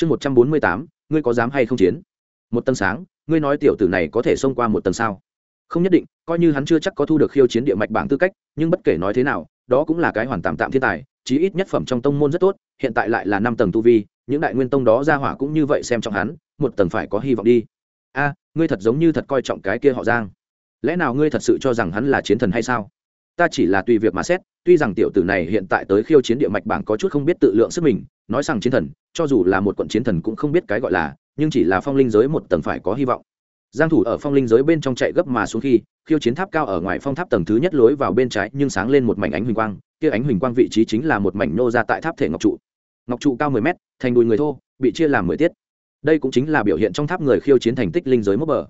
chương một trăm bốn mươi tám, ngươi có dám hay không chiến? Một tầng sáng, ngươi nói tiểu tử này có thể xông qua một tầng sao? Không nhất định, coi như hắn chưa chắc có thu được khiêu chiến địa mạch bảng tư cách, nhưng bất kể nói thế nào, đó cũng là cái hoàn tạm tạm thiên tài, chí ít nhất phẩm trong tông môn rất tốt, hiện tại lại là năm tầng tu vi, những đại nguyên tông đó ra hỏa cũng như vậy xem trọng hắn, một tầng phải có hy vọng đi. A, ngươi thật giống như thật coi trọng cái kia họ giang. Lẽ nào ngươi thật sự cho rằng hắn là chiến thần hay sao? Ta chỉ là tùy việc mà xét tuy rằng tiểu tử này hiện tại tới khiêu chiến địa mạch bảng có chút không biết tự lượng sức mình, nói rằng chiến thần, cho dù là một quận chiến thần cũng không biết cái gọi là, nhưng chỉ là phong linh giới một tầng phải có hy vọng. Giang thủ ở phong linh giới bên trong chạy gấp mà xuống khi, khiêu chiến tháp cao ở ngoài phong tháp tầng thứ nhất lối vào bên trái, nhưng sáng lên một mảnh ánh huỳnh quang, kia ánh huỳnh quang vị trí chính là một mảnh nô ra tại tháp thể ngọc trụ. Ngọc trụ cao 10 mét, thành đùi người thô, bị chia làm 10 tiết. Đây cũng chính là biểu hiện trong tháp người khiêu chiến thành tích linh giới mốc bờ.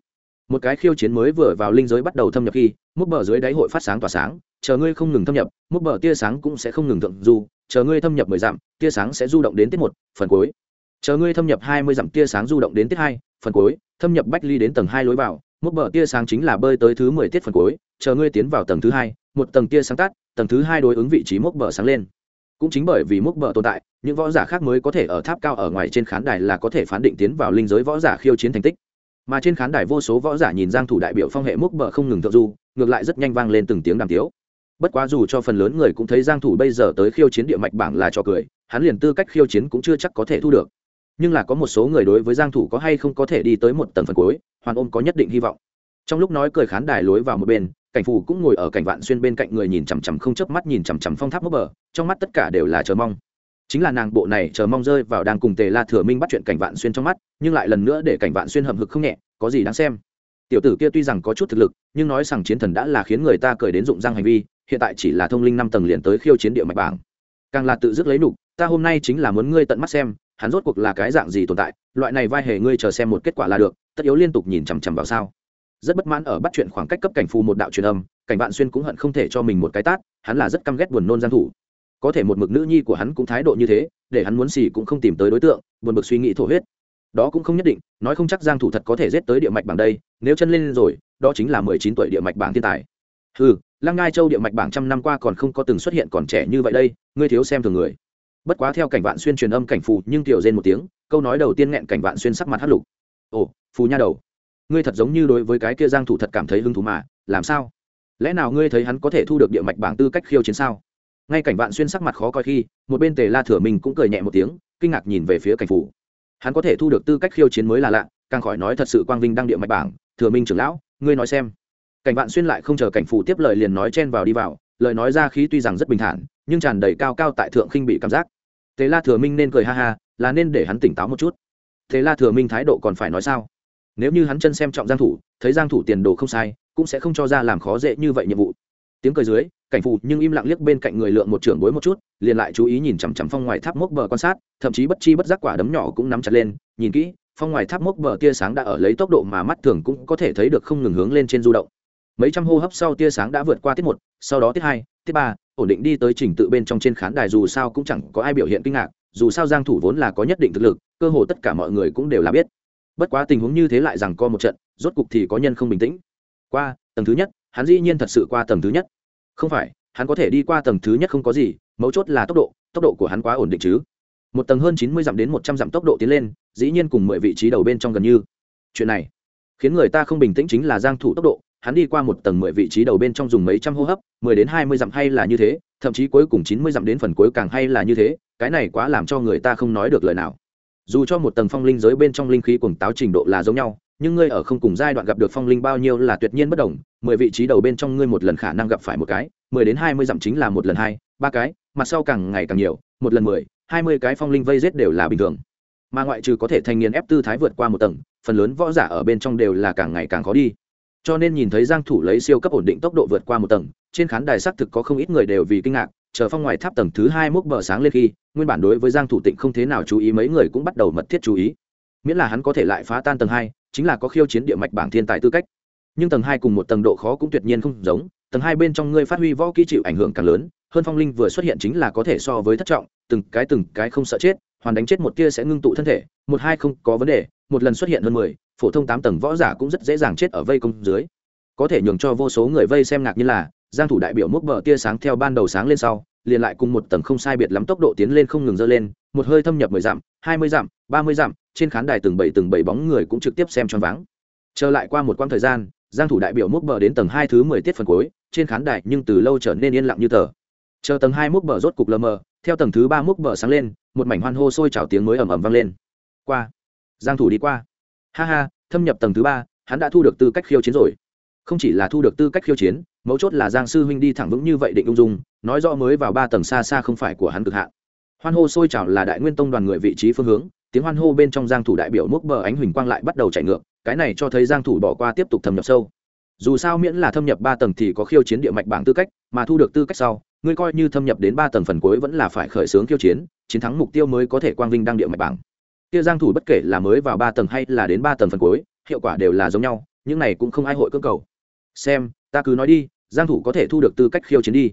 Một cái khiêu chiến mới vừa vào linh giới bắt đầu thâm nhập khi, mốc bờ dưới đáy hội phát sáng tỏa sáng chờ ngươi không ngừng thâm nhập mốc bờ tia sáng cũng sẽ không ngừng thượng du, chờ ngươi thâm nhập mười dặm, tia sáng sẽ du động đến tiết một, phần cuối. Chờ ngươi thâm nhập hai mươi dặm, tia sáng du động đến tiết hai, phần cuối. Thâm nhập bách ly đến tầng hai lối vào mốc bờ tia sáng chính là bơi tới thứ mười tiết phần cuối. Chờ ngươi tiến vào tầng thứ hai, một tầng tia sáng tắt, tầng thứ hai đối ứng vị trí mốc bờ sáng lên. Cũng chính bởi vì mốc bờ tồn tại, những võ giả khác mới có thể ở tháp cao ở ngoài trên khán đài là có thể phán định tiến vào linh giới võ giả khiêu chiến thành tích. Mà trên khán đài vô số võ giả nhìn giang thủ đại biểu phong hệ mốc bờ không ngừng thượng du, ngược lại rất nhanh vang lên từng tiếng đàm tiếu bất quá dù cho phần lớn người cũng thấy giang thủ bây giờ tới khiêu chiến địa mạch bảng là cho cười, hắn liền tư cách khiêu chiến cũng chưa chắc có thể thu được. Nhưng là có một số người đối với giang thủ có hay không có thể đi tới một tầng phần cuối, hoàn ôm có nhất định hy vọng. Trong lúc nói cười khán đài lối vào một bên, cảnh phù cũng ngồi ở cảnh vạn xuyên bên cạnh người nhìn chằm chằm không chớp mắt nhìn chằm chằm phong tháp mốc bờ, trong mắt tất cả đều là chờ mong. Chính là nàng bộ này chờ mong rơi vào đang cùng tề la thừa minh bắt chuyện cảnh vạn xuyên trong mắt, nhưng lại lần nữa để cảnh vạn xuyên hậm hực không nhẹ, có gì đáng xem. Tiểu tử kia tuy rằng có chút thực lực, nhưng nói rằng chiến thần đã là khiến người ta cười đến dụng răng hành vi hiện tại chỉ là thông linh năm tầng liền tới khiêu chiến địa mạch bảng. Càng là tự dứt lấy nục, ta hôm nay chính là muốn ngươi tận mắt xem, hắn rốt cuộc là cái dạng gì tồn tại, loại này vai hề ngươi chờ xem một kết quả là được, tất yếu liên tục nhìn chằm chằm vào sao. Rất bất mãn ở bắt chuyện khoảng cách cấp cảnh phù một đạo truyền âm, cảnh bạn xuyên cũng hận không thể cho mình một cái tát, hắn là rất căm ghét buồn nôn giang thủ. Có thể một mực nữ nhi của hắn cũng thái độ như thế, để hắn muốn xì cũng không tìm tới đối tượng, buồn bực suy nghĩ thổ huyết. Đó cũng không nhất định, nói không chắc giang thủ thật có thể giết tới địa mạch bảng đây, nếu chân lên rồi, đó chính là 19 tuổi địa mạch bảng thiên tài hừ, lăng ngai châu địa mạch bảng trăm năm qua còn không có từng xuất hiện còn trẻ như vậy đây, ngươi thiếu xem thường người. Bất quá theo cảnh vạn xuyên truyền âm cảnh phù nhưng tiểu rên một tiếng, câu nói đầu tiên nghẹn cảnh vạn xuyên sắc mặt hắt lục. Ồ, phù nha đầu. Ngươi thật giống như đối với cái kia giang thủ thật cảm thấy hứng thú mà, làm sao? Lẽ nào ngươi thấy hắn có thể thu được địa mạch bảng tư cách khiêu chiến sao? Ngay cảnh vạn xuyên sắc mặt khó coi khi, một bên tề la thừa mình cũng cười nhẹ một tiếng, kinh ngạc nhìn về phía cảnh phủ hắn có thể thu được tư cách khiêu chiến mới là lạ, càng khỏi nói thật sự quang vinh đăng địa mạch bảng, thừa minh trưởng lão, ngươi nói xem cảnh vạn xuyên lại không chờ cảnh phủ tiếp lời liền nói chen vào đi vào, lời nói ra khí tuy rằng rất bình thản, nhưng tràn đầy cao cao tại thượng khinh bị cảm giác. Thế la thừa minh nên cười ha ha, là nên để hắn tỉnh táo một chút. Thế la thừa minh thái độ còn phải nói sao? Nếu như hắn chân xem trọng giang thủ, thấy giang thủ tiền đồ không sai, cũng sẽ không cho ra làm khó dễ như vậy nhiệm vụ. Tiếng cười dưới, cảnh phù nhưng im lặng liếc bên cạnh người lượng một trưởng bối một chút, liền lại chú ý nhìn chằm chằm phong ngoài tháp mốc bờ quan sát, thậm chí bất chi bất giác quả đấm nhỏ cũng nắm chặt lên, nhìn kỹ, phong ngoài tháp mốc bờ tia sáng đã ở lấy tốc độ mà mắt thường cũng có thể thấy được không ngừng hướng lên trên du động mấy trăm hô hấp sau tia sáng đã vượt qua tiết một, sau đó tiết hai, tiết ba, ổn định đi tới trình tự bên trong trên khán đài dù sao cũng chẳng có ai biểu hiện kinh ngạc, dù sao giang thủ vốn là có nhất định thực lực, cơ hồ tất cả mọi người cũng đều là biết. Bất quá tình huống như thế lại rằng co một trận, rốt cục thì có nhân không bình tĩnh. Qua, tầng thứ nhất, hắn dĩ nhiên thật sự qua tầng thứ nhất. Không phải, hắn có thể đi qua tầng thứ nhất không có gì, mấu chốt là tốc độ tốc độ của hắn quá ổn định chứ. Một tầng hơn chín mươi dặm đến một trăm dặm tốc độ tiến lên, dĩ nhiên cùng mười vị trí đầu bên trong gần như. Chuyện này khiến người ta không bình tĩnh chính là giang thủ tốc độ hắn đi qua một tầng mười vị trí đầu bên trong dùng mấy trăm hô hấp, mười đến hai mươi dặm hay là như thế, thậm chí cuối cùng chín mươi dặm đến phần cuối càng hay là như thế, cái này quá làm cho người ta không nói được lời nào. Dù cho một tầng phong linh giới bên trong linh khí cuồng táo trình độ là giống nhau, nhưng ngươi ở không cùng giai đoạn gặp được phong linh bao nhiêu là tuyệt nhiên bất đồng, mười vị trí đầu bên trong ngươi một lần khả năng gặp phải một cái, mười đến hai mươi dặm chính là một lần hai, ba cái, mặt sau càng ngày càng nhiều, một lần mười, hai mươi cái phong linh vây rết đều là bình thường. Mà ngoại trừ có thể thanh niên ép tư thái vượt qua một tầng, phần lớn võ giả ở bên trong đều là càng ngày càng khó đi cho nên nhìn thấy giang thủ lấy siêu cấp ổn định tốc độ vượt qua một tầng, trên khán đài xác thực có không ít người đều vì kinh ngạc, chờ phong ngoài tháp tầng thứ hai mốc bờ sáng lên khi, nguyên bản đối với giang thủ tịnh không thế nào chú ý mấy người cũng bắt đầu mật thiết chú ý. Miễn là hắn có thể lại phá tan tầng hai, chính là có khiêu chiến địa mạch bảng thiên tài tư cách. Nhưng tầng hai cùng một tầng độ khó cũng tuyệt nhiên không giống, tầng hai bên trong ngươi phát huy võ kỹ chịu ảnh hưởng càng lớn, hơn phong linh vừa xuất hiện chính là có thể so với thất trọng, từng cái từng cái không sợ chết, hoàn đánh chết một kia sẽ ngưng tụ thân thể, một hai không có vấn đề, một lần xuất hiện hơn mười phổ thông tám tầng võ giả cũng rất dễ dàng chết ở vây công dưới. Có thể nhường cho vô số người vây xem ngạc như là, giang thủ đại biểu múc bờ tia sáng theo ban đầu sáng lên sau, liền lại cùng một tầng không sai biệt lắm tốc độ tiến lên không ngừng dơ lên, một hơi thâm nhập mười dặm, hai mươi dặm, ba mươi dặm, trên khán đài từng bảy từng bảy bóng người cũng trực tiếp xem choáng váng. Trở lại qua một quãng thời gian, giang thủ đại biểu múc bờ đến tầng hai thứ mười tiết phần cuối, trên khán đài nhưng từ lâu trở nên yên lặng như tờ. Chờ tầng hai múc bờ rốt cục lờ mờ, theo tầng thứ ba múc bờ sáng lên, một mảnh hoan hô sôi trào tiếng mới ầm ầm vang lên. Qua. Giang thủ đi qua ha ha, thâm nhập tầng thứ ba, hắn đã thu được tư cách khiêu chiến rồi. Không chỉ là thu được tư cách khiêu chiến, mấu chốt là giang sư huynh đi thẳng vững như vậy định ung dung, nói rõ mới vào ba tầng xa xa không phải của hắn cực hạn. Hoan hô sôi trào là đại nguyên tông đoàn người vị trí phương hướng, tiếng hoan hô bên trong giang thủ đại biểu múc bờ ánh huỳnh quang lại bắt đầu chạy ngược, cái này cho thấy giang thủ bỏ qua tiếp tục thâm nhập sâu. Dù sao miễn là thâm nhập ba tầng thì có khiêu chiến địa mạch bảng tư cách, mà thu được tư cách sau, ngươi coi như thâm nhập đến ba tầng phần cuối vẫn là phải khởi xướng khiêu chiến chiến thắng mục tiêu mới có thể quang vinh đăng địa mạch bảng kia giang thủ bất kể là mới vào ba tầng hay là đến ba tầng phần cuối, hiệu quả đều là giống nhau, những này cũng không ai hội cưỡng cầu. Xem, ta cứ nói đi, giang thủ có thể thu được tư cách khiêu chiến đi.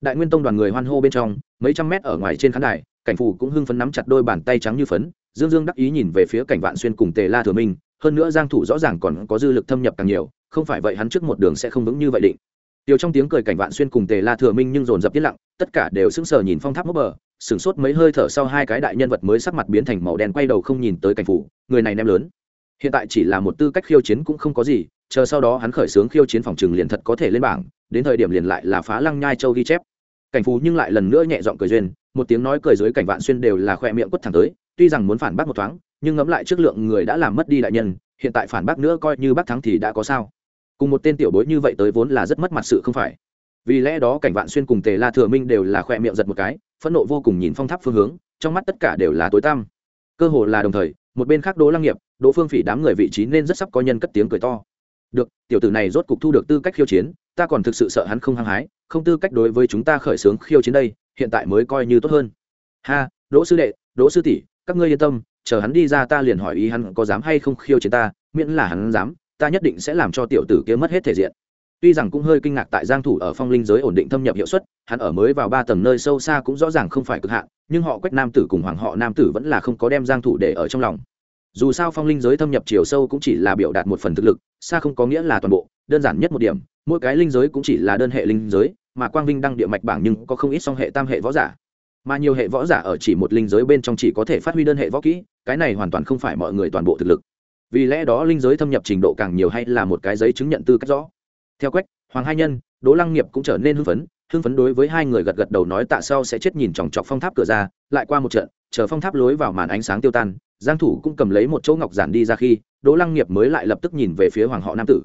Đại nguyên tông đoàn người hoan hô bên trong, mấy trăm mét ở ngoài trên khán đài, cảnh phủ cũng hưng phấn nắm chặt đôi bàn tay trắng như phấn, dương dương đắc ý nhìn về phía cảnh vạn xuyên cùng tề la thừa minh, hơn nữa giang thủ rõ ràng còn có dư lực thâm nhập càng nhiều, không phải vậy hắn trước một đường sẽ không vững như vậy định. Tiêu trong tiếng cười cảnh vạn xuyên cùng tề la thừa minh nhưng dồn dập yên lặng, tất cả đều sững sờ nhìn phong tháp mốc bờ sửng sốt mấy hơi thở sau hai cái đại nhân vật mới sắc mặt biến thành màu đen quay đầu không nhìn tới cảnh phủ, người này nem lớn. Hiện tại chỉ là một tư cách khiêu chiến cũng không có gì, chờ sau đó hắn khởi xướng khiêu chiến phòng trừng liền thật có thể lên bảng, đến thời điểm liền lại là phá lăng nhai châu ghi chép. Cảnh phú nhưng lại lần nữa nhẹ giọng cười duyên, một tiếng nói cười dưới cảnh vạn xuyên đều là khoe miệng quất thẳng tới, tuy rằng muốn phản bác một thoáng, nhưng ngẫm lại trước lượng người đã làm mất đi đại nhân, hiện tại phản bác nữa coi như bác thắng thì đã có sao. Cùng một tên tiểu bối như vậy tới vốn là rất mất mặt sự không phải vì lẽ đó cảnh vạn xuyên cùng tề la thừa minh đều là khoe miệng giật một cái, phẫn nộ vô cùng nhìn phong tháp phương hướng, trong mắt tất cả đều là tối tăm. Cơ hồ là đồng thời, một bên khác đỗ lăng nghiệp, đỗ phương phỉ đám người vị trí nên rất sắp có nhân cất tiếng cười to. Được, tiểu tử này rốt cục thu được tư cách khiêu chiến, ta còn thực sự sợ hắn không hăng hái, không tư cách đối với chúng ta khởi xướng khiêu chiến đây, hiện tại mới coi như tốt hơn. Ha, đỗ sư đệ, đỗ sư tỷ, các ngươi yên tâm, chờ hắn đi ra ta liền hỏi ý hắn có dám hay không khiêu chiến ta, miễn là hắn dám, ta nhất định sẽ làm cho tiểu tử kia mất hết thể diện tuy rằng cũng hơi kinh ngạc tại giang thủ ở phong linh giới ổn định thâm nhập hiệu suất, hắn ở mới vào ba tầng nơi sâu xa cũng rõ ràng không phải cực hạn, nhưng họ quách nam tử cùng hoàng họ nam tử vẫn là không có đem giang thủ để ở trong lòng. Dù sao phong linh giới thâm nhập chiều sâu cũng chỉ là biểu đạt một phần thực lực, xa không có nghĩa là toàn bộ, đơn giản nhất một điểm, mỗi cái linh giới cũng chỉ là đơn hệ linh giới, mà quang vinh đăng địa mạch bảng nhưng có không ít song hệ tam hệ võ giả. Mà nhiều hệ võ giả ở chỉ một linh giới bên trong chỉ có thể phát huy đơn hệ võ kỹ, cái này hoàn toàn không phải mọi người toàn bộ thực lực. Vì lẽ đó linh giới thâm nhập trình độ càng nhiều hay là một cái giấy chứng nhận tư cách rõ theo quách, hoàng hai nhân, đỗ lăng nghiệp cũng trở nên hưng phấn hưng phấn đối với hai người gật gật đầu nói tạ sau sẽ chết nhìn chòng chọc phong tháp cửa ra, lại qua một trận, chờ phong tháp lối vào màn ánh sáng tiêu tan, giang thủ cũng cầm lấy một chỗ ngọc giản đi ra khi, đỗ lăng nghiệp mới lại lập tức nhìn về phía hoàng họ nam tử.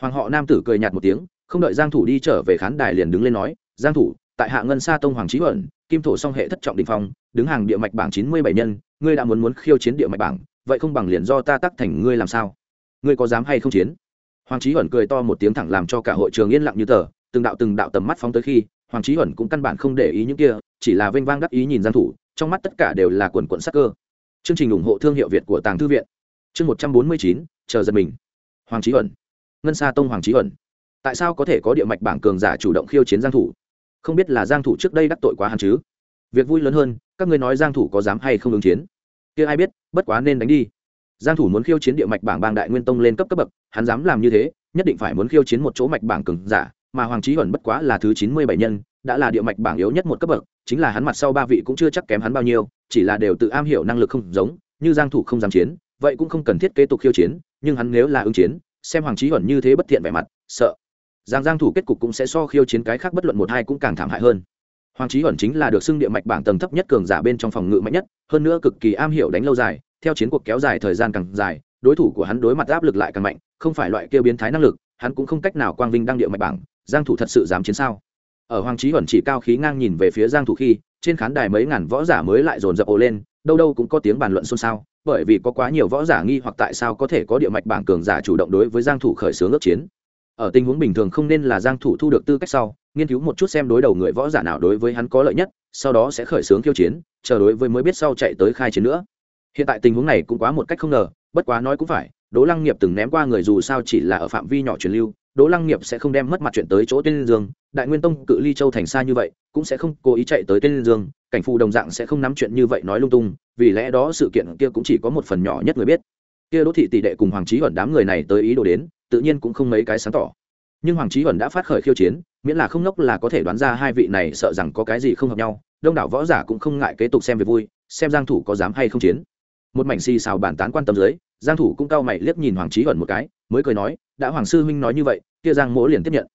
Hoàng họ nam tử cười nhạt một tiếng, không đợi giang thủ đi trở về khán đài liền đứng lên nói, giang thủ, tại hạ ngân sa tông hoàng trí huẩn, kim thổ song hệ thất trọng đỉnh phong, đứng hàng địa mạch bảng 97 nhân, ngươi đã muốn muốn khiêu chiến địa mạch bảng, vậy không bằng liền do ta tác thành ngươi làm sao? Ngươi có dám hay không chiến? Hoàng trí huẩn cười to một tiếng thẳng làm cho cả hội trường yên lặng như tờ từng đạo từng đạo tầm mắt phóng tới khi hoàng trí huẩn cũng căn bản không để ý những kia chỉ là vênh vang đắc ý nhìn giang thủ trong mắt tất cả đều là quần quần sắc cơ. Chương trình ủng hộ thương hiệu việt của tàng thư viện. Chương 149, chờ giật mình. Hoàng trí huẩn. Ngân sa tông hoàng trí huẩn. Tại sao có thể có địa mạch bảng cường giả chủ động khiêu chiến giang thủ? Không biết là giang thủ trước đây đắc tội quá hắn chứ? Việc vui lớn hơn các ngươi nói giang thủ có dám hay không ứng chiến? Kia ai biết bất quá nên đánh đi. Giang thủ muốn khiêu chiến địa mạch bảng bang đại nguyên tông lên cấp cấp bậc hắn dám làm như thế, nhất định phải muốn khiêu chiến một chỗ mạch bảng cường giả, mà hoàng trí huẩn bất quá là thứ 97 nhân, đã là địa mạch bảng yếu nhất một cấp bậc, chính là hắn mặt sau ba vị cũng chưa chắc kém hắn bao nhiêu, chỉ là đều tự am hiểu năng lực không giống, như giang thủ không dám chiến, vậy cũng không cần thiết kế tục khiêu chiến, nhưng hắn nếu là ứng chiến, xem hoàng trí huẩn như thế bất thiện vẻ mặt, sợ. Giang giang thủ kết cục cũng sẽ so khiêu chiến cái khác bất luận một hai cũng càng thảm hại hơn. Hoàng trí huẩn chính là được xưng địa mạch bảng tầng thấp nhất cường giả bên trong phòng ngự mạnh nhất, hơn nữa cực kỳ am hiểu đánh lâu dài, theo chiến cuộc kéo dài thời gian càng dài đối thủ của hắn đối mặt áp lực lại càng mạnh, không phải loại kêu biến thái năng lực, hắn cũng không cách nào quang vinh đăng địa mạch bảng, giang thủ thật sự dám chiến sao? Ở hoàng trí huẩn chỉ cao khí ngang nhìn về phía giang thủ khi, trên khán đài mấy ngàn võ giả mới lại dồn dập ồ lên, đâu đâu cũng có tiếng bàn luận xôn xao, bởi vì có quá nhiều võ giả nghi hoặc tại sao có thể có địa mạch bảng cường giả chủ động đối với giang thủ khởi xướng ước chiến. Ở tình huống bình thường không nên là giang thủ thu được tư cách sau, nghiên cứu một chút xem đối đầu người võ giả nào đối với hắn có lợi nhất, sau đó sẽ khởi xướng khiêu chiến, chờ đối với mới biết sau chạy tới khai chiến nữa. Hiện tại tình huống này cũng quá một cách không ngờ bất quá nói cũng phải, đỗ lăng nghiệp từng ném qua người dù sao chỉ là ở phạm vi nhỏ truyền lưu, đỗ lăng nghiệp sẽ không đem mất mặt chuyện tới chỗ tên dương. Đại nguyên tông, cự ly châu thành xa như vậy, cũng sẽ không cố ý chạy tới tên dương. Cảnh phù đồng dạng sẽ không nắm chuyện như vậy nói lung tung, vì lẽ đó sự kiện kia cũng chỉ có một phần nhỏ nhất người biết. Kia đỗ thị tỷ đệ cùng hoàng trí ẩn đám người này tới ý đồ đến, tự nhiên cũng không mấy cái sáng tỏ. Nhưng hoàng trí ẩn đã phát khởi khiêu chiến, miễn là không ngốc là có thể đoán ra hai vị này sợ rằng có cái gì không hợp nhau. Đông đảo võ giả cũng không ngại kế tục xem về vui, xem giang thủ có dám hay không chiến một mảnh xì xào bản tán quan tâm dưới, giang thủ cũng cao mày liếc nhìn hoàng trí ẩn một cái, mới cười nói, đã hoàng sư huynh nói như vậy, kia giang mỗ liền tiếp nhận.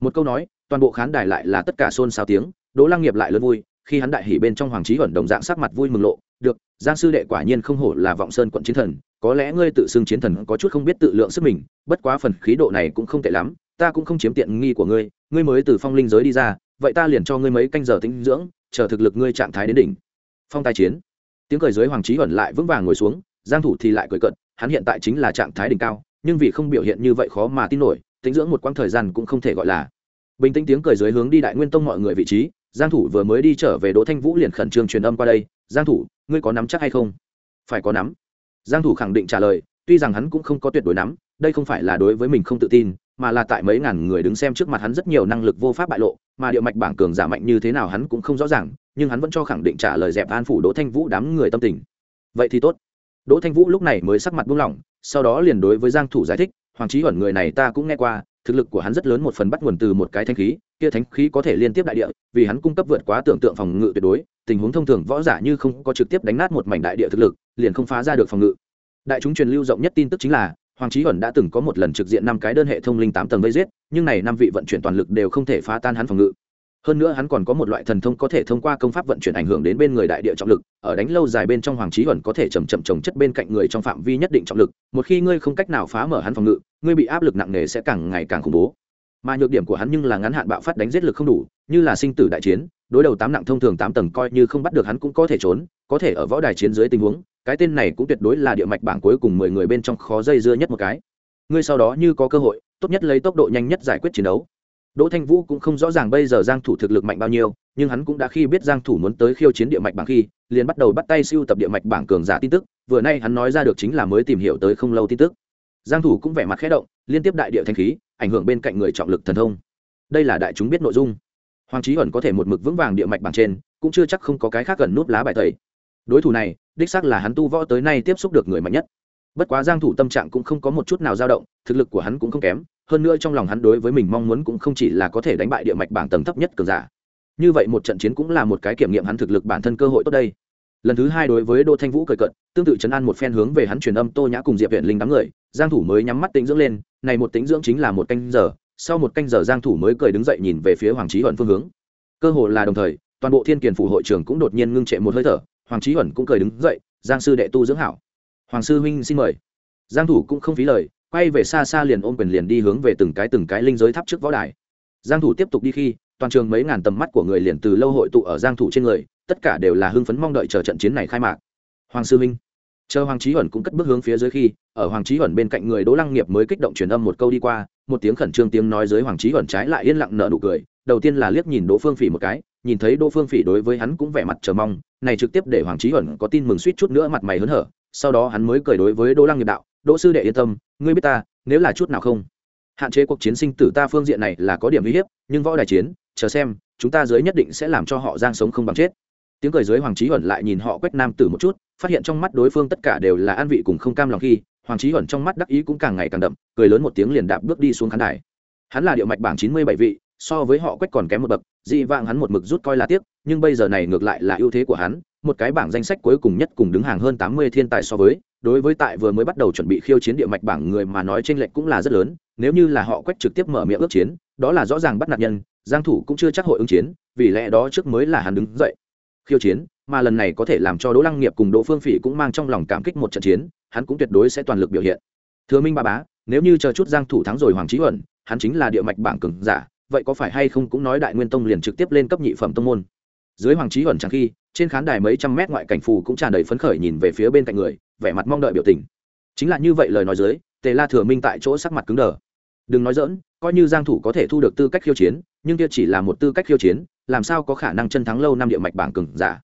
Một câu nói, toàn bộ khán đài lại là tất cả xôn xao tiếng, đỗ lăng nghiệp lại lớn vui, khi hắn đại hỉ bên trong hoàng trí ẩn đồng dạng sắc mặt vui mừng lộ, được, giang sư đệ quả nhiên không hổ là vọng sơn quận chiến thần, có lẽ ngươi tự xưng chiến thần có chút không biết tự lượng sức mình, bất quá phần khí độ này cũng không tệ lắm, ta cũng không chiếm tiện nghi của ngươi ngươi mới từ phong linh giới đi ra, vậy ta liền cho ngươi mấy canh giờ tĩnh dưỡng, chờ thực lực ngươi trạng thái đến đỉnh. Phong tài chiến tiếng cười dưới hoàng trí ẩn lại vững vàng ngồi xuống, giang thủ thì lại cười cận hắn hiện tại chính là trạng thái đỉnh cao, nhưng vì không biểu hiện như vậy khó mà tin nổi, tính dưỡng một quãng thời gian cũng không thể gọi là. Bình tĩnh tiếng cười dưới hướng đi đại nguyên tông mọi người vị trí, giang thủ vừa mới đi trở về đỗ thanh vũ liền khẩn trương truyền âm qua đây, giang thủ, ngươi có nắm chắc hay không? Phải có nắm. Giang thủ khẳng định trả lời, tuy rằng hắn cũng không có tuyệt đối nắm, đây không phải là đối với mình không tự tin mà là tại mấy ngàn người đứng xem trước mặt hắn rất nhiều năng lực vô pháp bại lộ, mà điệu mạch bảng cường giả mạnh như thế nào hắn cũng không rõ ràng, nhưng hắn vẫn cho khẳng định trả lời dẹp an phủ đỗ thanh vũ đám người tâm tình. Vậy thì tốt. Đỗ thanh vũ lúc này mới sắc mặt buông lỏng, sau đó liền đối với giang thủ giải thích, hoàng trí ẩn người này ta cũng nghe qua, thực lực của hắn rất lớn một phần bắt nguồn từ một cái thanh khí, kia thánh khí có thể liên tiếp đại địa, vì hắn cung cấp vượt quá tưởng tượng phòng ngự tuyệt đối, tình huống thông thường võ giả như không có trực tiếp đánh nát một mảnh đại địa thực lực, liền không phá ra được phòng ngự. Đại chúng truyền lưu rộng nhất tin tức chính là hoàng trí ẩn đã từng có một lần trực diện năm cái đơn hệ thông linh tám tầng vây giết, nhưng này năm vị vận chuyển toàn lực đều không thể phá tan hắn phòng ngự. Hơn nữa hắn còn có một loại thần thông có thể thông qua công pháp vận chuyển ảnh hưởng đến bên người đại địa trọng lực, ở đánh lâu dài bên trong hoàng trí ẩn có thể chầm chậm trồng chất bên cạnh người trong phạm vi nhất định trọng lực, một khi ngươi không cách nào phá mở hắn phòng ngự, ngươi bị áp lực nặng nề sẽ càng ngày càng khủng bố mà nhược điểm của hắn nhưng là ngắn hạn bạo phát đánh giết lực không đủ, như là sinh tử đại chiến, đối đầu tám nặng thông thường tám tầng coi như không bắt được hắn cũng có thể trốn, có thể ở võ đài chiến dưới tình huống, cái tên này cũng tuyệt đối là địa mạch bảng cuối cùng mười người bên trong khó dây dưa nhất một cái. Ngươi sau đó như có cơ hội, tốt nhất lấy tốc độ nhanh nhất giải quyết chiến đấu. Đỗ thanh vũ cũng không rõ ràng bây giờ giang thủ thực lực mạnh bao nhiêu, nhưng hắn cũng đã khi biết giang thủ muốn tới khiêu chiến địa mạch bảng khi, liền bắt đầu bắt tay siêu tập địa mạch bảng cường giả tin tức, vừa nay hắn nói ra được chính là mới tìm hiểu tới không lâu tin tức giang thủ cũng vẻ mặt khẽ động, liên tiếp đại địa thanh khí, ảnh hưởng bên cạnh người trọng lực thần thông. Đây là đại chúng biết nội dung. Hoàng trí ẩn có thể một mực vững vàng địa mạch bảng trên, cũng chưa chắc không có cái khác gần nút lá bài tẩy. Đối thủ này, đích xác là hắn tu võ tới nay tiếp xúc được người mạnh nhất. Bất quá giang thủ tâm trạng cũng không có một chút nào dao động, thực lực của hắn cũng không kém, hơn nữa trong lòng hắn đối với mình mong muốn cũng không chỉ là có thể đánh bại địa mạch bảng tầng thấp nhất cường giả. Như vậy một trận chiến cũng là một cái kiểm nghiệm hắn thực lực bản thân cơ hội tốt đây lần thứ hai đối với đỗ thanh vũ cười cận tương tự chấn an một phen hướng về hắn truyền âm tô nhã cùng diệp viện linh đám người, giang thủ mới nhắm mắt tĩnh dưỡng lên, này một tĩnh dưỡng chính là một canh giờ, sau một canh giờ giang thủ mới cười đứng dậy nhìn về phía hoàng trí huẩn phương hướng. Cơ hồ là đồng thời, toàn bộ thiên kiền phủ hội trưởng cũng đột nhiên ngưng trệ một hơi thở, hoàng trí huẩn cũng cười đứng dậy, giang sư đệ tu dưỡng hảo. Hoàng sư huynh xin mời. Giang thủ cũng không phí lời, quay về xa xa liền ôm quyền liền đi hướng về từng cái từng cái linh giới tháp trước võ đài. Giang thủ tiếp tục đi khi, toàn trường mấy ngàn tầm mắt của người liền từ lâu hội tụ ở giang thủ trên người tất cả đều là hưng phấn mong đợi chờ trận chiến này khai mạc. Hoàng sư minh chờ hoàng trí ẩn cũng cất bước hướng phía dưới khi, ở hoàng trí ẩn bên cạnh người đỗ lăng nghiệp mới kích động truyền âm một câu đi qua, một tiếng khẩn trương tiếng nói dưới hoàng trí ẩn trái lại yên lặng nở nụ cười, đầu tiên là liếc nhìn đỗ phương phỉ một cái, nhìn thấy đỗ phương phỉ đối với hắn cũng vẻ mặt chờ mong, này trực tiếp để hoàng trí ẩn có tin mừng suýt chút nữa mặt mày hớn hở, sau đó hắn mới cười đối với đỗ lăng nghiệp đạo, đỗ sư đệ yên tâm, ngươi biết ta, nếu là chút nào không, hạn chế cuộc chiến sinh tử ta phương diện này là có điểm uy hiếp, nhưng võ đại chiến, chờ xem, chúng ta dưới nhất định sẽ làm cho họ giang sống không bằng chết tiếng cười dưới hoàng trí ẩn lại nhìn họ quách nam tử một chút, phát hiện trong mắt đối phương tất cả đều là an vị cùng không cam lòng khi, hoàng trí ẩn trong mắt đắc ý cũng càng ngày càng đậm, cười lớn một tiếng liền đạp bước đi xuống khán đài. Hắn là điệu mạch bảng chín mươi bảy vị, so với họ quách còn kém một bậc, dị vạng hắn một mực rút coi là tiếc, nhưng bây giờ này ngược lại là ưu thế của hắn, một cái bảng danh sách cuối cùng nhất cùng đứng hàng hơn tám mươi thiên tài so với, đối với tại vừa mới bắt đầu chuẩn bị khiêu chiến địa mạch bảng người mà nói tranh lệch cũng là rất lớn, nếu như là họ quách trực tiếp mở miệng ước chiến, đó là rõ ràng bắt nạt nhân, giang thủ cũng chưa chắc hội ứng chiến, vì lẽ đó trước mới là hắn đứng dậy khiêu chiến, mà lần này có thể làm cho đỗ lăng nghiệp cùng đỗ phương phỉ cũng mang trong lòng cảm kích một trận chiến, hắn cũng tuyệt đối sẽ toàn lực biểu hiện. Thừa minh ba bá, nếu như chờ chút giang thủ thắng rồi hoàng trí huẩn, hắn chính là địa mạch bảng cường giả, vậy có phải hay không cũng nói đại nguyên tông liền trực tiếp lên cấp nhị phẩm tông môn? Dưới hoàng trí huẩn chẳng khi, trên khán đài mấy trăm mét ngoại cảnh phù cũng tràn đầy phấn khởi nhìn về phía bên cạnh người, vẻ mặt mong đợi biểu tình. Chính là như vậy lời nói dưới, tề la thừa minh tại chỗ sắc mặt cứng đờ đừng nói dỡn coi như giang thủ có thể thu được tư cách khiêu chiến, nhưng kia chỉ là một tư cách khiêu chiến, làm sao có khả năng chân thắng lâu năm địa mạch bảng cường giả?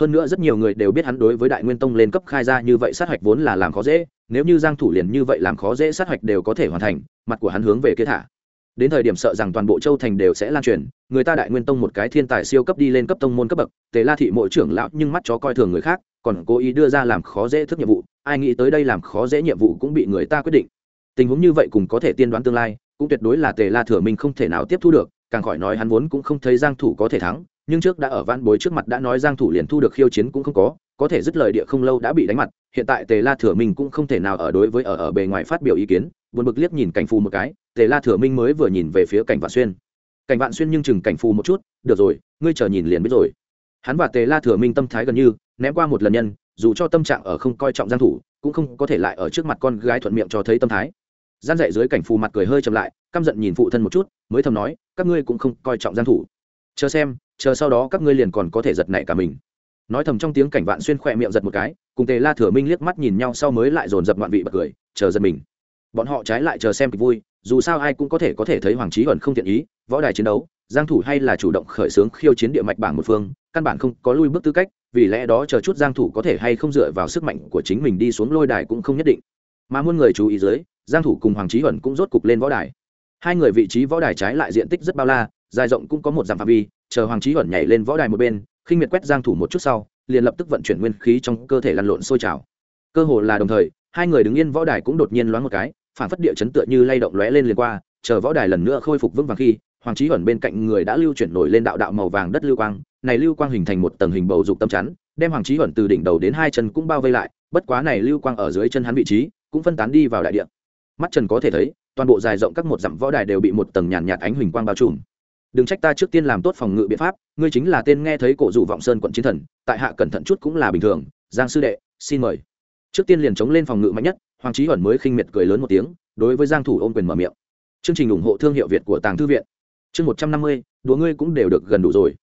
Hơn nữa rất nhiều người đều biết hắn đối với đại nguyên tông lên cấp khai ra như vậy sát hạch vốn là làm khó dễ, nếu như giang thủ liền như vậy làm khó dễ sát hạch đều có thể hoàn thành, mặt của hắn hướng về kia thả. Đến thời điểm sợ rằng toàn bộ châu thành đều sẽ lan truyền, người ta đại nguyên tông một cái thiên tài siêu cấp đi lên cấp tông môn cấp bậc, tề la thị mỗi trưởng lão nhưng mắt chó coi thường người khác, còn cố ý đưa ra làm khó dễ thức nhiệm vụ, ai nghĩ tới đây làm khó dễ nhiệm vụ cũng bị người ta quyết định tình huống như vậy cũng có thể tiên đoán tương lai, cũng tuyệt đối là tề la thừa minh không thể nào tiếp thu được, càng khỏi nói hắn vốn cũng không thấy giang thủ có thể thắng, nhưng trước đã ở văn bối trước mặt đã nói giang thủ liền thu được khiêu chiến cũng không có có thể dứt lời địa không lâu đã bị đánh mặt, hiện tại tề la thừa minh cũng không thể nào ở đối với ở ở bề ngoài phát biểu ý kiến, buồn bực liếc nhìn cảnh phù một cái, tề la thừa minh mới vừa nhìn về phía cảnh vạn xuyên. Cảnh vạn xuyên nhưng chừng cảnh phù một chút, được rồi, ngươi chờ nhìn liền biết rồi. Hắn và tề la thừa minh tâm thái gần như, ném qua một lần nhân, dù cho tâm trạng ở không coi trọng giang thủ, cũng không có thể lại ở trước mặt con gái thuận miệng cho thấy tâm thái gian dạy dưới cảnh phù mặt cười hơi chậm lại, căm giận nhìn phụ thân một chút, mới thầm nói, các ngươi cũng không coi trọng giang thủ. Chờ xem, chờ sau đó các ngươi liền còn có thể giật nảy cả mình. Nói thầm trong tiếng cảnh vạn xuyên khỏe miệng giật một cái, cùng tề la thừa minh liếc mắt nhìn nhau sau mới lại dồn dập ngoạn vị bật cười, chờ giật mình. Bọn họ trái lại chờ xem kịch vui, dù sao ai cũng có thể có thể thấy hoàng trí ẩn không thiện ý, võ đài chiến đấu, giang thủ hay là chủ động khởi xướng khiêu chiến địa mạch bảng một phương, căn bản không có lui bước tư cách, vì lẽ đó chờ chút giang thủ có thể hay không dựa vào sức mạnh của chính mình đi xuống lôi đài cũng không nhất định. Mà muôn người chú ý dưới giang thủ cùng hoàng trí ẩn cũng rốt cục lên võ đài. Hai người vị trí võ đài trái lại diện tích rất bao la, dài rộng cũng có một dặm phạm vi, chờ hoàng trí ẩn nhảy lên võ đài một bên, khinh miệt quét giang thủ một chút sau, liền lập tức vận chuyển nguyên khí trong cơ thể lăn lộn sôi trào. Cơ hồ là đồng thời, hai người đứng yên võ đài cũng đột nhiên loáng một cái, phản phất địa chấn tựa như lay động lóe lên liền qua, chờ võ đài lần nữa khôi phục vững vàng khi, hoàng trí ẩn bên cạnh người đã lưu chuyển nổi lên đạo đạo màu vàng đất lưu quang, này lưu quang hình thành một tầng hình bầu dục tâm chắn, đem hoàng trí ẩn từ đỉnh đầu đến hai chân cũng bao vây lại, bất quá này lưu quang ở dưới chân hắn vị trí, cũng phân tán đi vào đại địa mắt trần có thể thấy, toàn bộ dài rộng các một dặm võ đài đều bị một tầng nhàn nhạt ánh huỳnh quang bao trùm. Đừng trách ta trước tiên làm tốt phòng ngự biện pháp, ngươi chính là tên nghe thấy cổ dụ vọng sơn quận chiến thần, tại hạ cẩn thận chút cũng là bình thường. Giang sư đệ, xin mời. Trước tiên liền chống lên phòng ngự mạnh nhất, hoàng trí huẩn mới khinh miệt cười lớn một tiếng, đối với giang thủ ôm quyền mở miệng. Chương trình ủng hộ thương hiệu việt của tàng thư viện. Chương một trăm năm mươi, đùa ngươi cũng đều được gần đủ rồi.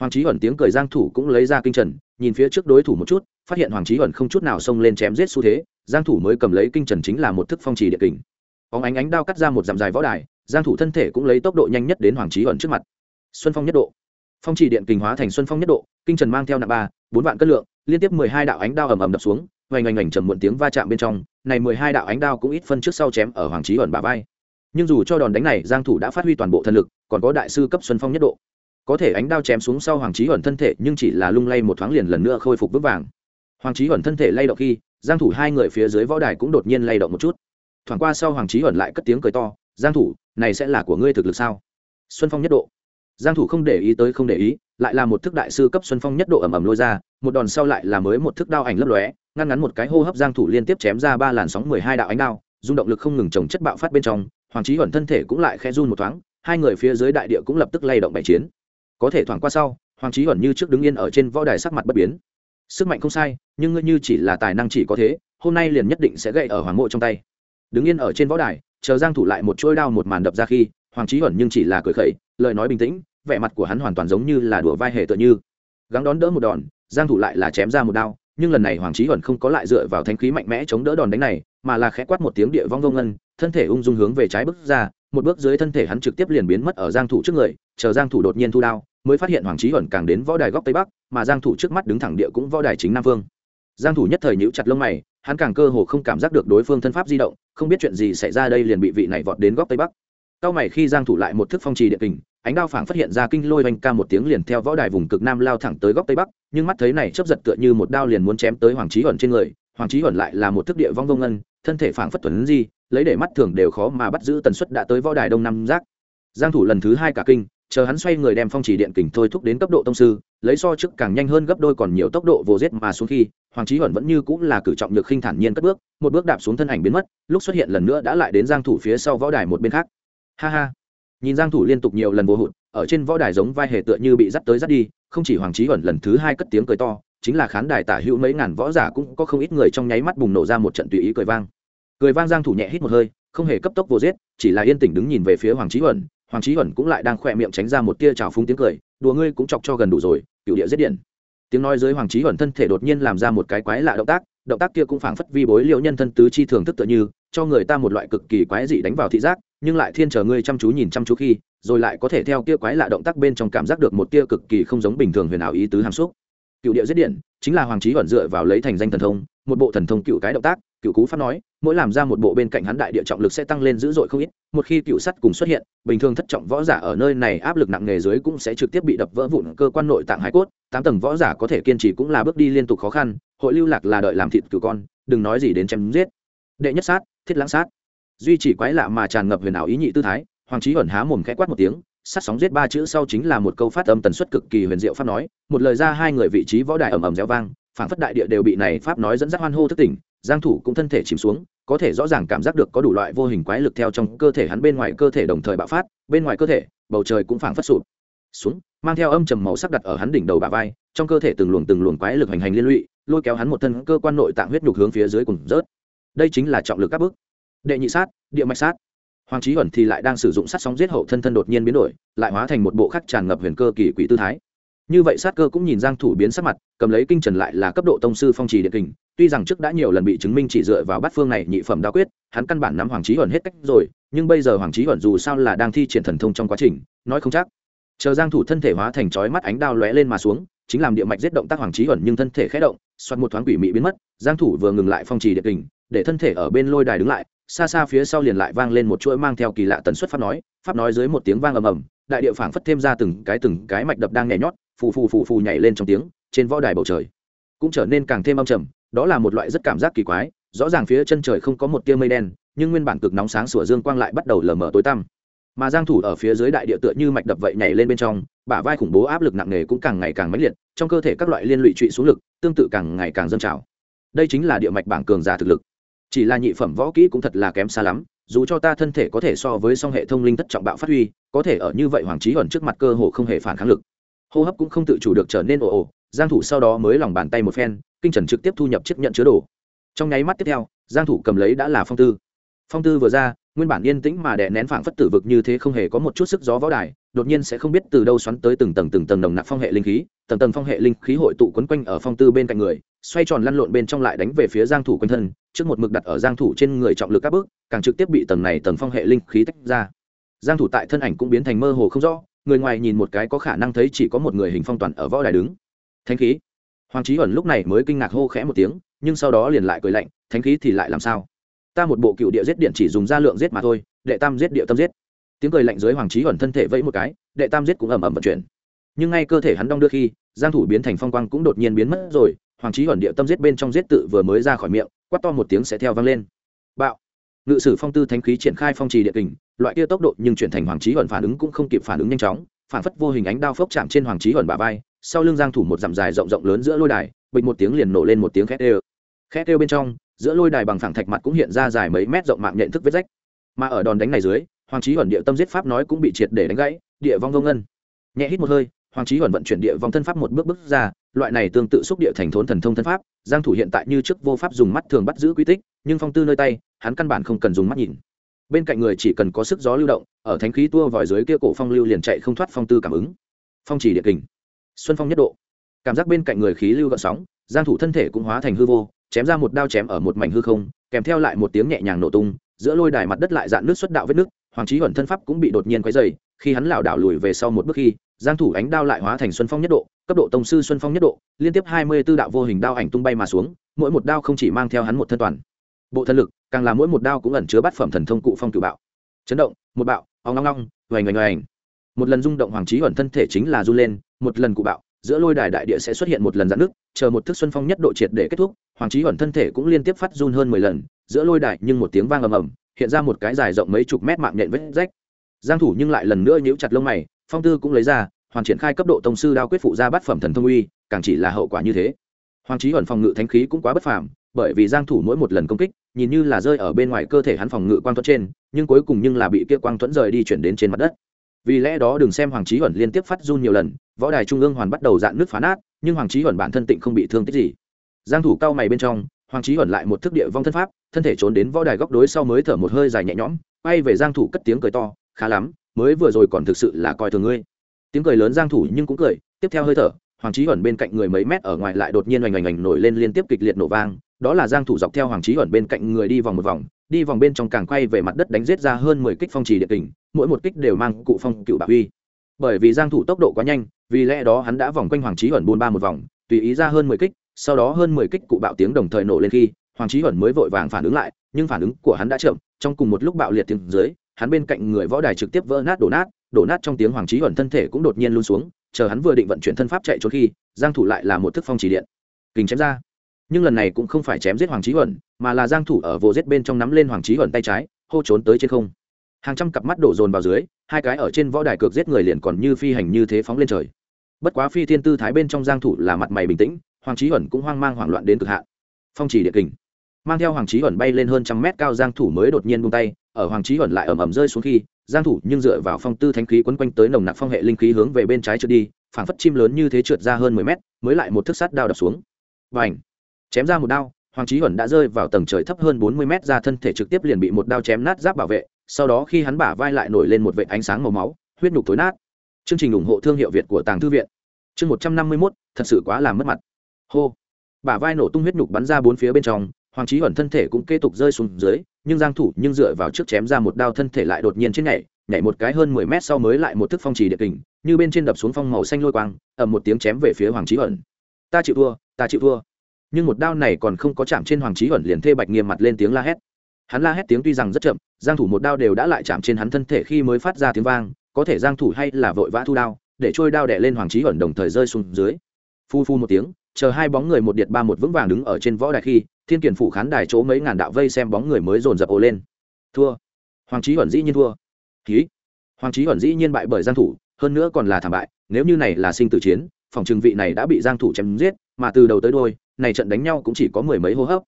Hoàng trí huẩn tiếng cười giang thủ cũng lấy ra kinh trần, nhìn phía trước đối thủ một chút, phát hiện hoàng trí huẩn không chút nào xông lên chém giết xu thế giang thủ mới cầm lấy kinh trần chính là một thức phong trì địa kình. Óng ánh ánh đao cắt ra một dặm dài võ đài, giang thủ thân thể cũng lấy tốc độ nhanh nhất đến hoàng trí ẩn trước mặt. Xuân phong nhất độ. Phong trì điện kình hóa thành xuân phong nhất độ, kinh trần mang theo nặng ba, bốn vạn cân lượng, liên tiếp mười hai đạo ánh đao ầm ầm đập xuống hoành hoành hoành trầm muộn tiếng va chạm bên trong, này mười hai đạo ánh đao cũng ít phân trước sau chém ở hoàng trí ẩn bả vai. Nhưng dù cho đòn đánh này, giang thủ đã phát huy toàn bộ thân lực, còn có đại sư cấp xuân phong nhất độ. Có thể ánh đao chém xuống sau hoàng trí ẩn thân thể, nhưng chỉ là lung lay một thoáng liền lần nữa khôi phục vững vàng. Hoàng trí ẩn thân thể lay động khi giang thủ hai người phía dưới võ đài cũng đột nhiên lay động một chút. Thoảng qua sau hoàng trí ẩn lại cất tiếng cười to, giang thủ, này sẽ là của ngươi thực lực sao? Xuân phong nhất độ. Giang thủ không để ý tới không để ý, lại là một thức đại sư cấp xuân phong nhất độ ầm ầm lôi ra, một đòn sau lại là mới một thức đao ảnh lấp lóe, ngăn ngắn một cái hô hấp giang thủ liên tiếp chém ra ba làn sóng 12 đạo ánh đao, rung động lực không ngừng chồng chất bạo phát bên trong, hoàng trí ẩn thân thể cũng lại khẽ run một thoáng, hai người phía dưới đại địa cũng lập tức lay động bảy chiến. Có thể thoảng qua sau, hoàng trí ẩn như trước đứng yên ở trên võ đài sắc mặt bất biến. Sức mạnh không sai nhưng ngươi như chỉ là tài năng chỉ có thế, hôm nay liền nhất định sẽ gậy ở hoàng mộ trong tay. Đứng yên ở trên võ đài, chờ giang thủ lại một chuôi đao một màn đập ra khi, hoàng trí ẩn nhưng chỉ là cười khẩy, lời nói bình tĩnh, vẻ mặt của hắn hoàn toàn giống như là đùa vai hề tựa như. Gắng đón đỡ một đòn, giang thủ lại là chém ra một đao, nhưng lần này hoàng trí ẩn không có lại dựa vào thanh khí mạnh mẽ chống đỡ đòn đánh này, mà là khẽ quát một tiếng địa vong vô ngân, thân thể ung dung hướng về trái bước ra, một bước dưới thân thể hắn trực tiếp liền biến mất ở giang thủ trước người, chờ giang thủ đột nhiên thu đao, mới phát hiện hoàng trí ẩn càng đến võ đài góc tây bắc, mà giang thủ trước mắt đứng thẳng địa cũng võ đài chính nam phương giang thủ nhất thời nhíu chặt lông mày, hắn càng cơ hồ không cảm giác được đối phương thân pháp di động, không biết chuyện gì xảy ra đây liền bị vị này vọt đến góc tây bắc. Cao mày khi giang thủ lại một thức phong trì điện kình, ánh đao phảng phát hiện ra kinh lôi vành ca một tiếng liền theo võ đài vùng cực nam lao thẳng tới góc tây bắc, nhưng mắt thấy này chớp giật tựa như một đao liền muốn chém tới hoàng trí ẩn trên người, hoàng trí ẩn lại là một thức địa vong vông ngân, thân thể phảng phất tuấn di, lấy để mắt thường đều khó mà bắt giữ tần suất đã tới võ đài đông nam giác. Giang thủ lần thứ hai cả kinh chờ hắn xoay người đem phong chỉ điện kình thôi thúc đến cấp độ tông sư, lấy so trước càng nhanh hơn gấp đôi còn nhiều tốc độ vô giết mà xuống khi, hoàng trí huẩn vẫn như cũng là cử trọng nhược khinh thản nhiên cất bước, một bước đạp xuống thân ảnh biến mất, lúc xuất hiện lần nữa đã lại đến giang thủ phía sau võ đài một bên khác. Ha ha. Nhìn giang thủ liên tục nhiều lần vô hụt, ở trên võ đài giống vai hề tựa như bị dắt tới dắt đi, không chỉ hoàng trí huẩn lần thứ hai cất tiếng cười to, chính là khán đài tả hữu mấy ngàn võ giả cũng có không ít người trong nháy mắt bùng nổ ra một trận tùy ý cười vang. Cười vang giang thủ nhẹ hít một hơi, không hề cấp tốc vô giết, chỉ là yên tĩnh đứng nhìn về phía hoàng trí huẩn hoàng trí ẩn cũng lại đang khỏe miệng tránh ra một tia trào phúng tiếng cười, đùa ngươi cũng chọc cho gần đủ rồi cựu địa giết điện. Tiếng nói dưới hoàng trí ẩn thân thể đột nhiên làm ra một cái quái lạ động tác động tác kia cũng phảng phất vi bối liệu nhân thân tứ chi thường thức tựa như, cho người ta một loại cực kỳ quái dị đánh vào thị giác, nhưng lại thiên chờ ngươi chăm chú nhìn chăm chú khi, rồi lại có thể theo kia quái lạ động tác bên trong cảm giác được một tia cực kỳ không giống bình thường huyền ảo ý tứ hàm xúc. Cựu địa giết điện, chính là hoàng trí ẩn dựa vào lấy thành danh thần thông một bộ thần thông cựu cái động tác, cựu cú pháp nói, mỗi làm ra một bộ bên cạnh hắn đại địa trọng lực sẽ tăng lên dữ dội không ít, một khi cựu sắt cùng xuất hiện, bình thường thất trọng võ giả ở nơi này áp lực nặng nề dưới cũng sẽ trực tiếp bị đập vỡ vụn cơ quan nội tạng hải cốt, tám tầng võ giả có thể kiên trì cũng là bước đi liên tục khó khăn, hội lưu lạc là đợi làm thịt cựu con, đừng nói gì đến chém giết. Đệ nhất sát, thiết lãng sát. Duy trì quái lạ mà tràn ngập huyền ảo ý nhị tư thái, hoàng trí ẩn há mồm khẽ quát một tiếng, sát sóng giết ba chữ sau chính là một câu phát âm tần suất cực kỳ huyền diệu phát nói, một lời ra hai người vị trí võ đài ầm ầm reo vang Phản phất đại địa đều bị này pháp nói dẫn dắt hoan hô thức tỉnh, giang thủ cũng thân thể chìm xuống, có thể rõ ràng cảm giác được có đủ loại vô hình quái lực theo trong cơ thể hắn bên ngoài cơ thể đồng thời bạo phát, bên ngoài cơ thể, bầu trời cũng phảng phất sụp xuống, mang theo âm trầm màu sắc đặt ở hắn đỉnh đầu bả vai, trong cơ thể từng luồng từng luồng quái lực hành hành liên lụy, lôi kéo hắn một thân cơ quan nội tạng huyết nhục hướng phía dưới cùng rớt. Đây chính là trọng lực các bước đệ nhị sát, địa mạch sát. Hoàng trí ẩn thì lại đang sử dụng sát sóng giết hậu thân thân đột nhiên biến đổi, lại hóa thành một bộ khắc tràn ngập huyền cơ kỳ quỷ tư thái như vậy sát cơ cũng nhìn giang thủ biến sắc mặt, cầm lấy kinh trần lại là cấp độ tông sư phong trì điện kình, tuy rằng trước đã nhiều lần bị chứng minh chỉ dựa vào bát phương này nhị phẩm đa quyết, hắn căn bản nắm hoàng trí ẩn hết cách rồi, nhưng bây giờ hoàng trí ẩn dù sao là đang thi triển thần thông trong quá trình, nói không chắc. Chờ giang thủ thân thể hóa thành chói mắt ánh đao lóe lên mà xuống, chính làm địa mạch giết động tác hoàng trí ẩn nhưng thân thể khẽ động xoát một thoáng quỷ mị biến mất, giang thủ vừa ngừng lại phong trì điện kình, để thân thể ở bên lôi đài đứng lại, xa xa phía sau liền lại vang lên một chuỗi mang theo kỳ lạ tần suất pháp nói pháp nói dưới một tiếng vang ầm ầm, đại địa phảng phất thêm ra từng cái từng cái mạch đập đang nhảy nhót phù phù phù phù nhảy lên trong tiếng, trên võ đài bầu trời cũng trở nên càng thêm âm trầm, đó là một loại rất cảm giác kỳ quái, rõ ràng phía chân trời không có một tia mây đen, nhưng nguyên bản cực nóng sáng sủa dương quang lại bắt đầu lờ mờ tối tăm. Mà giang thủ ở phía dưới đại địa tựa như mạch đập vậy nhảy lên bên trong, bả vai khủng bố áp lực nặng nề cũng càng ngày càng mãnh liệt, trong cơ thể các loại liên lụy trụy xuống lực, tương tự càng ngày càng dâng trào. Đây chính là địa mạch bảng cường giả thực lực. Chỉ là nhị phẩm võ kỹ cũng thật là kém xa lắm, dù cho ta thân thể có thể so với song hệ thông linh thất trọng bạo phát huy, có thể ở như vậy hoàng trí ẩn trước mặt cơ hồ không hề phản kháng lực hô hấp cũng không tự chủ được trở nên ồ ồ, giang thủ sau đó mới lòng bàn tay một phen, kinh trần trực tiếp thu nhập chiếc nhận chứa đồ. Trong nháy mắt tiếp theo, giang thủ cầm lấy đã là phong tư. Phong tư vừa ra, nguyên bản yên tĩnh mà đè nén phảng phất tử vực như thế không hề có một chút sức gió võ đài, đột nhiên sẽ không biết từ đâu xoắn tới từng tầng từng tầng nồng nặc phong hệ linh khí, tầng tầng phong hệ linh khí hội tụ quấn quanh ở phong tư bên cạnh người, xoay tròn lăn lộn bên trong lại đánh về phía giang thủ quanh thân, trước một mực đặt ở giang thủ trên người trọng lực các bước, càng trực tiếp bị tầng này tầng phong hệ linh khí tách ra. Giang thủ tại thân ảnh cũng biến thành mơ hồ không rõ người ngoài nhìn một cái có khả năng thấy chỉ có một người hình phong toàn ở võ đài đứng. Thánh khí. Hoàng trí ẩn lúc này mới kinh ngạc hô khẽ một tiếng, nhưng sau đó liền lại cười lạnh, thánh khí thì lại làm sao? Ta một bộ cựu địa giết điện chỉ dùng ra lượng giết mà thôi, đệ tam giết địa tâm giết. Tiếng cười lạnh dưới hoàng trí ẩn thân thể vẫy một cái, đệ tam giết cũng ầm ầm vận chuyển. Nhưng ngay cơ thể hắn đong đưa khi, giang thủ biến thành phong quang cũng đột nhiên biến mất rồi, hoàng trí ẩn địa tâm giết bên trong giết tự vừa mới ra khỏi miệng, quát to một tiếng sẽ theo vang lên. Bạo ngự sử phong tư thánh khí triển khai phong trì địa kình, loại kia tốc độ nhưng chuyển thành hoàng trí ẩn phản ứng cũng không kịp phản ứng nhanh chóng, phản phất vô hình ánh đao phốc chạm trên hoàng trí ẩn bả vai, sau lưng giang thủ một dặm dài rộng rộng lớn giữa lôi đài, bịch một tiếng liền nổ lên một tiếng khét đều. Khét đều bên trong, giữa lôi đài bằng phẳng thạch mặt cũng hiện ra dài mấy mét rộng mạng nhận thức vết rách. Mà ở đòn đánh này dưới, hoàng trí ẩn địa tâm giết pháp nói cũng bị triệt để đánh gãy, địa vong vô ngân. Nhẹ hít một hơi, hoàng trí ẩn vận chuyển địa vong thân pháp một bước bước ra, loại này tương tự xúc địa thành thốn thần thông thân pháp, giang thủ hiện tại như trước vô pháp dùng mắt thường bắt giữ quy tích nhưng phong tư nơi tay, hắn căn bản không cần dùng mắt nhìn. Bên cạnh người chỉ cần có sức gió lưu động, ở thánh khí tua vòi dưới kia cổ phong lưu liền chạy không thoát phong tư cảm ứng. Phong chỉ địa kình. Xuân phong nhất độ. Cảm giác bên cạnh người khí lưu gợn sóng, giang thủ thân thể cũng hóa thành hư vô, chém ra một đao chém ở một mảnh hư không, kèm theo lại một tiếng nhẹ nhàng nổ tung, giữa lôi đài mặt đất lại dạn nước xuất đạo vết nước, hoàng trí huẩn thân pháp cũng bị đột nhiên quấy dày khi hắn lảo đảo lùi về sau một bước khi, giang thủ ánh đao lại hóa thành xuân phong nhất độ, cấp độ tông sư xuân phong nhất độ, liên tiếp 24 đạo vô hình đao ảnh tung bay mà xuống, mỗi một đao không chỉ mang theo hắn một thân toàn bộ thân lực, càng là mỗi một đao cũng ẩn chứa bát phẩm thần thông cụ phong cửu bạo. Chấn động, một bạo, ong long long oành oành oành. Một lần rung động hoàng trí ẩn thân thể chính là run lên, một lần cụ bạo, giữa lôi đài đại địa sẽ xuất hiện một lần giãn nước chờ một thức xuân phong nhất độ triệt để kết thúc, hoàng trí ẩn thân thể cũng liên tiếp phát run hơn mười lần, giữa lôi đài nhưng một tiếng vang ầm ầm, hiện ra một cái dài rộng mấy chục mét mạng nhện vết rách. Giang thủ nhưng lại lần nữa nhíu chặt lông mày, phong tư cũng lấy ra, hoàn triển khai cấp độ tông sư đao quyết phụ ra bát phẩm thần thông uy, càng chỉ là hậu quả như thế. Hoàng trí ẩn phòng ngự thánh khí cũng quá bất phàm bởi vì giang thủ mỗi một lần công kích, nhìn như là rơi ở bên ngoài cơ thể hắn phòng ngự quang thuẫn trên, nhưng cuối cùng nhưng là bị kia quang thuẫn rời đi chuyển đến trên mặt đất. Vì lẽ đó đừng xem hoàng trí huyền liên tiếp phát run nhiều lần, võ đài trung ương hoàn bắt đầu dạn nước phá nát, nhưng hoàng trí huyền bản thân tịnh không bị thương tích gì. Giang thủ cao mày bên trong, hoàng trí huyền lại một thức địa vong thân pháp, thân thể trốn đến võ đài góc đối sau mới thở một hơi dài nhẹ nhõm, quay về giang thủ cất tiếng cười to, khá lắm, mới vừa rồi còn thực sự là coi thường ngươi. Tiếng cười lớn giang thủ nhưng cũng cười, tiếp theo hơi thở, hoàng trí ẩn bên cạnh người mấy mét ở ngoài lại đột nhiên oành oành oành nổi lên liên tiếp kịch liệt nổ vang đó là giang thủ dọc theo hoàng trí ẩn bên cạnh người đi vòng một vòng, đi vòng bên trong càng quay về mặt đất đánh giết ra hơn 10 kích phong trì địa kình mỗi một kích đều mang cụ phong cựu bạo uy. Bởi vì giang thủ tốc độ quá nhanh, vì lẽ đó hắn đã vòng quanh hoàng trí ẩn buôn ba một vòng, tùy ý ra hơn 10 kích, sau đó hơn 10 kích cụ bạo tiếng đồng thời nổ lên khi, hoàng trí ẩn mới vội vàng phản ứng lại, nhưng phản ứng của hắn đã chậm, trong cùng một lúc bạo liệt tiếng dưới, hắn bên cạnh người võ đài trực tiếp vỡ nát đổ nát đổ nát trong tiếng hoàng trí ẩn thân thể cũng đột nhiên luôn xuống, chờ hắn vừa định vận chuyển thân pháp chạy trốn khi, giang thủ lại là một thức phong chỉ điện. Kình chém ra nhưng lần này cũng không phải chém giết hoàng trí huẩn, mà là giang thủ ở vô giết bên trong nắm lên hoàng trí huẩn tay trái, hô trốn tới trên không. Hàng trăm cặp mắt đổ dồn vào dưới, hai cái ở trên võ đài cược giết người liền còn như phi hành như thế phóng lên trời. Bất quá phi thiên tư thái bên trong giang thủ là mặt mày bình tĩnh, hoàng trí huẩn cũng hoang mang hoảng loạn đến cực hạn. Phong chỉ địa kình. Mang theo hoàng trí huẩn bay lên hơn trăm mét cao giang thủ mới đột nhiên buông tay, ở hoàng trí huẩn lại ầm ầm rơi xuống khi, giang thủ nhưng dựa vào phong tư thánh khí quấn quanh tới nồng nặc phong hệ linh khí hướng về bên trái trượt đi, phảng phất chim lớn như thế trượt ra hơn 10 mét, mới lại một thức sắt đao đập xuống. Vành chém ra một đao hoàng trí huẩn đã rơi vào tầng trời thấp hơn 40 mét ra thân thể trực tiếp liền bị một đao chém nát giáp bảo vệ sau đó khi hắn bả vai lại nổi lên một vệt ánh sáng màu máu huyết nhục tối nát. Chương trình ủng hộ thương hiệu việt của tàng thư viện. Chương 151, thật sự quá làm mất mặt. Hô. Bả vai nổ tung huyết nhục bắn ra bốn phía bên trong hoàng trí huẩn thân thể cũng kế tục rơi xuống dưới nhưng giang thủ nhưng dựa vào trước chém ra một đao thân thể lại đột nhiên trên nhảy nhảy một cái hơn 10 mét sau mới lại một thức phong trì địa kình như bên trên đập xuống phong màu xanh lôi quang ầm một tiếng chém về phía hoàng trí ẩn ta chịu thua ta chịu thua nhưng một đao này còn không có chạm trên hoàng trí ẩn liền thê bạch nghiêm mặt lên tiếng la hét. Hắn la hét tiếng tuy rằng rất chậm, giang thủ một đao đều đã lại chạm trên hắn thân thể khi mới phát ra tiếng vang, có thể giang thủ hay là vội vã thu đao, để trôi đao đè lên hoàng trí ẩn đồng thời rơi xuống dưới. Phu phu một tiếng, chờ hai bóng người một điện ba một vững vàng đứng ở trên võ đài khi, thiên kiền phủ khán đài chỗ mấy ngàn đạo vây xem bóng người mới dồn dập ồ lên. Thua. Hoàng trí ẩn dĩ nhiên thua. Ký. Hoàng trí ẩn dĩ nhiên bại bởi giang thủ, hơn nữa còn là thảm bại, nếu như này là sinh tử chiến, phòng trường vị này đã bị giang thủ chém giết, mà từ đầu tới đuôi này trận đánh nhau cũng chỉ có mười mấy hô hấp.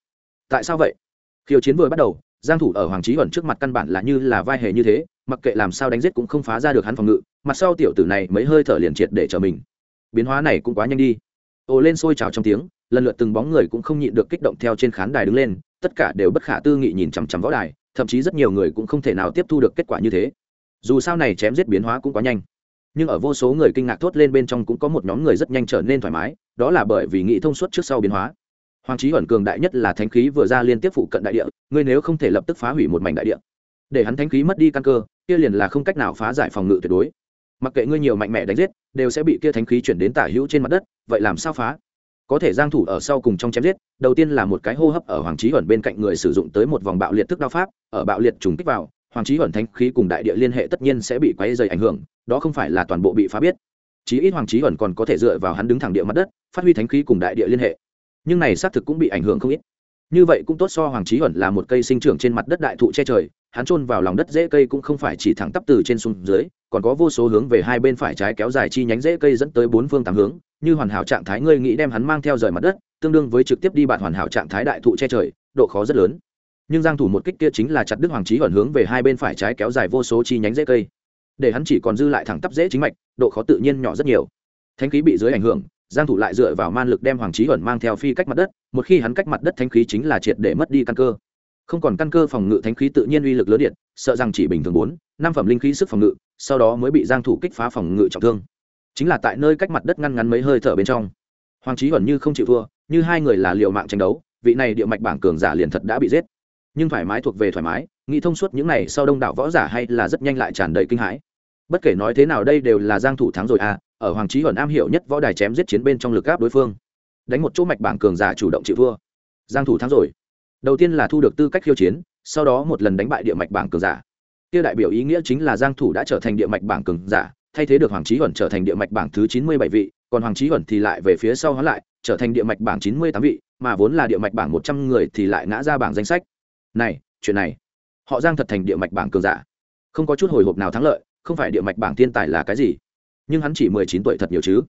Tại sao vậy? Khiêu chiến vừa bắt đầu, giang thủ ở hoàng trí ẩn trước mặt căn bản là như là vai hề như thế, mặc kệ làm sao đánh giết cũng không phá ra được hắn phòng ngự, mặt sau tiểu tử này mấy hơi thở liền triệt để trở mình. Biến hóa này cũng quá nhanh đi. Ồ lên sôi trào trong tiếng, lần lượt từng bóng người cũng không nhịn được kích động theo trên khán đài đứng lên, tất cả đều bất khả tư nghị nhìn chằm chằm võ đài, thậm chí rất nhiều người cũng không thể nào tiếp thu được kết quả như thế. Dù sao này chém giết biến hóa cũng quá nhanh nhưng ở vô số người kinh ngạc thốt lên bên trong cũng có một nhóm người rất nhanh trở nên thoải mái, đó là bởi vì nghĩ thông suốt trước sau biến hóa. Hoàng trí ẩn cường đại nhất là thánh khí vừa ra liên tiếp phụ cận đại địa, ngươi nếu không thể lập tức phá hủy một mảnh đại địa, để hắn thánh khí mất đi căn cơ, kia liền là không cách nào phá giải phòng ngự tuyệt đối. Mặc kệ ngươi nhiều mạnh mẽ đánh giết, đều sẽ bị kia thánh khí chuyển đến tả hữu trên mặt đất, vậy làm sao phá? Có thể giang thủ ở sau cùng trong chém giết, đầu tiên là một cái hô hấp ở hoàng trí ẩn bên cạnh người sử dụng tới một vòng bạo liệt thức đao pháp, ở bạo liệt trùng kích vào, hoàng trí ẩn thánh khí cùng đại địa liên hệ tất nhiên sẽ bị quấy rầy ảnh hưởng đó không phải là toàn bộ bị phá biết. Chí ít hoàng trí ẩn còn có thể dựa vào hắn đứng thẳng địa mặt đất, phát huy thánh khí cùng đại địa liên hệ. Nhưng này xác thực cũng bị ảnh hưởng không ít. Như vậy cũng tốt so hoàng trí ẩn là một cây sinh trưởng trên mặt đất đại thụ che trời, hắn chôn vào lòng đất dễ cây cũng không phải chỉ thẳng tắp từ trên xuống dưới, còn có vô số hướng về hai bên phải trái kéo dài chi nhánh dễ cây dẫn tới bốn phương tám hướng, như hoàn hảo trạng thái ngươi nghĩ đem hắn mang theo rời mặt đất, tương đương với trực tiếp đi bạn hoàn hảo trạng thái đại thụ che trời, độ khó rất lớn. Nhưng giang thủ một kích kia chính là chặt đứt hoàng trí ẩn hướng về hai bên phải trái kéo dài vô số chi nhánh dễ cây để hắn chỉ còn dư lại thẳng tắp dễ chính mạch, độ khó tự nhiên nhỏ rất nhiều. Thánh khí bị dưới ảnh hưởng, giang thủ lại dựa vào man lực đem hoàng trí ẩn mang theo phi cách mặt đất, một khi hắn cách mặt đất thánh khí chính là triệt để mất đi căn cơ. Không còn căn cơ phòng ngự thánh khí tự nhiên uy lực lớn điện, sợ rằng chỉ bình thường bốn, năm phẩm linh khí sức phòng ngự, sau đó mới bị giang thủ kích phá phòng ngự trọng thương. Chính là tại nơi cách mặt đất ngăn ngắn mấy hơi thở bên trong, hoàng trí ẩn như không chịu thua, như hai người là liều mạng tranh đấu, vị này địa mạch bảng cường giả liền thật đã bị giết. Nhưng thoải mái thuộc về thoải mái, nghĩ thông suốt những này sau đông đảo võ giả hay là rất nhanh lại tràn đầy kinh hãi bất kể nói thế nào đây đều là giang thủ thắng rồi à ở hoàng trí Huyền am hiểu nhất võ đài chém giết chiến bên trong lực áp đối phương. Đánh một chỗ mạch bảng cường giả chủ động chịu thua. Giang thủ thắng rồi. Đầu tiên là thu được tư cách khiêu chiến, sau đó một lần đánh bại địa mạch bảng cường giả. Kia đại biểu ý nghĩa chính là giang thủ đã trở thành địa mạch bảng cường giả, thay thế được hoàng trí Huyền trở thành địa mạch bảng thứ 97 vị, còn hoàng trí Huyền thì lại về phía sau hóa lại, trở thành địa mạch bảng 98 vị, mà vốn là địa mạch bảng 100 người thì lại ngã ra bảng danh sách. Này, chuyện này. Họ giang thật thành địa mạch bảng cường giả. Không có chút hồi hộp nào thắng lợi không phải địa mạch bảng thiên tài là cái gì? Nhưng hắn chỉ 19 tuổi thật nhiều chứ?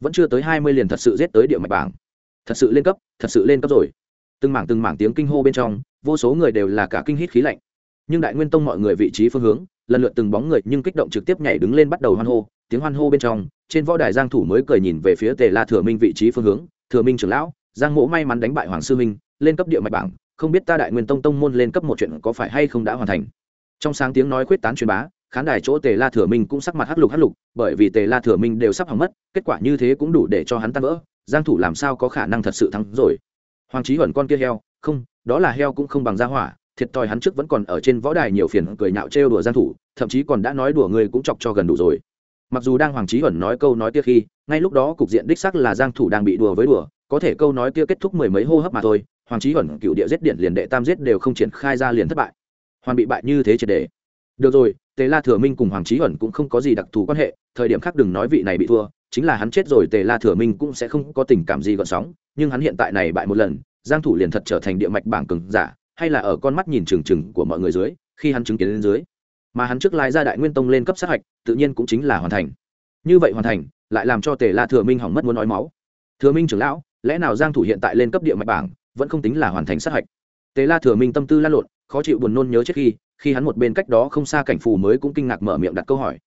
Vẫn chưa tới 20 liền thật sự giết tới địa mạch bảng. Thật sự lên cấp, thật sự lên cấp rồi. Từng mảng từng mảng tiếng kinh hô bên trong, vô số người đều là cả kinh hít khí lạnh. Nhưng đại nguyên tông mọi người vị trí phương hướng, lần lượt từng bóng người nhưng kích động trực tiếp nhảy đứng lên bắt đầu hoan hô. Tiếng hoan hô bên trong, trên võ đài giang thủ mới cười nhìn về phía tề la thừa minh vị trí phương hướng. Thừa minh trưởng lão, giang mỗ may mắn đánh bại hoàng sư minh, lên cấp địa mạch bảng. Không biết ta đại nguyên tông tông môn lên cấp một chuyện có phải hay không đã hoàn thành. Trong sáng tiếng nói khuyết tán truyền bá khán đài chỗ tề la thừa minh cũng sắc mặt hắc lục hắc lục, bởi vì tề la thừa minh đều sắp hỏng mất, kết quả như thế cũng đủ để cho hắn tan vỡ, giang thủ làm sao có khả năng thật sự thắng rồi? Hoàng trí huẩn con kia heo, không, đó là heo cũng không bằng gia hỏa, thiệt thòi hắn trước vẫn còn ở trên võ đài nhiều phiền cười nhạo trêu đùa giang thủ, thậm chí còn đã nói đùa người cũng chọc cho gần đủ rồi. Mặc dù đang hoàng trí huẩn nói câu nói kia khi, ngay lúc đó cục diện đích xác là giang thủ đang bị đùa với đùa, có thể câu nói kia kết thúc mười mấy hô hấp mà thôi, hoàng trí huẩn cựu địa giết điện liền đệ tam giết đều không triển khai ra liền thất bại. Hoàn bị bại như thế triệt để được rồi, tề la thừa minh cùng hoàng trí ẩn cũng không có gì đặc thù quan hệ, thời điểm khác đừng nói vị này bị thua, chính là hắn chết rồi tề la thừa minh cũng sẽ không có tình cảm gì gọn sóng, nhưng hắn hiện tại này bại một lần, giang thủ liền thật trở thành địa mạch bảng cường giả, hay là ở con mắt nhìn trừng trừng của mọi người dưới, khi hắn chứng kiến lên dưới. Mà hắn trước lai ra đại nguyên tông lên cấp sát hạch, tự nhiên cũng chính là hoàn thành. Như vậy hoàn thành, lại làm cho tề la thừa minh hỏng mất muốn nói máu. Thừa minh trưởng lão, lẽ nào giang thủ hiện tại lên cấp địa mạch bảng, vẫn không tính là hoàn thành sát hạch? Tề la thừa minh tâm tư lan lộn, khó chịu buồn nôn nhớ trước khi khi hắn một bên cách đó không xa cảnh phù mới cũng kinh ngạc mở miệng đặt câu hỏi.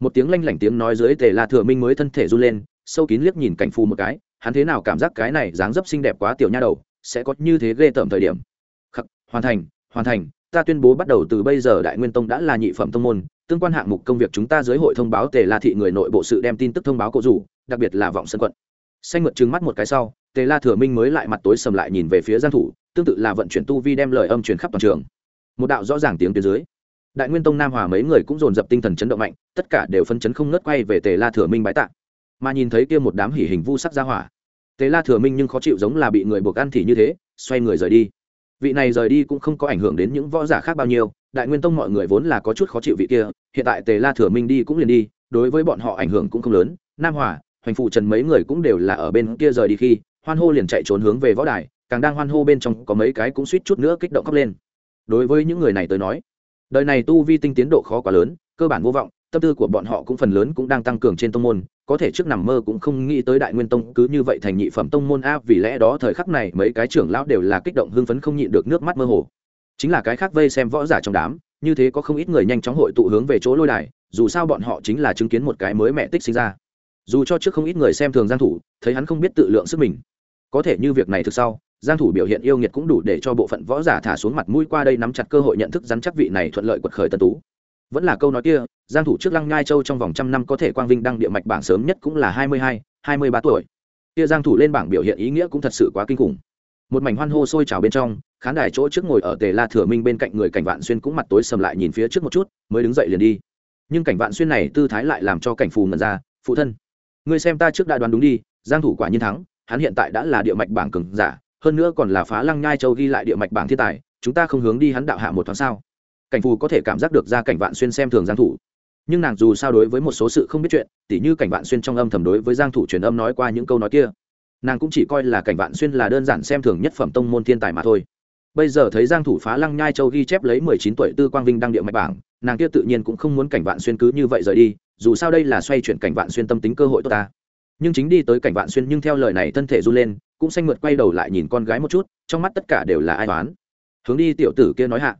Một tiếng lanh lảnh tiếng nói dưới tề la thừa minh mới thân thể run lên, sâu kín liếc nhìn cảnh phù một cái, hắn thế nào cảm giác cái này dáng dấp xinh đẹp quá tiểu nha đầu, sẽ có như thế ghê tởm thời điểm. Khắc, hoàn thành hoàn thành, ta tuyên bố bắt đầu từ bây giờ đại nguyên tông đã là nhị phẩm tông môn, tương quan hạng mục công việc chúng ta dưới hội thông báo tề la thị người nội bộ sự đem tin tức thông báo cổ rủ, đặc biệt là vọng sân quận. Xanh mượt trừng mắt một cái sau, tề la thừa minh mới lại mặt tối sầm lại nhìn về phía giang thủ, tương tự là vận chuyển tu vi đem lời âm truyền khắp toàn trường một đạo rõ ràng tiếng tuyến dưới. Đại nguyên tông nam hòa mấy người cũng dồn dập tinh thần chấn động mạnh, tất cả đều phân chấn không ngớt quay về tề la thừa minh bái tạ. Mà nhìn thấy kia một đám hỉ hình vu sắc ra hỏa, tề la thừa minh nhưng khó chịu giống là bị người buộc ăn thì như thế, xoay người rời đi. Vị này rời đi cũng không có ảnh hưởng đến những võ giả khác bao nhiêu, đại nguyên tông mọi người vốn là có chút khó chịu vị kia, hiện tại tề la thừa minh đi cũng liền đi, đối với bọn họ ảnh hưởng cũng không lớn. Nam hòa, hoành phụ trần mấy người cũng đều là ở bên kia rời đi khi, hoan hô liền chạy trốn hướng về võ đài, càng đang hoan hô bên trong có mấy cái cũng suýt chút nữa kích động khóc lên đối với những người này tới nói, đời này tu vi tinh tiến độ khó quá lớn, cơ bản vô vọng, tâm tư của bọn họ cũng phần lớn cũng đang tăng cường trên tông môn, có thể trước nằm mơ cũng không nghĩ tới đại nguyên tông cứ như vậy thành nhị phẩm tông môn a, vì lẽ đó thời khắc này mấy cái trưởng lão đều là kích động hưng phấn không nhịn được nước mắt mơ hồ. Chính là cái khác vây xem võ giả trong đám, như thế có không ít người nhanh chóng hội tụ hướng về chỗ lôi đài, dù sao bọn họ chính là chứng kiến một cái mới mẹ tích sinh ra. Dù cho trước không ít người xem thường giang thủ, thấy hắn không biết tự lượng sức mình, có thể như việc này thực sau giang thủ biểu hiện yêu nghiệt cũng đủ để cho bộ phận võ giả thả xuống mặt mũi qua đây nắm chặt cơ hội nhận thức rắn chắc vị này thuận lợi quật khởi tân tú. Vẫn là câu nói kia giang thủ trước lăng nhai châu trong vòng trăm năm có thể quang vinh đăng địa mạch bảng sớm nhất cũng là 22, 23 tuổi. Kia giang thủ lên bảng biểu hiện ý nghĩa cũng thật sự quá kinh khủng. Một mảnh hoan hô sôi trào bên trong khán đài chỗ trước ngồi ở tề la thừa minh bên cạnh người cảnh vạn xuyên cũng mặt tối sầm lại nhìn phía trước một chút mới đứng dậy liền đi. Nhưng cảnh vạn xuyên này tư thái lại làm cho cảnh phù ngẩn ra phụ thân người xem ta trước đã đoán đúng đi giang thủ quả nhiên thắng hắn hiện tại đã là địa mạch bảng cường giả hơn nữa còn là phá lăng nhai châu ghi lại địa mạch bảng thiên tài, chúng ta không hướng đi hắn đạo hạ một tháng sao? Cảnh phù có thể cảm giác được ra cảnh vạn xuyên xem thường giang thủ. Nhưng nàng dù sao đối với một số sự không biết chuyện, tỉ như cảnh vạn xuyên trong âm thầm đối với giang thủ truyền âm nói qua những câu nói kia, nàng cũng chỉ coi là cảnh vạn xuyên là đơn giản xem thường nhất phẩm tông môn thiên tài mà thôi. Bây giờ thấy giang thủ phá lăng nhai châu ghi chép lấy 19 tuổi tư quang vinh đăng địa mạch bảng, nàng kia tự nhiên cũng không muốn cảnh vạn xuyên cứ như vậy rời đi, dù sao đây là xoay chuyển cảnh vạn xuyên tâm tính cơ hội tốt ta. Nhưng chính đi tới cảnh vạn xuyên nhưng theo lời này thân thể du lên cũng xanh mượt quay đầu lại nhìn con gái một chút, trong mắt tất cả đều là ai toán hướng đi tiểu tử kia nói hạ.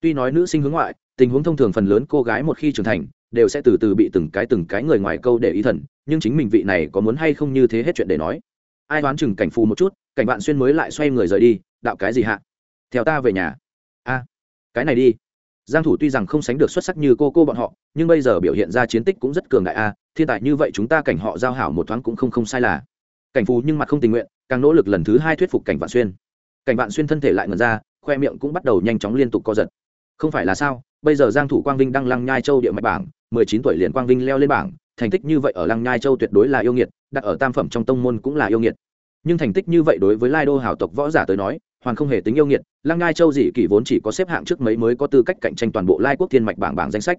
Tuy nói nữ sinh hướng ngoại, tình huống thông thường phần lớn cô gái một khi trưởng thành, đều sẽ từ từ bị từng cái từng cái người ngoài câu để ý thần, nhưng chính mình vị này có muốn hay không như thế hết chuyện để nói. Ai đoán chừng cảnh phù một chút, cảnh bạn xuyên mới lại xoay người rời đi, đạo cái gì hạ? Theo ta về nhà. A, cái này đi. Giang thủ tuy rằng không sánh được xuất sắc như cô cô bọn họ, nhưng bây giờ biểu hiện ra chiến tích cũng rất cường đại a, thiên tài như vậy chúng ta cảnh họ giao hảo một thoáng cũng không không sai là cảnh phù nhưng mặt không tình nguyện, càng nỗ lực lần thứ hai thuyết phục cảnh vạn xuyên. Cảnh vạn xuyên thân thể lại ngần ra, khoe miệng cũng bắt đầu nhanh chóng liên tục co giật. Không phải là sao, bây giờ giang thủ quang vinh đang lăng nhai châu địa mạch bảng 19 tuổi liền quang vinh leo lên bảng, thành tích như vậy ở lăng nhai châu tuyệt đối là yêu nghiệt, đặt ở tam phẩm trong tông môn cũng là yêu nghiệt. Nhưng thành tích như vậy đối với lai đô hảo tộc võ giả tới nói, hoàn không hề tính yêu nghiệt, lăng nhai châu dị kỷ vốn chỉ có xếp hạng trước mấy mới có tư cách cạnh tranh toàn bộ lai quốc thiên mạch bảng bảng danh sách.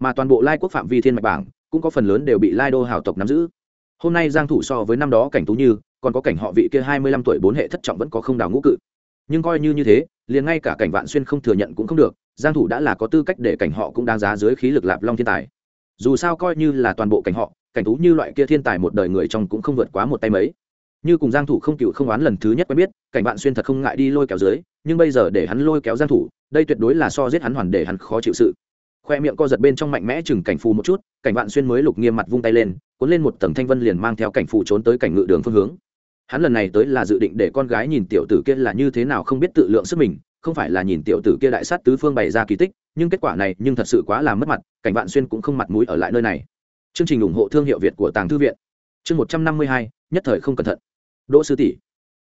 Mà toàn bộ lai quốc phạm vi thiên mạch bảng, cũng có phần lớn đều bị lai đô hảo tộc nắm giữ hôm nay giang thủ so với năm đó cảnh tú như, còn có cảnh họ vị kia 25 tuổi bốn hệ thất trọng vẫn có không đào ngũ cự. Nhưng coi như như thế, liền ngay cả cảnh vạn xuyên không thừa nhận cũng không được, giang thủ đã là có tư cách để cảnh họ cũng đáng giá dưới khí lực lạp long thiên tài. Dù sao coi như là toàn bộ cảnh họ, cảnh tú như loại kia thiên tài một đời người trong cũng không vượt quá một tay mấy. Như cùng giang thủ không cựu không oán lần thứ nhất quen biết, cảnh vạn xuyên thật không ngại đi lôi kéo dưới, nhưng bây giờ để hắn lôi kéo giang thủ, đây tuyệt đối là so giết hắn hoàn để hắn khó chịu sự khoe miệng co giật bên trong mạnh mẽ chừng cảnh phù một chút, cảnh vạn xuyên mới lục nghiêm mặt vung tay lên, cuốn lên một tầng thanh vân liền mang theo cảnh phù trốn tới cảnh ngự đường phương hướng. Hắn lần này tới là dự định để con gái nhìn tiểu tử kia là như thế nào không biết tự lượng sức mình, không phải là nhìn tiểu tử kia đại sát tứ phương bày ra kỳ tích, nhưng kết quả này nhưng thật sự quá là mất mặt, cảnh vạn xuyên cũng không mặt mũi ở lại nơi này. Chương trình ủng hộ thương hiệu việt của tàng thư viện. Chương một trăm năm mươi hai, nhất thời không cẩn thận. Đỗ sư tỷ.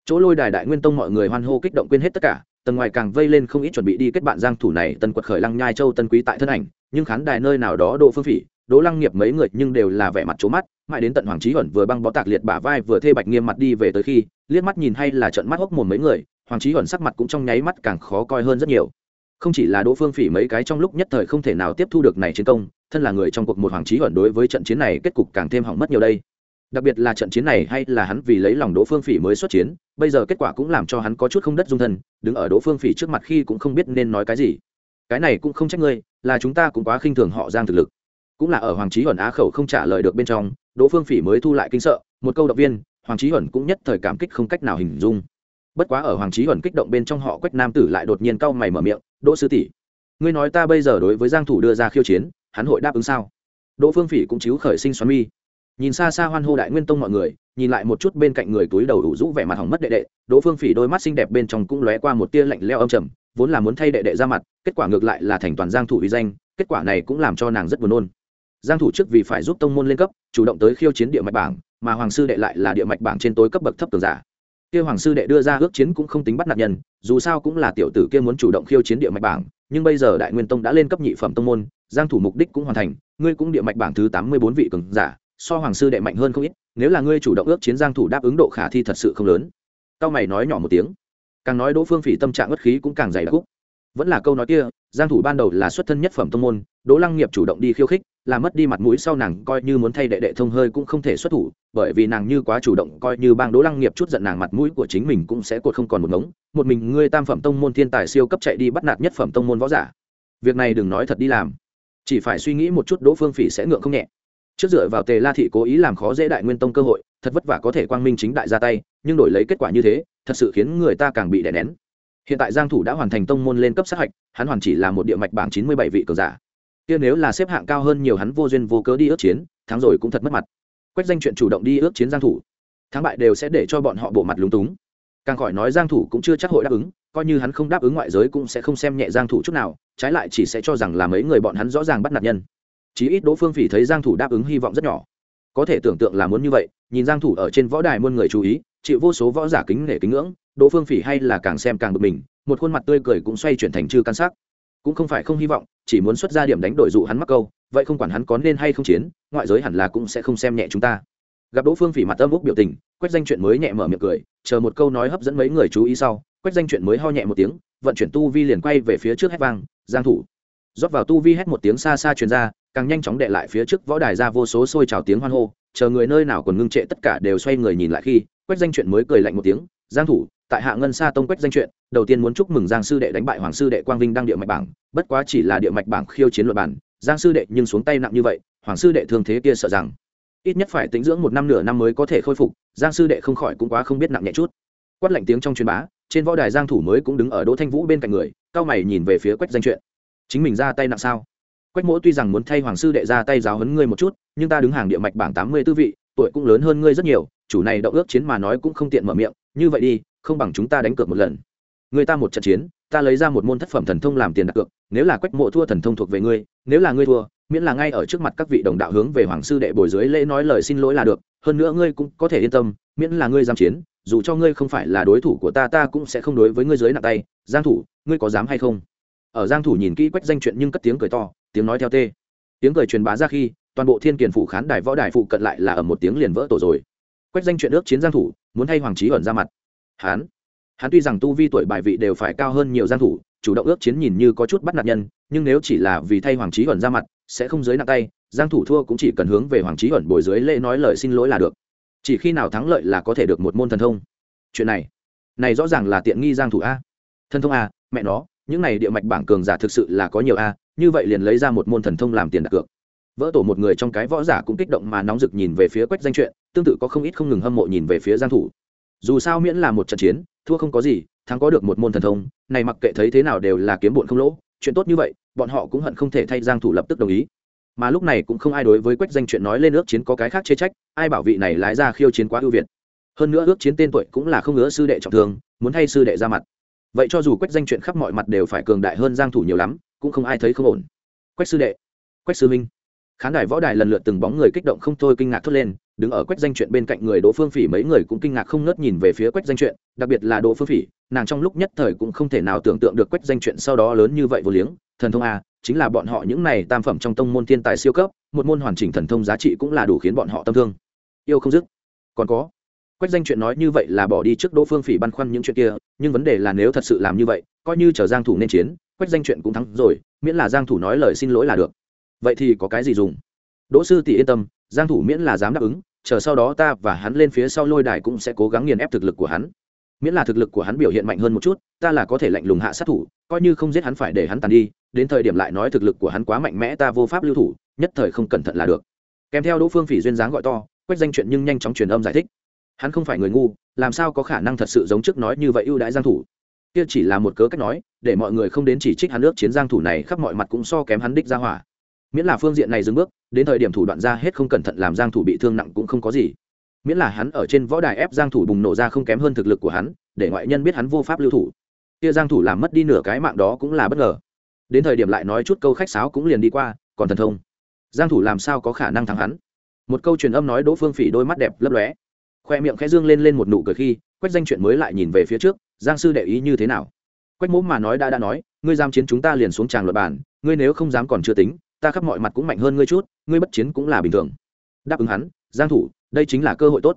Chỗ lôi đài đại nguyên tông mọi người hoan hô kích động quên hết tất cả tầng ngoài càng vây lên không ít chuẩn bị đi kết bạn giang thủ này, tân quật khởi lăng nhai châu tân quý tại thân ảnh, nhưng khán đài nơi nào đó đỗ phương phỉ, đỗ lăng nghiệp mấy người nhưng đều là vẻ mặt trố mắt, mãi đến tận hoàng trí huẩn vừa băng bó tạc liệt bả vai vừa thê bạch nghiêm mặt đi về tới khi, liếc mắt nhìn hay là trận mắt hốc mồm mấy người, hoàng trí huẩn sắc mặt cũng trong nháy mắt càng khó coi hơn rất nhiều. Không chỉ là đỗ phương phỉ mấy cái trong lúc nhất thời không thể nào tiếp thu được này chiến công, thân là người trong cuộc một hoàng trí huẩn đối với trận chiến này kết cục càng thêm hỏng mất nhiều đây đặc biệt là trận chiến này hay là hắn vì lấy lòng đỗ phương phỉ mới xuất chiến, bây giờ kết quả cũng làm cho hắn có chút không đất dung thân, đứng ở đỗ phương phỉ trước mặt khi cũng không biết nên nói cái gì. Cái này cũng không trách ngươi, là chúng ta cũng quá khinh thường họ giang thực lực. Cũng là ở hoàng trí huẩn á khẩu không trả lời được bên trong, đỗ phương phỉ mới thu lại kinh sợ, một câu động viên, hoàng trí huẩn cũng nhất thời cảm kích không cách nào hình dung. Bất quá ở hoàng trí huẩn kích động bên trong họ quách nam tử lại đột nhiên cau mày mở miệng, đỗ sư tỷ, ngươi nói ta bây giờ đối với giang thủ đưa ra khiêu chiến, hắn hội đáp ứng sao? Đỗ phương phỉ cũng chiếu khởi sinh xoắn mi nhìn xa xa hoan hô đại nguyên tông mọi người, nhìn lại một chút bên cạnh người túi đầu đủ rũ vẻ mặt hỏng mất đệ đệ, đỗ phương phỉ đôi mắt xinh đẹp bên trong cũng lóe qua một tia lạnh leo âm trầm, vốn là muốn thay đệ đệ ra mặt, kết quả ngược lại là thành toàn giang thủ uy danh, kết quả này cũng làm cho nàng rất buồn nôn. Giang thủ trước vì phải giúp tông môn lên cấp, chủ động tới khiêu chiến địa mạch bảng, mà hoàng sư đệ lại là địa mạch bảng trên tối cấp bậc thấp cường giả. Kia hoàng sư đệ đưa ra ước chiến cũng không tính bắt nạt nhân, dù sao cũng là tiểu tử kia muốn chủ động khiêu chiến địa mạch bảng, nhưng bây giờ đại nguyên tông đã lên cấp nhị phẩm tông môn, giang thủ mục đích cũng hoàn thành, ngươi cũng địa mạch bảng thứ 84 vị cường giả so hoàng sư đệ mạnh hơn không ít, nếu là ngươi chủ động ước chiến giang thủ đáp ứng độ khả thi thật sự không lớn. Cao mày nói nhỏ một tiếng. Càng nói đỗ phương phỉ tâm trạng bất khí cũng càng dày đặc vẫn là câu nói kia, giang thủ ban đầu là xuất thân nhất phẩm tông môn, đỗ lăng nghiệp chủ động đi khiêu khích, là mất đi mặt mũi sau nàng coi như muốn thay đệ đệ thông hơi cũng không thể xuất thủ, bởi vì nàng như quá chủ động coi như bang đỗ lăng nghiệp chút giận nàng mặt mũi của chính mình cũng sẽ cột không còn một ngống. Một mình ngươi tam phẩm tông môn thiên tài siêu cấp chạy đi bắt nạt nhất phẩm tông môn võ giả. Việc này đừng nói thật đi làm. Chỉ phải suy nghĩ một chút đỗ phương phỉ sẽ ngượng không nhẹ trước dựa vào tề la thị cố ý làm khó dễ đại nguyên tông cơ hội, thật vất vả có thể quang minh chính đại ra tay, nhưng đổi lấy kết quả như thế, thật sự khiến người ta càng bị đè nén. Hiện tại giang thủ đã hoàn thành tông môn lên cấp sát hạch, hắn hoàn chỉ là một địa mạch bảng 97 vị cường giả. Kia nếu là xếp hạng cao hơn nhiều hắn vô duyên vô cớ đi ước chiến, thắng rồi cũng thật mất mặt. Quách danh chuyện chủ động đi ước chiến giang thủ. Thắng bại đều sẽ để cho bọn họ bộ mặt lúng túng. Càng khỏi nói giang thủ cũng chưa chắc hội đáp ứng, coi như hắn không đáp ứng ngoại giới cũng sẽ không xem nhẹ giang thủ chút nào, trái lại chỉ sẽ cho rằng là mấy người bọn hắn rõ ràng bắt nạt nhân chí ít đỗ phương phỉ thấy giang thủ đáp ứng hy vọng rất nhỏ. Có thể tưởng tượng là muốn như vậy, nhìn giang thủ ở trên võ đài muôn người chú ý, chịu vô số võ giả kính nể kính ngưỡng, đỗ phương phỉ hay là càng xem càng bực mình, một khuôn mặt tươi cười cũng xoay chuyển thành chư căn sắc. Cũng không phải không hy vọng, chỉ muốn xuất ra điểm đánh đổi dụ hắn mắc câu, vậy không quản hắn có nên hay không chiến, ngoại giới hẳn là cũng sẽ không xem nhẹ chúng ta. Gặp đỗ phương phỉ mặt âm úc biểu tình, quách danh chuyện mới nhẹ mở miệng cười, chờ một câu nói hấp dẫn mấy người chú ý sau, quách danh chuyện mới ho nhẹ một tiếng, vận chuyển tu vi liền quay về phía trước hét vang, giang thủ! Rót vào tu vi hét một tiếng xa xa truyền ra càng nhanh chóng đệ lại phía trước võ đài ra vô số sôi trào tiếng hoan hô, chờ người nơi nào còn ngưng trệ tất cả đều xoay người nhìn lại khi, quách danh chuyện mới cười lạnh một tiếng, giang thủ, tại hạ ngân sa tông quách danh chuyện, đầu tiên muốn chúc mừng giang sư đệ đánh bại hoàng sư đệ quang vinh đăng địa mạch bảng, bất quá chỉ là địa mạch bảng khiêu chiến luận bản giang sư đệ nhưng xuống tay nặng như vậy, hoàng sư đệ thương thế kia sợ rằng ít nhất phải tính dưỡng một năm nửa năm mới có thể khôi phục, giang sư đệ không khỏi cũng quá không biết nặng nhẹ chút. Quát lạnh tiếng trong truyền bá, trên võ đài giang thủ mới cũng đứng ở đỗ thanh vũ bên cạnh người, cao mày nhìn về phía quách danh chuyện. Chính mình ra tay nặng sao? Quách mỗ tuy rằng muốn thay hoàng sư đệ ra tay giáo huấn ngươi một chút, nhưng ta đứng hàng địa mạch bảng tám mươi tư vị, tuổi cũng lớn hơn ngươi rất nhiều, chủ này động ước chiến mà nói cũng không tiện mở miệng, như vậy đi, không bằng chúng ta đánh cược một lần. Người ta một trận chiến, ta lấy ra một môn thất phẩm thần thông làm tiền đặt cược, nếu là quách mộ thua thần thông thuộc về ngươi, nếu là ngươi thua, miễn là ngay ở trước mặt các vị đồng đạo hướng về hoàng sư đệ bồi dưới lễ nói lời xin lỗi là được, hơn nữa ngươi cũng có thể yên tâm, miễn là ngươi dám chiến, dù cho ngươi không phải là đối thủ của ta ta cũng sẽ không đối với ngươi dưới nặng tay. Giang thủ, ngươi có dám hay không? Ở giang thủ nhìn kỹ quách danh chuyện nhưng cất tiếng cười to tiếng nói theo tê. Tiếng cười truyền bá ra khi, toàn bộ thiên kiền phủ khán đài võ đài phụ cận lại là ở một tiếng liền vỡ tổ rồi. Quách danh chuyện ước chiến giang thủ, muốn thay hoàng trí ẩn ra mặt. Hắn hắn tuy rằng tu vi tuổi bài vị đều phải cao hơn nhiều giang thủ, chủ động ước chiến nhìn như có chút bắt nạt nhân, nhưng nếu chỉ là vì thay hoàng trí ẩn ra mặt, sẽ không dưới nặng tay, giang thủ thua cũng chỉ cần hướng về hoàng trí ẩn bồi dưới lễ nói lời xin lỗi là được. Chỉ khi nào thắng lợi là có thể được một môn thần thông. Chuyện này này rõ ràng là tiện nghi giang thủ a. Thần thông a, mẹ nó, những này địa mạch bảng cường giả thực sự là có nhiều a như vậy liền lấy ra một môn thần thông làm tiền đặt cược. Vỡ tổ một người trong cái võ giả cũng kích động mà nóng rực nhìn về phía quách danh chuyện, tương tự có không ít không ngừng hâm mộ nhìn về phía giang thủ. Dù sao miễn là một trận chiến, thua không có gì, thắng có được một môn thần thông, này mặc kệ thấy thế nào đều là kiếm bộn không lỗ, chuyện tốt như vậy, bọn họ cũng hận không thể thay giang thủ lập tức đồng ý. Mà lúc này cũng không ai đối với quách danh chuyện nói lên ước chiến có cái khác chê trách, ai bảo vị này lái ra khiêu chiến quá ưu việt. Hơn nữa ước chiến tên tuổi cũng là không ngứa sư đệ trọng thương, muốn thay sư đệ ra mặt. Vậy cho dù quách danh chuyện khắp mọi mặt đều phải cường đại hơn giang thủ nhiều lắm cũng không ai thấy không ổn. Quách sư đệ, quách sư minh khán đài võ đài lần lượt từng bóng người kích động không thôi kinh ngạc thốt lên, đứng ở quách danh chuyện bên cạnh người đỗ phương phỉ mấy người cũng kinh ngạc không ngớt nhìn về phía quách danh chuyện, đặc biệt là đỗ phương phỉ, nàng trong lúc nhất thời cũng không thể nào tưởng tượng được quách danh chuyện sau đó lớn như vậy vô liếng. Thần thông a, chính là bọn họ những này tam phẩm trong tông môn thiên tài siêu cấp, một môn hoàn chỉnh thần thông giá trị cũng là đủ khiến bọn họ tâm thương. Yêu không dứt. Còn có, quách danh chuyện nói như vậy là bỏ đi trước đỗ phương phỉ băn khoăn những chuyện kia, nhưng vấn đề là nếu thật sự làm như vậy, coi như trở giang thủ nên chiến quách danh chuyện cũng thắng rồi, miễn là giang thủ nói lời xin lỗi là được. Vậy thì có cái gì dùng? Đỗ sư tỷ yên tâm, giang thủ miễn là dám đáp ứng, chờ sau đó ta và hắn lên phía sau lôi đài cũng sẽ cố gắng nghiền ép thực lực của hắn. Miễn là thực lực của hắn biểu hiện mạnh hơn một chút, ta là có thể lạnh lùng hạ sát thủ, coi như không giết hắn phải để hắn tàn đi, đến thời điểm lại nói thực lực của hắn quá mạnh mẽ ta vô pháp lưu thủ, nhất thời không cẩn thận là được. Kèm theo đỗ phương phỉ duyên dáng gọi to, quách danh chuyện nhưng nhanh chóng truyền âm giải thích. Hắn không phải người ngu, làm sao có khả năng thật sự giống trước nói như vậy ưu đãi giang thủ? Kia chỉ là một cớ cách nói, để mọi người không đến chỉ trích hắn nước chiến giang thủ này khắp mọi mặt cũng so kém hắn đích ra hỏa. Miễn là phương diện này dừng bước, đến thời điểm thủ đoạn ra hết không cẩn thận làm giang thủ bị thương nặng cũng không có gì. Miễn là hắn ở trên võ đài ép giang thủ bùng nổ ra không kém hơn thực lực của hắn, để ngoại nhân biết hắn vô pháp lưu thủ. Kia giang thủ làm mất đi nửa cái mạng đó cũng là bất ngờ. Đến thời điểm lại nói chút câu khách sáo cũng liền đi qua, còn thần thông. Giang thủ làm sao có khả năng thắng hắn? Một câu truyền âm nói đỗ phương phỉ đôi mắt đẹp lấp lóe. Khoe miệng khẽ dương lên lên một nụ cười khi, quách danh chuyện mới lại nhìn về phía trước giang sư đệ ý như thế nào? Quách mỗ mà nói đã đã nói, ngươi giam chiến chúng ta liền xuống tràng luật bản, ngươi nếu không dám còn chưa tính, ta khắp mọi mặt cũng mạnh hơn ngươi chút, ngươi bất chiến cũng là bình thường. Đáp ứng hắn, giang thủ, đây chính là cơ hội tốt.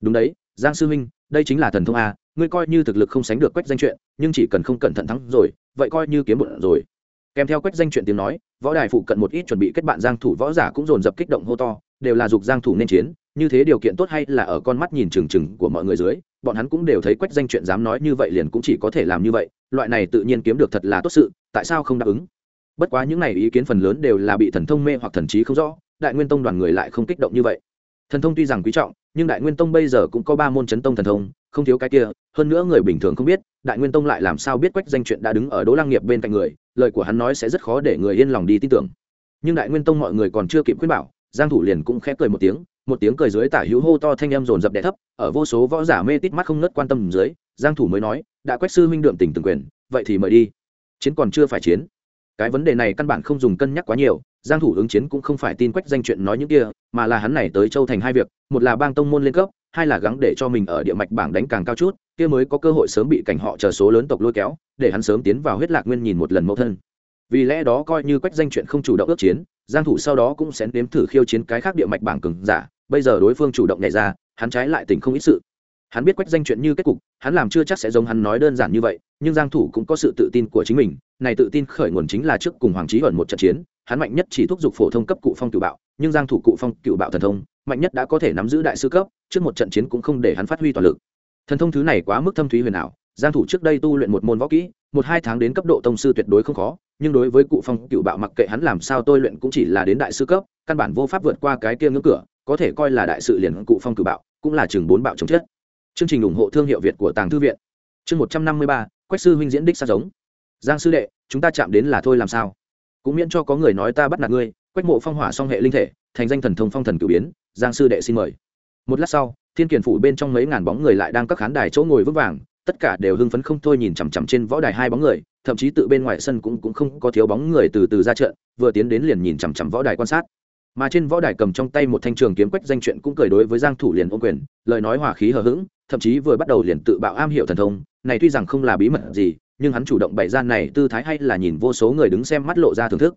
Đúng đấy, giang sư huynh, đây chính là thần thông a, ngươi coi như thực lực không sánh được quách danh chuyện, nhưng chỉ cần không cẩn thận thắng rồi, vậy coi như kiếm bụng rồi. Kèm theo quách danh chuyện tiếng nói, võ đài phụ cận một ít chuẩn bị kết bạn giang thủ võ giả cũng dồn dập kích động hô to, đều là dục giang thủ nên chiến, như thế điều kiện tốt hay là ở con mắt nhìn chừng chừng của mọi người dưới bọn hắn cũng đều thấy quách danh chuyện dám nói như vậy liền cũng chỉ có thể làm như vậy, loại này tự nhiên kiếm được thật là tốt sự, tại sao không đáp ứng? Bất quá những này ý kiến phần lớn đều là bị thần thông mê hoặc thần trí không rõ, đại nguyên tông đoàn người lại không kích động như vậy. Thần thông tuy rằng quý trọng, nhưng đại nguyên tông bây giờ cũng có ba môn chấn tông thần thông, không thiếu cái kia, hơn nữa người bình thường không biết, đại nguyên tông lại làm sao biết quách danh chuyện đã đứng ở đỗ lăng nghiệp bên cạnh người, lời của hắn nói sẽ rất khó để người yên lòng đi tin tưởng. Nhưng đại nguyên tông mọi người còn chưa kịp khuyên bảo, giang thủ liền cũng khẽ cười một tiếng một tiếng cười dưới tả hữu hô to thanh em dồn dập đẻ thấp, ở vô số võ giả mê tít mắt không nớt quan tâm dưới, giang thủ mới nói, đã quách sư huynh đượm tình từng quyền, vậy thì mời đi. Chiến còn chưa phải chiến. Cái vấn đề này căn bản không dùng cân nhắc quá nhiều, giang thủ ứng chiến cũng không phải tin quách danh chuyện nói những kia, mà là hắn này tới châu thành hai việc, một là bang tông môn lên cấp, hai là gắng để cho mình ở địa mạch bảng đánh càng cao chút, kia mới có cơ hội sớm bị cảnh họ chờ số lớn tộc lôi kéo, để hắn sớm tiến vào huyết lạc nguyên nhìn một lần mẫu thân. Vì lẽ đó coi như quách danh chuyện không chủ động ước chiến, giang thủ sau đó cũng sẽ nếm thử khiêu chiến cái khác địa mạch bảng cường giả bây giờ đối phương chủ động nhảy ra, hắn trái lại tỉnh không ít sự. Hắn biết quách danh chuyện như kết cục, hắn làm chưa chắc sẽ giống hắn nói đơn giản như vậy, nhưng giang thủ cũng có sự tự tin của chính mình, này tự tin khởi nguồn chính là trước cùng hoàng trí ẩn một trận chiến, hắn mạnh nhất chỉ thúc giục phổ thông cấp cụ phong cựu bạo, nhưng giang thủ cụ phong cựu bạo thần thông, mạnh nhất đã có thể nắm giữ đại sư cấp, trước một trận chiến cũng không để hắn phát huy toàn lực. Thần thông thứ này quá mức thâm thúy huyền ảo, giang thủ trước đây tu luyện một môn võ kỹ, một hai tháng đến cấp độ tông sư tuyệt đối không khó, nhưng đối với cụ phong cựu bạo mặc kệ hắn làm sao tôi luyện cũng chỉ là đến đại sư cấp, căn bản vô pháp vượt qua cái kia ngưỡng cửa có thể coi là đại sự liền cụ phong cử bạo, cũng là chừng bốn bạo chống chết. Chương trình ủng hộ thương hiệu việt của tàng thư viện. Chương một trăm năm mươi ba, quách sư huynh diễn đích xa giống. Giang sư đệ, chúng ta chạm đến là thôi làm sao? Cũng miễn cho có người nói ta bắt nạt ngươi, quách mộ phong hỏa song hệ linh thể, thành danh thần thông phong thần cử biến, giang sư đệ xin mời. Một lát sau, thiên kiền phủ bên trong mấy ngàn bóng người lại đang các khán đài chỗ ngồi vững vàng, tất cả đều hưng phấn không thôi nhìn chằm chằm trên võ đài hai bóng người, thậm chí tự bên ngoài sân cũng cũng không có thiếu bóng người từ từ ra trận, vừa tiến đến liền nhìn chằm chằm võ đài quan sát mà trên võ đài cầm trong tay một thanh trường kiếm quách danh chuyện cũng cười đối với giang thủ liền ôm quyền, lời nói hòa khí hờ hững, thậm chí vừa bắt đầu liền tự bạo am hiểu thần thông, này tuy rằng không là bí mật gì, nhưng hắn chủ động bày ra này tư thái hay là nhìn vô số người đứng xem mắt lộ ra thưởng thức.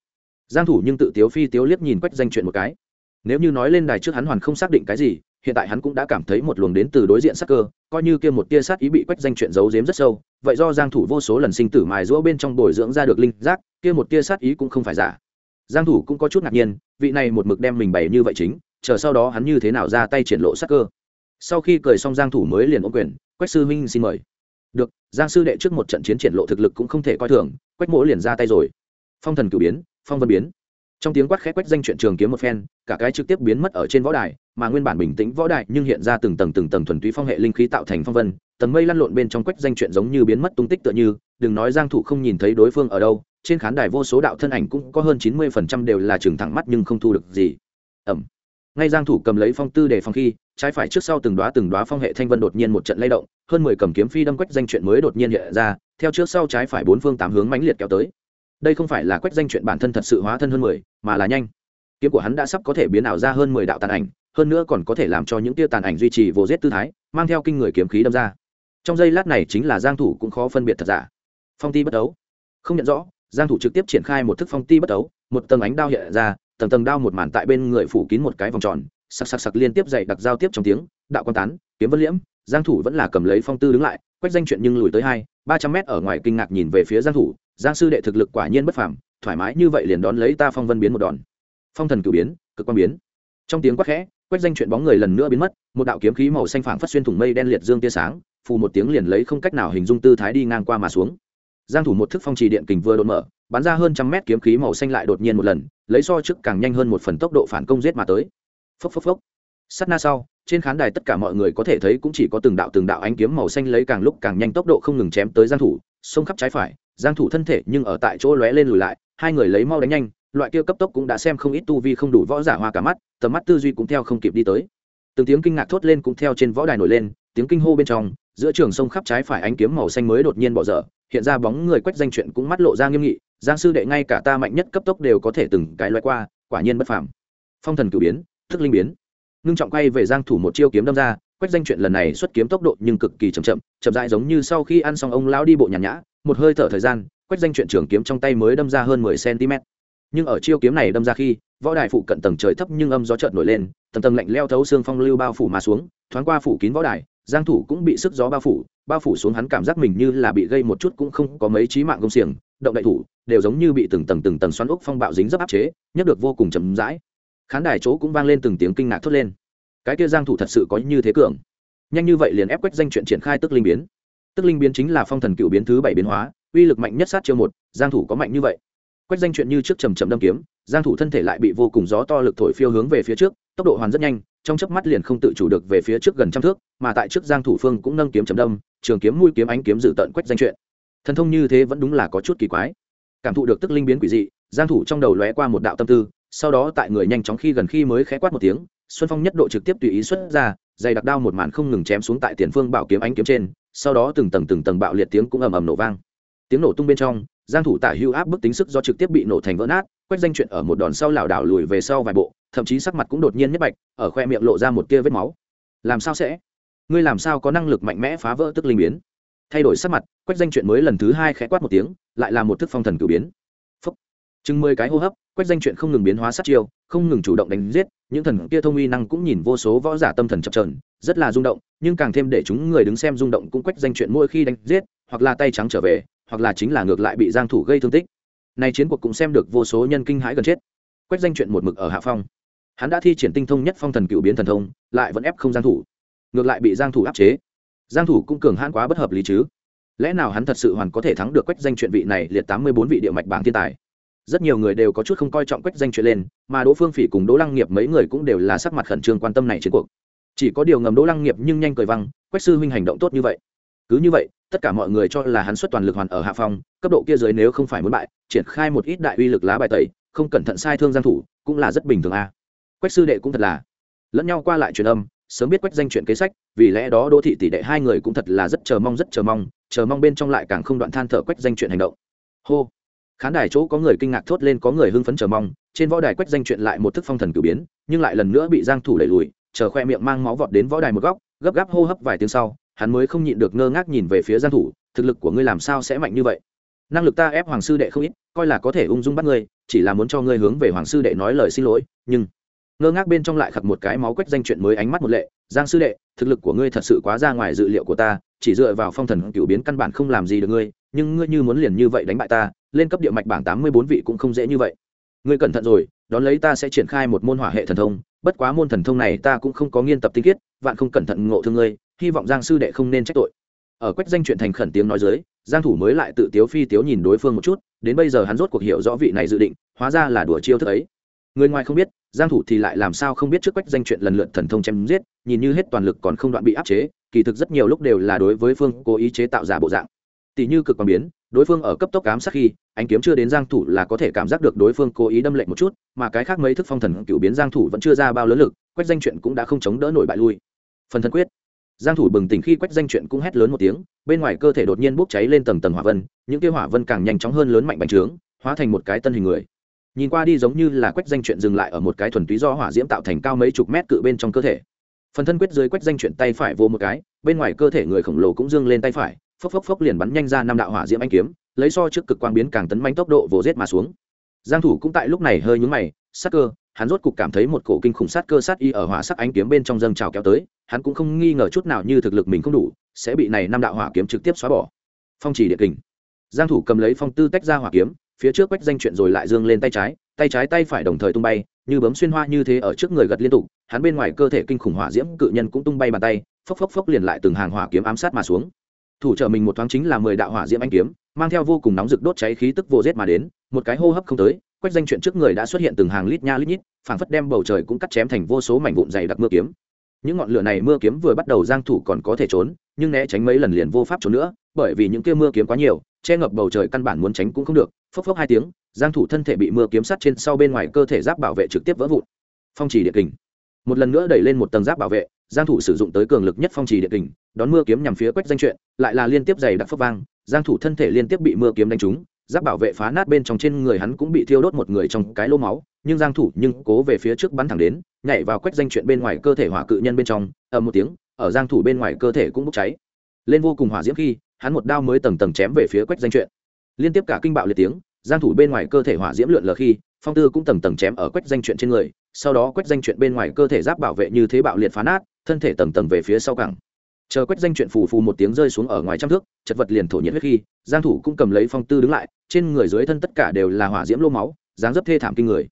Giang thủ nhưng tự tiếu phi tiếu liếc nhìn quách danh chuyện một cái. Nếu như nói lên đài trước hắn hoàn không xác định cái gì, hiện tại hắn cũng đã cảm thấy một luồng đến từ đối diện sắc cơ, coi như kia một tia sát ý bị quách danh chuyện giấu giếm rất sâu, vậy do giang thủ vô số lần sinh tử mài giũa bên trong bồi dưỡng ra được linh giác, kia một tia sát ý cũng không phải giả. Giang thủ cũng có chút ngạc nhiên vị này một mực đem mình bày như vậy chính, chờ sau đó hắn như thế nào ra tay triển lộ sắc cơ. Sau khi cười xong giang thủ mới liền ôm quyền, quách sư huynh xin mời. Được, giang sư đệ trước một trận chiến triển lộ thực lực cũng không thể coi thường, quách mỗ liền ra tay rồi. Phong thần cử biến, phong vân biến. Trong tiếng quát khẽ quách danh chuyện trường kiếm một phen, cả cái trực tiếp biến mất ở trên võ đài, mà nguyên bản bình tĩnh võ đài nhưng hiện ra từng tầng từng tầng thuần túy phong hệ linh khí tạo thành phong vân, tầng mây lăn lộn bên trong quách danh chuyện giống như biến mất tung tích tựa như, đừng nói giang thủ không nhìn thấy đối phương ở đâu trên khán đài vô số đạo thân ảnh cũng có hơn 90% đều là trường thẳng mắt nhưng không thu được gì. Ẩm. Ngay giang thủ cầm lấy phong tư để phòng khi trái phải trước sau từng đóa từng đóa phong hệ thanh vân đột nhiên một trận lay động hơn 10 cầm kiếm phi đâm quách danh chuyện mới đột nhiên hiện ra theo trước sau trái phải bốn phương tám hướng mãnh liệt kéo tới. Đây không phải là quách danh chuyện bản thân thật sự hóa thân hơn 10, mà là nhanh. Kiếm của hắn đã sắp có thể biến ảo ra hơn 10 đạo tàn ảnh hơn nữa còn có thể làm cho những tia tàn ảnh duy trì vô giết tư thái mang theo kinh người kiếm khí đâm ra. Trong giây lát này chính là giang thủ cũng khó phân biệt thật giả. Phong ti bất đấu. Không nhận rõ giang thủ trực tiếp triển khai một thức phong ti bất đấu một tầng ánh đao hiện ra, tầng tầng đao một màn tại bên người phủ kín một cái vòng tròn, sặc sặc sặc liên tiếp dày đặc giao tiếp trong tiếng, đạo quan tán, kiếm vân liễm, giang thủ vẫn là cầm lấy phong tư đứng lại, quách danh chuyện nhưng lùi tới hai, ba trăm mét ở ngoài kinh ngạc nhìn về phía giang thủ, giang sư đệ thực lực quả nhiên bất phàm, thoải mái như vậy liền đón lấy ta phong vân biến một đòn. Phong thần cửu biến, cực quan biến. Trong tiếng quát khẽ, quách danh chuyện bóng người lần nữa biến mất, một đạo kiếm khí màu xanh phảng phất xuyên thủng mây đen liệt dương tia sáng, phù một tiếng liền lấy không cách nào hình dung tư thái đi ngang qua mà xuống giang thủ một thức phong trì điện kình vừa đột mở, bắn ra hơn trăm mét kiếm khí màu xanh lại đột nhiên một lần, lấy so trước càng nhanh hơn một phần tốc độ phản công giết mà tới. Phốc phốc phốc. Sát na sau, trên khán đài tất cả mọi người có thể thấy cũng chỉ có từng đạo từng đạo ánh kiếm màu xanh lấy càng lúc càng nhanh tốc độ không ngừng chém tới giang thủ, xông khắp trái phải, giang thủ thân thể nhưng ở tại chỗ lóe lên lùi lại, hai người lấy mau đánh nhanh, loại kia cấp tốc cũng đã xem không ít tu vi không đủ võ giả hoa cả mắt, tầm mắt tư duy cũng theo không kịp đi tới. Từng tiếng kinh ngạc thốt lên cũng theo trên võ đài nổi lên, tiếng kinh hô bên trong giữa trường sông khắp trái phải ánh kiếm màu xanh mới đột nhiên bỏ dở, hiện ra bóng người quách danh chuyện cũng mắt lộ ra nghiêm nghị, giang sư đệ ngay cả ta mạnh nhất cấp tốc đều có thể từng cái loại qua, quả nhiên bất phàm. Phong thần cử biến, thức linh biến. Ngưng trọng quay về giang thủ một chiêu kiếm đâm ra, quách danh chuyện lần này xuất kiếm tốc độ nhưng cực kỳ chậm chậm chậm rãi giống như sau khi ăn xong ông lão đi bộ nhàn nhã, một hơi thở thời gian, quách danh chuyện trường kiếm trong tay mới đâm ra hơn 10 cm nhưng ở chiêu kiếm này đâm ra khi, võ đài phụ cận tầng trời thấp nhưng âm gió chợt nổi lên, tầng tầng lạnh leo thấu xương phong lưu bao phủ mà xuống, thoáng qua phủ kín võ đài giang thủ cũng bị sức gió bao phủ bao phủ xuống hắn cảm giác mình như là bị gây một chút cũng không có mấy chí mạng công xiềng, động đại thủ, đều giống như bị từng tầng từng tầng xoắn ốc phong bạo dính dấp áp chế, nhấc được vô cùng chậm rãi. Khán đài chỗ cũng vang lên từng tiếng kinh ngạc thốt lên. Cái kia giang thủ thật sự có như thế cường. Nhanh như vậy liền ép quách danh chuyện triển khai tức linh biến. Tức linh biến chính là phong thần cựu biến thứ bảy biến hóa, uy lực mạnh nhất sát chiêu một, giang thủ có mạnh như vậy. Quách danh chuyện như trước chậm chậm đâm kiếm, giang thủ thân thể lại bị vô cùng gió to lực thổi phiêu hướng về phía trước, tốc độ hoàn rất nhanh trong chớp mắt liền không tự chủ được về phía trước gần trăm thước, mà tại trước giang thủ phương cũng nâng kiếm chấm đâm, trường kiếm mũi kiếm ánh kiếm dự tận quét danh chuyện. Thần thông như thế vẫn đúng là có chút kỳ quái. Cảm thụ được tức linh biến quỷ dị, giang thủ trong đầu lóe qua một đạo tâm tư, sau đó tại người nhanh chóng khi gần khi mới khẽ quát một tiếng, xuân phong nhất độ trực tiếp tùy ý xuất ra, dày đặc đao một màn không ngừng chém xuống tại tiền phương bảo kiếm ánh kiếm trên, sau đó từng tầng từng tầng bạo liệt tiếng cũng ầm ầm nổ vang. Tiếng nổ tung bên trong, giang thủ tả hưu áp bức tính sức do trực tiếp bị nổ thành vỡ nát quét danh chuyện ở một đòn sau lảo đảo lùi về sau vài bộ thậm chí sắc mặt cũng đột nhiên nhất bạch, ở khoe miệng lộ ra một tia vết máu. Làm sao sẽ? Ngươi làm sao có năng lực mạnh mẽ phá vỡ tức linh biến? Thay đổi sắc mặt, Quách danh chuyện mới lần thứ hai khẽ quát một tiếng, lại là một thức phong thần cử biến. Phúc. chừng mười cái hô hấp, Quách danh chuyện không ngừng biến hóa sát chiêu, không ngừng chủ động đánh giết, những thần kia thông uy năng cũng nhìn vô số võ giả tâm thần chập trờn rất là rung động, nhưng càng thêm để chúng người đứng xem rung động cũng Quách danh chuyện mỗi khi đánh giết, hoặc là tay trắng trở về, hoặc là chính là ngược lại bị giang thủ gây thương tích. Nay chiến cuộc cũng xem được vô số nhân kinh hãi gần chết. Quách danh chuyện một mực ở hạ phong hắn đã thi triển tinh thông nhất phong thần cựu biến thần thông, lại vẫn ép không giang thủ. Ngược lại bị giang thủ áp chế. Giang thủ cũng cường hãn quá bất hợp lý chứ. Lẽ nào hắn thật sự hoàn có thể thắng được quách danh chuyện vị này liệt 84 vị địa mạch bảng thiên tài? Rất nhiều người đều có chút không coi trọng quách danh chuyện lên, mà đỗ phương phỉ cùng đỗ lăng nghiệp mấy người cũng đều là sắc mặt khẩn trương quan tâm này chiến cuộc. Chỉ có điều ngầm đỗ lăng nghiệp nhưng nhanh cười văng, quách sư huynh hành động tốt như vậy. Cứ như vậy, tất cả mọi người cho là hắn xuất toàn lực hoàn ở hạ phong, cấp độ kia dưới nếu không phải muốn bại, triển khai một ít đại uy lực lá bài tẩy, không cẩn thận sai thương giang thủ, cũng là rất bình thường a. à quách sư đệ cũng thật là. Lẫn nhau qua lại truyền âm, sớm biết quách danh chuyện kế sách, vì lẽ đó đỗ thị tỷ đệ hai người cũng thật là rất chờ mong, rất chờ mong chờ mong bên trong lại càng không đoạn than thở quách danh chuyện hành động. Hô. Khán đài chỗ có người kinh ngạc thốt lên, có người hưng phấn chờ mong, trên võ đài quách danh chuyện lại một thức phong thần cử biến, nhưng lại lần nữa bị giang thủ đẩy lùi, chờ khoe miệng mang máu vọt đến võ đài một góc, gấp gáp hô hấp vài tiếng sau, hắn mới không nhịn được ngơ ngác nhìn về phía giang thủ, thực lực của ngươi làm sao sẽ mạnh như vậy? Năng lực ta ép hoàng sư đệ không ít, coi là có thể ung dung bắt ngươi, chỉ là muốn cho ngươi hướng về hoàng sư đệ nói lời xin lỗi, nhưng ngơ ngác bên trong lại khặc một cái máu quét danh chuyện mới ánh mắt một lệ, giang sư đệ, thực lực của ngươi thật sự quá ra ngoài dự liệu của ta, chỉ dựa vào phong thần cựu biến căn bản không làm gì được ngươi, nhưng ngươi như muốn liền như vậy đánh bại ta, lên cấp địa mạch bảng tám mươi bốn vị cũng không dễ như vậy. Ngươi cẩn thận rồi, đón lấy ta sẽ triển khai một môn hỏa hệ thần thông, bất quá môn thần thông này ta cũng không có nghiên tập tinh khiết, vạn không cẩn thận ngộ thương ngươi, hy vọng giang sư đệ không nên trách tội. Ở quách danh chuyện thành khẩn tiếng nói dưới, giang thủ mới lại tự tiếu phi tiếu nhìn đối phương một chút, đến bây giờ hắn rốt cuộc hiểu rõ vị này dự định, hóa ra là đùa chiêu thức ấy. Người ngoài không biết giang thủ thì lại làm sao không biết trước quách danh chuyện lần lượt thần thông chém giết, nhìn như hết toàn lực còn không đoạn bị áp chế, kỳ thực rất nhiều lúc đều là đối với phương cố ý chế tạo giả bộ dạng. Tỷ như cực quan biến, đối phương ở cấp tốc cám sát khi anh kiếm chưa đến giang thủ là có thể cảm giác được đối phương cố ý đâm lệnh một chút, mà cái khác mấy thức phong thần cửu biến giang thủ vẫn chưa ra bao lớn lực, quách danh chuyện cũng đã không chống đỡ nổi bại lui. Phần thân quyết. Giang thủ bừng tỉnh khi quách danh chuyện cũng hét lớn một tiếng, bên ngoài cơ thể đột nhiên bốc cháy lên tầng tầng hỏa vân, những kia hỏa vân càng nhanh chóng hơn lớn mạnh bành trướng, hóa thành một cái tân hình người nhìn qua đi giống như là quách danh chuyện dừng lại ở một cái thuần túy do hỏa diễm tạo thành cao mấy chục mét cự bên trong cơ thể. Phần thân quyết dưới quách danh chuyện tay phải vô một cái, bên ngoài cơ thể người khổng lồ cũng dương lên tay phải, phốc phốc phốc liền bắn nhanh ra năm đạo hỏa diễm anh kiếm, lấy so trước cực quang biến càng tấn manh tốc độ vồ giết mà xuống. Giang thủ cũng tại lúc này hơi nhướng mày sắc cơ, hắn rốt cục cảm thấy một cổ kinh khủng sát cơ sát y ở hỏa sắc ánh kiếm bên trong dâng trào kéo tới, hắn cũng không nghi ngờ chút nào như thực lực mình không đủ, sẽ bị này năm đạo hỏa kiếm trực tiếp xóa bỏ. Phong chỉ địa kình. Giang thủ cầm lấy phong tư tách ra hỏa kiếm phía trước quách danh chuyện rồi lại dương lên tay trái tay trái tay phải đồng thời tung bay, như bấm xuyên hoa như thế ở trước người gật liên tục, hắn bên ngoài cơ thể kinh khủng hỏa diễm cự nhân cũng tung bay bàn tay, phốc phốc phốc liền lại từng hàng hỏa kiếm ám sát mà xuống. Thủ trợ mình một thoáng chính là mười đạo hỏa diễm anh kiếm, mang theo vô cùng nóng rực đốt cháy khí tức vô rét mà đến, một cái hô hấp không tới, quách danh chuyện trước người đã xuất hiện từng hàng lít nha lít nhít, phảng phất đem bầu trời cũng cắt chém thành vô số mảnh vụn dày đặc mưa kiếm. Những ngọn lửa này mưa kiếm vừa bắt đầu giang thủ còn có thể trốn, nhưng né tránh mấy lần liền vô pháp trốn nữa, bởi vì những kia mưa kiếm quá nhiều che ngập bầu trời căn bản muốn tránh cũng không được, phốc phốc hai tiếng, giang thủ thân thể bị mưa kiếm sắt trên sau bên ngoài cơ thể giáp bảo vệ trực tiếp vỡ vụn. Phong trì địa kình. Một lần nữa đẩy lên một tầng giáp bảo vệ, giang thủ sử dụng tới cường lực nhất phong trì địa kình, đón mưa kiếm nhằm phía quách danh chuyện, lại là liên tiếp dày đặc phấp vang, giang thủ thân thể liên tiếp bị mưa kiếm đánh trúng, giáp bảo vệ phá nát bên trong trên người hắn cũng bị thiêu đốt một người trong cái lỗ máu, nhưng giang thủ nhưng cố về phía trước bắn thẳng đến, nhảy vào quách danh chuyện bên ngoài cơ thể hỏa cự nhân bên trong, ầm một tiếng, ở giang thủ bên ngoài cơ thể cũng bốc cháy. Lên vô cùng hỏa diễm khi hắn một đao mới tầng tầng chém về phía quách danh chuyện. Liên tiếp cả kinh bạo liệt tiếng, giang thủ bên ngoài cơ thể hỏa diễm lượn lờ khi, phong tư cũng tầng tầng chém ở quách danh chuyện trên người, sau đó quách danh chuyện bên ngoài cơ thể giáp bảo vệ như thế bạo liệt phá nát, thân thể tầng tầng về phía sau cẳng. Chờ quách danh chuyện phù phù một tiếng rơi xuống ở ngoài trăm thước, chật vật liền thổ nhiệt huyết khi, giang thủ cũng cầm lấy phong tư đứng lại, trên người dưới thân tất cả đều là hỏa diễm lô máu, dáng dấp thê thảm kinh người.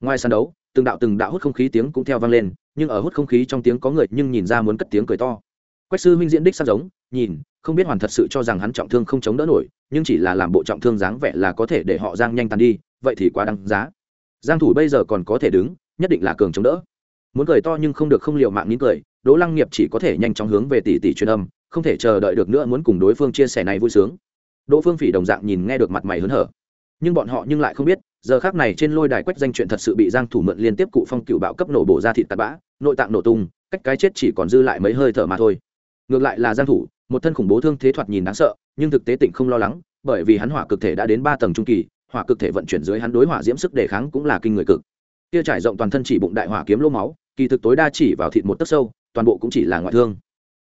Ngoài sàn đấu, từng đạo từng đạo hút không khí tiếng cũng theo vang lên, nhưng ở hút không khí trong tiếng có người nhưng nhìn ra muốn cất tiếng cười to. Quách sư huynh diễn đích sắc giống, nhìn không biết hoàn thật sự cho rằng hắn trọng thương không chống đỡ nổi, nhưng chỉ là làm bộ trọng thương dáng vẻ là có thể để họ giang nhanh tàn đi, vậy thì quá đáng giá. Giang thủ bây giờ còn có thể đứng, nhất định là cường chống đỡ. Muốn cười to nhưng không được không liều mạng nín cười, đỗ lăng nghiệp chỉ có thể nhanh chóng hướng về tỷ tỷ truyền âm, không thể chờ đợi được nữa muốn cùng đối phương chia sẻ này vui sướng. Đỗ phương phỉ đồng dạng nhìn nghe được mặt mày hớn hở. Nhưng bọn họ nhưng lại không biết, giờ khác này trên lôi đài quách danh chuyện thật sự bị giang thủ mượn liên tiếp cụ phong cựu bạo cấp nổ bổ ra thịt tạt bã, nội tạng nổ tung, cách cái chết chỉ còn dư lại mấy hơi thở mà thôi. Ngược lại là giang thủ một thân khủng bố thương thế thoạt nhìn đáng sợ, nhưng thực tế tỉnh không lo lắng, bởi vì hắn hỏa cực thể đã đến ba tầng trung kỳ, hỏa cực thể vận chuyển dưới hắn đối hỏa diễm sức đề kháng cũng là kinh người cực. Kia trải rộng toàn thân chỉ bụng đại hỏa kiếm lô máu, kỳ thực tối đa chỉ vào thịt một tấc sâu, toàn bộ cũng chỉ là ngoại thương.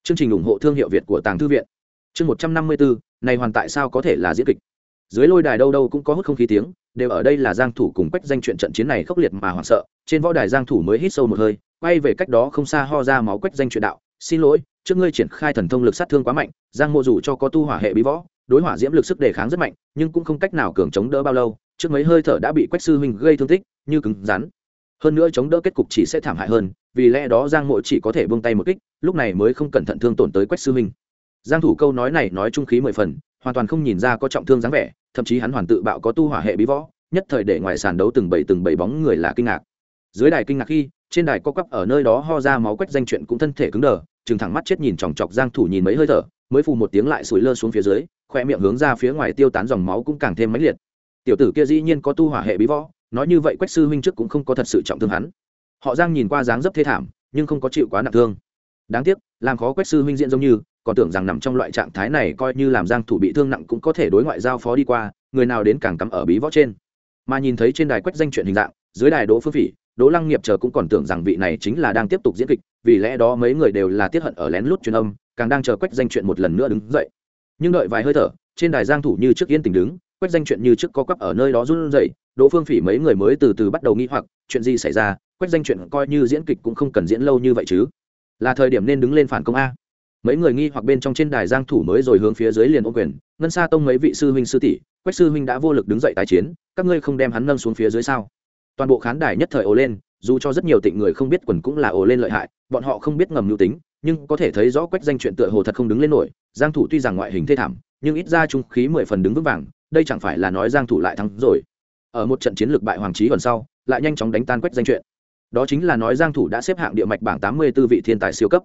Chương trình ủng hộ thương hiệu việt của tàng thư viện. Chương một trăm năm mươi bốn này hoàn tại sao có thể là diễn kịch? Dưới lôi đài đâu đâu cũng có hút không khí tiếng, đều ở đây là giang thủ cùng quách danh chuyện trận chiến này khốc liệt mà hoảng sợ, trên võ đài giang thủ mới hít sâu một hơi, quay về cách đó không xa ho ra máu quách danh chuyện đạo xin lỗi, trước ngươi triển khai thần thông lực sát thương quá mạnh, giang mộ dù cho có tu hỏa hệ bí võ, đối hỏa diễm lực sức đề kháng rất mạnh, nhưng cũng không cách nào cường chống đỡ bao lâu, trước mấy hơi thở đã bị quách sư huynh gây thương tích, như cứng rắn. Hơn nữa chống đỡ kết cục chỉ sẽ thảm hại hơn, vì lẽ đó giang mộ chỉ có thể buông tay một kích, lúc này mới không cẩn thận thương tổn tới quách sư huynh. Giang thủ câu nói này nói trung khí mười phần, hoàn toàn không nhìn ra có trọng thương dáng vẻ, thậm chí hắn hoàn tự bạo có tu hỏa hệ bí võ, nhất thời để ngoài sàn đấu từng bảy từng bảy bóng người là kinh ngạc. Dưới đài kinh ngạc khi trên đài co quắp ở nơi đó ho ra máu quách danh chuyện cũng thân thể cứng đờ chừng thẳng mắt chết nhìn chòng chọc giang thủ nhìn mấy hơi thở, mới phù một tiếng lại sủi lơ xuống phía dưới, khoe miệng hướng ra phía ngoài tiêu tán dòng máu cũng càng thêm mãnh liệt. Tiểu tử kia dĩ nhiên có tu hỏa hệ bí võ, nói như vậy quách sư huynh trước cũng không có thật sự trọng thương hắn. Họ giang nhìn qua dáng dấp thê thảm, nhưng không có chịu quá nặng thương. Đáng tiếc, làm khó quách sư huynh diễn giống như, còn tưởng rằng nằm trong loại trạng thái này coi như làm giang thủ bị thương nặng cũng có thể đối ngoại giao phó đi qua, người nào đến càng cắm ở bí võ trên. Mà nhìn thấy trên đài quách danh chuyện hình dạng, dưới đài đỗ phương phỉ đỗ lăng nghiệp chờ cũng còn tưởng rằng vị này chính là đang tiếp tục diễn kịch, vì lẽ đó mấy người đều là tiết hận ở lén lút truyền âm, càng đang chờ quách danh chuyện một lần nữa đứng dậy. Nhưng đợi vài hơi thở, trên đài giang thủ như trước yên tình đứng, quách danh chuyện như trước có quắp ở nơi đó run rẩy, đỗ phương phỉ mấy người mới từ từ bắt đầu nghi hoặc, chuyện gì xảy ra, quách danh chuyện coi như diễn kịch cũng không cần diễn lâu như vậy chứ. Là thời điểm nên đứng lên phản công a. Mấy người nghi hoặc bên trong trên đài giang thủ mới rồi hướng phía dưới liền ô quyền, ngân sa tông mấy vị sư huynh sư tỷ, quách sư huynh đã vô lực đứng dậy tái chiến, các ngươi không đem hắn nâng xuống phía dưới sao? Toàn bộ khán đài nhất thời ồ lên, dù cho rất nhiều tịnh người không biết quần cũng là ồ lên lợi hại, bọn họ không biết ngầm mưu tính, nhưng có thể thấy rõ quách danh chuyện tựa hồ thật không đứng lên nổi, giang thủ tuy rằng ngoại hình thê thảm, nhưng ít ra trung khí mười phần đứng vững vàng, đây chẳng phải là nói giang thủ lại thắng rồi. Ở một trận chiến lược bại hoàng trí còn sau, lại nhanh chóng đánh tan quách danh chuyện. Đó chính là nói giang thủ đã xếp hạng địa mạch bảng 84 vị thiên tài siêu cấp.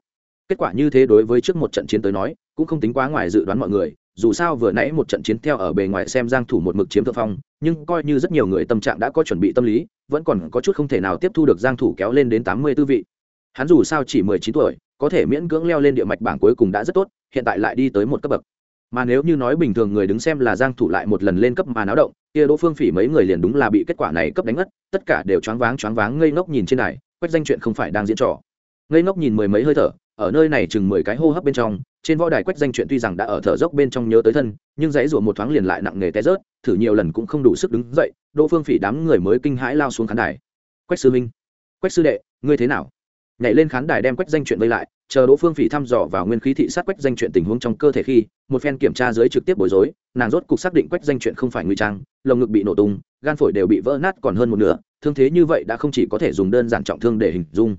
Kết quả như thế đối với trước một trận chiến tới nói, cũng không tính quá ngoài dự đoán mọi người dù sao vừa nãy một trận chiến theo ở bề ngoài xem giang thủ một mực chiếm thượng phong, nhưng coi như rất nhiều người tâm trạng đã có chuẩn bị tâm lý, vẫn còn có chút không thể nào tiếp thu được giang thủ kéo lên đến 84 vị. Hắn dù sao chỉ 19 tuổi, có thể miễn cưỡng leo lên địa mạch bảng cuối cùng đã rất tốt, hiện tại lại đi tới một cấp bậc. Mà nếu như nói bình thường người đứng xem là giang thủ lại một lần lên cấp mà náo động, kia đỗ phương phỉ mấy người liền đúng là bị kết quả này cấp đánh ngất, tất cả đều choáng váng choáng váng ngây ngốc nhìn trên này quách danh chuyện không phải đang diễn trò. Ngây ngốc nhìn mười mấy hơi thở ở nơi này chừng mười cái hô hấp bên trong, trên võ đài quách danh chuyện tuy rằng đã ở thở dốc bên trong nhớ tới thân, nhưng dãy rủa một thoáng liền lại nặng nề té rớt, thử nhiều lần cũng không đủ sức đứng dậy, đỗ phương phỉ đám người mới kinh hãi lao xuống khán đài. Quách sư minh quách sư đệ, ngươi thế nào? Nhảy lên khán đài đem quách danh chuyện vây lại, chờ đỗ phương phỉ thăm dò vào nguyên khí thị sát quách danh chuyện tình huống trong cơ thể khi, một phen kiểm tra dưới trực tiếp bối rối, nàng rốt cục xác định quách danh chuyện không phải nguy trang, lồng ngực bị nổ tung, gan phổi đều bị vỡ nát còn hơn một nửa, thương thế như vậy đã không chỉ có thể dùng đơn giản trọng thương để hình dung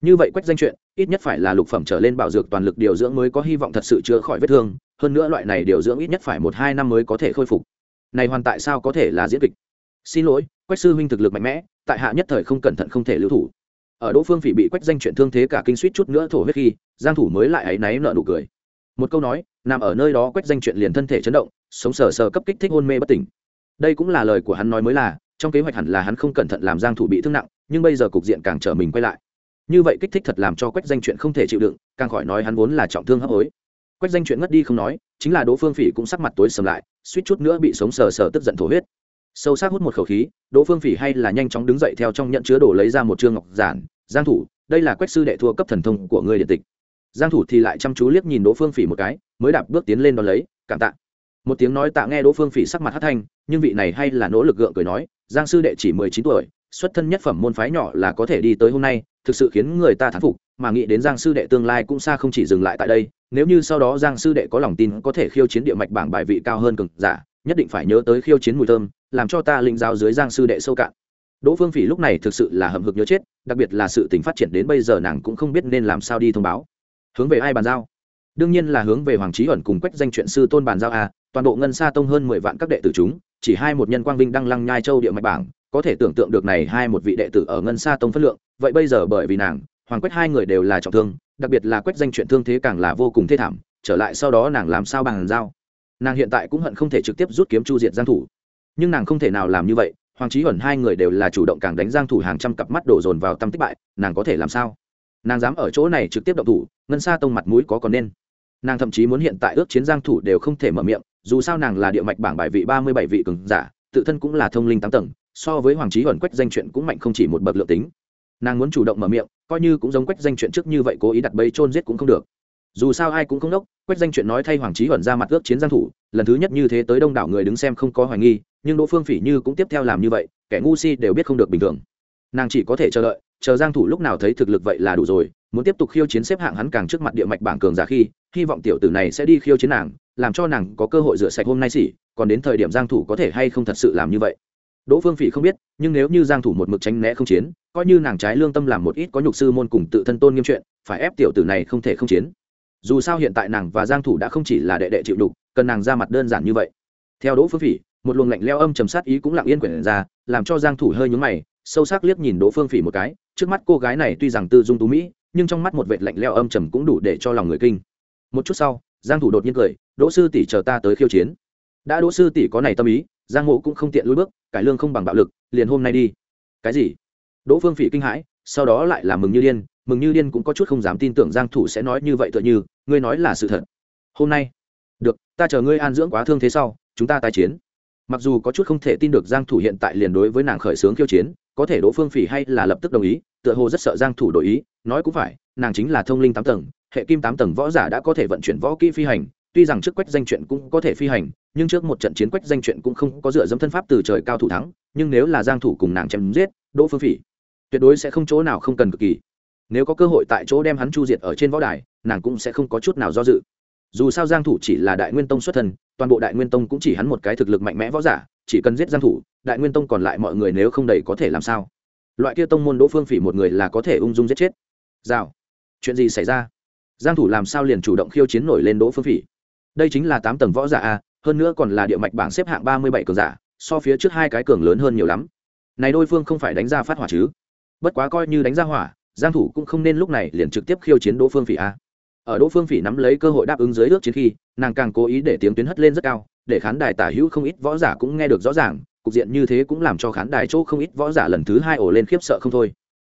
như vậy quách danh chuyện, ít nhất phải là lục phẩm trở lên bảo dược toàn lực điều dưỡng mới có hy vọng thật sự chữa khỏi vết thương, hơn nữa loại này điều dưỡng ít nhất phải một hai năm mới có thể khôi phục. Này hoàn tại sao có thể là diễn kịch? Xin lỗi, quách sư huynh thực lực mạnh mẽ, tại hạ nhất thời không cẩn thận không thể lưu thủ. Ở đỗ phương phỉ bị quách danh chuyện thương thế cả kinh suýt chút nữa thổ huyết khi, giang thủ mới lại ấy náy nở nụ cười. Một câu nói, nằm ở nơi đó quách danh chuyện liền thân thể chấn động, sống sờ sờ cấp kích thích hôn mê bất tỉnh. Đây cũng là lời của hắn nói mới là, trong kế hoạch hẳn là hắn không cẩn thận làm giang thủ bị thương nặng, nhưng bây giờ cục diện càng trở mình quay lại như vậy kích thích thật làm cho quách danh chuyện không thể chịu đựng, càng khỏi nói hắn vốn là trọng thương hấp hối. Quách danh chuyện ngất đi không nói, chính là đỗ phương phỉ cũng sắc mặt tối sầm lại, suýt chút nữa bị sống sờ sờ tức giận thổ huyết. Sâu sắc hút một khẩu khí, đỗ phương phỉ hay là nhanh chóng đứng dậy theo trong nhận chứa đồ lấy ra một trương ngọc giản, giang thủ, đây là quách sư đệ thua cấp thần thông của ngươi điện tịch. Giang thủ thì lại chăm chú liếc nhìn đỗ phương phỉ một cái, mới đạp bước tiến lên đón lấy, cảm tạ. Một tiếng nói tạ nghe đỗ phương phỉ sắc mặt hất thanh nhưng vị này hay là nỗ lực gượng cười nói, giang sư đệ chỉ 19 tuổi, xuất thân nhất phẩm môn phái nhỏ là có thể đi tới hôm nay thực sự khiến người ta thán phục, mà nghĩ đến giang sư đệ tương lai cũng xa không chỉ dừng lại tại đây, nếu như sau đó giang sư đệ có lòng tin có thể khiêu chiến địa mạch bảng bài vị cao hơn cực giả, nhất định phải nhớ tới khiêu chiến mùi thơm, làm cho ta lĩnh giáo dưới giang sư đệ sâu cạn. Đỗ phương phỉ lúc này thực sự là hậm hực nhớ chết, đặc biệt là sự tình phát triển đến bây giờ nàng cũng không biết nên làm sao đi thông báo. Hướng về ai bàn giao? Đương nhiên là hướng về hoàng trí ẩn cùng quách danh chuyện sư tôn bàn giao a, toàn bộ ngân sa tông hơn mười vạn các đệ tử chúng, chỉ hai một nhân quang vinh đăng lăng nhai châu địa mạch bảng có thể tưởng tượng được này hai một vị đệ tử ở ngân sa tông phất lượng, vậy bây giờ bởi vì nàng, hoàng quách hai người đều là trọng thương, đặc biệt là quách danh chuyện thương thế càng là vô cùng thê thảm, trở lại sau đó nàng làm sao bằng dao nàng hiện tại cũng hận không thể trực tiếp rút kiếm chu diệt giang thủ. Nhưng nàng không thể nào làm như vậy, hoàng trí ẩn hai người đều là chủ động càng đánh giang thủ hàng trăm cặp mắt đổ dồn vào tâm tích bại, nàng có thể làm sao? Nàng dám ở chỗ này trực tiếp động thủ, ngân sa tông mặt mũi có còn nên? Nàng thậm chí muốn hiện tại ước chiến giang thủ đều không thể mở miệng, dù sao nàng là địa mạch bảng bài vị 37 vị cường giả, tự thân cũng là thông linh tám tầng so với hoàng trí ẩn quách danh chuyện cũng mạnh không chỉ một bậc lượng tính. Nàng muốn chủ động mở miệng, coi như cũng giống quách danh chuyện trước như vậy cố ý đặt bẫy trôn giết cũng không được. Dù sao ai cũng không đốc, quách danh chuyện nói thay hoàng trí ẩn ra mặt ước chiến giang thủ, lần thứ nhất như thế tới đông đảo người đứng xem không có hoài nghi, nhưng đỗ phương phỉ như cũng tiếp theo làm như vậy, kẻ ngu si đều biết không được bình thường. Nàng chỉ có thể chờ đợi, chờ giang thủ lúc nào thấy thực lực vậy là đủ rồi, muốn tiếp tục khiêu chiến xếp hạng hắn càng trước mặt địa mạch bảng cường giả khi, hy vọng tiểu tử này sẽ đi khiêu chiến nàng, làm cho nàng có cơ hội rửa sạch hôm nay xỉ, còn đến thời điểm giang thủ có thể hay không thật sự làm như vậy đỗ phương phỉ không biết, nhưng nếu như giang thủ một mực tránh né không chiến, coi như nàng trái lương tâm làm một ít có nhục sư môn cùng tự thân tôn nghiêm chuyện, phải ép tiểu tử này không thể không chiến. Dù sao hiện tại nàng và giang thủ đã không chỉ là đệ đệ chịu đục cần nàng ra mặt đơn giản như vậy. Theo đỗ phương phỉ, một luồng lạnh leo âm trầm sát ý cũng lặng yên quyển ra, làm cho giang thủ hơi nhướng mày, sâu sắc liếc nhìn đỗ phương phỉ một cái, trước mắt cô gái này tuy rằng tư dung tú mỹ, nhưng trong mắt một vệt lạnh leo âm trầm cũng đủ để cho lòng người kinh. Một chút sau, giang thủ đột nhiên cười, đỗ sư tỷ chờ ta tới khiêu chiến. Đã đỗ sư tỷ có này tâm ý, giang mộ cũng không tiện lùi bước cải lương không bằng bạo lực, liền hôm nay đi. Cái gì? Đỗ phương phỉ kinh hãi, sau đó lại là mừng như điên, mừng như điên cũng có chút không dám tin tưởng giang thủ sẽ nói như vậy tựa như, ngươi nói là sự thật. Hôm nay, được, ta chờ ngươi an dưỡng quá thương thế sau, chúng ta tái chiến. Mặc dù có chút không thể tin được giang thủ hiện tại liền đối với nàng khởi sướng khiêu chiến, có thể đỗ phương phỉ hay là lập tức đồng ý, tựa hồ rất sợ giang thủ đổi ý, nói cũng phải, nàng chính là thông linh tám tầng, hệ kim tám tầng võ giả đã có thể vận chuyển võ kỹ phi hành tuy rằng trước quách danh chuyện cũng có thể phi hành, nhưng trước một trận chiến quách danh chuyện cũng không có dựa dẫm thân pháp từ trời cao thủ thắng, nhưng nếu là giang thủ cùng nàng chém giết, đỗ phương phỉ tuyệt đối sẽ không chỗ nào không cần cực kỳ. Nếu có cơ hội tại chỗ đem hắn chu diệt ở trên võ đài, nàng cũng sẽ không có chút nào do dự. Dù sao giang thủ chỉ là đại nguyên tông xuất thân, toàn bộ đại nguyên tông cũng chỉ hắn một cái thực lực mạnh mẽ võ giả, chỉ cần giết giang thủ, đại nguyên tông còn lại mọi người nếu không đầy có thể làm sao? Loại kia tông môn đỗ phương phỉ một người là có thể ung dung giết chết. Rào, chuyện gì xảy ra? Giang thủ làm sao liền chủ động khiêu chiến nổi lên đỗ phương phỉ? Đây chính là tám tầng võ giả a, hơn nữa còn là địa mạch bảng xếp hạng 37 cường giả, so phía trước hai cái cường lớn hơn nhiều lắm. Này đôi phương không phải đánh ra phát hỏa chứ? Bất quá coi như đánh ra hỏa, giang thủ cũng không nên lúc này liền trực tiếp khiêu chiến đỗ phương phỉ a. Ở đỗ phương phỉ nắm lấy cơ hội đáp ứng dưới ước chiến khi, nàng càng cố ý để tiếng tuyến hất lên rất cao, để khán đài tả hữu không ít võ giả cũng nghe được rõ ràng, cục diện như thế cũng làm cho khán đài chỗ không ít võ giả lần thứ hai ổ lên khiếp sợ không thôi.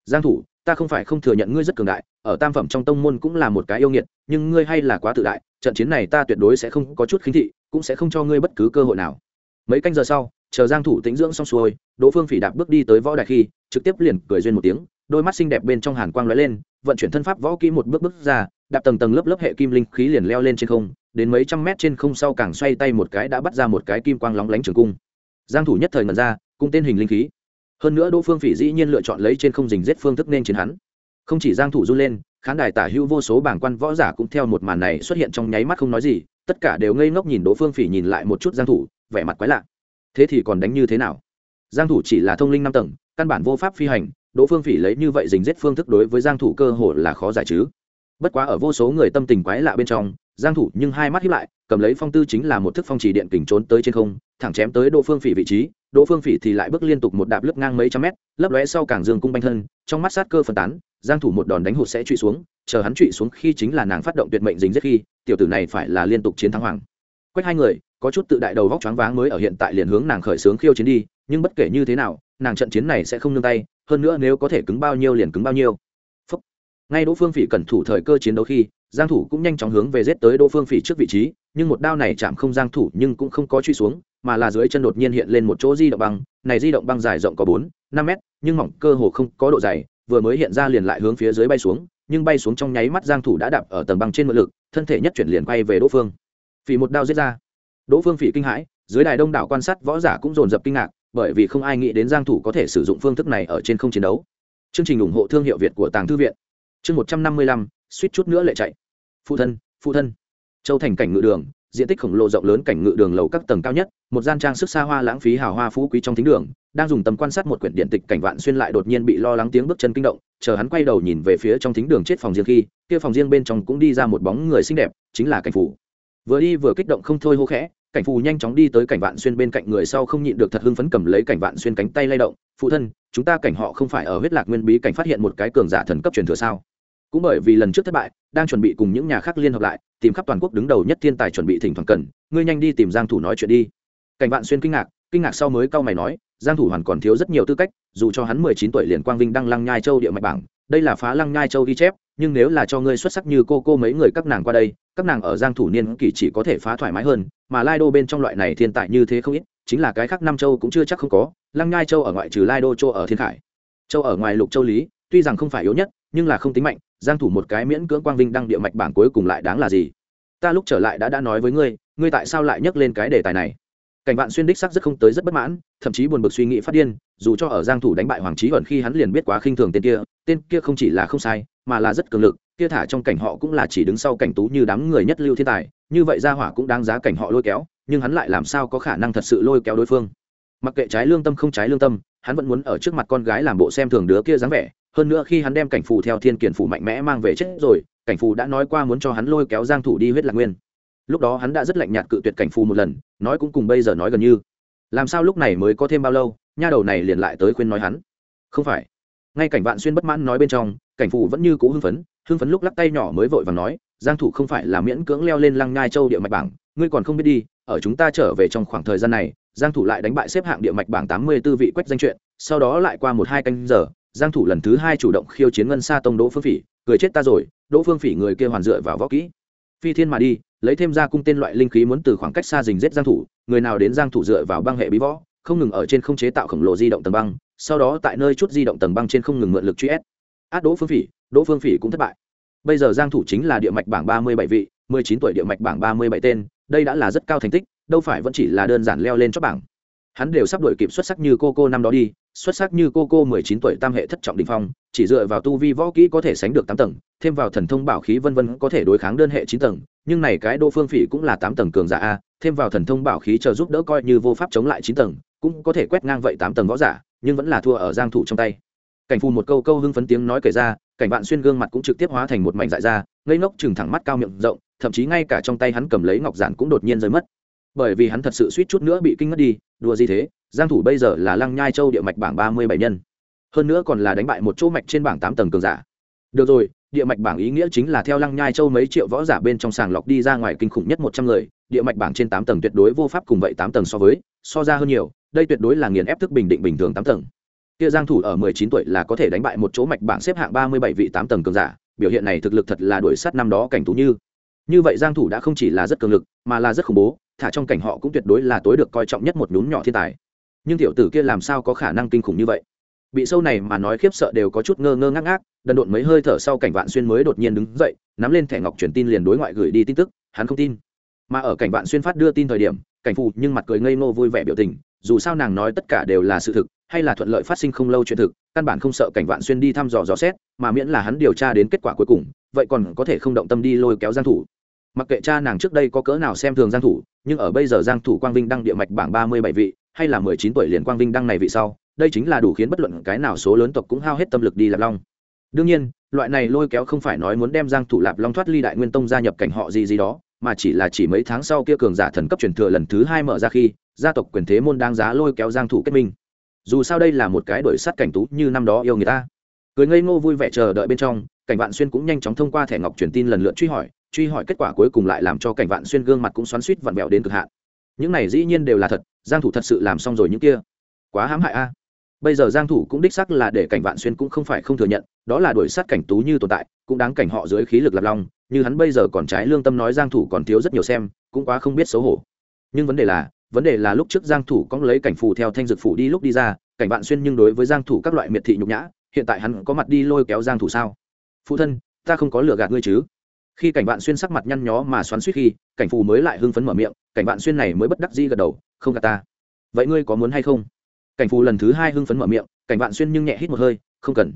Giang thủ, ta không phải không thừa nhận ngươi rất cường đại, ở tam phẩm trong tông môn cũng là một cái yêu nghiệt, nhưng ngươi hay là quá tự đại trận chiến này ta tuyệt đối sẽ không có chút khinh thị, cũng sẽ không cho ngươi bất cứ cơ hội nào. Mấy canh giờ sau, chờ giang thủ tĩnh dưỡng xong xuôi, đỗ phương phỉ đạp bước đi tới võ đài khi, trực tiếp liền cười duyên một tiếng, đôi mắt xinh đẹp bên trong hàn quang lóe lên, vận chuyển thân pháp võ kỹ một bước bước ra, đạp tầng tầng lớp lớp hệ kim linh khí liền leo lên trên không, đến mấy trăm mét trên không sau càng xoay tay một cái đã bắt ra một cái kim quang lóng lánh trường cung. Giang thủ nhất thời ngẩn ra, cung tên hình linh khí. Hơn nữa đỗ phương phỉ dĩ nhiên lựa chọn lấy trên không dình giết phương thức nên chiến hắn. Không chỉ giang thủ run lên khán đài tả hữu vô số bảng quan võ giả cũng theo một màn này xuất hiện trong nháy mắt không nói gì, tất cả đều ngây ngốc nhìn đỗ phương phỉ nhìn lại một chút giang thủ, vẻ mặt quái lạ. Thế thì còn đánh như thế nào? Giang thủ chỉ là thông linh năm tầng, căn bản vô pháp phi hành, đỗ phương phỉ lấy như vậy dình giết phương thức đối với giang thủ cơ hồ là khó giải chứ. Bất quá ở vô số người tâm tình quái lạ bên trong, giang thủ nhưng hai mắt híp lại, cầm lấy phong tư chính là một thức phong chỉ điện kình trốn tới trên không, thẳng chém tới đỗ phương phỉ vị trí, đỗ phương phỉ thì lại bước liên tục một đạp lướt ngang mấy trăm mét, lấp lóe sau càng dương cung banh thân, trong mắt sát cơ phân tán giang thủ một đòn đánh hụt sẽ trụy xuống chờ hắn trụy xuống khi chính là nàng phát động tuyệt mệnh dính giết khi tiểu tử này phải là liên tục chiến thắng hoàng quách hai người có chút tự đại đầu vóc choáng váng mới ở hiện tại liền hướng nàng khởi sướng khiêu chiến đi nhưng bất kể như thế nào nàng trận chiến này sẽ không nương tay hơn nữa nếu có thể cứng bao nhiêu liền cứng bao nhiêu Phúc. ngay đỗ phương phỉ cẩn thủ thời cơ chiến đấu khi giang thủ cũng nhanh chóng hướng về giết tới đỗ phương phỉ trước vị trí nhưng một đao này chạm không giang thủ nhưng cũng không có truy xuống mà là dưới chân đột nhiên hiện lên một chỗ di động băng này di động băng dài rộng có 4, 5 mét nhưng mỏng cơ hồ không có độ dày vừa mới hiện ra liền lại hướng phía dưới bay xuống nhưng bay xuống trong nháy mắt giang thủ đã đạp ở tầng băng trên mượn lực thân thể nhất chuyển liền quay về đỗ phương. Phỉ một đao giết ra. Đỗ phương phỉ kinh hãi dưới đài đông đảo quan sát võ giả cũng dồn dập kinh ngạc bởi vì không ai nghĩ đến giang thủ có thể sử dụng phương thức này ở trên không chiến đấu. Chương trình ủng hộ thương hiệu việt của tàng thư viện. Chương 155, suýt chút nữa lệ chạy. Phụ thân phụ thân. Châu thành cảnh ngự đường diện tích khổng lồ rộng lớn cảnh ngự đường lầu các tầng cao nhất, một gian trang sức xa hoa lãng phí hào hoa phú quý trong thính đường, đang dùng tầm quan sát một quyển điện tịch cảnh vạn xuyên lại đột nhiên bị lo lắng tiếng bước chân kinh động, chờ hắn quay đầu nhìn về phía trong thính đường chết phòng riêng khi, kia phòng riêng bên trong cũng đi ra một bóng người xinh đẹp, chính là cảnh phủ vừa đi vừa kích động không thôi hô khẽ, cảnh phù nhanh chóng đi tới cảnh vạn xuyên bên cạnh người sau không nhịn được thật hưng phấn cầm lấy cảnh vạn xuyên cánh tay lay động, phụ thân, chúng ta cảnh họ không phải ở huyết lạc nguyên bí cảnh phát hiện một cái cường giả thần cấp truyền thừa sao? Cũng bởi vì lần trước thất bại, đang chuẩn bị cùng những nhà khác liên hợp lại, tìm khắp toàn quốc đứng đầu nhất thiên tài chuẩn bị thỉnh thoảng cần, ngươi nhanh đi tìm giang thủ nói chuyện đi. Cảnh vạn xuyên kinh ngạc kinh ngạc sau mới cau mày nói, giang thủ hoàn còn thiếu rất nhiều tư cách, dù cho hắn 19 tuổi liền quang vinh đăng lăng nhai châu địa mạch bảng, đây là phá lăng nhai châu ghi chép, nhưng nếu là cho ngươi xuất sắc như cô cô mấy người các nàng qua đây, các nàng ở giang thủ niên kỳ chỉ có thể phá thoải mái hơn, mà lai đô bên trong loại này thiên tài như thế không ít, chính là cái khác năm châu cũng chưa chắc không có, lăng nhai châu ở ngoại trừ lai đô, châu ở thiên khải, châu ở ngoài lục châu lý, tuy rằng không phải yếu nhất, nhưng là không tính mạnh giang thủ một cái miễn cưỡng quang vinh đăng địa mạch bảng cuối cùng lại đáng là gì? Ta lúc trở lại đã đã nói với ngươi ngươi tại sao lại nhắc lên cái đề tài này? Cảnh vạn xuyên đích sắc rất không tới rất bất mãn, thậm chí buồn bực suy nghĩ phát điên, dù cho ở giang thủ đánh bại hoàng trí ẩn khi hắn liền biết quá khinh thường tên kia tên kia không chỉ là không sai, mà là rất cường lực, kia thả trong cảnh họ cũng là chỉ đứng sau cảnh tú như đám người nhất lưu thiên tài, như vậy gia hỏa cũng đáng giá cảnh họ lôi kéo, nhưng hắn lại làm sao có khả năng thật sự lôi kéo đối phương? Mặc kệ trái lương tâm không trái lương tâm, hắn vẫn muốn ở trước mặt con gái làm bộ xem thường đứa kia dáng vẻ hơn nữa khi hắn đem cảnh phù theo thiên kiển phủ mạnh mẽ mang về chết rồi, cảnh phù đã nói qua muốn cho hắn lôi kéo giang thủ đi huyết lạc nguyên. Lúc đó hắn đã rất lạnh nhạt cự tuyệt cảnh phù một lần, nói cũng cùng bây giờ nói gần như. Làm sao lúc này mới có thêm bao lâu, nha đầu này liền lại tới khuyên nói hắn. Không phải. Ngay cảnh vạn xuyên bất mãn nói bên trong, cảnh phù vẫn như cũ hưng phấn hưng phấn lúc lắc tay nhỏ mới vội vàng nói, giang thủ không phải là miễn cưỡng leo lên lăng nhai châu địa mạch bảng, ngươi còn không biết đi, ở chúng ta trở về trong khoảng thời gian này, giang thủ lại đánh bại xếp hạng địa mạch bảng 84 vị quách danh chuyện, sau đó lại qua một hai canh giờ giang thủ lần thứ hai chủ động khiêu chiến ngân sa tông đỗ phương phỉ, cười chết ta rồi, đỗ phương phỉ người kia hoàn dựa vào võ kỹ. Phi thiên mà đi, lấy thêm ra cung tên loại linh khí muốn từ khoảng cách xa dình giết giang thủ, người nào đến giang thủ dựa vào băng hệ bí võ, không ngừng ở trên không chế tạo khổng lồ di động tầng băng, sau đó tại nơi chút di động tầng băng trên không ngừng mượn lực truy ép. Át đỗ phương phỉ, đỗ phương phỉ cũng thất bại. Bây giờ giang thủ chính là địa mạch bảng 37 vị 19 tuổi địa mạch bảng 37 tên, đây đã là rất cao thành tích, đâu phải vẫn chỉ là đơn giản leo lên chót bảng hắn đều sắp đuổi kịp xuất sắc như cô cô năm đó đi, xuất sắc như cô cô 19 tuổi tam hệ thất trọng đỉnh phong, chỉ dựa vào tu vi võ kỹ có thể sánh được tám tầng, thêm vào thần thông bảo khí vân vân có thể đối kháng đơn hệ chín tầng, nhưng này cái đỗ phương phỉ cũng là tám tầng cường giả a, thêm vào thần thông bảo khí chờ giúp đỡ coi như vô pháp chống lại chín tầng, cũng có thể quét ngang vậy tám tầng võ giả, nhưng vẫn là thua ở giang thủ trong tay. Cảnh phù một câu câu hưng phấn tiếng nói kể ra, cảnh vạn xuyên gương mặt cũng trực tiếp hóa thành một mảnh dại ra, ngây ngốc chừng thẳng mắt cao miệng rộng, thậm chí ngay cả trong tay hắn cầm lấy ngọc giản cũng đột nhiên rơi mất bởi vì hắn thật sự suýt chút nữa bị kinh ngất đi, đùa gì thế? Giang thủ bây giờ là lăng nhai châu địa mạch bảng 37 nhân. Hơn nữa còn là đánh bại một chỗ mạch trên bảng 8 tầng cường giả. Được rồi, địa mạch bảng ý nghĩa chính là theo lăng nhai châu mấy triệu võ giả bên trong sàng lọc đi ra ngoài kinh khủng nhất 100 người, địa mạch bảng trên 8 tầng tuyệt đối vô pháp cùng vậy 8 tầng so với, so ra hơn nhiều, đây tuyệt đối là nghiền ép thức bình định bình thường 8 tầng. Kia giang thủ ở 19 tuổi là có thể đánh bại một chỗ mạch bảng xếp hạng 37 vị 8 tầng cường giả, biểu hiện này thực lực thật là đuổi sát năm đó cảnh tú như. Như vậy giang thủ đã không chỉ là rất cường lực, mà là rất khủng bố thả trong cảnh họ cũng tuyệt đối là tối được coi trọng nhất một nhún nhỏ thiên tài. Nhưng tiểu tử kia làm sao có khả năng kinh khủng như vậy? Bị sâu này mà nói khiếp sợ đều có chút ngơ ngơ ngác ngác, đần độn mấy hơi thở sau cảnh vạn xuyên mới đột nhiên đứng dậy, nắm lên thẻ ngọc truyền tin liền đối ngoại gửi đi tin tức, hắn không tin. Mà ở cảnh vạn xuyên phát đưa tin thời điểm, cảnh phù nhưng mặt cười ngây ngô vui vẻ biểu tình, dù sao nàng nói tất cả đều là sự thực, hay là thuận lợi phát sinh không lâu chuyện thực, căn bản không sợ cảnh vạn xuyên đi thăm dò dò xét, mà miễn là hắn điều tra đến kết quả cuối cùng, vậy còn có thể không động tâm đi lôi kéo giang thủ mặc kệ cha nàng trước đây có cỡ nào xem thường giang thủ, nhưng ở bây giờ giang thủ quang vinh đăng địa mạch bảng 37 vị, hay là 19 tuổi liền quang vinh đăng này vị sau, đây chính là đủ khiến bất luận cái nào số lớn tộc cũng hao hết tâm lực đi lạp long. Đương nhiên, loại này lôi kéo không phải nói muốn đem giang thủ lạp long thoát ly đại nguyên tông gia nhập cảnh họ gì gì đó, mà chỉ là chỉ mấy tháng sau kia cường giả thần cấp truyền thừa lần thứ hai mở ra khi, gia tộc quyền thế môn đang giá lôi kéo giang thủ kết minh. Dù sao đây là một cái đổi sắt cảnh tú như năm đó yêu người ta. Cười ngây ngô vui vẻ chờ đợi bên trong, cảnh vạn xuyên cũng nhanh chóng thông qua thẻ ngọc truyền tin lần lượt truy hỏi truy hỏi kết quả cuối cùng lại làm cho cảnh vạn xuyên gương mặt cũng xoắn suýt vặn vẹo đến cực hạn. Những này dĩ nhiên đều là thật, giang thủ thật sự làm xong rồi những kia. Quá hãm hại a. Bây giờ giang thủ cũng đích xác là để cảnh vạn xuyên cũng không phải không thừa nhận, đó là đuổi sát cảnh tú như tồn tại, cũng đáng cảnh họ dưới khí lực lập long, như hắn bây giờ còn trái lương tâm nói giang thủ còn thiếu rất nhiều xem, cũng quá không biết xấu hổ. Nhưng vấn đề là, vấn đề là lúc trước giang thủ có lấy cảnh phù theo thanh dược phủ đi lúc đi ra, cảnh vạn xuyên nhưng đối với giang thủ các loại miệt thị nhục nhã, hiện tại hắn có mặt đi lôi kéo giang thủ sao? Phụ thân, ta không có lừa gạt ngươi chứ khi cảnh vạn xuyên sắc mặt nhăn nhó mà xoắn suýt khi, cảnh phù mới lại hưng phấn mở miệng, cảnh vạn xuyên này mới bất đắc dĩ gật đầu, không gạt ta. Vậy ngươi có muốn hay không? Cảnh phù lần thứ hai hưng phấn mở miệng, cảnh vạn xuyên nhưng nhẹ hít một hơi, không cần.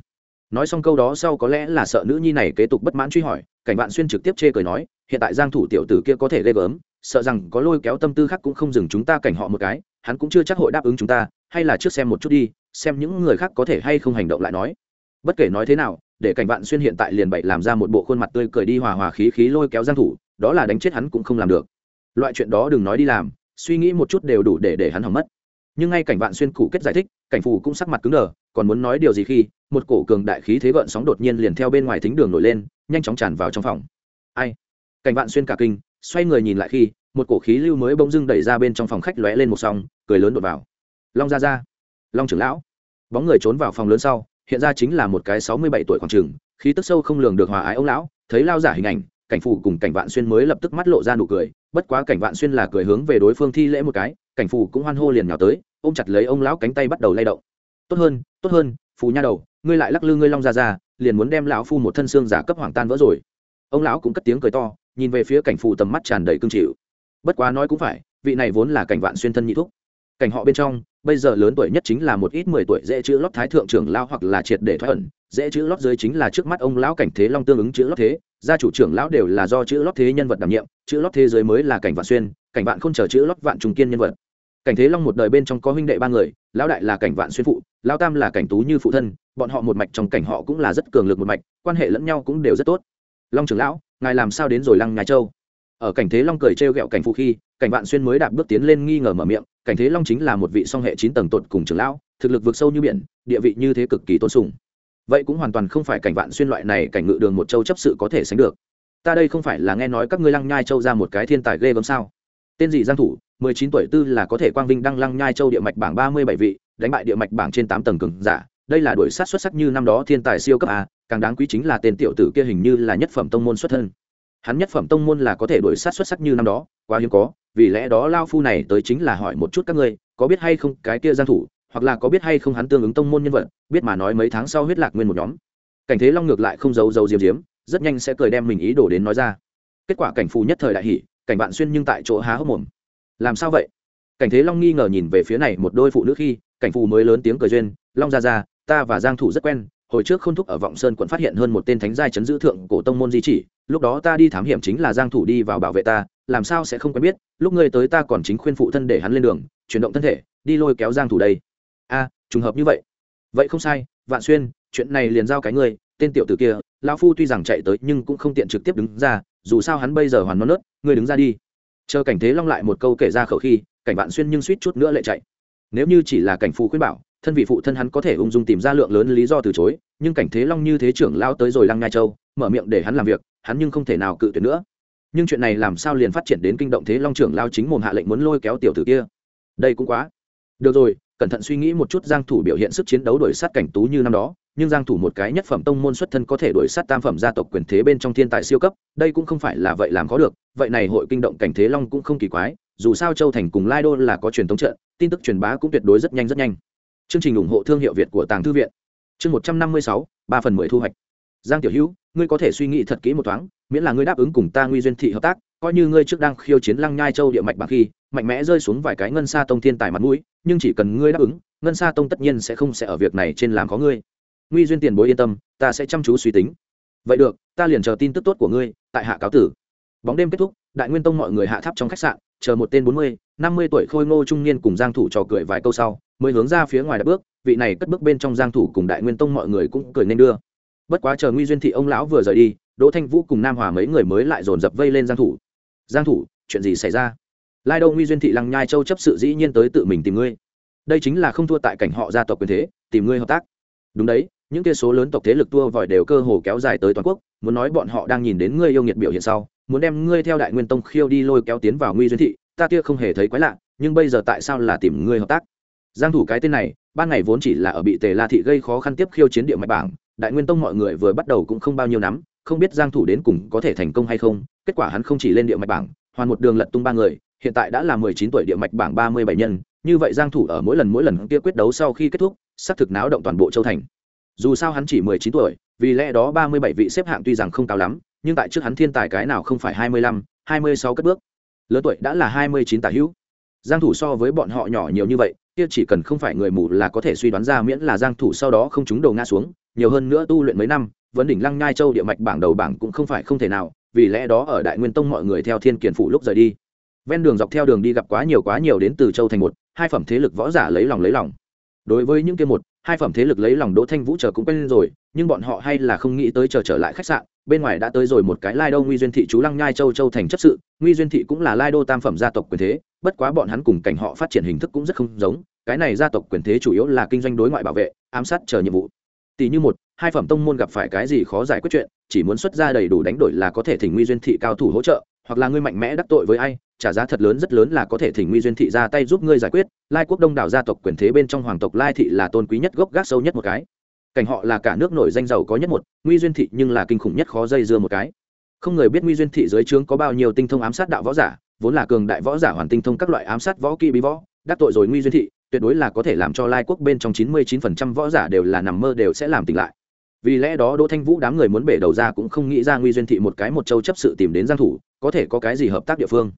Nói xong câu đó sau có lẽ là sợ nữ nhi này kế tục bất mãn truy hỏi, cảnh vạn xuyên trực tiếp chê cười nói, hiện tại giang thủ tiểu tử kia có thể ghê gớm, sợ rằng có lôi kéo tâm tư khác cũng không dừng chúng ta cảnh họ một cái, hắn cũng chưa chắc hội đáp ứng chúng ta, hay là trước xem một chút đi, xem những người khác có thể hay không hành động lại nói. Bất kể nói thế nào để cảnh vạn xuyên hiện tại liền bậy làm ra một bộ khuôn mặt tươi cười đi hòa hòa khí khí lôi kéo giang thủ, đó là đánh chết hắn cũng không làm được. Loại chuyện đó đừng nói đi làm, suy nghĩ một chút đều đủ để để hắn hỏng mất. Nhưng ngay cảnh vạn xuyên cụ kết giải thích, cảnh phù cũng sắc mặt cứng đờ, còn muốn nói điều gì khi, một cổ cường đại khí thế gợn sóng đột nhiên liền theo bên ngoài thính đường nổi lên, nhanh chóng tràn vào trong phòng. Ai? Cảnh vạn xuyên cả kinh, xoay người nhìn lại khi, một cổ khí lưu mới bỗng dưng đẩy ra bên trong phòng khách lóe lên một song cười lớn đột vào. Long ra ra long trưởng lão. Bóng người trốn vào phòng lớn sau hiện ra chính là một cái sáu mươi bảy tuổi khoảng trường khí tức sâu không lường được hòa ái ông lão, thấy lao giả hình ảnh, cảnh phủ cùng cảnh vạn xuyên mới lập tức mắt lộ ra nụ cười, bất quá cảnh vạn xuyên là cười hướng về đối phương thi lễ một cái, cảnh phủ cũng hoan hô liền nhào tới, ôm chặt lấy ông lão cánh tay bắt đầu lay động. Tốt hơn tốt hơn, phù nha đầu, ngươi lại lắc lư ngươi long ra ra liền muốn đem lão phu một thân xương giả cấp hoàng tan vỡ rồi. Ông lão cũng cất tiếng cười to, nhìn về phía cảnh phù tầm mắt tràn đầy cương chịu. Bất quá nói cũng phải, vị này vốn là cảnh vạn xuyên thân nhị thúc cảnh họ bên trong, bây giờ lớn tuổi nhất chính là một ít mười tuổi dễ chữ lót thái thượng trưởng lao hoặc là triệt để thoát ẩn. Dễ chữ lót dưới chính là trước mắt ông lão cảnh thế long tương ứng chữ lót thế. Gia chủ trưởng lão đều là do chữ lót thế nhân vật đảm nhiệm, chữ lót thế giới mới là cảnh vạn xuyên, cảnh vạn không chờ chữ lót vạn trung kiên nhân vật. Cảnh thế long một đời bên trong có huynh đệ ba người, lão đại là cảnh vạn xuyên phụ, lão tam là cảnh tú như phụ thân, bọn họ một mạch trong cảnh họ cũng là rất cường lực một mạch, quan hệ lẫn nhau cũng đều rất tốt. Long trưởng lão, ngài làm sao đến rồi lăng ngài châu? Ở cảnh thế long cười trêu ghẹo cảnh phụ khi, cảnh vạn xuyên mới đạp bước tiến lên nghi ngờ mở miệng cảnh thế long chính là một vị song hệ chín tầng tột cùng trưởng lão, thực lực vượt sâu như biển, địa vị như thế cực kỳ tôn sùng. Vậy cũng hoàn toàn không phải cảnh vạn xuyên loại này cảnh ngự đường một châu chấp sự có thể sánh được. Ta đây không phải là nghe nói các ngươi lăng nhai châu ra một cái thiên tài ghê gớm sao? Tên gì giang thủ, mười chín tuổi tư là có thể quang vinh đăng lăng nhai châu địa mạch bảng ba mươi bảy vị, đánh bại địa mạch bảng trên tám tầng cường giả. Đây là đuổi sát xuất sắc như năm đó thiên tài siêu cấp a, càng đáng quý chính là tên tiểu tử kia hình như là nhất phẩm tông môn xuất thân. Hắn nhất phẩm tông môn là có thể đuổi sát xuất sắc như năm đó, quá hiếm có vì lẽ đó lao phu này tới chính là hỏi một chút các ngươi, có biết hay không cái kia giang thủ, hoặc là có biết hay không hắn tương ứng tông môn nhân vật, biết mà nói mấy tháng sau huyết lạc nguyên một nhóm. Cảnh thế long ngược lại không giấu giấu diếm diếm, rất nhanh sẽ cười đem mình ý đồ đến nói ra. Kết quả cảnh phù nhất thời đại hỉ, cảnh bạn xuyên nhưng tại chỗ há hốc mồm. Làm sao vậy? Cảnh thế long nghi ngờ nhìn về phía này một đôi phụ nữ khi, cảnh phù mới lớn tiếng cười duyên, long ra ra ta và giang thủ rất quen, hồi trước không thúc ở vọng sơn quận phát hiện hơn một tên thánh giai chấn giữ thượng cổ tông môn di chỉ, lúc đó ta đi thám hiểm chính là giang thủ đi vào bảo vệ ta làm sao sẽ không quen biết, lúc ngươi tới ta còn chính khuyên phụ thân để hắn lên đường, chuyển động thân thể, đi lôi kéo giang thủ đây. A, trùng hợp như vậy. Vậy không sai, vạn xuyên, chuyện này liền giao cái ngươi, tên tiểu tử kia, lão phu tuy rằng chạy tới nhưng cũng không tiện trực tiếp đứng ra, dù sao hắn bây giờ hoàn non nớt, ngươi đứng ra đi. Chờ cảnh thế long lại một câu kể ra khẩu khi, cảnh vạn xuyên nhưng suýt chút nữa lại chạy. Nếu như chỉ là cảnh phụ khuyên bảo, thân vị phụ thân hắn có thể ung dung tìm ra lượng lớn lý do từ chối, nhưng cảnh thế long như thế trưởng lao tới rồi lăng ngai châu, mở miệng để hắn làm việc, hắn nhưng không thể nào cự tuyệt nữa nhưng chuyện này làm sao liền phát triển đến kinh động thế long trưởng lao chính mồm hạ lệnh muốn lôi kéo tiểu tử kia? Đây cũng quá. Được rồi cẩn thận suy nghĩ một chút giang thủ biểu hiện sức chiến đấu đuổi sát cảnh tú như năm đó nhưng giang thủ một cái nhất phẩm tông môn xuất thân có thể đuổi sát tam phẩm gia tộc quyền thế bên trong thiên tài siêu cấp đây cũng không phải là vậy làm khó được vậy này hội kinh động cảnh thế long cũng không kỳ quái dù sao châu thành cùng lai đô là có truyền thống trợ tin tức truyền bá cũng tuyệt đối rất nhanh rất nhanh. Chương trình ủng hộ thương hiệu việt của tàng thư viện. Chương 156, ba phần mười thu hoạch. Giang tiểu hữu ngươi có thể suy nghĩ thật kỹ một thoáng, miễn là ngươi đáp ứng cùng ta nguy duyên thị hợp tác, coi như ngươi trước đang khiêu chiến lăng nhai châu địa mạch bạc khi, mạnh mẽ rơi xuống vài cái ngân sa tông thiên tài mặt mũi, nhưng chỉ cần ngươi đáp ứng, ngân sa tông tất nhiên sẽ không sẽ ở việc này trên làm có ngươi. Nguy duyên tiền bối yên tâm, ta sẽ chăm chú suy tính. Vậy được, ta liền chờ tin tức tốt của ngươi, tại hạ cáo tử. Bóng đêm kết thúc, đại nguyên tông mọi người hạ tháp trong khách sạn, chờ một tên bốn mươi, năm mươi tuổi khôi ngô trung niên cùng giang thủ trò cười vài câu sau, mới hướng ra phía ngoài đập bước, vị này cất bước bên trong giang thủ cùng đại nguyên tông mọi người cũng cười nên đưa bất quá chờ nguy duyên thị ông lão vừa rời đi, đỗ thanh vũ cùng nam hòa mấy người mới lại dồn dập vây lên giang thủ. Giang thủ, chuyện gì xảy ra? Lai đâu nguy duyên thị lăng nhai châu chấp sự dĩ nhiên tới tự mình tìm ngươi. Đây chính là không thua tại cảnh họ gia tộc quyền thế, tìm ngươi hợp tác. Đúng đấy, những kia số lớn tộc thế lực tua vòi đều cơ hồ kéo dài tới toàn quốc, muốn nói bọn họ đang nhìn đến ngươi yêu nghiệt biểu hiện sau, muốn đem ngươi theo đại nguyên tông khiêu đi lôi kéo tiến vào nguy duyên thị, ta kia không hề thấy quái lạ, nhưng bây giờ tại sao là tìm ngươi hợp tác? Giang thủ cái tên này, ban ngày vốn chỉ là ở bị tề la thị gây khó khăn tiếp khiêu chiến địa mạch bảng đại nguyên tông mọi người vừa bắt đầu cũng không bao nhiêu nắm không biết giang thủ đến cùng có thể thành công hay không kết quả hắn không chỉ lên địa mạch bảng hoàn một đường lật tung ba người hiện tại đã là 19 tuổi địa mạch bảng 37 nhân như vậy giang thủ ở mỗi lần mỗi lần kia quyết đấu sau khi kết thúc sắp thực náo động toàn bộ châu thành. Dù sao hắn chỉ 19 tuổi vì lẽ đó 37 vị xếp hạng tuy rằng không cao lắm nhưng tại trước hắn thiên tài cái nào không phải 25, 26 cất bước. Lớn tuổi đã là 29 tả hữu. Giang thủ so với bọn họ nhỏ nhiều như vậy kia chỉ cần không phải người mù là có thể suy đoán ra miễn là giang thủ sau đó không trúng đầu ngã xuống, nhiều hơn nữa tu luyện mấy năm, vấn đỉnh lăng nhai châu địa mạch bảng đầu bảng cũng không phải không thể nào, vì lẽ đó ở đại nguyên tông mọi người theo thiên kiền phủ lúc rời đi. Ven đường dọc theo đường đi gặp quá nhiều quá nhiều đến từ châu thành một, hai phẩm thế lực võ giả lấy lòng lấy lòng. Đối với những kia một hai phẩm thế lực lấy lòng đỗ thanh vũ chờ cũng quen rồi, nhưng bọn họ hay là không nghĩ tới chờ trở lại khách sạn, bên ngoài đã tới rồi một cái lai đô nguy duyên thị chú lăng nhai châu châu thành chấp sự, nguy duyên thị cũng là lai đô tam phẩm gia tộc quyền thế, bất quá bọn hắn cùng cảnh họ phát triển hình thức cũng rất không giống, cái này gia tộc quyền thế chủ yếu là kinh doanh đối ngoại bảo vệ, ám sát chờ nhiệm vụ. Tỷ như một, hai phẩm tông môn gặp phải cái gì khó giải quyết chuyện, chỉ muốn xuất ra đầy đủ đánh đổi là có thể thỉnh nguy duyên thị cao thủ hỗ trợ hoặc là ngươi mạnh mẽ đắc tội với ai, trả giá thật lớn rất lớn là có thể thỉnh nguy duyên thị ra tay giúp ngươi giải quyết. Lai quốc đông đảo gia tộc quyền thế bên trong hoàng tộc lai thị là tôn quý nhất gốc gác sâu nhất một cái. Cảnh họ là cả nước nổi danh giàu có nhất một, nguy duyên thị nhưng là kinh khủng nhất khó dây dưa một cái. Không người biết nguy duyên thị dưới trướng có bao nhiêu tinh thông ám sát đạo võ giả, vốn là cường đại võ giả hoàn tinh thông các loại ám sát võ kỹ bí võ, đắc tội rồi nguy duyên thị, tuyệt đối là có thể làm cho lai quốc bên trong chín mươi chín phần trăm võ giả đều là nằm mơ đều sẽ làm tỉnh lại. Vì lẽ đó đỗ thanh vũ đám người muốn bể đầu ra cũng không nghĩ ra nguy duyên thị một cái một châu chấp sự tìm đến giang thủ có thể có cái gì hợp tác địa phương.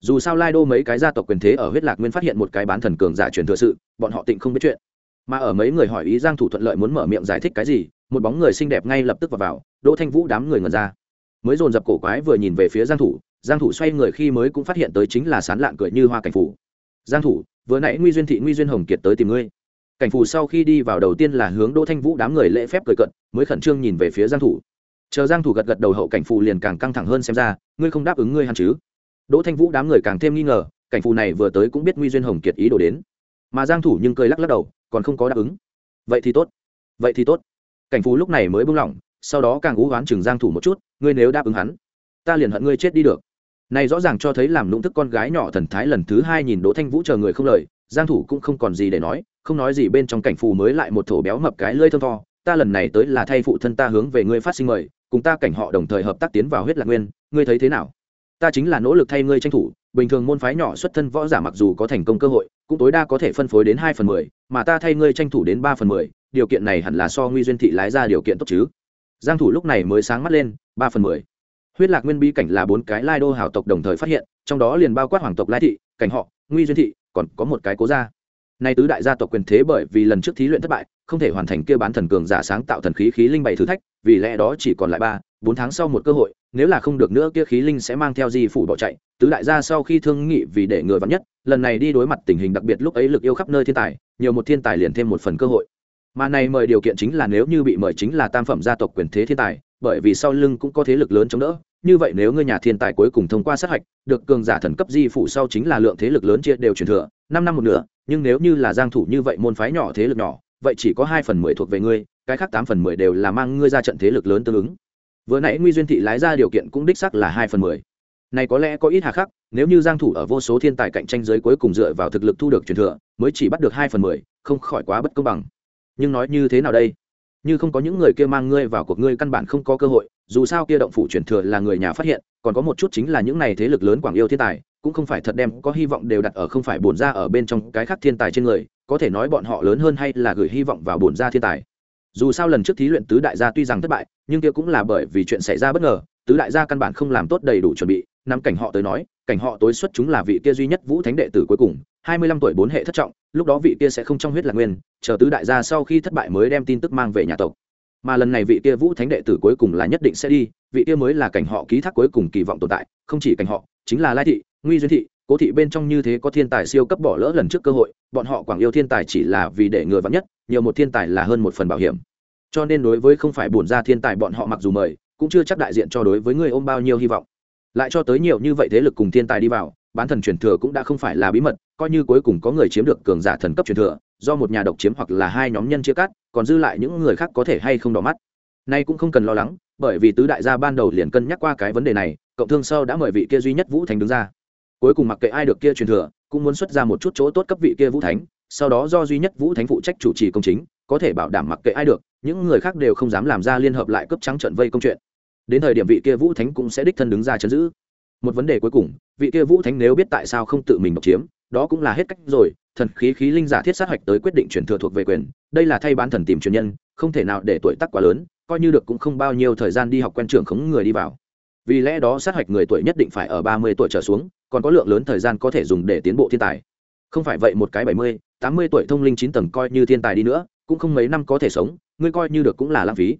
Dù sao lai đô mấy cái gia tộc quyền thế ở huyết lạc nguyên phát hiện một cái bán thần cường giả truyền thừa sự, bọn họ tịnh không biết chuyện. Mà ở mấy người hỏi ý giang thủ thuận lợi muốn mở miệng giải thích cái gì, một bóng người xinh đẹp ngay lập tức vào vào, đỗ thanh vũ đám người ngẩn ra. Mới dồn dập cổ quái vừa nhìn về phía giang thủ giang thủ xoay người khi mới cũng phát hiện tới chính là sán lạn cười như hoa cảnh phủ giang thủ, vừa nãy nguy duyên thị, nguy duyên hồng kiệt tới tìm ngươi. Cảnh phủ sau khi đi vào đầu tiên là hướng đỗ thanh vũ đám người lễ phép cười cận mới khẩn trương nhìn về phía giang thủ chờ giang thủ gật gật đầu hậu cảnh phù liền càng căng thẳng hơn xem ra, ngươi không đáp ứng ngươi hẳn chứ? Đỗ thanh vũ đám người càng thêm nghi ngờ, cảnh phù này vừa tới cũng biết nguy duyên hồng kiệt ý đồ đến. Mà giang thủ nhưng cười lắc lắc đầu, còn không có đáp ứng. Vậy thì tốt, vậy thì tốt. Cảnh phù lúc này mới buông lỏng, sau đó càng ú oán chừng giang thủ một chút, ngươi nếu đáp ứng hắn, ta liền hận ngươi chết đi được. Này rõ ràng cho thấy làm lũng thức con gái nhỏ thần thái lần thứ hai nhìn đỗ thanh vũ chờ người không lời, giang thủ cũng không còn gì để nói, không nói gì bên trong cảnh phù mới lại một thổ béo mập cái lưỡi thơm to ta lần này tới là thay phụ thân ta hướng về ngươi phát sinh mời, cùng ta cảnh họ đồng thời hợp tác tiến vào huyết lạc nguyên, ngươi thấy thế nào? Ta chính là nỗ lực thay ngươi tranh thủ, bình thường môn phái nhỏ xuất thân võ giả mặc dù có thành công cơ hội, cũng tối đa có thể phân phối đến hai phần mười, mà ta thay ngươi tranh thủ đến ba phần mười, điều kiện này hẳn là so nguy duyên thị lái ra điều kiện tốt chứ. Giang thủ lúc này mới sáng mắt lên, ba phần mười. Huyết lạc nguyên bi cảnh là bốn cái lai đô hảo tộc đồng thời phát hiện, trong đó liền bao quát hoàng tộc lai thị, cảnh họ nguy duyên thị, còn có một cái cố gia nay tứ đại gia tộc quyền thế bởi vì lần trước thí luyện thất bại, không thể hoàn thành kia bán thần cường giả sáng tạo thần khí khí linh bảy thử thách, vì lẽ đó chỉ còn lại ba, bốn tháng sau một cơ hội, nếu là không được nữa kia khí linh sẽ mang theo di phủ bỏ chạy. Tứ đại gia sau khi thương nghị vì để người vắn nhất, lần này đi đối mặt tình hình đặc biệt lúc ấy lực yêu khắp nơi thiên tài, nhiều một thiên tài liền thêm một phần cơ hội. Mà này mời điều kiện chính là nếu như bị mời chính là tam phẩm gia tộc quyền thế thiên tài bởi vì sau lưng cũng có thế lực lớn chống đỡ. Như vậy nếu ngươi nhà thiên tài cuối cùng thông qua sát hạch, được cường giả thần cấp di phủ sau chính là lượng thế lực lớn chia đều truyền thừa, năm năm một nửa, nhưng nếu như là giang thủ như vậy môn phái nhỏ thế lực nhỏ, vậy chỉ có hai phần mười thuộc về ngươi, cái khác tám phần mười đều là mang ngươi ra trận thế lực lớn tương ứng. Vừa nãy nguy duyên thị lái ra điều kiện cũng đích xác là hai phần mười. Này có lẽ có ít hà khắc, nếu như giang thủ ở vô số thiên tài cạnh tranh giới cuối cùng dựa vào thực lực thu được truyền thừa, mới chỉ bắt được hai phần mười, không khỏi quá bất công bằng. Nhưng nói như thế nào đây? Như không có những người kia mang ngươi vào cuộc, ngươi căn bản không có cơ hội. Dù sao kia động phủ truyền thừa là người nhà phát hiện, còn có một chút chính là những này thế lực lớn quảng yêu thiên tài, cũng không phải thật đem có hy vọng đều đặt ở không phải bổn ra ở bên trong cái khác thiên tài trên người, có thể nói bọn họ lớn hơn hay là gửi hy vọng vào bổn ra thiên tài. Dù sao lần trước thí luyện tứ đại gia tuy rằng thất bại, nhưng kia cũng là bởi vì chuyện xảy ra bất ngờ, tứ đại gia căn bản không làm tốt đầy đủ chuẩn bị. Nắm cảnh họ tới nói, cảnh họ tối xuất chúng là vị kia duy nhất vũ thánh đệ tử cuối cùng, hai mươi lăm tuổi bốn hệ thất trọng lúc đó vị kia sẽ không trong huyết lạc nguyên, chờ tứ đại gia sau khi thất bại mới đem tin tức mang về nhà tộc. Mà lần này vị kia vũ thánh đệ tử cuối cùng là nhất định sẽ đi, vị kia mới là cảnh họ ký thác cuối cùng kỳ vọng tồn tại, không chỉ cảnh họ, chính là lai thị, nguy duyên thị, cố thị bên trong như thế có thiên tài siêu cấp bỏ lỡ lần trước cơ hội, bọn họ quảng yêu thiên tài chỉ là vì để ngừa vắng nhất, nhiều một thiên tài là hơn một phần bảo hiểm. Cho nên đối với không phải bổn ra thiên tài bọn họ mặc dù mời, cũng chưa chắc đại diện cho đối với người ôm bao nhiêu hy vọng. Lại cho tới nhiều như vậy thế lực cùng thiên tài đi vào, bán thần truyền thừa cũng đã không phải là bí mật coi như cuối cùng có người chiếm được cường giả thần cấp truyền thừa, do một nhà độc chiếm hoặc là hai nhóm nhân chia cắt, còn dư lại những người khác có thể hay không đỏ mắt. Nay cũng không cần lo lắng, bởi vì tứ đại gia ban đầu liền cân nhắc qua cái vấn đề này, cộng thương sâu đã mời vị kia duy nhất vũ thánh đứng ra. Cuối cùng mặc kệ ai được kia truyền thừa, cũng muốn xuất ra một chút chỗ tốt cấp vị kia vũ thánh, sau đó do duy nhất vũ thánh phụ trách chủ trì công chính, có thể bảo đảm mặc kệ ai được, những người khác đều không dám làm ra liên hợp lại cấp trắng trận vây công chuyện. Đến thời điểm vị kia vũ thánh cũng sẽ đích thân đứng ra chấn giữ. Một vấn đề cuối cùng, vị kia vũ thánh nếu biết tại sao không tự mình độc chiếm đó cũng là hết cách rồi, thần khí khí linh giả thiết sát hạch tới quyết định chuyển thừa thuộc về quyền, đây là thay bán thần tìm truyền nhân, không thể nào để tuổi tác quá lớn, coi như được cũng không bao nhiêu thời gian đi học quen trưởng khống người đi vào. Vì lẽ đó sát hạch người tuổi nhất định phải ở ba mươi tuổi trở xuống, còn có lượng lớn thời gian có thể dùng để tiến bộ thiên tài. Không phải vậy một cái bảy mươi, tám mươi tuổi thông linh chín tầng coi như thiên tài đi nữa, cũng không mấy năm có thể sống, ngươi coi như được cũng là lãng phí.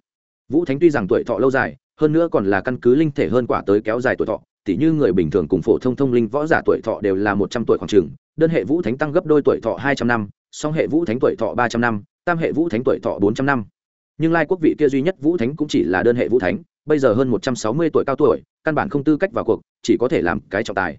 Vũ thánh tuy rằng tuổi thọ lâu dài, hơn nữa còn là căn cứ linh thể hơn quả tới kéo dài tuổi thọ tỉ như người bình thường cùng phổ thông thông linh võ giả tuổi thọ đều là một trăm tuổi khoảng trường đơn hệ vũ thánh tăng gấp đôi tuổi thọ hai trăm năm, song hệ vũ thánh tuổi thọ ba trăm năm, tam hệ vũ thánh tuổi thọ bốn trăm năm. Nhưng lai quốc vị kia duy nhất vũ thánh cũng chỉ là đơn hệ vũ thánh, bây giờ hơn một trăm sáu mươi tuổi cao tuổi, căn bản không tư cách vào cuộc, chỉ có thể làm cái trọng tài.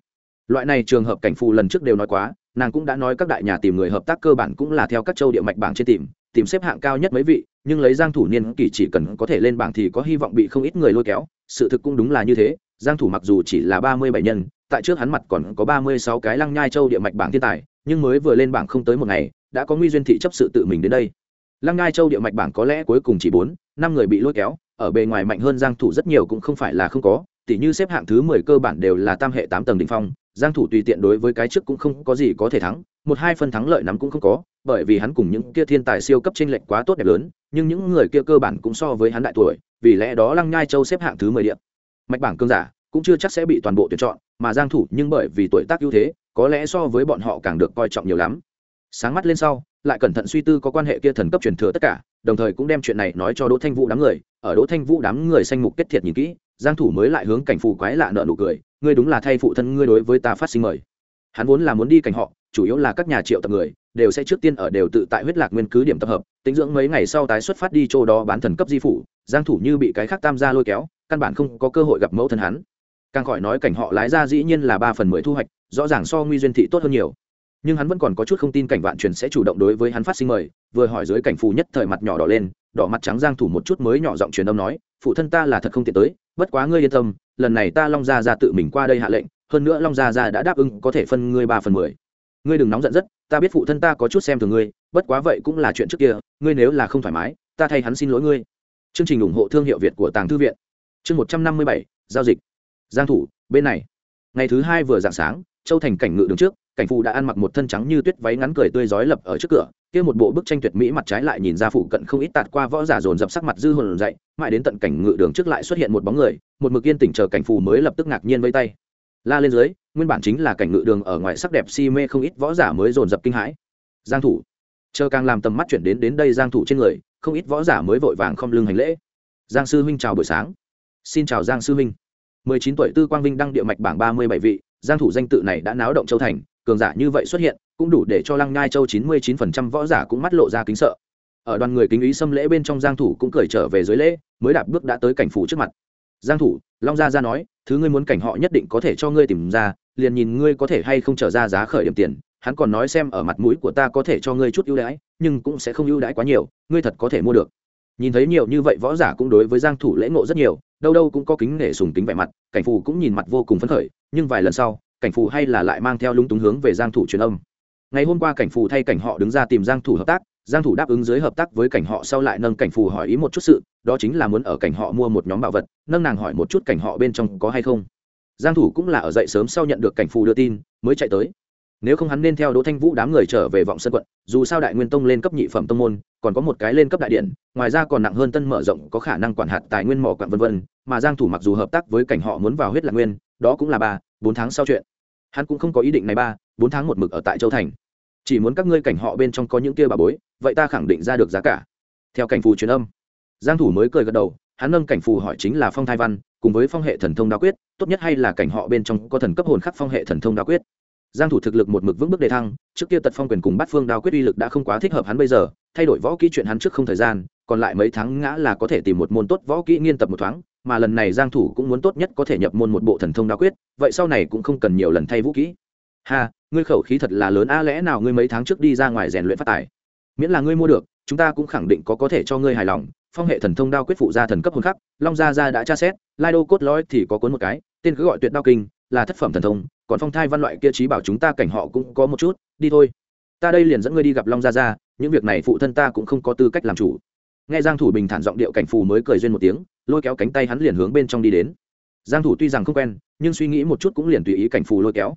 Loại này trường hợp cảnh phù lần trước đều nói quá, nàng cũng đã nói các đại nhà tìm người hợp tác cơ bản cũng là theo các châu địa mạch bảng trên tìm tìm xếp hạng cao nhất mấy vị, nhưng lấy giang thủ niên kỳ chỉ cần có thể lên bảng thì có hy vọng bị không ít người lôi kéo, sự thực cũng đúng là như thế giang thủ mặc dù chỉ là ba mươi bảy nhân, tại trước hắn mặt còn có ba mươi sáu cái lăng nhai châu địa mạch bảng thiên tài, nhưng mới vừa lên bảng không tới một ngày, đã có nguy duyên thị chấp sự tự mình đến đây. Lăng nhai châu địa mạch bảng có lẽ cuối cùng chỉ bốn, năm người bị lôi kéo, ở bề ngoài mạnh hơn giang thủ rất nhiều cũng không phải là không có, tỉ như xếp hạng thứ mười cơ bản đều là tam hệ tám tầng đỉnh phong, giang thủ tùy tiện đối với cái trước cũng không có gì có thể thắng, một hai phân thắng lợi nắm cũng không có, bởi vì hắn cùng những kia thiên tài siêu cấp tranh lệch quá tốt đẹp lớn, nhưng những người kia cơ bản cũng so với hắn đại tuổi, vì lẽ đó lăng nhai châu xếp hạng thứ mười địa mạch bảng cương giả cũng chưa chắc sẽ bị toàn bộ tuyển chọn, mà giang thủ nhưng bởi vì tuổi tác ưu thế, có lẽ so với bọn họ càng được coi trọng nhiều lắm. Sáng mắt lên sau, lại cẩn thận suy tư có quan hệ kia thần cấp truyền thừa tất cả, đồng thời cũng đem chuyện này nói cho đỗ thanh vũ đám người. Ở đỗ thanh vũ đám người xanh mục kết thiệt nhìn kỹ, giang thủ mới lại hướng cảnh phù quái lạ nợ nụ cười, ngươi đúng là thay phụ thân ngươi đối với ta phát sinh mời. Hắn vốn là muốn đi cảnh họ, chủ yếu là các nhà triệu tập người, đều sẽ trước tiên ở đều tự tại huyết lạc nguyên cứ điểm tập hợp, tính dưỡng mấy ngày sau tái xuất phát đi chỗ đó bán thần cấp di phủ. Giang thủ như bị cái khác tam gia lôi kéo căn bản không có cơ hội gặp mẫu thân hắn. Càng khỏi nói cảnh họ lái ra dĩ nhiên là ba phần mười thu hoạch, rõ ràng so nguy duyên thị tốt hơn nhiều. Nhưng hắn vẫn còn có chút không tin cảnh vạn truyền sẽ chủ động đối với hắn phát sinh mời, vừa hỏi dưới cảnh phù nhất thời mặt nhỏ đỏ lên, đỏ mặt trắng giang thủ một chút mới nhỏ giọng truyền âm nói, phụ thân ta là thật không tiện tới, bất quá ngươi yên tâm, lần này ta long gia gia tự mình qua đây hạ lệnh, hơn nữa long gia gia đã đáp ứng, có thể phân ngươi ba phần mười. Ngươi đừng nóng giận rất, ta biết phụ thân ta có chút xem thường ngươi, bất quá vậy cũng là chuyện trước kia, ngươi nếu là không thoải mái, ta thay hắn xin lỗi ngươi. Chương trình ủng hộ thương hiệu việt của tàng thư viện chương một trăm năm mươi bảy, giao dịch. Giang thủ, bên này. Ngày thứ hai vừa dạng sáng, châu thành cảnh ngự đứng trước, cảnh phụ đã ăn mặc một thân trắng như tuyết váy ngắn cười tươi rói lập ở trước cửa, kia một bộ bức tranh tuyệt mỹ mặt trái lại nhìn ra phụ cận không ít tạt qua võ giả dồn dập sắc mặt dư hồn dậy, mãi đến tận cảnh ngự đường trước lại xuất hiện một bóng người, một mực yên tỉnh chờ cảnh phù mới lập tức ngạc nhiên vây tay. La lên dưới, nguyên bản chính là cảnh ngự đường ở ngoài sắc đẹp si mê không ít võ giả mới dồn dập kinh hãi. Giang thủ. Chờ càng làm tầm mắt chuyển đến đến đây giang thủ trên người, không ít võ giả mới vội vàng không lưng hành lễ. Giang sư huynh chào buổi sáng xin chào giang sư huynh 19 tuổi tư quang vinh đăng địa mạch bảng 37 vị, giang thủ danh tự này đã náo động châu thành, cường giả như vậy xuất hiện, cũng đủ để cho lăng ngai châu 99% võ giả cũng mắt lộ ra kính sợ. Ở đoàn người kính ý xâm lễ bên trong giang thủ cũng cởi trở về dưới lễ, mới đạp bước đã tới cảnh phủ trước mặt. Giang thủ, long gia gia nói, thứ ngươi muốn cảnh họ nhất định có thể cho ngươi tìm ra, liền nhìn ngươi có thể hay không trở ra giá khởi điểm tiền, hắn còn nói xem ở mặt mũi của ta có thể cho ngươi chút ưu đãi, nhưng cũng sẽ không ưu đãi quá nhiều, ngươi thật có thể mua được. Nhìn thấy nhiều như vậy võ giả cũng đối với giang thủ lễ ngộ rất nhiều đâu đâu cũng có kính nể sùng kính vẻ mặt, cảnh phù cũng nhìn mặt vô cùng phấn khởi, nhưng vài lần sau, cảnh phù hay là lại mang theo lung túng hướng về giang thủ truyền âm. Ngày hôm qua cảnh phù thay cảnh họ đứng ra tìm giang thủ hợp tác, giang thủ đáp ứng dưới hợp tác với cảnh họ sau lại nâng cảnh phù hỏi ý một chút sự, đó chính là muốn ở cảnh họ mua một nhóm bảo vật, nâng nàng hỏi một chút cảnh họ bên trong có hay không. Giang thủ cũng là ở dậy sớm sau nhận được cảnh phù đưa tin, mới chạy tới. Nếu không hắn nên theo đỗ thanh vũ đám người trở về vọng sơn quận, dù sao đại nguyên tông lên cấp nhị phẩm tông môn còn có một cái lên cấp đại điện, ngoài ra còn nặng hơn tân mở rộng có khả năng quản hạt tài nguyên mỏ quặng vân vân, mà giang thủ mặc dù hợp tác với cảnh họ muốn vào huyết lạc nguyên, đó cũng là ba, bốn tháng sau chuyện. Hắn cũng không có ý định này ba, bốn tháng một mực ở tại châu thành. Chỉ muốn các ngươi cảnh họ bên trong có những kia bà bối, vậy ta khẳng định ra được giá cả. Theo cảnh phù truyền âm, giang thủ mới cười gật đầu, hắn nâng cảnh phù hỏi chính là phong thai văn, cùng với phong hệ thần thông đa quyết, tốt nhất hay là cảnh họ bên trong có thần cấp hồn khắc phong hệ thần thông đa quyết? Giang thủ thực lực một mực vững bước đề thăng, trước kia tật phong quyền cùng bát phương đao quyết uy lực đã không quá thích hợp hắn bây giờ, thay đổi võ kỹ chuyện hắn trước không thời gian, còn lại mấy tháng ngã là có thể tìm một môn tốt võ kỹ nghiên tập một thoáng, mà lần này giang thủ cũng muốn tốt nhất có thể nhập môn một bộ thần thông đao quyết, vậy sau này cũng không cần nhiều lần thay vũ kỹ. Ha, ngươi khẩu khí thật là lớn, a lẽ nào ngươi mấy tháng trước đi ra ngoài rèn luyện phát tài? Miễn là ngươi mua được, chúng ta cũng khẳng định có có thể cho ngươi hài lòng, phong hệ thần thông đao quyết phụ gia thần cấp hồn khắc, long gia gia đã tra xét, lai đô cốt lõi thì có cuốn một cái, tên cứ gọi tuyệt đao kinh, là thất phẩm thần thông còn phong thai văn loại kia trí bảo chúng ta cảnh họ cũng có một chút, đi thôi. Ta đây liền dẫn ngươi đi gặp long gia gia, những việc này phụ thân ta cũng không có tư cách làm chủ. Nghe giang thủ bình thản giọng điệu cảnh phù mới cười duyên một tiếng, lôi kéo cánh tay hắn liền hướng bên trong đi đến. Giang thủ tuy rằng không quen, nhưng suy nghĩ một chút cũng liền tùy ý cảnh phù lôi kéo.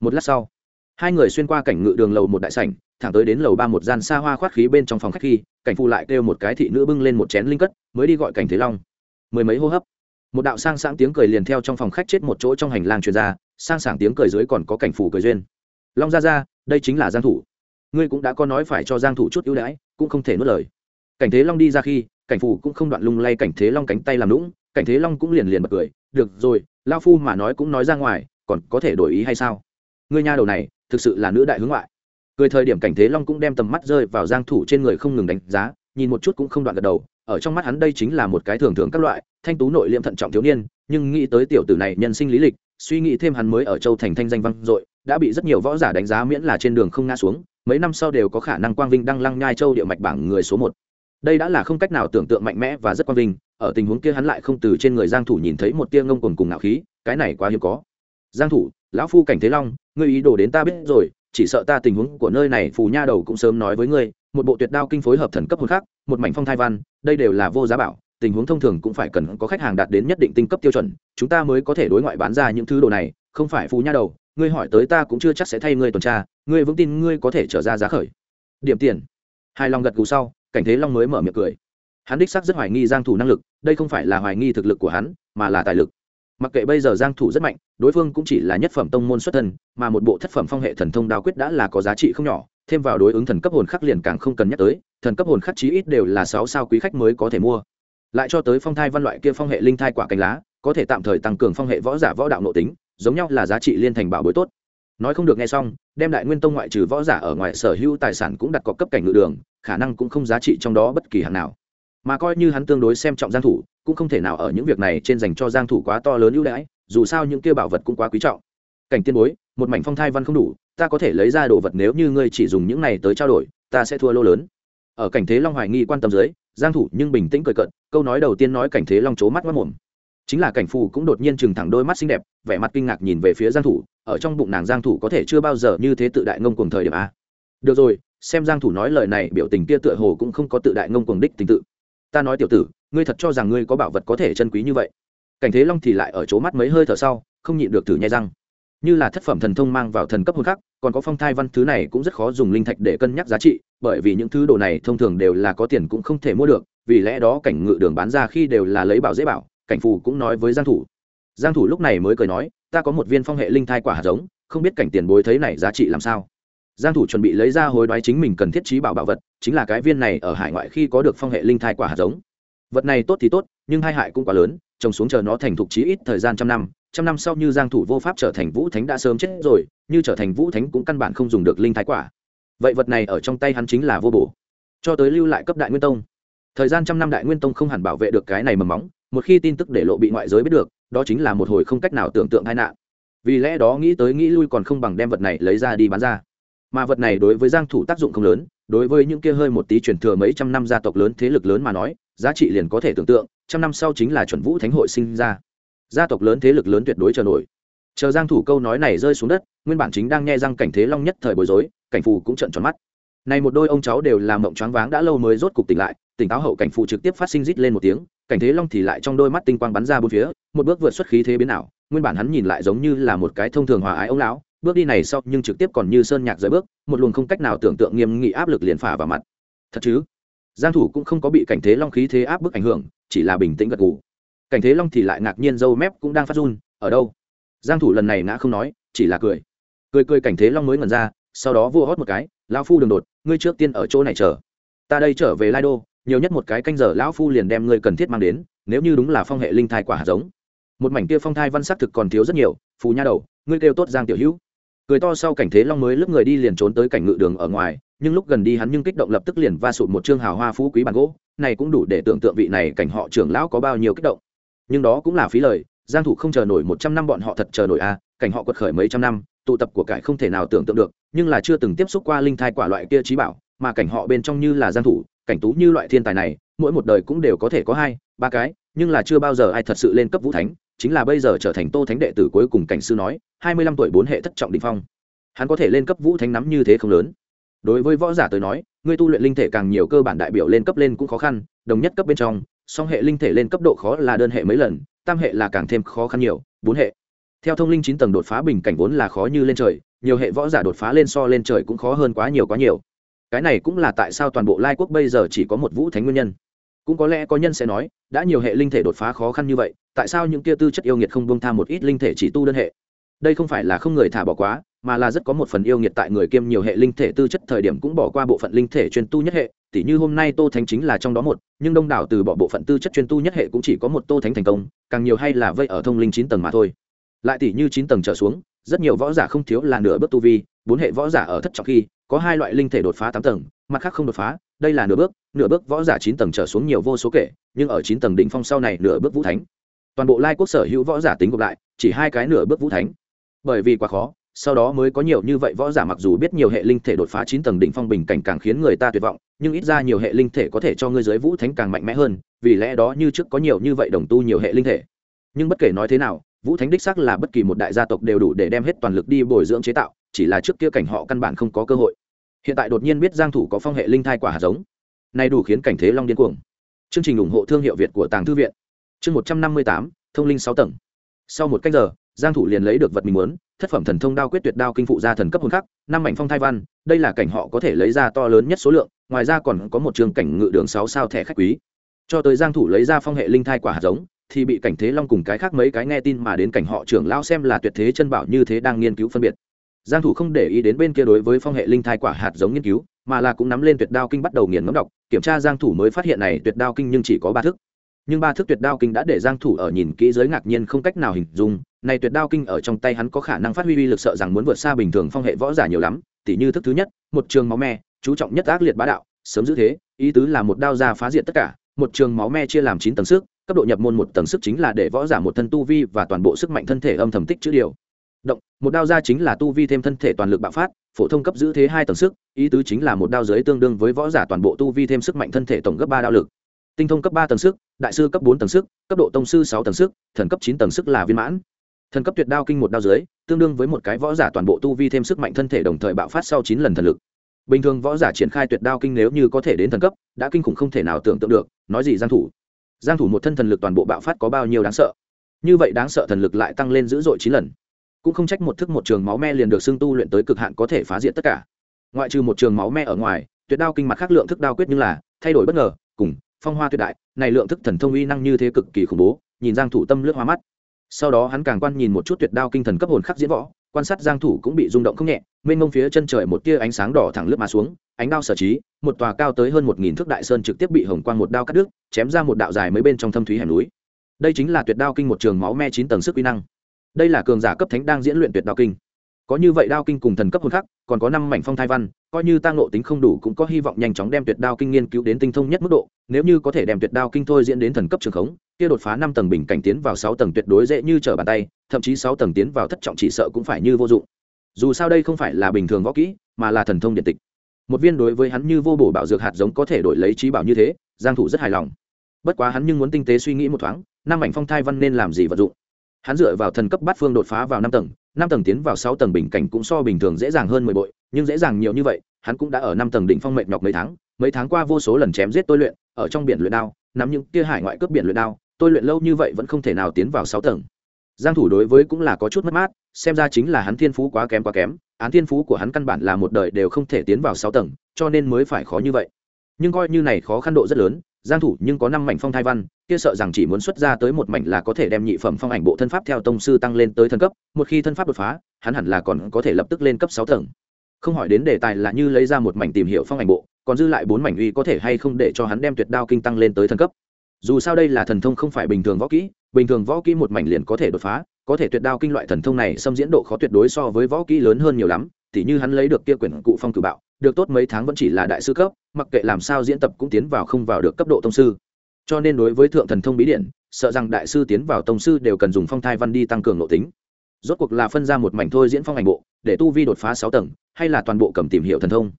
Một lát sau, hai người xuyên qua cảnh ngự đường lầu một đại sảnh, thẳng tới đến lầu ba một gian xa hoa khoát khí bên trong phòng khách khi, cảnh phù lại kêu một cái thị nữ bưng lên một chén linh cất, mới đi gọi cảnh thế long. Mười mấy hô hấp. Một đạo sang sáng tiếng cười liền theo trong phòng khách chết một chỗ trong hành lang truyền ra sang sảng tiếng cười dưới còn có cảnh phủ cười duyên. Long ra ra đây chính là giang thủ. Ngươi cũng đã có nói phải cho giang thủ chút ưu đãi, cũng không thể nuốt lời. Cảnh thế long đi ra khi, cảnh phủ cũng không đoạn lung lay cảnh thế long cánh tay làm lũng cảnh thế long cũng liền liền bật cười, được rồi lao phu mà nói cũng nói ra ngoài, còn có thể đổi ý hay sao? Ngươi nha đầu này, thực sự là nữ đại hướng ngoại. Cười thời điểm cảnh thế long cũng đem tầm mắt rơi vào giang thủ trên người không ngừng đánh giá, nhìn một chút cũng không đoạn gật đầu, ở trong mắt hắn đây chính là một cái thường thường các loại, thanh tú nội liệm thận trọng thiếu niên, nhưng nghĩ tới tiểu tử này nhân sinh lý lịch suy nghĩ thêm hắn mới ở châu thành thanh danh vang dội, đã bị rất nhiều võ giả đánh giá miễn là trên đường không ngã xuống, mấy năm sau đều có khả năng quang vinh đăng lăng nhai châu địa mạch bảng người số một. Đây đã là không cách nào tưởng tượng mạnh mẽ và rất quang vinh, ở tình huống kia hắn lại không từ trên người giang thủ nhìn thấy một tia ngông cuồng cùng ngạo khí, cái này quá hiếm có. Giang thủ, lão phu cảnh thế long, ngươi ý đồ đến ta biết rồi, chỉ sợ ta tình huống của nơi này phù nha đầu cũng sớm nói với ngươi, một bộ tuyệt đao kinh phối hợp thần cấp hồn khác một mảnh phong thai văn, đây đều là vô giá bảo tình huống thông thường cũng phải cần có khách hàng đạt đến nhất định tinh cấp tiêu chuẩn, chúng ta mới có thể đối ngoại bán ra những thứ đồ này, không phải phú nha đầu, ngươi hỏi tới ta cũng chưa chắc sẽ thay ngươi tuần tra, ngươi vững tin ngươi có thể trở ra giá khởi. Điểm tiền. Hai long gật gù sau, cảnh thế long mới mở miệng cười. Hắn đích xác rất hoài nghi giang thủ năng lực, đây không phải là hoài nghi thực lực của hắn, mà là tài lực. Mặc kệ bây giờ giang thủ rất mạnh, đối phương cũng chỉ là nhất phẩm tông môn xuất thân, mà một bộ thất phẩm phong hệ thần thông đao quyết đã là có giá trị không nhỏ, thêm vào đối ứng thần cấp hồn khắc liền càng không cần nhắc tới, thần cấp hồn khắc chí ít đều là sáu sao quý khách mới có thể mua lại cho tới phong thai văn loại kia phong hệ linh thai quả cánh lá, có thể tạm thời tăng cường phong hệ võ giả võ đạo nội tính, giống nhau là giá trị liên thành bảo bối tốt. Nói không được nghe xong, đem đại nguyên tông ngoại trừ võ giả ở ngoài sở hữu tài sản cũng đặt cọc cấp cảnh ngự đường, khả năng cũng không giá trị trong đó bất kỳ hàng nào. Mà coi như hắn tương đối xem trọng giang thủ, cũng không thể nào ở những việc này trên dành cho giang thủ quá to lớn ưu đãi, dù sao những kia bảo vật cũng quá quý trọng. Cảnh tiên bối, một mảnh phong thai văn không đủ, ta có thể lấy ra đồ vật nếu như ngươi chỉ dùng những này tới trao đổi, ta sẽ thua lô lớn. Ở cảnh thế long hoài nghi quan tâm dưới giang thủ nhưng bình tĩnh cười cợt. câu nói đầu tiên nói cảnh thế long chố mắt mắt mồm. Chính là cảnh phù cũng đột nhiên trừng thẳng đôi mắt xinh đẹp, vẻ mặt kinh ngạc nhìn về phía giang thủ, ở trong bụng nàng giang thủ có thể chưa bao giờ như thế tự đại ngông cuồng thời điểm a. Được rồi, xem giang thủ nói lời này, biểu tình kia tựa hồ cũng không có tự đại ngông cuồng đích tình tự. Ta nói tiểu tử, ngươi thật cho rằng ngươi có bảo vật có thể chân quý như vậy. Cảnh thế long thì lại ở chỗ mắt mấy hơi thở sau, không nhịn được thử nhai răng. Như là thất phẩm thần thông mang vào thần cấp hồn khác còn có phong thai văn thứ này cũng rất khó dùng linh thạch để cân nhắc giá trị bởi vì những thứ đồ này thông thường đều là có tiền cũng không thể mua được, vì lẽ đó cảnh ngự đường bán ra khi đều là lấy bảo dễ bảo, cảnh phù cũng nói với giang thủ. Giang thủ lúc này mới cười nói, ta có một viên phong hệ linh thai quả hạt giống, không biết cảnh tiền bối thấy này giá trị làm sao. Giang thủ chuẩn bị lấy ra hối đoái chính mình cần thiết trí bảo bảo vật, chính là cái viên này ở hải ngoại khi có được phong hệ linh thai quả hạt giống. Vật này tốt thì tốt, nhưng hai hại cũng quá lớn, trồng xuống chờ nó thành thục chí ít thời gian trăm năm trăm năm sau như giang thủ vô pháp trở thành vũ thánh đã sớm chết rồi, như trở thành vũ thánh cũng căn bản không dùng được linh thái quả vậy vật này ở trong tay hắn chính là vô bổ. Cho tới lưu lại cấp đại nguyên tông. Thời gian trăm năm đại nguyên tông không hẳn bảo vệ được cái này mầm móng, một khi tin tức để lộ bị ngoại giới biết được, đó chính là một hồi không cách nào tưởng tượng tai nạn. Vì lẽ đó nghĩ tới nghĩ lui còn không bằng đem vật này lấy ra đi bán ra. Mà vật này đối với giang thủ tác dụng không lớn, đối với những kia hơi một tí truyền thừa mấy trăm năm gia tộc lớn thế lực lớn mà nói, giá trị liền có thể tưởng tượng, trăm năm sau chính là chuẩn vũ thánh hội sinh ra. Gia tộc lớn thế lực lớn tuyệt đối chờ nổi. Chờ giang thủ câu nói này rơi xuống đất, nguyên bản chính đang nghe răng cảnh thế long nhất thời bối rối cảnh phù cũng trợn tròn mắt. Này một đôi ông cháu đều làm mộng choáng váng đã lâu mới rốt cục tỉnh lại, tỉnh táo hậu cảnh phù trực tiếp phát sinh rít lên một tiếng, cảnh thế long thì lại trong đôi mắt tinh quang bắn ra bốn phía, một bước vượt xuất khí thế biến ảo, nguyên bản hắn nhìn lại giống như là một cái thông thường hòa ái ông lão, bước đi này sau nhưng trực tiếp còn như sơn nhạc rời bước, một luồng không cách nào tưởng tượng nghiêm nghị áp lực liền phả vào mặt. Thật chứ? Giang thủ cũng không có bị cảnh thế long khí thế áp bức ảnh hưởng, chỉ là bình tĩnh gật gù. Cảnh thế long thì lại ngạc nhiên râu mép cũng đang phát run, ở đâu? Giang thủ lần này ngã không nói, chỉ là cười. Cười cười cảnh thế long mới ngẩn ra sau đó vua hót một cái lão phu đường đột ngươi trước tiên ở chỗ này chờ. Ta đây trở về lai đô nhiều nhất một cái canh giờ lão phu liền đem ngươi cần thiết mang đến nếu như đúng là phong hệ linh thai quả hạt giống. Một mảnh kia phong thai văn sắc thực còn thiếu rất nhiều phù nha đầu ngươi kêu tốt giang tiểu hữu. Cười to sau cảnh thế long mới lớp người đi liền trốn tới cảnh ngự đường ở ngoài nhưng lúc gần đi hắn nhưng kích động lập tức liền va sụt một chương hào hoa phú quý bàn gỗ này cũng đủ để tưởng tượng vị này cảnh họ trưởng lão có bao nhiêu kích động. Nhưng đó cũng là phí lời giang thủ không chờ nổi một trăm năm bọn họ thật chờ nổi a à, cảnh họ quật khởi mấy trăm năm tụ tập của cải không thể nào tưởng tượng được nhưng là chưa từng tiếp xúc qua linh thai quả loại kia trí bảo, mà cảnh họ bên trong như là giang thủ, cảnh tú như loại thiên tài này, mỗi một đời cũng đều có thể có hai, ba cái, nhưng là chưa bao giờ ai thật sự lên cấp vũ thánh, chính là bây giờ trở thành tô thánh đệ tử cuối cùng cảnh sư nói, hai mươi lăm tuổi bốn hệ thất trọng đỉnh phong. Hắn có thể lên cấp vũ thánh nắm như thế không lớn. Đối với võ giả tới nói, người tu luyện linh thể càng nhiều cơ bản đại biểu lên cấp lên cũng khó khăn, đồng nhất cấp bên trong, song hệ linh thể lên cấp độ khó là đơn hệ mấy lần, tam hệ là càng thêm khó khăn nhiều, bốn hệ theo thông linh chín tầng đột phá bình cảnh vốn là khó như lên trời, nhiều hệ võ giả đột phá lên so lên trời cũng khó hơn quá nhiều quá nhiều. Cái này cũng là tại sao toàn bộ lai quốc bây giờ chỉ có một vũ thánh nguyên nhân. Cũng có lẽ có nhân sẽ nói, đã nhiều hệ linh thể đột phá khó khăn như vậy, tại sao những kia tư chất yêu nghiệt không bông tha một ít linh thể chỉ tu đơn hệ? Đây không phải là không người thả bỏ quá, mà là rất có một phần yêu nghiệt tại người kiêm nhiều hệ linh thể tư chất thời điểm cũng bỏ qua bộ phận linh thể chuyên tu nhất hệ, tỉ như hôm nay tô thánh chính là trong đó một, nhưng đông đảo từ bỏ bộ phận tư chất chuyên tu nhất hệ cũng chỉ có một tô thánh thành công, càng nhiều hay là vây ở thông linh chín tầng mà thôi lại tỷ như chín tầng trở xuống, rất nhiều võ giả không thiếu là nửa bước tu vi, bốn hệ võ giả ở thất trọng khi, có hai loại linh thể đột phá tám tầng, mặt khác không đột phá, đây là nửa bước nửa bước võ giả chín tầng trở xuống nhiều vô số kể, nhưng ở chín tầng đỉnh phong sau này nửa bước vũ thánh. Toàn bộ lai quốc sở hữu võ giả tính gộp lại, chỉ hai cái nửa bước vũ thánh. Bởi vì quá khó, sau đó mới có nhiều như vậy võ giả mặc dù biết nhiều hệ linh thể đột phá chín tầng đỉnh phong bình cảnh càng khiến người ta tuyệt vọng, nhưng ít ra nhiều hệ linh thể có thể cho ngươi giới vũ thánh càng mạnh mẽ hơn, vì lẽ đó như trước có nhiều như vậy đồng tu nhiều hệ linh thể. Nhưng bất kể nói thế nào vũ thánh đích xác là bất kỳ một đại gia tộc đều đủ để đem hết toàn lực đi bồi dưỡng chế tạo chỉ là trước kia cảnh họ căn bản không có cơ hội. Hiện tại đột nhiên biết giang thủ có phong hệ linh thai quả hạt giống. Này đủ khiến cảnh thế long điên cuồng. Chương trình ủng hộ thương hiệu việt của tàng thư viện. Chương 158, thông linh 6 tầng. Sau một cách giờ giang thủ liền lấy được vật mình muốn thất phẩm thần thông đao quyết tuyệt đao kinh phụ gia thần cấp hồn khắc năm mảnh phong thai văn đây là cảnh họ có thể lấy ra to lớn nhất số lượng ngoài ra còn có một trường cảnh ngự đường 6 sao thẻ khách quý. Cho tới giang thủ lấy ra phong hệ linh thai quả hạt giống thì bị cảnh thế long cùng cái khác mấy cái nghe tin mà đến cảnh họ trưởng lao xem là tuyệt thế chân bảo như thế đang nghiên cứu phân biệt. Giang thủ không để ý đến bên kia đối với phong hệ linh thai quả hạt giống nghiên cứu, mà là cũng nắm lên tuyệt đao kinh bắt đầu nghiền ngẫm đọc, kiểm tra giang thủ mới phát hiện này tuyệt đao kinh nhưng chỉ có ba thức. Nhưng ba thức tuyệt đao kinh đã để giang thủ ở nhìn kỹ giới ngạc nhiên không cách nào hình dung, này tuyệt đao kinh ở trong tay hắn có khả năng phát huy uy lực sợ rằng muốn vượt xa bình thường phong hệ võ giả nhiều lắm tỷ như thức thứ nhất, một trường máu me, chú trọng nhất ác liệt bá đạo, sớm giữ thế, ý tứ là một đao ra phá diệt tất cả, một trường máu me chia làm chín tầng sức cấp độ nhập môn một tầng sức chính là để võ giả một thân tu vi và toàn bộ sức mạnh thân thể âm thầm tích chữ điều. Động, một đao ra chính là tu vi thêm thân thể toàn lực bạo phát, phổ thông cấp giữ thế hai tầng sức, ý tứ chính là một đao giới tương đương với võ giả toàn bộ tu vi thêm sức mạnh thân thể tổng gấp ba đao lực. Tinh thông cấp ba tầng sức, đại sư cấp bốn tầng sức, cấp độ tông sư sáu tầng sức, thần cấp chín tầng sức là viên mãn. Thần cấp tuyệt đao kinh một đao giới tương đương với một cái võ giả toàn bộ tu vi thêm sức mạnh thân thể đồng thời bạo phát sau chín lần thần lực. Bình thường võ giả triển khai tuyệt đao kinh nếu như có thể đến thần cấp, đã kinh khủng không thể nào tưởng tượng được, nói gì giang thủ giang thủ một thân thần lực toàn bộ bạo phát có bao nhiêu đáng sợ? Như vậy đáng sợ thần lực lại tăng lên dữ dội chín lần. Cũng không trách một thức một trường máu me liền được xưng tu luyện tới cực hạn có thể phá diệt tất cả. Ngoại trừ một trường máu me ở ngoài, tuyệt đao kinh mặt khác lượng thức đao quyết như là thay đổi bất ngờ, cùng phong hoa tuyệt đại, này lượng thức thần thông uy năng như thế cực kỳ khủng bố, nhìn giang thủ tâm lướt hoa mắt. Sau đó hắn càng quan nhìn một chút tuyệt đao kinh thần cấp hồn khắc diễn võ, quan sát giang thủ cũng bị rung động không nhẹ mênh mông phía chân trời một tia ánh sáng đỏ thẳng lướt mà xuống, ánh đao sở trí, một tòa cao tới hơn một nghìn thước đại sơn trực tiếp bị hồng quang một đao cắt đứt, chém ra một đạo dài mấy bên trong thâm thúy hẻm núi. Đây chính là tuyệt đao kinh một trường máu me chín tầng sức uy năng. Đây là cường giả cấp thánh đang diễn luyện tuyệt đao kinh. Có như vậy đao kinh cùng thần cấp hồn khắc, còn có năm mảnh phong thai văn, coi như tăng nộ tính không đủ cũng có hy vọng nhanh chóng đem tuyệt đao kinh nghiên cứu đến tinh thông nhất mức độ, nếu như có thể đem tuyệt đao kinh thôi diễn đến thần cấp trường khống, kia đột phá năm tầng bình cảnh tiến vào sáu tầng tuyệt đối dễ như trở bàn tay, thậm chí sáu tầng tiến vào thất trọng chỉ sợ cũng phải như vô dụng dù sao đây không phải là bình thường võ kỹ, mà là thần thông điện tịch. Một viên đối với hắn như vô bổ bảo dược hạt giống có thể đổi lấy trí bảo như thế, giang thủ rất hài lòng. Bất quá hắn nhưng muốn tinh tế suy nghĩ một thoáng, năm ảnh phong thai văn nên làm gì vận dụng. Hắn dựa vào thần cấp bát phương đột phá vào năm tầng năm tầng tiến vào sáu tầng bình cảnh cũng so bình thường dễ dàng hơn mười bội, nhưng dễ dàng nhiều như vậy, hắn cũng đã ở năm tầng đỉnh phong mệnh nhọc mấy tháng mấy tháng qua vô số lần chém giết tôi luyện, ở trong biển luyện đao, nắm những kia hải ngoại cướp biển luyện đao, tôi luyện lâu như vậy vẫn không thể nào tiến vào sáu tầng giang thủ đối với cũng là có chút mất mát, xem ra chính là hắn thiên phú quá kém quá kém, án thiên phú của hắn căn bản là một đời đều không thể tiến vào sáu tầng, cho nên mới phải khó như vậy. Nhưng coi như này khó khăn độ rất lớn, giang thủ nhưng có năm mảnh phong thai văn, kia sợ rằng chỉ muốn xuất ra tới một mảnh là có thể đem nhị phẩm phong ảnh bộ thân pháp theo tông sư tăng lên tới thân cấp, một khi thân pháp đột phá, hắn hẳn là còn có thể lập tức lên cấp sáu tầng. Không hỏi đến đề tài là như lấy ra một mảnh tìm hiểu phong ảnh bộ, còn dư lại bốn mảnh uy có thể hay không để cho hắn đem tuyệt đao kinh tăng lên tới thân cấp. Dù sao đây là thần thông không phải bình thường võ kỹ bình thường võ kỹ một mảnh liền có thể đột phá, có thể tuyệt đao kinh loại thần thông này xâm diễn độ khó tuyệt đối so với võ kỹ lớn hơn nhiều lắm, tỉ như hắn lấy được kia quyển cụ phong cử bạo, được tốt mấy tháng vẫn chỉ là đại sư cấp, mặc kệ làm sao diễn tập cũng tiến vào không vào được cấp độ tông sư. Cho nên đối với thượng thần thông bí điện sợ rằng đại sư tiến vào tông sư đều cần dùng phong thai văn đi tăng cường nội tính. Rốt cuộc là phân ra một mảnh thôi diễn phong ảnh bộ, để tu vi đột phá sáu tầng, hay là toàn bộ cầm tìm hiểu thần thông.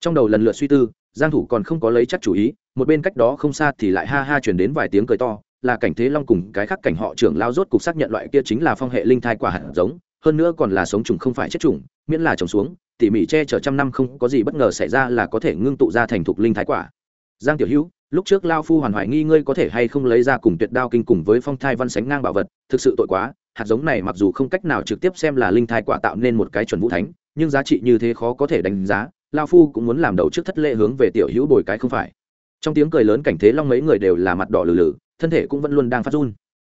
Trong đầu lần lượt suy tư, giang thủ còn không có lấy chắc chủ ý, một bên cách đó không xa thì lại ha ha truyền đến vài tiếng cười to là cảnh thế long cùng cái khác cảnh họ trưởng lao rốt cục xác nhận loại kia chính là phong hệ linh thai quả hạt giống, hơn nữa còn là sống trùng không phải chết trùng, miễn là trồng xuống, tỉ mỉ che chở trăm năm không có gì bất ngờ xảy ra là có thể ngưng tụ ra thành thục linh thái quả. Giang tiểu hữu, lúc trước lao phu hoàn hoài nghi ngươi có thể hay không lấy ra cùng tuyệt đao kinh cùng với phong thai văn sánh ngang bảo vật, thực sự tội quá, hạt giống này mặc dù không cách nào trực tiếp xem là linh thai quả tạo nên một cái chuẩn vũ thánh, nhưng giá trị như thế khó có thể đánh giá, lao phu cũng muốn làm đầu trước thất lệ hướng về tiểu hữu bồi cái không phải. Trong tiếng cười lớn cảnh thế long mấy người đều là mặt đỏ lử lử thân thể cũng vẫn luôn đang phát run.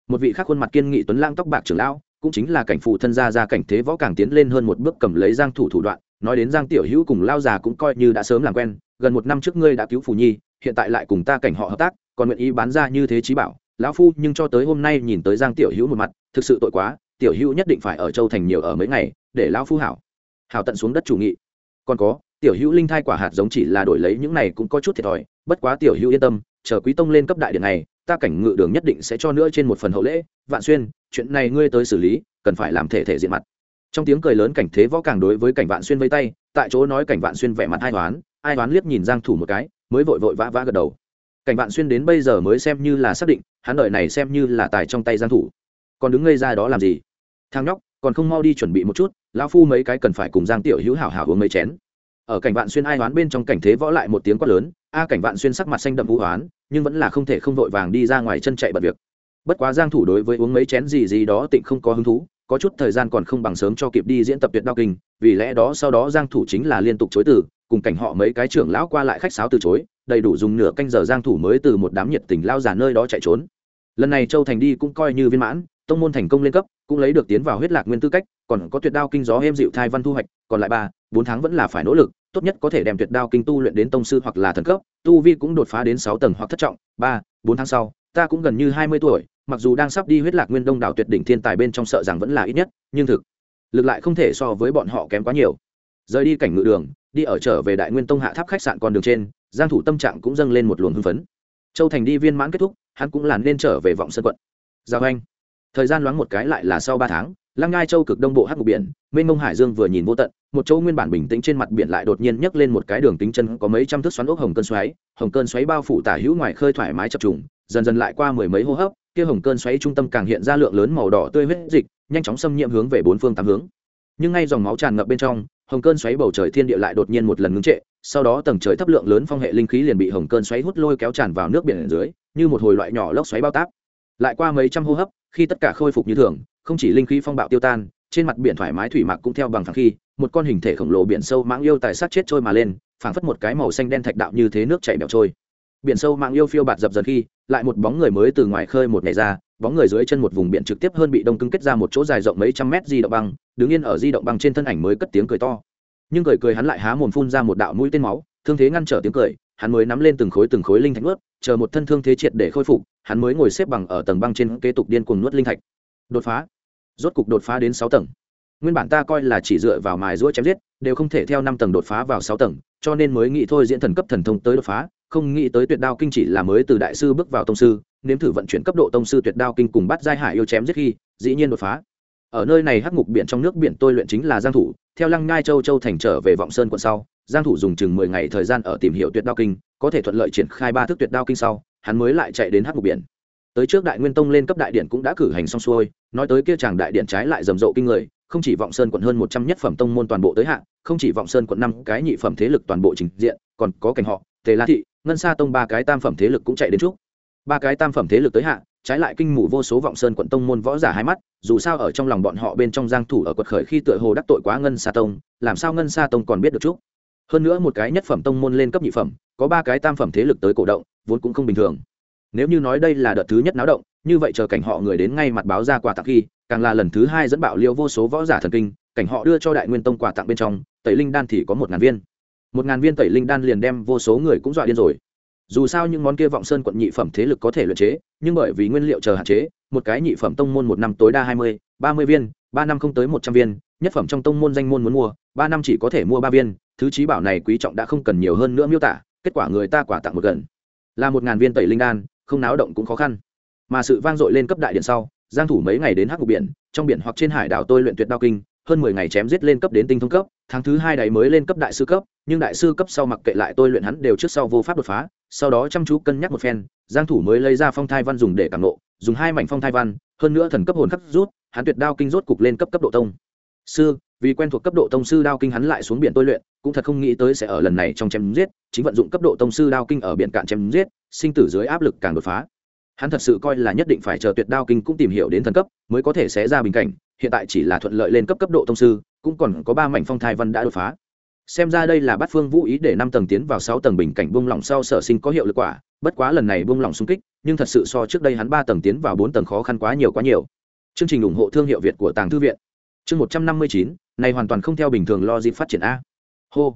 Một vị khác khuôn mặt kiên nghị tuấn lang tóc bạc trưởng lão, cũng chính là cảnh phụ thân gia ra cảnh thế võ càng tiến lên hơn một bước cầm lấy giang thủ thủ đoạn, nói đến giang tiểu hữu cùng lao già cũng coi như đã sớm làm quen, gần một năm trước ngươi đã cứu phù nhi, hiện tại lại cùng ta cảnh họ hợp tác, còn nguyện ý bán ra như thế trí bảo. Lão phu nhưng cho tới hôm nay nhìn tới giang tiểu hữu một mặt, thực sự tội quá, tiểu hữu nhất định phải ở châu thành nhiều ở mấy ngày, để lão phu hảo. Hảo tận xuống đất chủ nghị. Còn có, tiểu hữu linh thai quả hạt giống chỉ là đổi lấy những này cũng có chút thiệt thòi, bất quá tiểu hữu yên tâm, chờ quý tông lên cấp đại điện này ta cảnh ngự đường nhất định sẽ cho nữa trên một phần hậu lễ, vạn xuyên, chuyện này ngươi tới xử lý, cần phải làm thể thể diện mặt. Trong tiếng cười lớn cảnh thế võ càng đối với cảnh vạn xuyên vây tay, tại chỗ nói cảnh vạn xuyên vẻ mặt ai toán ai toán liếc nhìn giang thủ một cái, mới vội vội vã vã gật đầu. Cảnh vạn xuyên đến bây giờ mới xem như là xác định, hắn đợi này xem như là tài trong tay giang thủ. Còn đứng ngây ra đó làm gì? Thang nhóc, còn không mau đi chuẩn bị một chút, lão phu mấy cái cần phải cùng giang tiểu hữu hảo hảo uống mấy chén. Ở cảnh vạn xuyên ai toán bên trong cảnh thế võ lại một tiếng quát lớn, a, cảnh vạn xuyên sắc mặt xanh đậm vũ hoán nhưng vẫn là không thể không vội vàng đi ra ngoài chân chạy bật việc. Bất quá giang thủ đối với uống mấy chén gì gì đó tịnh không có hứng thú, có chút thời gian còn không bằng sớm cho kịp đi diễn tập tuyệt đao kinh, vì lẽ đó sau đó giang thủ chính là liên tục chối từ, cùng cảnh họ mấy cái trưởng lão qua lại khách sáo từ chối, đầy đủ dùng nửa canh giờ giang thủ mới từ một đám nhiệt tình lao giả nơi đó chạy trốn. Lần này châu thành đi cũng coi như viên mãn, tông môn thành công lên cấp, cũng lấy được tiến vào huyết lạc nguyên tư cách, còn có tuyệt đao kinh gió êm dịu thai văn thu hoạch, còn lại ba, bốn tháng vẫn là phải nỗ lực tốt nhất có thể đem tuyệt đao kinh tu luyện đến tông sư hoặc là thần cấp, tu vi cũng đột phá đến sáu tầng hoặc thất trọng. Ba, bốn tháng sau, ta cũng gần như hai mươi tuổi, mặc dù đang sắp đi huyết lạc nguyên đông đảo tuyệt đỉnh thiên tài bên trong sợ rằng vẫn là ít nhất, nhưng thực lực lại không thể so với bọn họ kém quá nhiều. Rời đi cảnh ngự đường, đi ở trở về đại nguyên tông hạ tháp khách sạn con đường trên, giang thủ tâm trạng cũng dâng lên một luồng hưng phấn. Châu thành đi viên mãn kết thúc, hắn cũng là nên trở về vọng sân quận. Giao anh, thời gian loáng một cái lại là sau ba tháng lăng ngai châu cực đông bộ hắc ngục biển, mênh mông hải dương vừa nhìn vô tận, một chỗ nguyên bản bình tĩnh trên mặt biển lại đột nhiên nhấc lên một cái đường tính chân có mấy trăm thước xoắn ốc hồng cơn xoáy, hồng cơn xoáy bao phủ tả hữu ngoài khơi thoải mái chập trùng, dần dần lại qua mười mấy hô hấp, kia hồng cơn xoáy trung tâm càng hiện ra lượng lớn màu đỏ tươi huyết dịch, nhanh chóng xâm nhiễm hướng về bốn phương tám hướng. Nhưng ngay dòng máu tràn ngập bên trong, hồng cơn xoáy bầu trời thiên địa lại đột nhiên một lần ngưng trệ, sau đó tầng trời thấp lượng lớn phong hệ linh khí liền bị hồng cơn xoáy hút lôi kéo tràn vào nước biển ở dưới, như một hồi loại nhỏ lốc xoáy bao táp. Lại qua mấy trăm hô hấp, khi tất cả khôi phục như thường không chỉ linh khí phong bạo tiêu tan, trên mặt biển thoải mái thủy mạc cũng theo bằng phẳng khi, một con hình thể khổng lồ biển sâu mãng yêu tài sát chết trôi mà lên, phảng phất một cái màu xanh đen thạch đạo như thế nước chảy bẹo trôi. Biển sâu mãng yêu phiêu bạt dập dần khi, lại một bóng người mới từ ngoài khơi một ngày ra, bóng người dưới chân một vùng biển trực tiếp hơn bị đông cứng kết ra một chỗ dài rộng mấy trăm mét di động băng, đứng yên ở di động băng trên thân ảnh mới cất tiếng cười to. Nhưng cười cười hắn lại há mồm phun ra một đạo mũi tên máu, thương thế ngăn trở tiếng cười, hắn mới nắm lên từng khối từng khối linh thạch nuốt, chờ một thân thương thế triệt để khôi phục, hắn mới ngồi xếp bằng ở tầng băng trên kế tục điên cuồng nuốt linh thạch. Đột phá rốt cục đột phá đến sáu tầng. Nguyên bản ta coi là chỉ dựa vào mài giũa chém giết, đều không thể theo năm tầng đột phá vào sáu tầng, cho nên mới nghĩ thôi diễn thần cấp thần thông tới đột phá, không nghĩ tới tuyệt đao kinh chỉ là mới từ đại sư bước vào tông sư, nếm thử vận chuyển cấp độ tông sư tuyệt đao kinh cùng bắt giai hải yêu chém giết khi, dĩ nhiên đột phá. Ở nơi này hắc ngục biển trong nước biển tôi luyện chính là giang thủ, theo lăng ngai châu châu thành trở về vọng sơn quận sau, giang thủ dùng chừng 10 ngày thời gian ở tìm hiểu tuyệt đao kinh, có thể thuận lợi triển khai ba thức tuyệt đao kinh sau, hắn mới lại chạy đến hắc ngục biển tới trước đại nguyên tông lên cấp đại điện cũng đã cử hành xong xuôi, nói tới kia chàng đại điện trái lại rầm rộ kinh người, không chỉ vọng sơn quận hơn một trăm nhất phẩm tông môn toàn bộ tới hạn không chỉ vọng sơn quận năm cái nhị phẩm thế lực toàn bộ trình diện, còn có cảnh họ, tề la thị, ngân sa tông ba cái tam phẩm thế lực cũng chạy đến trước. Ba cái tam phẩm thế lực tới hạn trái lại kinh mù vô số vọng sơn quận tông môn võ giả hai mắt, dù sao ở trong lòng bọn họ bên trong giang thủ ở quật khởi khi tựa hồ đắc tội quá ngân sa tông, làm sao ngân sa tông còn biết được chút. Hơn nữa một cái nhất phẩm tông môn lên cấp nhị phẩm, có ba cái tam phẩm thế lực tới cổ động, vốn cũng không bình thường nếu như nói đây là đợt thứ nhất náo động, như vậy chờ cảnh họ người đến ngay mặt báo ra quà tặng khi, càng là lần thứ hai dẫn bạo liêu vô số võ giả thần kinh, cảnh họ đưa cho đại nguyên tông quà tặng bên trong, tẩy linh đan thì có một ngàn viên. Một ngàn viên tẩy linh đan liền đem vô số người cũng dọa điên rồi. Dù sao những món kia vọng sơn quận nhị phẩm thế lực có thể luyện chế, nhưng bởi vì nguyên liệu chờ hạn chế, một cái nhị phẩm tông môn một năm tối đa hai mươi, ba mươi viên, ba năm không tới một trăm viên, nhất phẩm trong tông môn danh môn muốn mua, ba năm chỉ có thể mua ba viên, thứ trí bảo này quý trọng đã không cần nhiều hơn nữa miêu tả, kết quả người ta quả tặng một gần là một ngàn viên tẩy linh đan không náo động cũng khó khăn. Mà sự vang dội lên cấp đại điện sau, giang thủ mấy ngày đến hắc ngục biển, trong biển hoặc trên hải đảo tôi luyện tuyệt đao kinh, hơn mười ngày chém giết lên cấp đến tinh thông cấp, tháng thứ hai đấy mới lên cấp đại sư cấp, nhưng đại sư cấp sau mặc kệ lại tôi luyện hắn đều trước sau vô pháp đột phá, sau đó chăm chú cân nhắc một phen, giang thủ mới lấy ra phong thai văn dùng để cảm nộ, dùng hai mảnh phong thai văn, hơn nữa thần cấp hồn khắc rút, hắn tuyệt đao kinh rốt cục lên cấp cấp độ tông. Sư vì quen thuộc cấp độ tông sư đao kinh hắn lại xuống biển tôi luyện, cũng thật không nghĩ tới sẽ ở lần này trong chém giết, chính vận dụng cấp độ tông sư đao kinh ở biển cạn chém giết, sinh tử dưới áp lực càng đột phá. Hắn thật sự coi là nhất định phải chờ tuyệt đao kinh cũng tìm hiểu đến thần cấp mới có thể xé ra bình cảnh, hiện tại chỉ là thuận lợi lên cấp cấp độ tông sư, cũng còn có ba mảnh phong thai văn đã đột phá. Xem ra đây là bát phương vũ ý để năm tầng tiến vào sáu tầng bình cảnh buông lỏng sau sở sinh có hiệu lực quả, bất quá lần này buông lỏng xung kích, nhưng thật sự so trước đây hắn ba tầng tiến vào bốn tầng khó khăn quá nhiều quá nhiều. Chương trình ủng hộ thương hiệu việt của tàng thư viện chương một trăm năm mươi chín, này hoàn toàn không theo bình thường lo dịp phát triển a. Hô.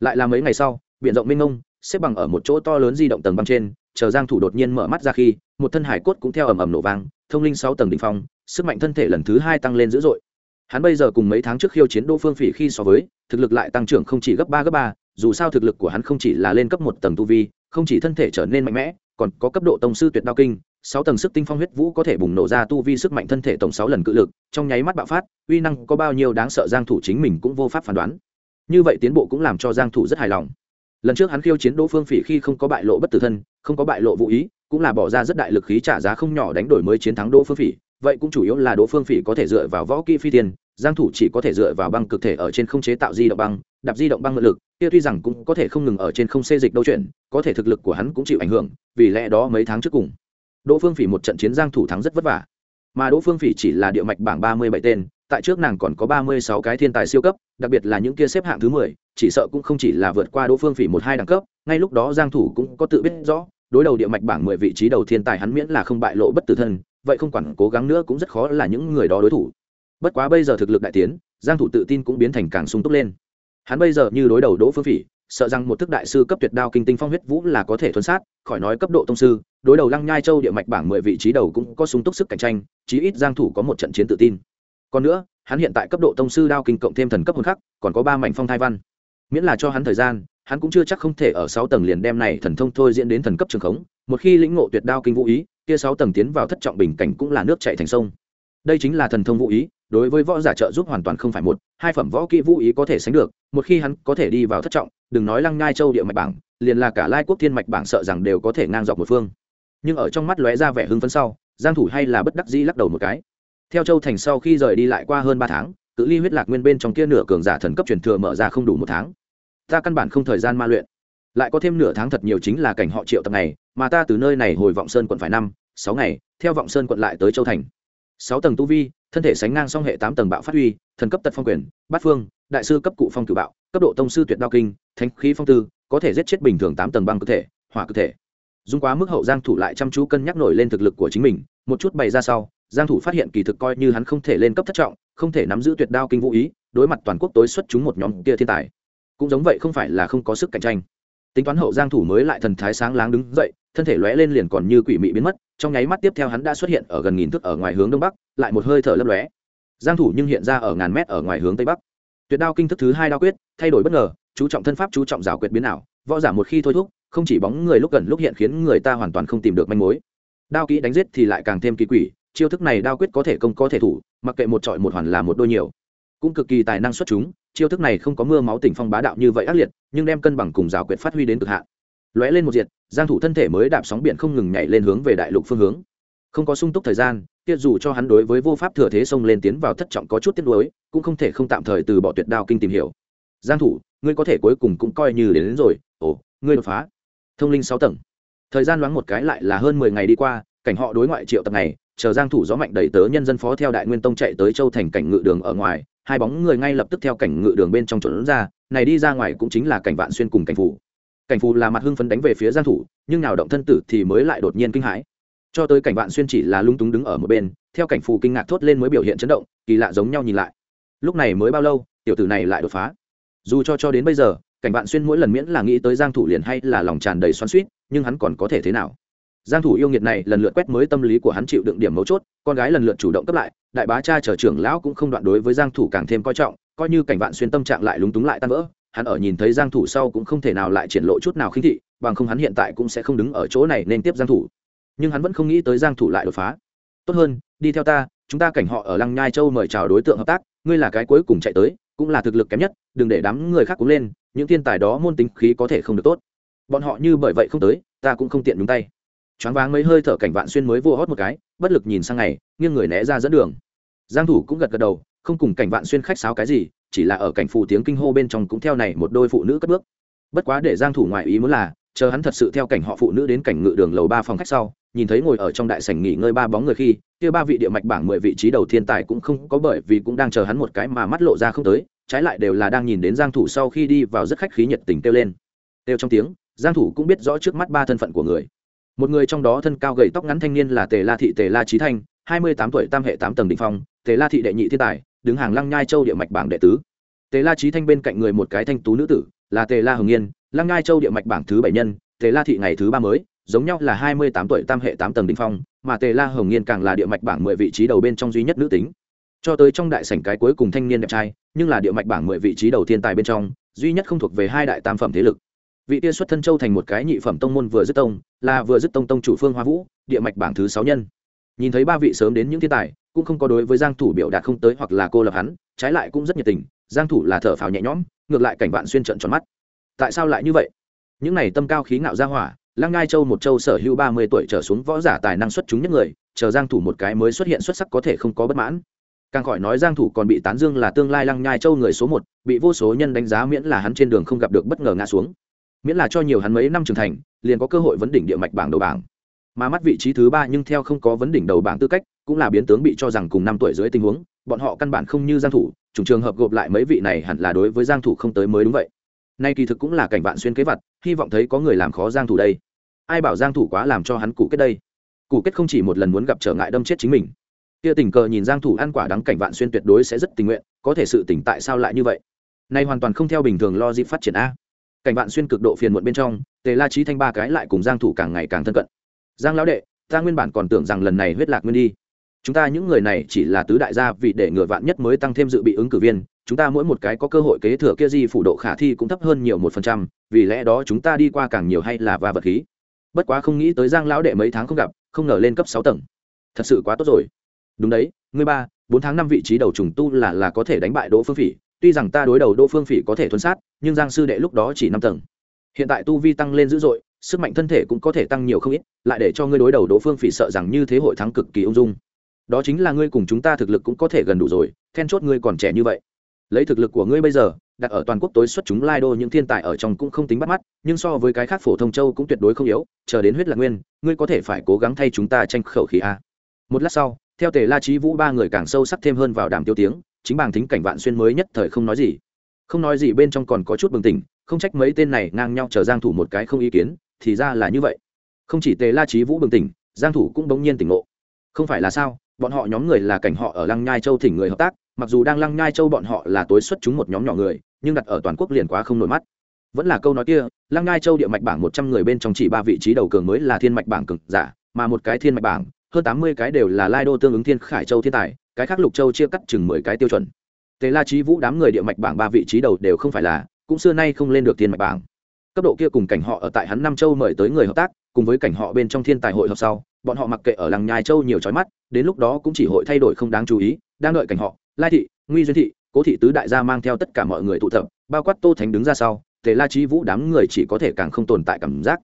Lại là mấy ngày sau, biển rộng mênh mông, xếp bằng ở một chỗ to lớn di động tầng băng trên, chờ giang thủ đột nhiên mở mắt ra khi, một thân hải cốt cũng theo ầm ầm nổ vang, thông linh sáu tầng đỉnh phong, sức mạnh thân thể lần thứ hai tăng lên dữ dội. Hắn bây giờ cùng mấy tháng trước khiêu chiến đỗ phương phỉ khi so với, thực lực lại tăng trưởng không chỉ gấp ba gấp ba, dù sao thực lực của hắn không chỉ là lên cấp một tầng tu vi, không chỉ thân thể trở nên mạnh mẽ, còn có cấp độ tông sư tuyệt đao kinh sáu tầng sức tinh phong huyết vũ có thể bùng nổ ra tu vi sức mạnh thân thể tổng sáu lần cự lực, trong nháy mắt bạo phát, uy năng có bao nhiêu đáng sợ giang thủ chính mình cũng vô pháp phán đoán. Như vậy tiến bộ cũng làm cho giang thủ rất hài lòng. Lần trước hắn khiêu chiến đỗ phương phỉ khi không có bại lộ bất tử thân, không có bại lộ vũ ý, cũng là bỏ ra rất đại lực khí trả giá không nhỏ đánh đổi mới chiến thắng đỗ phương phỉ. Vậy cũng chủ yếu là đỗ phương phỉ có thể dựa vào võ kỹ phi tiền giang thủ chỉ có thể dựa vào băng cực thể ở trên không chế tạo di động băng, đạp di động băng ngự lực, kia tuy rằng cũng có thể không ngừng ở trên không xê dịch đâu chuyện, có thể thực lực của hắn cũng chịu ảnh hưởng, vì lẽ đó mấy tháng trước cùng đỗ phương phỉ một trận chiến giang thủ thắng rất vất vả. Mà đỗ phương phỉ chỉ là địa mạch bảng 37 tên tại trước nàng còn có 36 cái thiên tài siêu cấp đặc biệt là những kia xếp hạng thứ 10, chỉ sợ cũng không chỉ là vượt qua đỗ phương phỉ một hai đẳng cấp ngay lúc đó giang thủ cũng có tự biết rõ đối đầu địa mạch bảng 10 vị trí đầu thiên tài hắn miễn là không bại lộ bất tử thân vậy không quản cố gắng nữa cũng rất khó là những người đó đối thủ. Bất quá bây giờ thực lực đại tiến giang thủ tự tin cũng biến thành càng sung túc lên. Hắn bây giờ như đối đầu đỗ phương phỉ sợ rằng một thức đại sư cấp tuyệt đao kinh tinh phong huyết vũ là có thể thuần sát, khỏi nói cấp độ tông sư, đối đầu lăng nhai châu địa mạch bảng mười vị trí đầu cũng có sung túc sức cạnh tranh, chí ít giang thủ có một trận chiến tự tin. Còn nữa, hắn hiện tại cấp độ tông sư đao kinh cộng thêm thần cấp hồn khắc, còn có ba mảnh phong thai văn. Miễn là cho hắn thời gian, hắn cũng chưa chắc không thể ở sáu tầng liền đem này thần thông thôi diễn đến thần cấp trường khống, một khi lĩnh ngộ tuyệt đao kinh vũ ý, kia sáu tầng tiến vào thất trọng bình cảnh cũng là nước chảy thành sông. Đây chính là thần thông vũ ý đối với võ giả trợ giúp hoàn toàn không phải một, hai phẩm võ kỹ vũ ý có thể sánh được, một khi hắn có thể đi vào thất trọng, đừng nói lăng ngai châu địa mạch bảng, liền là cả lai quốc thiên mạch bảng sợ rằng đều có thể ngang dọc một phương. Nhưng ở trong mắt lóe ra vẻ hưng phấn sau, giang thủ hay là bất đắc dĩ lắc đầu một cái. Theo châu thành sau khi rời đi lại qua hơn ba tháng, cự ly huyết lạc nguyên bên trong kia nửa cường giả thần cấp truyền thừa mở ra không đủ một tháng. Ta căn bản không thời gian ma luyện. Lại có thêm nửa tháng thật nhiều chính là cảnh họ triệu tập này, mà ta từ nơi này hồi vọng sơn quận phải năm, sáu ngày, theo vọng sơn quận lại tới châu thành. Sáu tầng tu vi thân thể sánh ngang song hệ tám tầng bạo phát huy thần cấp tật phong quyền, bát phương, đại sư cấp cụ phong cử bạo, cấp độ tông sư tuyệt đao kinh, thánh khí phong tư, có thể giết chết bình thường tám tầng băng cơ thể, hỏa cơ thể. Dung quá mức hậu giang thủ lại chăm chú cân nhắc nổi lên thực lực của chính mình, một chút bày ra sau, giang thủ phát hiện kỳ thực coi như hắn không thể lên cấp thất trọng, không thể nắm giữ tuyệt đao kinh vũ ý, đối mặt toàn quốc tối xuất chúng một nhóm kia thiên tài. Cũng giống vậy không phải là không có sức cạnh tranh. Tính toán hậu giang thủ mới lại thần thái sáng láng đứng dậy, thân thể lóe lên liền còn như quỷ mị biến mất trong nháy mắt tiếp theo hắn đã xuất hiện ở gần nghìn thước ở ngoài hướng đông bắc, lại một hơi thở lấp lóe. Giang thủ nhưng hiện ra ở ngàn mét ở ngoài hướng tây bắc. Tuyệt đao kinh thức thứ hai đao quyết, thay đổi bất ngờ, chú trọng thân pháp, chú trọng rào quyết biến ảo, võ giả một khi thôi thúc, không chỉ bóng người lúc gần lúc hiện khiến người ta hoàn toàn không tìm được manh mối. Đao kỹ đánh giết thì lại càng thêm kỳ quỷ, chiêu thức này đao quyết có thể công có thể thủ, mặc kệ một trọi một hoàn là một đôi nhiều. Cũng cực kỳ tài năng xuất chúng, chiêu thức này không có mưa máu tỉnh phong bá đạo như vậy ác liệt, nhưng đem cân bằng cùng rào quyết phát huy đến cực hạn lóe lên một diệt giang thủ thân thể mới đạp sóng biển không ngừng nhảy lên hướng về đại lục phương hướng. Không có sung túc thời gian kia dù cho hắn đối với vô pháp thừa thế xông lên tiến vào thất trọng có chút tiếc nuối cũng không thể không tạm thời từ bỏ tuyệt đao kinh tìm hiểu. Giang thủ ngươi có thể cuối cùng cũng coi như đến, đến rồi. Ồ ngươi đột phá. Thông linh sáu tầng. Thời gian loáng một cái lại là hơn 10 ngày đi qua cảnh họ đối ngoại triệu tập này chờ giang thủ gió mạnh đẩy tớ nhân dân phó theo đại nguyên tông chạy tới châu thành cảnh ngự đường ở ngoài hai bóng người ngay lập tức theo cảnh ngự đường bên trong trốn ra này đi ra ngoài cũng chính là cảnh vạn xuyên cùng cảnh phủ cảnh phù là mặt hưng phấn đánh về phía giang thủ, nhưng nào động thân tử thì mới lại đột nhiên kinh hãi. Cho tới cảnh vạn xuyên chỉ là lung túng đứng ở một bên, theo cảnh phù kinh ngạc thốt lên mới biểu hiện chấn động, kỳ lạ giống nhau nhìn lại. Lúc này mới bao lâu, tiểu tử này lại đột phá? Dù cho cho đến bây giờ, cảnh vạn xuyên mỗi lần miễn là nghĩ tới giang thủ liền hay là lòng tràn đầy xoắn xuýt, nhưng hắn còn có thể thế nào? Giang thủ yêu nghiệt này lần lượt quét mới tâm lý của hắn chịu đựng điểm mấu chốt, con gái lần lượt chủ động cấp lại, đại bá cha trở trưởng lão cũng không đoạn đối với giang thủ càng thêm coi trọng, coi như cảnh vạn xuyên tâm trạng lại lúng túng lại tan vỡ hắn ở nhìn thấy giang thủ sau cũng không thể nào lại triển lộ chút nào khinh thị, bằng không hắn hiện tại cũng sẽ không đứng ở chỗ này nên tiếp giang thủ. Nhưng hắn vẫn không nghĩ tới giang thủ lại đột phá. Tốt hơn, đi theo ta, chúng ta cảnh họ ở lăng nhai châu mời chào đối tượng hợp tác, ngươi là cái cuối cùng chạy tới, cũng là thực lực kém nhất, đừng để đám người khác cũng lên, những thiên tài đó môn tính khí có thể không được tốt. Bọn họ như bởi vậy không tới, ta cũng không tiện nhúng tay. Choáng váng mấy hơi thở cảnh vạn xuyên mới vô hót một cái, bất lực nhìn sang ngày, nghiêng người né ra dẫn đường. Giang thủ cũng gật gật đầu, không cùng cảnh vạn xuyên khách sáo cái gì chỉ là ở cảnh phù tiếng kinh hô bên trong cũng theo này một đôi phụ nữ cất bước. Bất quá để giang thủ ngoại ý muốn là, chờ hắn thật sự theo cảnh họ phụ nữ đến cảnh ngự đường lầu ba phòng khách sau, nhìn thấy ngồi ở trong đại sảnh nghỉ ngơi ba bóng người khi, kia ba vị địa mạch bảng mười vị trí đầu thiên tài cũng không có bởi vì cũng đang chờ hắn một cái mà mắt lộ ra không tới, trái lại đều là đang nhìn đến giang thủ sau khi đi vào rất khách khí nhiệt tình tiêu lên. Tiêu trong tiếng, giang thủ cũng biết rõ trước mắt ba thân phận của người. Một người trong đó thân cao gầy tóc ngắn thanh niên là tề la thị tề la trí thanh 28 tuổi tam hệ tám tầng đỉnh phong, tề la thị đệ nhị thiên tài đứng hàng lăng nhai châu địa mạch bảng đệ tứ. Tề la trí thanh bên cạnh người một cái thanh tú nữ tử là tề la hồng Yên, lăng nhai châu địa mạch bảng thứ bảy nhân tề la thị ngày thứ ba mới giống nhau là 28 tuổi tam hệ tám tầng đỉnh phong mà tề la hồng Yên càng là địa mạch bảng mười vị trí đầu bên trong duy nhất nữ tính. Cho tới trong đại sảnh cái cuối cùng thanh niên đẹp trai nhưng là địa mạch bảng mười vị trí đầu thiên tài bên trong duy nhất không thuộc về hai đại tam phẩm thế lực. Vị tiên xuất thân châu thành một cái nhị phẩm tông môn vừa dứt tông là vừa dứt tông tông chủ phương hoa vũ địa mạch bảng thứ sáu nhân. Nhìn thấy ba vị sớm đến những thiên tài cũng không có đối với giang thủ biểu đạt không tới hoặc là cô lập hắn, trái lại cũng rất nhiệt tình, giang thủ là thở phào nhẹ nhõm, ngược lại cảnh vạn xuyên trận tròn mắt. Tại sao lại như vậy? Những này tâm cao khí ngạo ra hỏa, lăng ngai châu một châu sở hữu 30 tuổi trở xuống võ giả tài năng xuất chúng nhất người, chờ giang thủ một cái mới xuất hiện xuất sắc có thể không có bất mãn. Càng khỏi nói giang thủ còn bị tán dương là tương lai lăng nhai châu người số một, bị vô số nhân đánh giá miễn là hắn trên đường không gặp được bất ngờ ngã xuống. Miễn là cho nhiều hắn mấy năm trưởng thành, liền có cơ hội vấn đỉnh địa mạch bảng đầu bảng. Mà mắt vị trí thứ ba nhưng theo không có vấn đỉnh đầu bảng tư cách cũng là biến tướng bị cho rằng cùng năm tuổi dưới tình huống, bọn họ căn bản không như giang thủ trùng trường hợp gộp lại mấy vị này hẳn là đối với giang thủ không tới mới đúng vậy. Nay kỳ thực cũng là cảnh vạn xuyên kế vật, hy vọng thấy có người làm khó giang thủ đây. Ai bảo giang thủ quá làm cho hắn cụ kết đây? Cụ kết không chỉ một lần muốn gặp trở ngại đâm chết chính mình. Kia tình cờ nhìn giang thủ ăn quả đắng cảnh vạn xuyên tuyệt đối sẽ rất tình nguyện, có thể sự tỉnh tại sao lại như vậy? Nay hoàn toàn không theo bình thường lo dịp phát triển a. Cảnh vạn xuyên cực độ phiền muộn bên trong, tề la trí thanh ba cái lại cùng giang thủ càng ngày càng thân cận. Giang lão đệ, ta nguyên bản còn tưởng rằng lần này huyết lạc nguyên đi chúng ta những người này chỉ là tứ đại gia vì để ngừa vạn nhất mới tăng thêm dự bị ứng cử viên, chúng ta mỗi một cái có cơ hội kế thừa kia di phủ độ khả thi cũng thấp hơn nhiều một phần trăm, vì lẽ đó chúng ta đi qua càng nhiều hay là va vật khí. Bất quá không nghĩ tới giang lão đệ mấy tháng không gặp, không ngờ lên cấp sáu tầng. Thật sự quá tốt rồi. Đúng đấy, ngươi ba, bốn tháng năm vị trí đầu trùng tu là là có thể đánh bại đỗ phương phỉ. Tuy rằng ta đối đầu đỗ phương phỉ có thể thuấn sát, nhưng giang sư đệ lúc đó chỉ năm tầng. Hiện tại tu vi tăng lên dữ dội, sức mạnh thân thể cũng có thể tăng nhiều không ít, lại để cho ngươi đối đầu đỗ phương phỉ sợ rằng như thế hội thắng cực kỳ ung dung đó chính là ngươi cùng chúng ta thực lực cũng có thể gần đủ rồi, then chốt ngươi còn trẻ như vậy. Lấy thực lực của ngươi bây giờ, đặt ở toàn quốc tối xuất chúng lai đô những thiên tài ở trong cũng không tính bắt mắt, nhưng so với cái khác phổ thông châu cũng tuyệt đối không yếu, chờ đến huyết lạc nguyên, ngươi có thể phải cố gắng thay chúng ta tranh khẩu khí a. Một lát sau, theo tề la trí vũ ba người càng sâu sắc thêm hơn vào đàm tiêu tiếng, chính bằng thính cảnh vạn xuyên mới nhất thời không nói gì. Không nói gì bên trong còn có chút bừng tỉnh, không trách mấy tên này ngang nhau chờ giang thủ một cái không ý kiến, thì ra là như vậy. Không chỉ tề la trí vũ bừng tỉnh, giang thủ cũng bỗng nhiên tỉnh ngộ. Không phải là sao bọn họ nhóm người là cảnh họ ở lăng nhai châu thỉnh người hợp tác, mặc dù đang lăng nhai châu bọn họ là tối xuất chúng một nhóm nhỏ người, nhưng đặt ở toàn quốc liền quá không nổi mắt. Vẫn là câu nói kia, lăng nhai châu địa mạch bảng một trăm người bên trong chỉ ba vị trí đầu cường mới là thiên mạch bảng cường giả, mà một cái thiên mạch bảng, hơn tám mươi cái đều là lai đô tương ứng thiên khải châu thiên tài, cái khác lục châu chia cắt chừng mười cái tiêu chuẩn. Tề la trí vũ đám người địa mạch bảng ba vị trí đầu đều không phải là, cũng xưa nay không lên được thiên mạch bảng. Cấp độ kia cùng cảnh họ ở tại hắn Nam châu mời tới người hợp tác, cùng với cảnh họ bên trong thiên tài hội hợp sau bọn họ mặc kệ ở làng nhai châu nhiều trói mắt, đến lúc đó cũng chỉ hội thay đổi không đáng chú ý, đang đợi cảnh họ, lai thị, nguy duyên thị, cố thị tứ đại gia mang theo tất cả mọi người tụ tập, bao quát tô thánh đứng ra sau, tề la trí vũ đám người chỉ có thể càng không tồn tại cảm giác.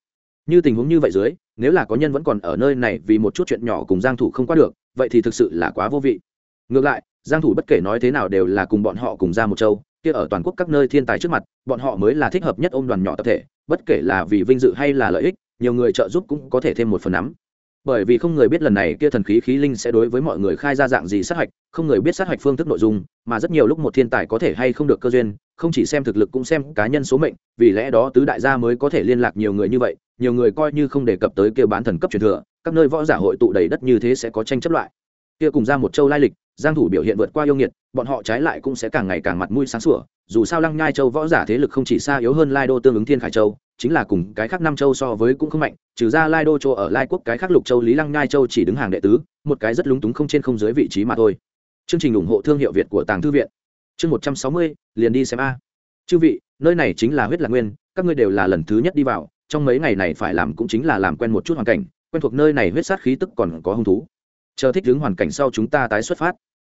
Như tình huống như vậy dưới, nếu là có nhân vẫn còn ở nơi này vì một chút chuyện nhỏ cùng giang thủ không qua được, vậy thì thực sự là quá vô vị. Ngược lại, giang thủ bất kể nói thế nào đều là cùng bọn họ cùng ra một châu, kia ở toàn quốc các nơi thiên tài trước mặt, bọn họ mới là thích hợp nhất ôm đoàn nhỏ tập thể, bất kể là vì vinh dự hay là lợi ích, nhiều người trợ giúp cũng có thể thêm một phần nắm bởi vì không người biết lần này kia thần khí khí linh sẽ đối với mọi người khai ra dạng gì sát hạch, không người biết sát hạch phương thức nội dung, mà rất nhiều lúc một thiên tài có thể hay không được cơ duyên, không chỉ xem thực lực cũng xem cá nhân số mệnh, vì lẽ đó tứ đại gia mới có thể liên lạc nhiều người như vậy, nhiều người coi như không đề cập tới kia bán thần cấp truyền thừa, các nơi võ giả hội tụ đầy đất như thế sẽ có tranh chấp loại. Kia cùng ra một châu lai lịch, giang thủ biểu hiện vượt qua yêu nghiệt, bọn họ trái lại cũng sẽ càng ngày càng mặt mũi sáng sủa, dù sao lăng nhai châu võ giả thế lực không chỉ xa yếu hơn lai đô tương ứng thiên khải châu chính là cùng cái khác năm châu so với cũng không mạnh, trừ ra lai đô châu ở lai quốc, cái khác lục châu, lý lăng nhai châu chỉ đứng hàng đệ tứ, một cái rất lúng túng không trên không dưới vị trí mà thôi. Chương trình ủng hộ thương hiệu việt của tàng thư viện. Chương một trăm sáu mươi, liền đi xem a. Chư vị, nơi này chính là huyết lạc nguyên, các ngươi đều là lần thứ nhất đi vào, trong mấy ngày này phải làm cũng chính là làm quen một chút hoàn cảnh, quen thuộc nơi này huyết sát khí tức còn có hung thú. Chờ thích ứng hoàn cảnh sau chúng ta tái xuất phát.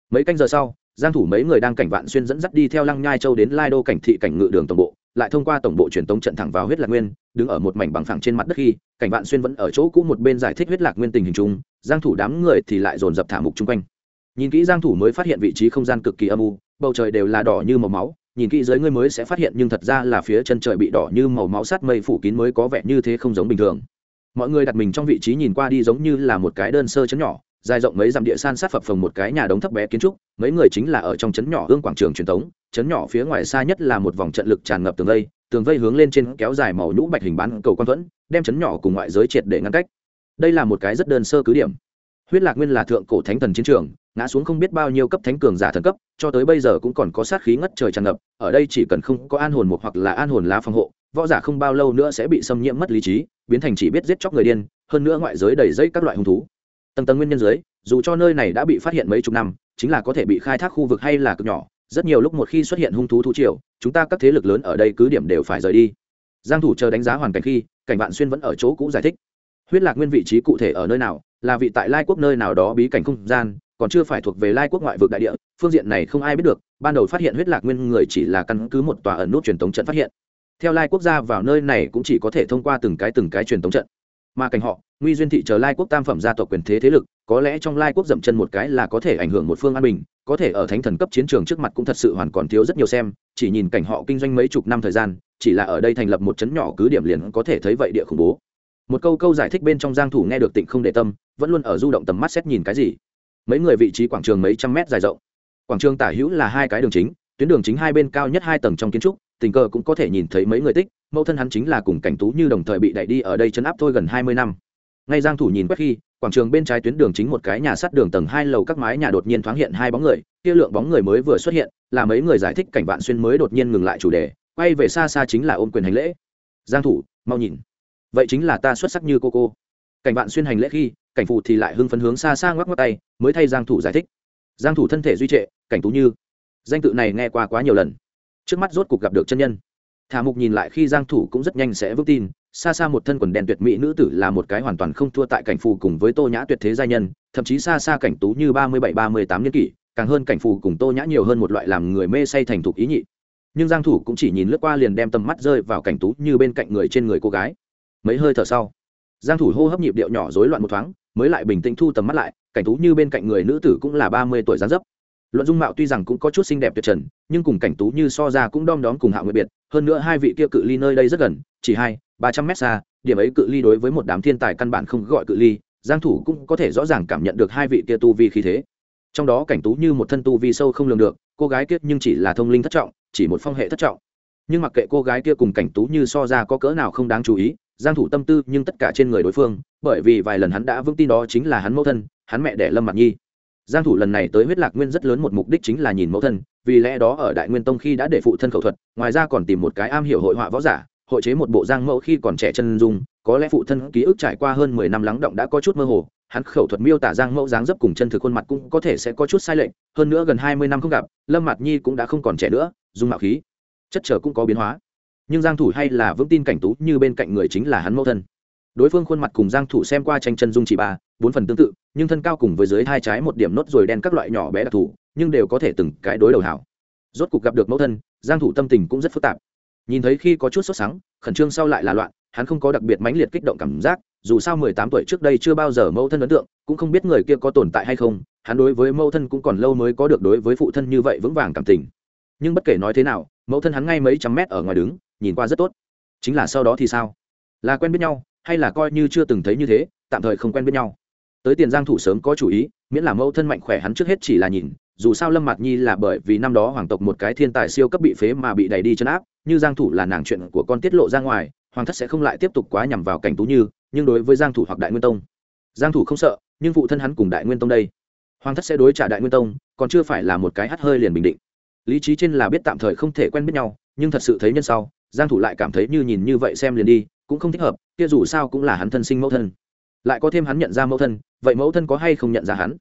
Mấy canh giờ sau, giang thủ mấy người đang cảnh vạn xuyên dẫn dắt đi theo lăng nhai châu đến lai đô cảnh thị cảnh ngự đường tổng bộ lại thông qua tổng bộ truyền tống trận thẳng vào huyết lạc nguyên, đứng ở một mảnh bằng phẳng trên mặt đất khi, cảnh vạn xuyên vẫn ở chỗ cũ một bên giải thích huyết lạc nguyên tình hình chung, giang thủ đám người thì lại dồn dập thả mục chung quanh. Nhìn kỹ giang thủ mới phát hiện vị trí không gian cực kỳ âm u, bầu trời đều là đỏ như màu máu, nhìn kỹ dưới ngươi mới sẽ phát hiện nhưng thật ra là phía chân trời bị đỏ như màu máu sát mây phủ kín mới có vẻ như thế không giống bình thường. Mọi người đặt mình trong vị trí nhìn qua đi giống như là một cái đơn sơ chấn nhỏ, dài rộng mấy dặm địa san sát phập phồng một cái nhà đống thấp bé kiến trúc, mấy người chính là ở trong chấn nhỏ hương quảng trường truyền thống chấn nhỏ phía ngoài xa nhất là một vòng trận lực tràn ngập tường vây tường vây hướng lên trên kéo dài màu nhũ bạch hình bán cầu quan thuẫn, đem chấn nhỏ cùng ngoại giới triệt để ngăn cách. Đây là một cái rất đơn sơ cứ điểm. Huyết lạc nguyên là thượng cổ thánh thần chiến trường, ngã xuống không biết bao nhiêu cấp thánh cường giả thần cấp, cho tới bây giờ cũng còn có sát khí ngất trời tràn ngập, ở đây chỉ cần không có an hồn một hoặc là an hồn lá phòng hộ, võ giả không bao lâu nữa sẽ bị xâm nhiễm mất lý trí, biến thành chỉ biết giết chóc người điên, hơn nữa ngoại giới đầy dây các loại hung thú. Tầng tầng nguyên nhân dưới, dù cho nơi này đã bị phát hiện mấy chục năm, chính là có thể bị khai thác khu vực hay là cực nhỏ rất nhiều lúc một khi xuất hiện hung thú thú triều, chúng ta các thế lực lớn ở đây cứ điểm đều phải rời đi. Giang thủ chờ đánh giá hoàn cảnh khi, cảnh vạn xuyên vẫn ở chỗ cũ giải thích. Huyết lạc nguyên vị trí cụ thể ở nơi nào, là vị tại lai quốc nơi nào đó bí cảnh không gian, còn chưa phải thuộc về lai quốc ngoại vực đại địa, phương diện này không ai biết được, ban đầu phát hiện huyết lạc nguyên người chỉ là căn cứ một tòa ẩn nút truyền tống trận phát hiện. Theo lai quốc gia vào nơi này cũng chỉ có thể thông qua từng cái từng cái truyền tống trận mà cảnh họ, nguy duyên thị chờ lai quốc tam phẩm gia tộc quyền thế thế lực, có lẽ trong lai quốc dậm chân một cái là có thể ảnh hưởng một phương an bình, có thể ở thánh thần cấp chiến trường trước mặt cũng thật sự hoàn còn thiếu rất nhiều xem, chỉ nhìn cảnh họ kinh doanh mấy chục năm thời gian, chỉ là ở đây thành lập một chấn nhỏ cứ điểm liền có thể thấy vậy địa khủng bố. Một câu câu giải thích bên trong giang thủ nghe được tịnh không để tâm, vẫn luôn ở du động tầm mắt xét nhìn cái gì. Mấy người vị trí quảng trường mấy trăm mét dài rộng. Quảng trường tả hữu là hai cái đường chính, tuyến đường chính hai bên cao nhất hai tầng trong kiến trúc, tình cờ cũng có thể nhìn thấy mấy người tích mẫu thân hắn chính là cùng cảnh tú như đồng thời bị đẩy đi ở đây chấn áp thôi gần hai mươi năm. Ngay giang thủ nhìn quét khi, quảng trường bên trái tuyến đường chính một cái nhà sắt đường tầng hai lầu các mái nhà đột nhiên thoáng hiện hai bóng người, kia lượng bóng người mới vừa xuất hiện, là mấy người giải thích cảnh vạn xuyên mới đột nhiên ngừng lại chủ đề, quay về xa xa chính là ôm quyền hành lễ. Giang thủ, mau nhìn. Vậy chính là ta xuất sắc như cô cô. Cảnh vạn xuyên hành lễ khi, cảnh phụ thì lại hưng phấn hướng xa xa ngoắc ngoắc tay, mới thay giang thủ giải thích. Giang thủ thân thể duy trệ, cảnh tú như. Danh tự này nghe qua quá nhiều lần. Trước mắt rốt cục gặp được chân nhân thả mục nhìn lại khi giang thủ cũng rất nhanh sẽ vững tin, xa xa một thân quần đen tuyệt mỹ nữ tử là một cái hoàn toàn không thua tại cảnh phù cùng với tô nhã tuyệt thế gia nhân, thậm chí xa xa cảnh tú như ba mươi bảy, ba mươi tám niên kỷ, càng hơn cảnh phù cùng tô nhã nhiều hơn một loại làm người mê say thành thục ý nhị. Nhưng giang thủ cũng chỉ nhìn lướt qua liền đem tầm mắt rơi vào cảnh tú như bên cạnh người trên người cô gái. Mấy hơi thở sau, giang thủ hô hấp nhịp điệu nhỏ rối loạn một thoáng, mới lại bình tĩnh thu tầm mắt lại, cảnh tú như bên cạnh người nữ tử cũng là ba mươi tuổi dáng dấp. Luận dung mạo tuy rằng cũng có chút xinh đẹp tuyệt trần, nhưng cùng cảnh tú như so ra cũng đom đóm cùng hạ nguyệt biệt hơn nữa hai vị kia cự ly nơi đây rất gần, chỉ hai, ba trăm mét xa, điểm ấy cự ly đối với một đám thiên tài căn bản không gọi cự ly, giang thủ cũng có thể rõ ràng cảm nhận được hai vị kia tu vi khí thế. Trong đó cảnh tú như một thân tu vi sâu không lường được, cô gái kia nhưng chỉ là thông linh thất trọng, chỉ một phong hệ thất trọng. Nhưng mặc kệ cô gái kia cùng cảnh tú như so ra có cỡ nào không đáng chú ý, giang thủ tâm tư nhưng tất cả trên người đối phương, bởi vì vài lần hắn đã vững tin đó chính là hắn mẫu thân, hắn mẹ đẻ lâm mặt nhi giang thủ lần này tới huyết lạc nguyên rất lớn một mục đích chính là nhìn mẫu thân, vì lẽ đó ở đại nguyên tông khi đã để phụ thân khẩu thuật, ngoài ra còn tìm một cái am hiểu hội họa võ giả, hội chế một bộ giang mẫu khi còn trẻ chân dung, có lẽ phụ thân ký ức trải qua hơn 10 năm lắng động đã có chút mơ hồ, hắn khẩu thuật miêu tả giang mẫu dáng dấp cùng chân thực khuôn mặt cũng có thể sẽ có chút sai lệch, hơn nữa gần 20 năm không gặp, lâm mặt nhi cũng đã không còn trẻ nữa, dung mạo khí, chất trở cũng có biến hóa. Nhưng giang thủ hay là vững tin cảnh tú như bên cạnh người chính là hắn mẫu thân. Đối phương khuôn mặt cùng giang thủ xem qua tranh chân dung chỉ ba bốn phần tương tự, nhưng thân cao cùng với dưới hai trái một điểm nốt rồi đen các loại nhỏ bé đặc thù, nhưng đều có thể từng cái đối đầu hảo. Rốt cục gặp được mẫu thân, giang thủ tâm tình cũng rất phức tạp. Nhìn thấy khi có chút sốt sắng, khẩn trương sau lại là loạn, hắn không có đặc biệt mãnh liệt kích động cảm giác, dù sao 18 tuổi trước đây chưa bao giờ mẫu thân ấn tượng, cũng không biết người kia có tồn tại hay không, hắn đối với mẫu thân cũng còn lâu mới có được đối với phụ thân như vậy vững vàng cảm tình. Nhưng bất kể nói thế nào, mẫu thân hắn ngay mấy trăm mét ở ngoài đứng, nhìn qua rất tốt. Chính là sau đó thì sao? Là quen biết nhau, hay là coi như chưa từng thấy như thế, tạm thời không quen biết nhau? Tới tiền giang thủ sớm có chủ ý, miễn là mẫu thân mạnh khỏe hắn trước hết chỉ là nhìn, dù sao lâm mạt nhi là bởi vì năm đó hoàng tộc một cái thiên tài siêu cấp bị phế mà bị đẩy đi chân áp, như giang thủ là nàng chuyện của con tiết lộ ra ngoài, hoàng thất sẽ không lại tiếp tục quá nhằm vào cảnh tú như, nhưng đối với giang thủ hoặc đại nguyên tông. Giang thủ không sợ, nhưng phụ thân hắn cùng đại nguyên tông đây. Hoàng thất sẽ đối trả đại nguyên tông, còn chưa phải là một cái hắt hơi liền bình định. Lý trí trên là biết tạm thời không thể quen biết nhau, nhưng thật sự thấy nhân sau, giang thủ lại cảm thấy như nhìn như vậy xem liền đi, cũng không thích hợp, kia dù sao cũng là hắn thân sinh mẫu thân lại có thêm hắn nhận ra mẫu thân, vậy mẫu thân có hay không nhận ra hắn?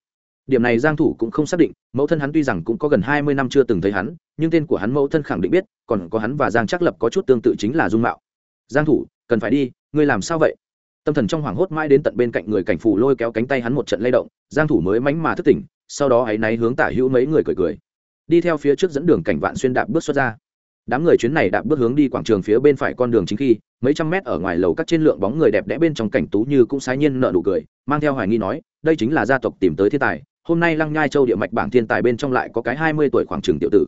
Điểm này giang thủ cũng không xác định, mẫu thân hắn tuy rằng cũng có gần 20 năm chưa từng thấy hắn, nhưng tên của hắn mẫu thân khẳng định biết, còn có hắn và giang Trác lập có chút tương tự chính là dung mạo. Giang thủ, cần phải đi, ngươi làm sao vậy? Tâm thần trong hoảng hốt mãi đến tận bên cạnh người cảnh phủ lôi kéo cánh tay hắn một trận lay động, giang thủ mới mánh mà thức tỉnh, sau đó ấy náy hướng tả hữu mấy người cười cười. Đi theo phía trước dẫn đường cảnh vạn xuyên đạp bước xuất ra đám người chuyến này đạp bước hướng đi quảng trường phía bên phải con đường chính khi, mấy trăm mét ở ngoài lầu các trên lượng bóng người đẹp đẽ bên trong cảnh tú như cũng sái nhiên nợ nụ cười, mang theo hoài nghi nói, đây chính là gia tộc tìm tới thiên tài, hôm nay lăng nhai châu địa mạch bảng thiên tài bên trong lại có cái hai mươi tuổi khoảng trường tiểu tử.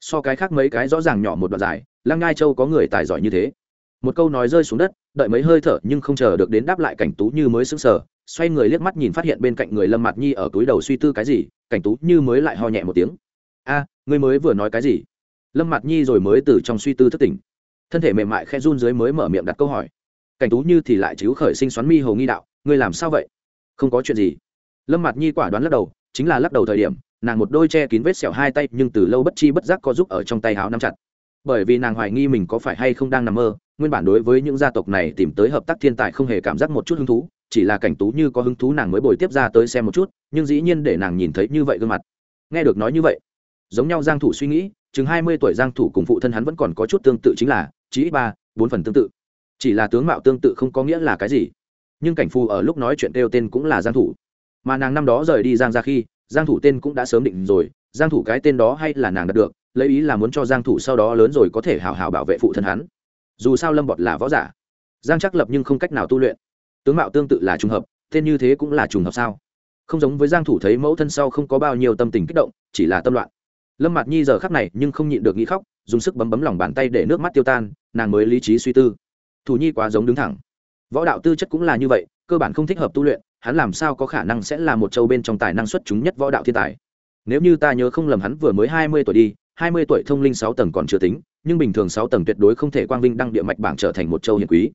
So cái khác mấy cái rõ ràng nhỏ một đoạn dài, lăng nhai châu có người tài giỏi như thế. Một câu nói rơi xuống đất, đợi mấy hơi thở nhưng không chờ được đến đáp lại cảnh tú như mới sững sờ, xoay người liếc mắt nhìn phát hiện bên cạnh người lâm mặt nhi ở túi đầu suy tư cái gì, cảnh tú như mới lại ho nhẹ một tiếng. A, ngươi mới vừa nói cái gì? Lâm mặt nhi rồi mới từ trong suy tư thất tỉnh. Thân thể mềm mại khe run dưới mới mở miệng đặt câu hỏi. Cảnh tú như thì lại chiếu khởi sinh xoắn mi hầu nghi đạo, ngươi làm sao vậy? Không có chuyện gì. Lâm mặt nhi quả đoán lắc đầu, chính là lắc đầu thời điểm, nàng một đôi che kín vết sẹo hai tay nhưng từ lâu bất chi bất giác có giúp ở trong tay háo nắm chặt. Bởi vì nàng hoài nghi mình có phải hay không đang nằm mơ, nguyên bản đối với những gia tộc này tìm tới hợp tác thiên tài không hề cảm giác một chút hứng thú, chỉ là cảnh tú như có hứng thú nàng mới bồi tiếp ra tới xem một chút, nhưng dĩ nhiên để nàng nhìn thấy như vậy gương mặt. Nghe được nói như vậy, giống nhau giang thủ suy nghĩ chừng 20 tuổi giang thủ cùng phụ thân hắn vẫn còn có chút tương tự chính là chỉ ít ba, bốn phần tương tự. Chỉ là tướng mạo tương tự không có nghĩa là cái gì. Nhưng cảnh phu ở lúc nói chuyện kêu tên cũng là giang thủ. Mà nàng năm đó rời đi giang ra khi, giang thủ tên cũng đã sớm định rồi, giang thủ cái tên đó hay là nàng đạt được, lấy ý là muốn cho giang thủ sau đó lớn rồi có thể hảo hảo bảo vệ phụ thân hắn. Dù sao lâm bọt là võ giả. Giang chắc lập nhưng không cách nào tu luyện. Tướng mạo tương tự là trùng hợp, tên như thế cũng là trùng hợp sao? Không giống với giang thủ thấy mẫu thân sau không có bao nhiêu tâm tình kích động, chỉ là tâm loạn lâm mạt nhi giờ khắc này nhưng không nhịn được nghĩ khóc, dùng sức bấm bấm lòng bàn tay để nước mắt tiêu tan, nàng mới lý trí suy tư. Thủ nhi quá giống đứng thẳng. Võ đạo tư chất cũng là như vậy, cơ bản không thích hợp tu luyện, hắn làm sao có khả năng sẽ là một châu bên trong tài năng xuất chúng nhất võ đạo thiên tài. Nếu như ta nhớ không lầm hắn vừa mới hai mươi tuổi đi, hai mươi tuổi thông linh sáu tầng còn chưa tính, nhưng bình thường sáu tầng tuyệt đối không thể quang vinh đăng địa mạch bảng trở thành một châu hiền quý.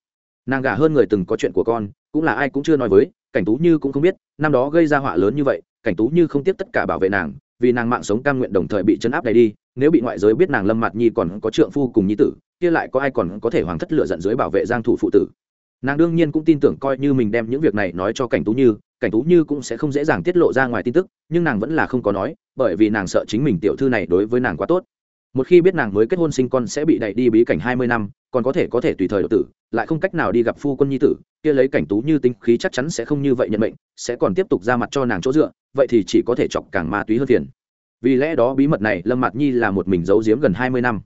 Nàng gả hơn người từng có chuyện của con, cũng là ai cũng chưa nói với, cảnh tú như cũng không biết, năm đó gây ra họa lớn như vậy, cảnh tú như không tiếp tất cả bảo vệ nàng vì nàng mạng sống cam nguyện đồng thời bị chấn áp đầy đi, nếu bị ngoại giới biết nàng lâm mạt nhi còn có trượng phu cùng nhi tử, kia lại có ai còn có thể hoàng thất lựa giận dưới bảo vệ giang thủ phụ tử? Nàng đương nhiên cũng tin tưởng coi như mình đem những việc này nói cho cảnh tú như, cảnh tú như cũng sẽ không dễ dàng tiết lộ ra ngoài tin tức, nhưng nàng vẫn là không có nói, bởi vì nàng sợ chính mình tiểu thư này đối với nàng quá tốt. Một khi biết nàng mới kết hôn sinh con sẽ bị đẩy đi bí cảnh hai mươi năm còn có thể có thể tùy thời độ tử, lại không cách nào đi gặp phu quân nhi tử, kia lấy cảnh tú như tính khí chắc chắn sẽ không như vậy nhận mệnh, sẽ còn tiếp tục ra mặt cho nàng chỗ dựa, vậy thì chỉ có thể chọc càng ma túy hơn phiền. Vì lẽ đó bí mật này lâm mạt nhi là một mình giấu giếm gần hai mươi năm.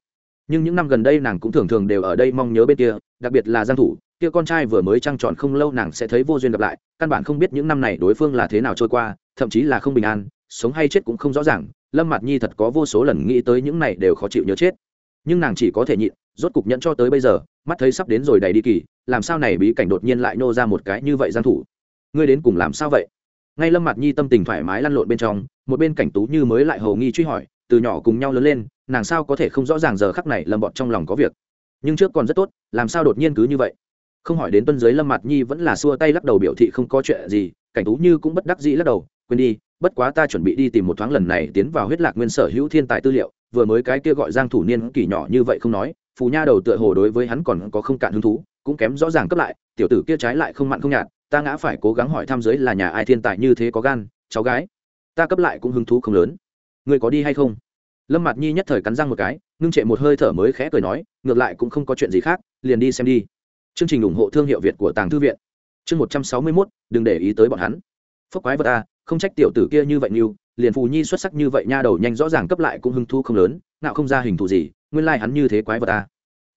Nhưng những năm gần đây nàng cũng thường thường đều ở đây mong nhớ bên kia, đặc biệt là giang thủ, kia con trai vừa mới trăng tròn không lâu nàng sẽ thấy vô duyên gặp lại, căn bản không biết những năm này đối phương là thế nào trôi qua, thậm chí là không bình an, sống hay chết cũng không rõ ràng, lâm mạt nhi thật có vô số lần nghĩ tới những này đều khó chịu nhớ chết. Nhưng nàng chỉ có thể nhịn rốt cục nhận cho tới bây giờ, mắt thấy sắp đến rồi đầy đi kỳ, làm sao này bí cảnh đột nhiên lại nô ra một cái như vậy giang thủ? Ngươi đến cùng làm sao vậy? Ngay lâm mặt nhi tâm tình thoải mái lăn lộn bên trong, một bên cảnh tú như mới lại hầu nghi truy hỏi, từ nhỏ cùng nhau lớn lên, nàng sao có thể không rõ ràng giờ khắc này lâm bọt trong lòng có việc? Nhưng trước còn rất tốt, làm sao đột nhiên cứ như vậy? Không hỏi đến tuân giới lâm mặt nhi vẫn là xua tay lắc đầu biểu thị không có chuyện gì, cảnh tú như cũng bất đắc dĩ lắc đầu, quên đi bất quá ta chuẩn bị đi tìm một thoáng lần này tiến vào huyết lạc nguyên sở hữu thiên tài tư liệu, vừa mới cái kia gọi giang thủ niên kỳ nhỏ như vậy không nói, phù nha đầu tựa hồ đối với hắn còn có không cạn hứng thú, cũng kém rõ ràng cấp lại, tiểu tử kia trái lại không mặn không nhạt, ta ngã phải cố gắng hỏi thăm giới là nhà ai thiên tài như thế có gan, cháu gái. Ta cấp lại cũng hứng thú không lớn. Người có đi hay không? Lâm mạt nhi nhất thời cắn răng một cái, ngưng trệ một hơi thở mới khẽ cười nói, ngược lại cũng không có chuyện gì khác, liền đi xem đi. Chương trình ủng hộ thương hiệu việt của tàng thư viện. Chương một trăm sáu mươi mốt, đừng để ý tới bọn hắn. Phúc quái vật a không trách tiểu tử kia như vậy như liền phù nhi xuất sắc như vậy nha đầu nhanh rõ ràng cấp lại cũng hưng thu không lớn nào không ra hình thù gì, nguyên lai、like、hắn như thế quái vật à?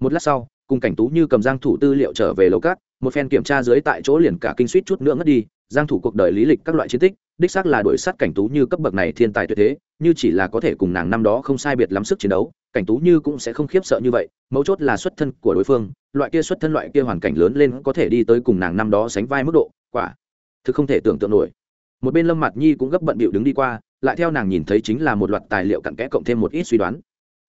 một lát sau, cùng cảnh tú như cầm giang thủ tư liệu trở về lầu cát, một phen kiểm tra dưới tại chỗ liền cả kinh suýt chút nữa ngất đi, giang thủ cuộc đời lý lịch các loại chiến tích, đích xác là đuổi sát cảnh tú như cấp bậc này thiên tài tuyệt thế, như chỉ là có thể cùng nàng năm đó không sai biệt lắm sức chiến đấu, cảnh tú như cũng sẽ không khiếp sợ như vậy, mấu chốt là xuất thân của đối phương, loại kia xuất thân loại kia hoàn cảnh lớn lên có thể đi tới cùng nàng năm đó sánh vai mức độ, quả, thực không thể tưởng tượng nổi một bên lâm mặt nhi cũng gấp bận bịu đứng đi qua, lại theo nàng nhìn thấy chính là một loạt tài liệu cặn kẽ cộng thêm một ít suy đoán.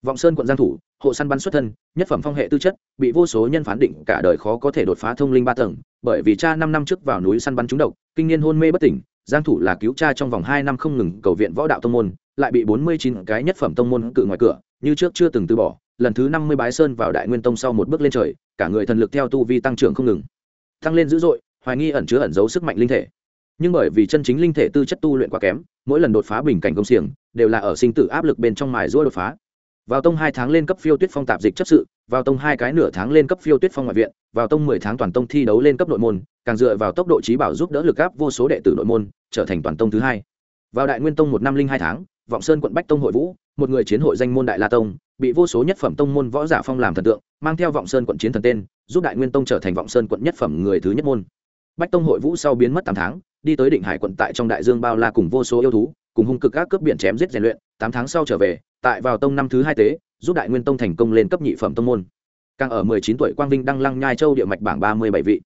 Vọng sơn quận giang thủ, hộ săn bắn xuất thân, nhất phẩm phong hệ tư chất, bị vô số nhân phán định cả đời khó có thể đột phá thông linh ba tầng, bởi vì cha năm năm trước vào núi săn bắn trúng độc, kinh niên hôn mê bất tỉnh, giang thủ là cứu cha trong vòng hai năm không ngừng cầu viện võ đạo tông môn, lại bị 49 cái nhất phẩm tông môn cự ngoài cửa, như trước chưa từng từ bỏ, lần thứ năm mươi bái sơn vào đại nguyên tông sau một bước lên trời, cả người thần lực theo tu vi tăng trưởng không ngừng. Tăng lên dữ dội, hoài nghi ẩn chứa ẩn giấu sức mạnh linh thể nhưng bởi vì chân chính linh thể tư chất tu luyện quá kém, mỗi lần đột phá bình cảnh công xiềng đều là ở sinh tử áp lực bên trong mài rũa đột phá. Vào tông hai tháng lên cấp phiêu tuyết phong tạp dịch chấp sự, vào tông hai cái nửa tháng lên cấp phiêu tuyết phong ngoại viện, vào tông mười tháng toàn tông thi đấu lên cấp nội môn, càng dựa vào tốc độ trí bảo giúp đỡ lực áp vô số đệ tử nội môn, trở thành toàn tông thứ hai. Vào đại nguyên tông một năm linh hai tháng, vọng sơn quận bách tông hội vũ, một người chiến hội danh môn đại la tông, bị vô số nhất phẩm tông môn võ giả phong làm thần tượng, mang theo vọng sơn quận chiến thần tên, giúp đại nguyên tông trở thành vọng sơn quận nhất phẩm người thứ nhất môn. Bách tông hội vũ sau biến mất tám tháng đi tới định hải quận tại trong đại dương bao la cùng vô số yêu thú, cùng hung cực các cướp biển chém giết rèn luyện, tám tháng sau trở về, tại vào tông năm thứ hai tế, giúp đại nguyên tông thành công lên cấp nhị phẩm tông môn. Càng ở mười chín tuổi quang vinh đăng lăng nhai châu địa mạch bảng ba mươi bảy vị.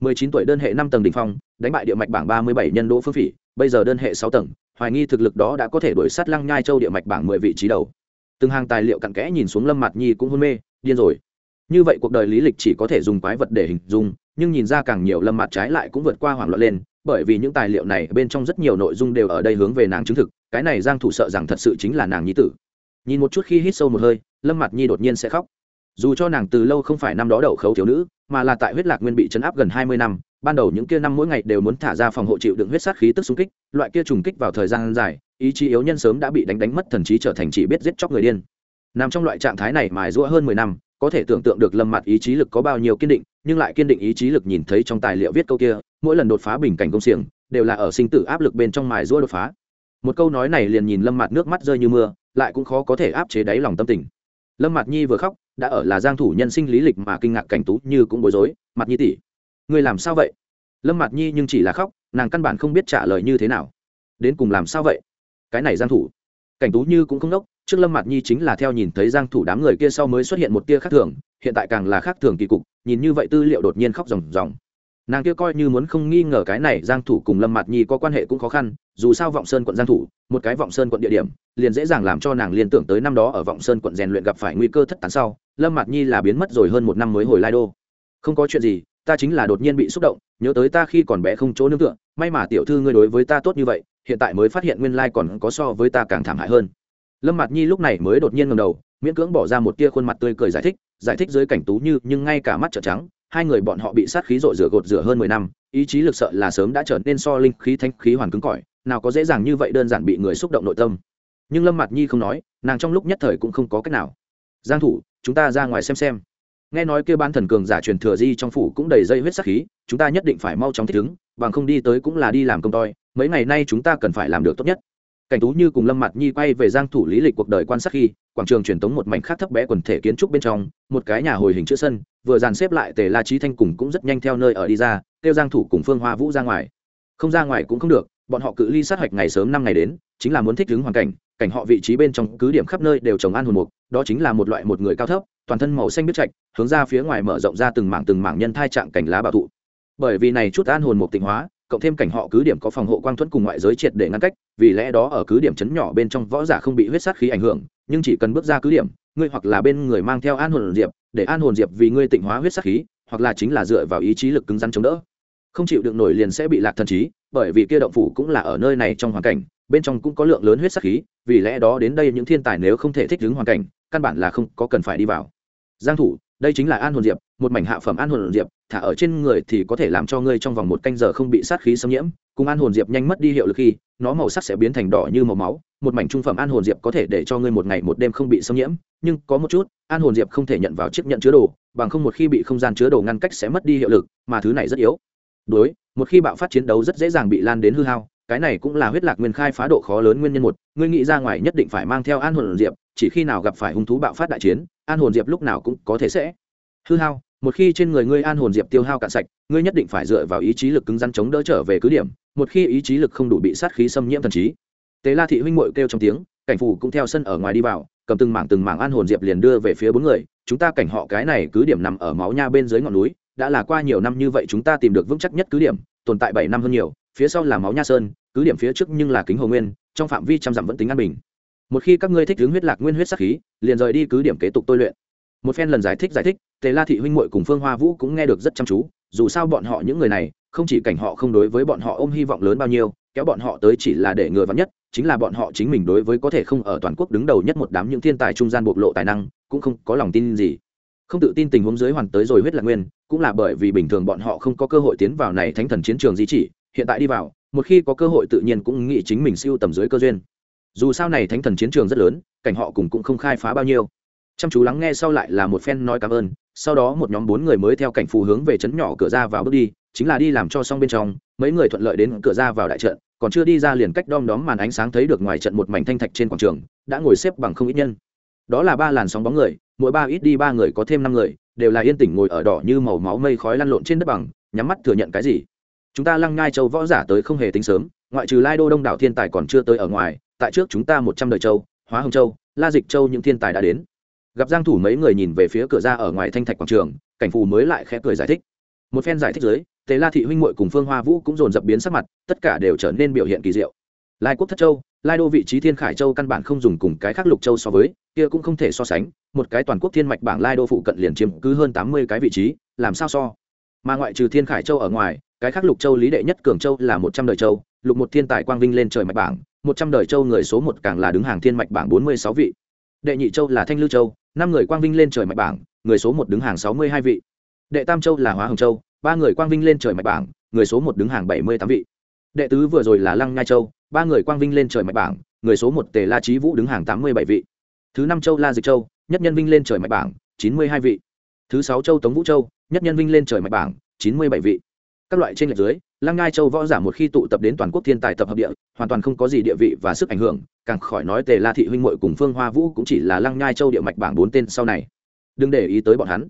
mười chín tuổi đơn hệ năm tầng đỉnh phong, đánh bại địa mạch bảng ba mươi bảy nhân đỗ phương phỉ, bây giờ đơn hệ sáu tầng, hoài nghi thực lực đó đã có thể đuổi sát lăng nhai châu địa mạch bảng mười vị trí đầu. Từng hàng tài liệu cặn kẽ nhìn xuống lâm mặt nhi cũng hôn mê, điên rồi. Như vậy cuộc đời lý lịch chỉ có thể dùng quái vật để hình dung, nhưng nhìn ra càng nhiều lâm mặt trái lại cũng vượt qua hoảng loạn lên bởi vì những tài liệu này bên trong rất nhiều nội dung đều ở đây hướng về nàng chứng thực, cái này giang thủ sợ rằng thật sự chính là nàng nhi tử. Nhìn một chút khi hít sâu một hơi, lâm mặt nhi đột nhiên sẽ khóc. Dù cho nàng từ lâu không phải năm đó đậu khấu thiếu nữ, mà là tại huyết lạc nguyên bị chấn áp gần 20 năm, ban đầu những kia năm mỗi ngày đều muốn thả ra phòng hộ chịu đựng huyết sát khí tức xung kích, loại kia trùng kích vào thời gian dài, ý chí yếu nhân sớm đã bị đánh đánh mất thần trí trở thành chỉ biết giết chóc người điên. Nằm trong loại trạng thái này mài rũa hơn 10 năm có thể tưởng tượng được lâm mặt ý chí lực có bao nhiêu kiên định, nhưng lại kiên định ý chí lực nhìn thấy trong tài liệu viết câu kia, mỗi lần đột phá bình cảnh công xiềng, đều là ở sinh tử áp lực bên trong mài rũa đột phá. Một câu nói này liền nhìn lâm mặt nước mắt rơi như mưa, lại cũng khó có thể áp chế đáy lòng tâm tình. Lâm mặt nhi vừa khóc, đã ở là giang thủ nhân sinh lý lịch mà kinh ngạc cảnh tú như cũng bối rối mặt nhi tỷ, ngươi làm sao vậy? Lâm mặt nhi nhưng chỉ là khóc, nàng căn bản không biết trả lời như thế nào. Đến cùng làm sao vậy? Cái này giang thủ cảnh tú như cũng không đốc trước lâm mặt nhi chính là theo nhìn thấy giang thủ đám người kia sau mới xuất hiện một tia khác thường, hiện tại càng là khác thường kỳ cục, nhìn như vậy tư liệu đột nhiên khóc ròng ròng. Nàng kia coi như muốn không nghi ngờ cái này giang thủ cùng lâm mặt nhi có quan hệ cũng khó khăn, dù sao vọng sơn quận giang thủ, một cái vọng sơn quận địa điểm, liền dễ dàng làm cho nàng liên tưởng tới năm đó ở vọng sơn quận rèn luyện gặp phải nguy cơ thất tán sau, lâm mặt nhi là biến mất rồi hơn một năm mới hồi lai đô. Không có chuyện gì, ta chính là đột nhiên bị xúc động, nhớ tới ta khi còn bé không chỗ nương tựa, may mà tiểu thư ngươi đối với ta tốt như vậy hiện tại mới phát hiện nguyên lai còn có so với ta càng thảm hại hơn. Lâm mạt nhi lúc này mới đột nhiên ngầm đầu, miễn cưỡng bỏ ra một tia khuôn mặt tươi cười giải thích giải thích dưới cảnh tú như, nhưng ngay cả mắt trợn trắng, hai người bọn họ bị sát khí rội rửa gột rửa hơn mười năm, ý chí lực sợ là sớm đã trở nên so linh khí thanh khí hoàn cứng cỏi, nào có dễ dàng như vậy đơn giản bị người xúc động nội tâm. Nhưng lâm mạt nhi không nói, nàng trong lúc nhất thời cũng không có cách nào. Giang thủ, chúng ta ra ngoài xem xem. Nghe nói kia ban thần cường giả truyền thừa di trong phủ cũng đầy dây huyết sát khí, chúng ta nhất định phải mau chóng thích ứng, bằng không đi tới cũng là đi làm công toi mấy ngày nay chúng ta cần phải làm được tốt nhất. Cảnh tú như cùng lâm mặt nhi quay về giang thủ lý lịch cuộc đời quan sát khi, quảng trường truyền thống một mảnh khác thấp bé quần thể kiến trúc bên trong, một cái nhà hồi hình chữ sân, vừa dàn xếp lại tề la trí thanh cùng cũng rất nhanh theo nơi ở đi ra tiêu giang thủ cùng phương hoa vũ ra ngoài. Không ra ngoài cũng không được, bọn họ cự ly sát hoạch ngày sớm năm ngày đến, chính là muốn thích ứng hoàn cảnh cảnh họ vị trí bên trong cứ điểm khắp nơi đều trồng an hồn mục, đó chính là một loại một người cao thấp, toàn thân màu xanh biết trạch, hướng ra phía ngoài mở rộng ra từng mảng từng mảng nhân thai trạng cảnh lá bảo thụ. Bởi vì này chút an hồn mục tịnh hóa cộng thêm cảnh họ cứ điểm có phòng hộ quang thuẫn cùng ngoại giới triệt để ngăn cách, vì lẽ đó ở cứ điểm chấn nhỏ bên trong võ giả không bị huyết sát khí ảnh hưởng, nhưng chỉ cần bước ra cứ điểm, ngươi hoặc là bên người mang theo an hồn diệp, để an hồn diệp vì ngươi tịnh hóa huyết sát khí, hoặc là chính là dựa vào ý chí lực cứng rắn chống đỡ. Không chịu được nổi liền sẽ bị lạc thần trí, bởi vì kia động phủ cũng là ở nơi này trong hoàn cảnh, bên trong cũng có lượng lớn huyết sát khí, vì lẽ đó đến đây những thiên tài nếu không thể thích ứng hoàn cảnh, căn bản là không có cần phải đi vào. Giang thủ, đây chính là an hồn diệp một mảnh hạ phẩm an hồn diệp, thả ở trên người thì có thể làm cho ngươi trong vòng một canh giờ không bị sát khí xâm nhiễm. Cùng an hồn diệp nhanh mất đi hiệu lực khi, nó màu sắc sẽ biến thành đỏ như màu máu. Một mảnh trung phẩm an hồn diệp có thể để cho ngươi một ngày một đêm không bị xâm nhiễm. Nhưng có một chút, an hồn diệp không thể nhận vào chiếc nhận chứa đồ, bằng không một khi bị không gian chứa đồ ngăn cách sẽ mất đi hiệu lực, mà thứ này rất yếu. Đối, một khi bạo phát chiến đấu rất dễ dàng bị lan đến hư hao. Cái này cũng là huyết lạc nguyên khai phá độ khó lớn nguyên nhân một. Ngươi nghĩ ra ngoài nhất định phải mang theo an hồn diệp, chỉ khi nào gặp phải hung thú bạo phát đại chiến, an hồn diệp lúc nào cũng có thể sẽ hư hao một khi trên người ngươi an hồn diệp tiêu hao cạn sạch, ngươi nhất định phải dựa vào ý chí lực cứng rắn chống đỡ trở về cứ điểm. Một khi ý chí lực không đủ bị sát khí xâm nhiễm thần trí, tế la thị huynh mội kêu trong tiếng, cảnh phù cũng theo sân ở ngoài đi vào, cầm từng mảng từng mảng an hồn diệp liền đưa về phía bốn người. Chúng ta cảnh họ cái này cứ điểm nằm ở máu nha bên dưới ngọn núi, đã là qua nhiều năm như vậy chúng ta tìm được vững chắc nhất cứ điểm, tồn tại bảy năm hơn nhiều, phía sau là máu nha sơn, cứ điểm phía trước nhưng là kính hồ nguyên, trong phạm vi trăm dặm vẫn tính an bình. Một khi các ngươi thích hướng huyết lạc nguyên huyết sắc khí, liền rời đi cứ điểm kế tục tôi luyện một phen lần giải thích giải thích, tề la thị huynh muội cùng phương hoa vũ cũng nghe được rất chăm chú, dù sao bọn họ những người này, không chỉ cảnh họ không đối với bọn họ ôm hy vọng lớn bao nhiêu, kéo bọn họ tới chỉ là để ngừa vắn nhất, chính là bọn họ chính mình đối với có thể không ở toàn quốc đứng đầu nhất một đám những thiên tài trung gian bộc lộ tài năng, cũng không có lòng tin gì. Không tự tin tình huống dưới hoàn tới rồi huyết lạc nguyên, cũng là bởi vì bình thường bọn họ không có cơ hội tiến vào này thánh thần chiến trường di chỉ, hiện tại đi vào, một khi có cơ hội tự nhiên cũng nghĩ chính mình siêu tầm dưới cơ duyên. Dù sao này thánh thần chiến trường rất lớn, cảnh họ cùng cũng không khai phá bao nhiêu chăm chú lắng nghe sau lại là một phen nói cảm ơn, sau đó một nhóm bốn người mới theo cảnh phù hướng về chấn nhỏ cửa ra vào bước đi, chính là đi làm cho xong bên trong, mấy người thuận lợi đến cửa ra vào đại trận, còn chưa đi ra liền cách đom đóm màn ánh sáng thấy được ngoài trận một mảnh thanh thạch trên quảng trường, đã ngồi xếp bằng không ít nhân. Đó là ba làn sóng bóng người, mỗi ba ít đi ba người có thêm năm người, đều là yên tĩnh ngồi ở đỏ như màu máu mây khói lăn lộn trên đất bằng, nhắm mắt thừa nhận cái gì. Chúng ta lăng ngai châu võ giả tới không hề tính sớm, ngoại trừ lai đô đông đảo thiên tài còn chưa tới ở ngoài, tại trước chúng ta một trăm đời châu, hóa hồng châu, la dịch châu những thiên tài đã đến gặp giang thủ mấy người nhìn về phía cửa ra ở ngoài thanh thạch quảng trường, cảnh phù mới lại khẽ cười giải thích. Một phen giải thích dưới, tề la thị huynh muội cùng phương hoa vũ cũng dồn dập biến sắc mặt, tất cả đều trở nên biểu hiện kỳ diệu. Lai quốc thất châu, lai đô vị trí thiên khải châu căn bản không dùng cùng cái khác lục châu so với, kia cũng không thể so sánh, một cái toàn quốc thiên mạch bảng lai đô phụ cận liền chiếm cứ hơn tám mươi cái vị trí, làm sao so? Mà ngoại trừ thiên khải châu ở ngoài, cái khác lục châu lý đệ nhất cường châu là một trăm đời châu, lục một thiên tài quang vinh lên trời mạch bảng, một trăm đời châu người số một càng là đứng hàng thiên mạch bảng bốn mươi sáu vị. Đệ nhị châu là thanh lưu châu năm người quang vinh lên trời mạch bảng, người số một đứng hàng sáu mươi hai vị. Đệ tam châu là hóa hồng châu, ba người quang vinh lên trời mạch bảng, người số một đứng hàng bảy mươi tám vị. Đệ tứ vừa rồi là lăng nhai châu, ba người quang vinh lên trời mạch bảng, người số một tề la trí vũ đứng hàng tám mươi bảy vị. Thứ năm châu la dịch châu, nhất nhân vinh lên trời mạch bảng, chín mươi hai vị. Thứ sáu châu tống vũ châu, nhất nhân vinh lên trời mạch bảng, chín mươi bảy vị các loại trên lệch dưới, lăng ngai châu võ giả một khi tụ tập đến toàn quốc thiên tài tập hợp địa, hoàn toàn không có gì địa vị và sức ảnh hưởng, càng khỏi nói tề la thị huynh muội cùng phương hoa vũ cũng chỉ là lăng ngai châu địa mạch bảng bốn tên sau này. Đừng để ý tới bọn hắn.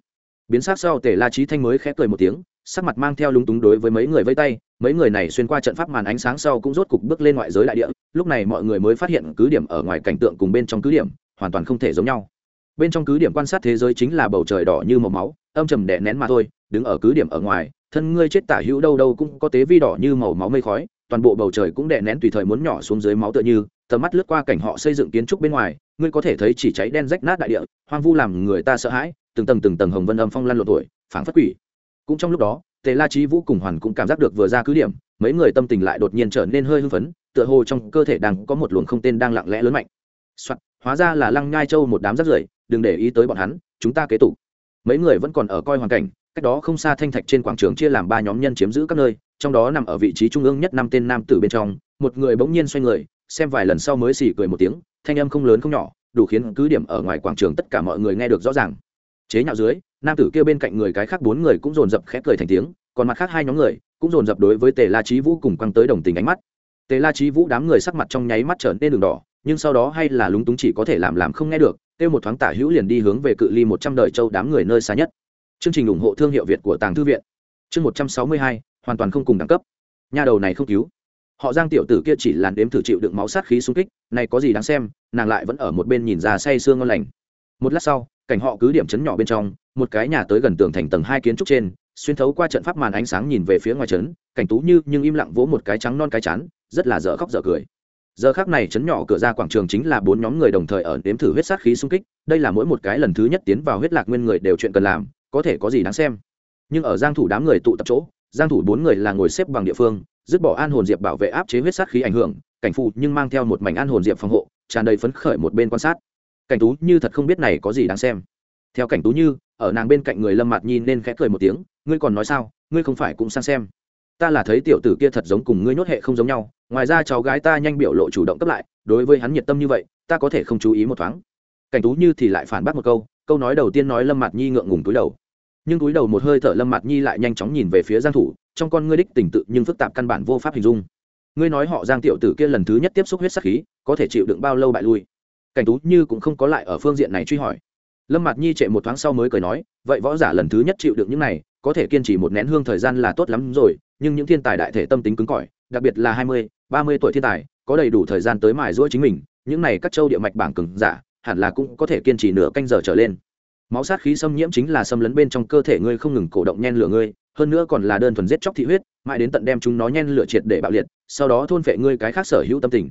Biến sát sau, tề la trí thanh mới khẽ cười một tiếng, sắc mặt mang theo lúng túng đối với mấy người vây tay, mấy người này xuyên qua trận pháp màn ánh sáng sau cũng rốt cục bước lên ngoại giới đại địa, lúc này mọi người mới phát hiện cứ điểm ở ngoài cảnh tượng cùng bên trong cứ điểm, hoàn toàn không thể giống nhau. Bên trong cứ điểm quan sát thế giới chính là bầu trời đỏ như màu máu, âm trầm đè nén mà thôi, đứng ở cứ điểm ở ngoài thân ngươi chết tả hữu đâu đâu cũng có tế vi đỏ như màu máu mây khói toàn bộ bầu trời cũng đè nén tùy thời muốn nhỏ xuống dưới máu tựa như tầm mắt lướt qua cảnh họ xây dựng kiến trúc bên ngoài ngươi có thể thấy chỉ cháy đen rách nát đại địa hoang vu làm người ta sợ hãi từng tầng từng tầng hồng vân âm phong lan lộ tuổi phảng phất quỷ. Cũng trong lúc đó tề la trí vũ cùng hoàn cũng cảm giác được vừa ra cứ điểm mấy người tâm tình lại đột nhiên trở nên hơi hưng phấn tựa hồ trong cơ thể đang có một luồng không tên đang lặng lẽ lớn mạnh. Soạn, hóa ra là lăng nhai châu một đám rác rưởi đừng để ý tới bọn hắn chúng ta kế tục. Mấy người vẫn còn ở coi hoàn cảnh cách đó không xa thanh thạch trên quảng trường chia làm ba nhóm nhân chiếm giữ các nơi, trong đó nằm ở vị trí trung ương nhất năm tên nam tử bên trong, một người bỗng nhiên xoay người, xem vài lần sau mới xì cười một tiếng, thanh âm không lớn không nhỏ, đủ khiến cứ điểm ở ngoài quảng trường tất cả mọi người nghe được rõ ràng. Chế nhạo dưới, nam tử kia bên cạnh người cái khác bốn người cũng dồn dập khẽ cười thành tiếng, còn mặt khác hai nhóm người cũng dồn dập đối với tề la trí vũ cùng quăng tới đồng tình ánh mắt. Tề la trí vũ đám người sắc mặt trong nháy mắt trở nên đường đỏ, nhưng sau đó hay là lúng túng chỉ có thể làm làm không nghe được, kêu một thoáng tả hữu liền đi hướng về cự ly một trăm đời châu đám người nơi xa nhất chương trình ủng hộ thương hiệu việt của tàng thư viện. Chương một trăm sáu mươi hai, hoàn toàn không cùng đẳng cấp. Nhà đầu này không cứu. Họ giang tiểu tử kia chỉ làn đếm thử chịu đựng máu sát khí xung kích, này có gì đáng xem, nàng lại vẫn ở một bên nhìn ra say sương ngon lành. Một lát sau, cảnh họ cứ điểm chấn nhỏ bên trong, một cái nhà tới gần tường thành tầng hai kiến trúc trên, xuyên thấu qua trận pháp màn ánh sáng nhìn về phía ngoài trấn, cảnh tú như nhưng im lặng vỗ một cái trắng non cái chán, rất là dở khóc dở cười. Giờ khác này chấn nhỏ cửa ra quảng trường chính là bốn nhóm người đồng thời ở đếm thử huyết sát khí xung kích, đây là mỗi một cái lần thứ nhất tiến vào huyết lạc nguyên người đều chuyện cần làm có thể có gì đáng xem. Nhưng ở giang thủ đám người tụ tập chỗ, giang thủ bốn người là ngồi xếp bằng địa phương, dứt bỏ an hồn diệp bảo vệ áp chế huyết sát khí ảnh hưởng, cảnh phụ nhưng mang theo một mảnh an hồn diệp phòng hộ, tràn đầy phấn khởi một bên quan sát. Cảnh tú như thật không biết này có gì đáng xem. Theo cảnh tú như, ở nàng bên cạnh người lâm mạt nhi nên khẽ cười một tiếng, ngươi còn nói sao? Ngươi không phải cũng sang xem. Ta là thấy tiểu tử kia thật giống cùng ngươi nhốt hệ không giống nhau, ngoài ra cháu gái ta nhanh biểu lộ chủ động cấp lại, đối với hắn nhiệt tâm như vậy, ta có thể không chú ý một thoáng. Cảnh tú như thì lại phản bác một câu câu nói đầu tiên nói lâm mạt nhi ngượng ngùng túi đầu nhưng túi đầu một hơi thở lâm mạt nhi lại nhanh chóng nhìn về phía giang thủ, trong con ngươi đích tình tự nhưng phức tạp căn bản vô pháp hình dung. Ngươi nói họ giang tiểu tử kia lần thứ nhất tiếp xúc huyết sắc khí, có thể chịu đựng bao lâu bại lui? Cảnh tú như cũng không có lại ở phương diện này truy hỏi. Lâm mạt nhi trệ một thoáng sau mới cười nói, vậy võ giả lần thứ nhất chịu đựng những này, có thể kiên trì một nén hương thời gian là tốt lắm rồi, nhưng những thiên tài đại thể tâm tính cứng cỏi, đặc biệt là hai mươi, ba mươi tuổi thiên tài, có đầy đủ thời gian tới mài giũa chính mình, những này các châu địa mạch bảng cứng giả, hẳn là cũng có thể kiên trì nửa canh giờ trở lên máu sát khí xâm nhiễm chính là xâm lấn bên trong cơ thể ngươi không ngừng cổ động nhen lửa ngươi, hơn nữa còn là đơn thuần giết chóc thị huyết, mãi đến tận đem chúng nó nhen lửa triệt để bạo liệt, sau đó thôn phệ ngươi cái khác sở hữu tâm tình.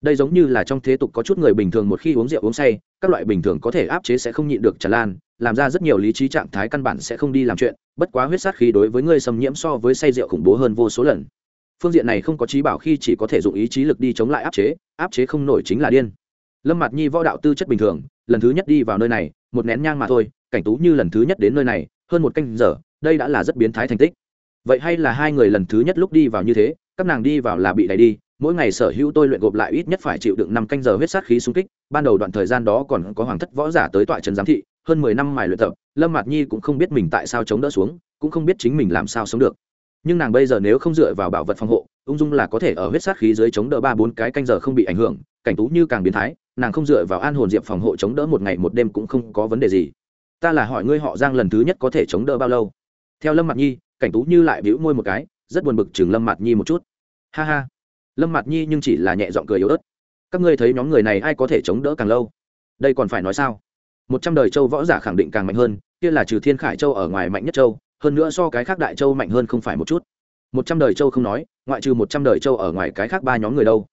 Đây giống như là trong thế tục có chút người bình thường một khi uống rượu uống say, các loại bình thường có thể áp chế sẽ không nhịn được tràn lan, làm ra rất nhiều lý trí trạng thái căn bản sẽ không đi làm chuyện, bất quá huyết sát khí đối với ngươi xâm nhiễm so với say rượu khủng bố hơn vô số lần. Phương diện này không có trí bảo khi chỉ có thể dùng ý chí lực đi chống lại áp chế áp chế không nổi chính là điên. Lâm mặt nhi võ đạo tư chất bình thường, lần thứ nhất đi vào nơi này một nén nhang mà thôi, cảnh tú như lần thứ nhất đến nơi này, hơn một canh giờ, đây đã là rất biến thái thành tích. Vậy hay là hai người lần thứ nhất lúc đi vào như thế, các nàng đi vào là bị đẩy đi, mỗi ngày sở hữu tôi luyện gộp lại ít nhất phải chịu đựng năm canh giờ huyết sát khí xung kích, ban đầu đoạn thời gian đó còn có hoàng thất võ giả tới tọa trần giám thị, hơn mười năm mài luyện tập, lâm mạt nhi cũng không biết mình tại sao chống đỡ xuống, cũng không biết chính mình làm sao sống được. Nhưng nàng bây giờ nếu không dựa vào bảo vật phòng hộ ung dung là có thể ở huyết sát khí dưới chống đỡ ba bốn cái canh giờ không bị ảnh hưởng, cảnh tú như càng biến thái, nàng không dựa vào an hồn diệp phòng hộ chống đỡ một ngày một đêm cũng không có vấn đề gì. Ta là hỏi ngươi họ giang lần thứ nhất có thể chống đỡ bao lâu? Theo lâm mặt nhi, cảnh tú như lại bĩu môi một cái, rất buồn bực chừng lâm mặt nhi một chút. Ha ha. Lâm mặt nhi nhưng chỉ là nhẹ giọng cười yếu ớt. Các ngươi thấy nhóm người này ai có thể chống đỡ càng lâu? Đây còn phải nói sao? Một trăm đời châu võ giả khẳng định càng mạnh hơn, kia là trừ thiên khải châu ở ngoài mạnh nhất châu, hơn nữa so cái khác đại châu mạnh hơn không phải một chút một trăm đời châu không nói, ngoại trừ một trăm đời châu ở ngoài cái khác ba nhóm người đâu.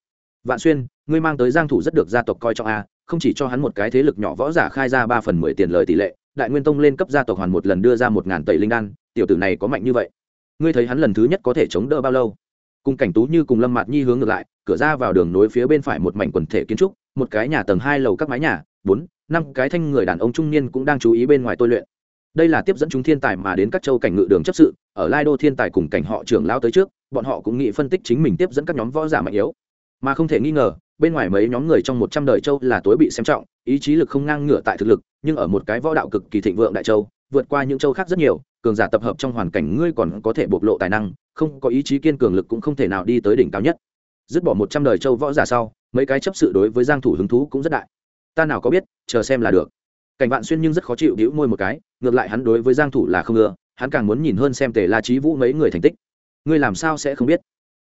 Vạn xuyên, ngươi mang tới giang thủ rất được gia tộc coi trọng a, không chỉ cho hắn một cái thế lực nhỏ võ giả khai ra ba phần mười tiền lời tỷ lệ, đại nguyên tông lên cấp gia tộc hoàn một lần đưa ra một ngàn tẩy linh đan, tiểu tử này có mạnh như vậy. Ngươi thấy hắn lần thứ nhất có thể chống đỡ bao lâu? Cùng cảnh tú như cùng lâm mạt nhi hướng ngược lại, cửa ra vào đường nối phía bên phải một mảnh quần thể kiến trúc, một cái nhà tầng hai lầu các mái nhà, bốn, năm cái thanh người đàn ông trung niên cũng đang chú ý bên ngoài tôi luyện đây là tiếp dẫn chúng thiên tài mà đến các châu cảnh ngự đường chấp sự, ở lai đô thiên tài cùng cảnh họ trưởng lao tới trước, bọn họ cũng nghĩ phân tích chính mình tiếp dẫn các nhóm võ giả mạnh yếu. Mà không thể nghi ngờ, bên ngoài mấy nhóm người trong một trăm đời châu là tối bị xem trọng, ý chí lực không ngang ngửa tại thực lực, nhưng ở một cái võ đạo cực kỳ thịnh vượng đại châu, vượt qua những châu khác rất nhiều, cường giả tập hợp trong hoàn cảnh ngươi còn có thể bộc lộ tài năng, không có ý chí kiên cường lực cũng không thể nào đi tới đỉnh cao nhất. Dứt bỏ một trăm đời châu võ giả sau, mấy cái chấp sự đối với giang thủ hứng thú cũng rất đại. Ta nào có biết, chờ xem là được cảnh vạn xuyên nhưng rất khó chịu đĩu môi một cái, ngược lại hắn đối với giang thủ là không ưa, hắn càng muốn nhìn hơn xem tề la trí vũ mấy người thành tích. Ngươi làm sao sẽ không biết?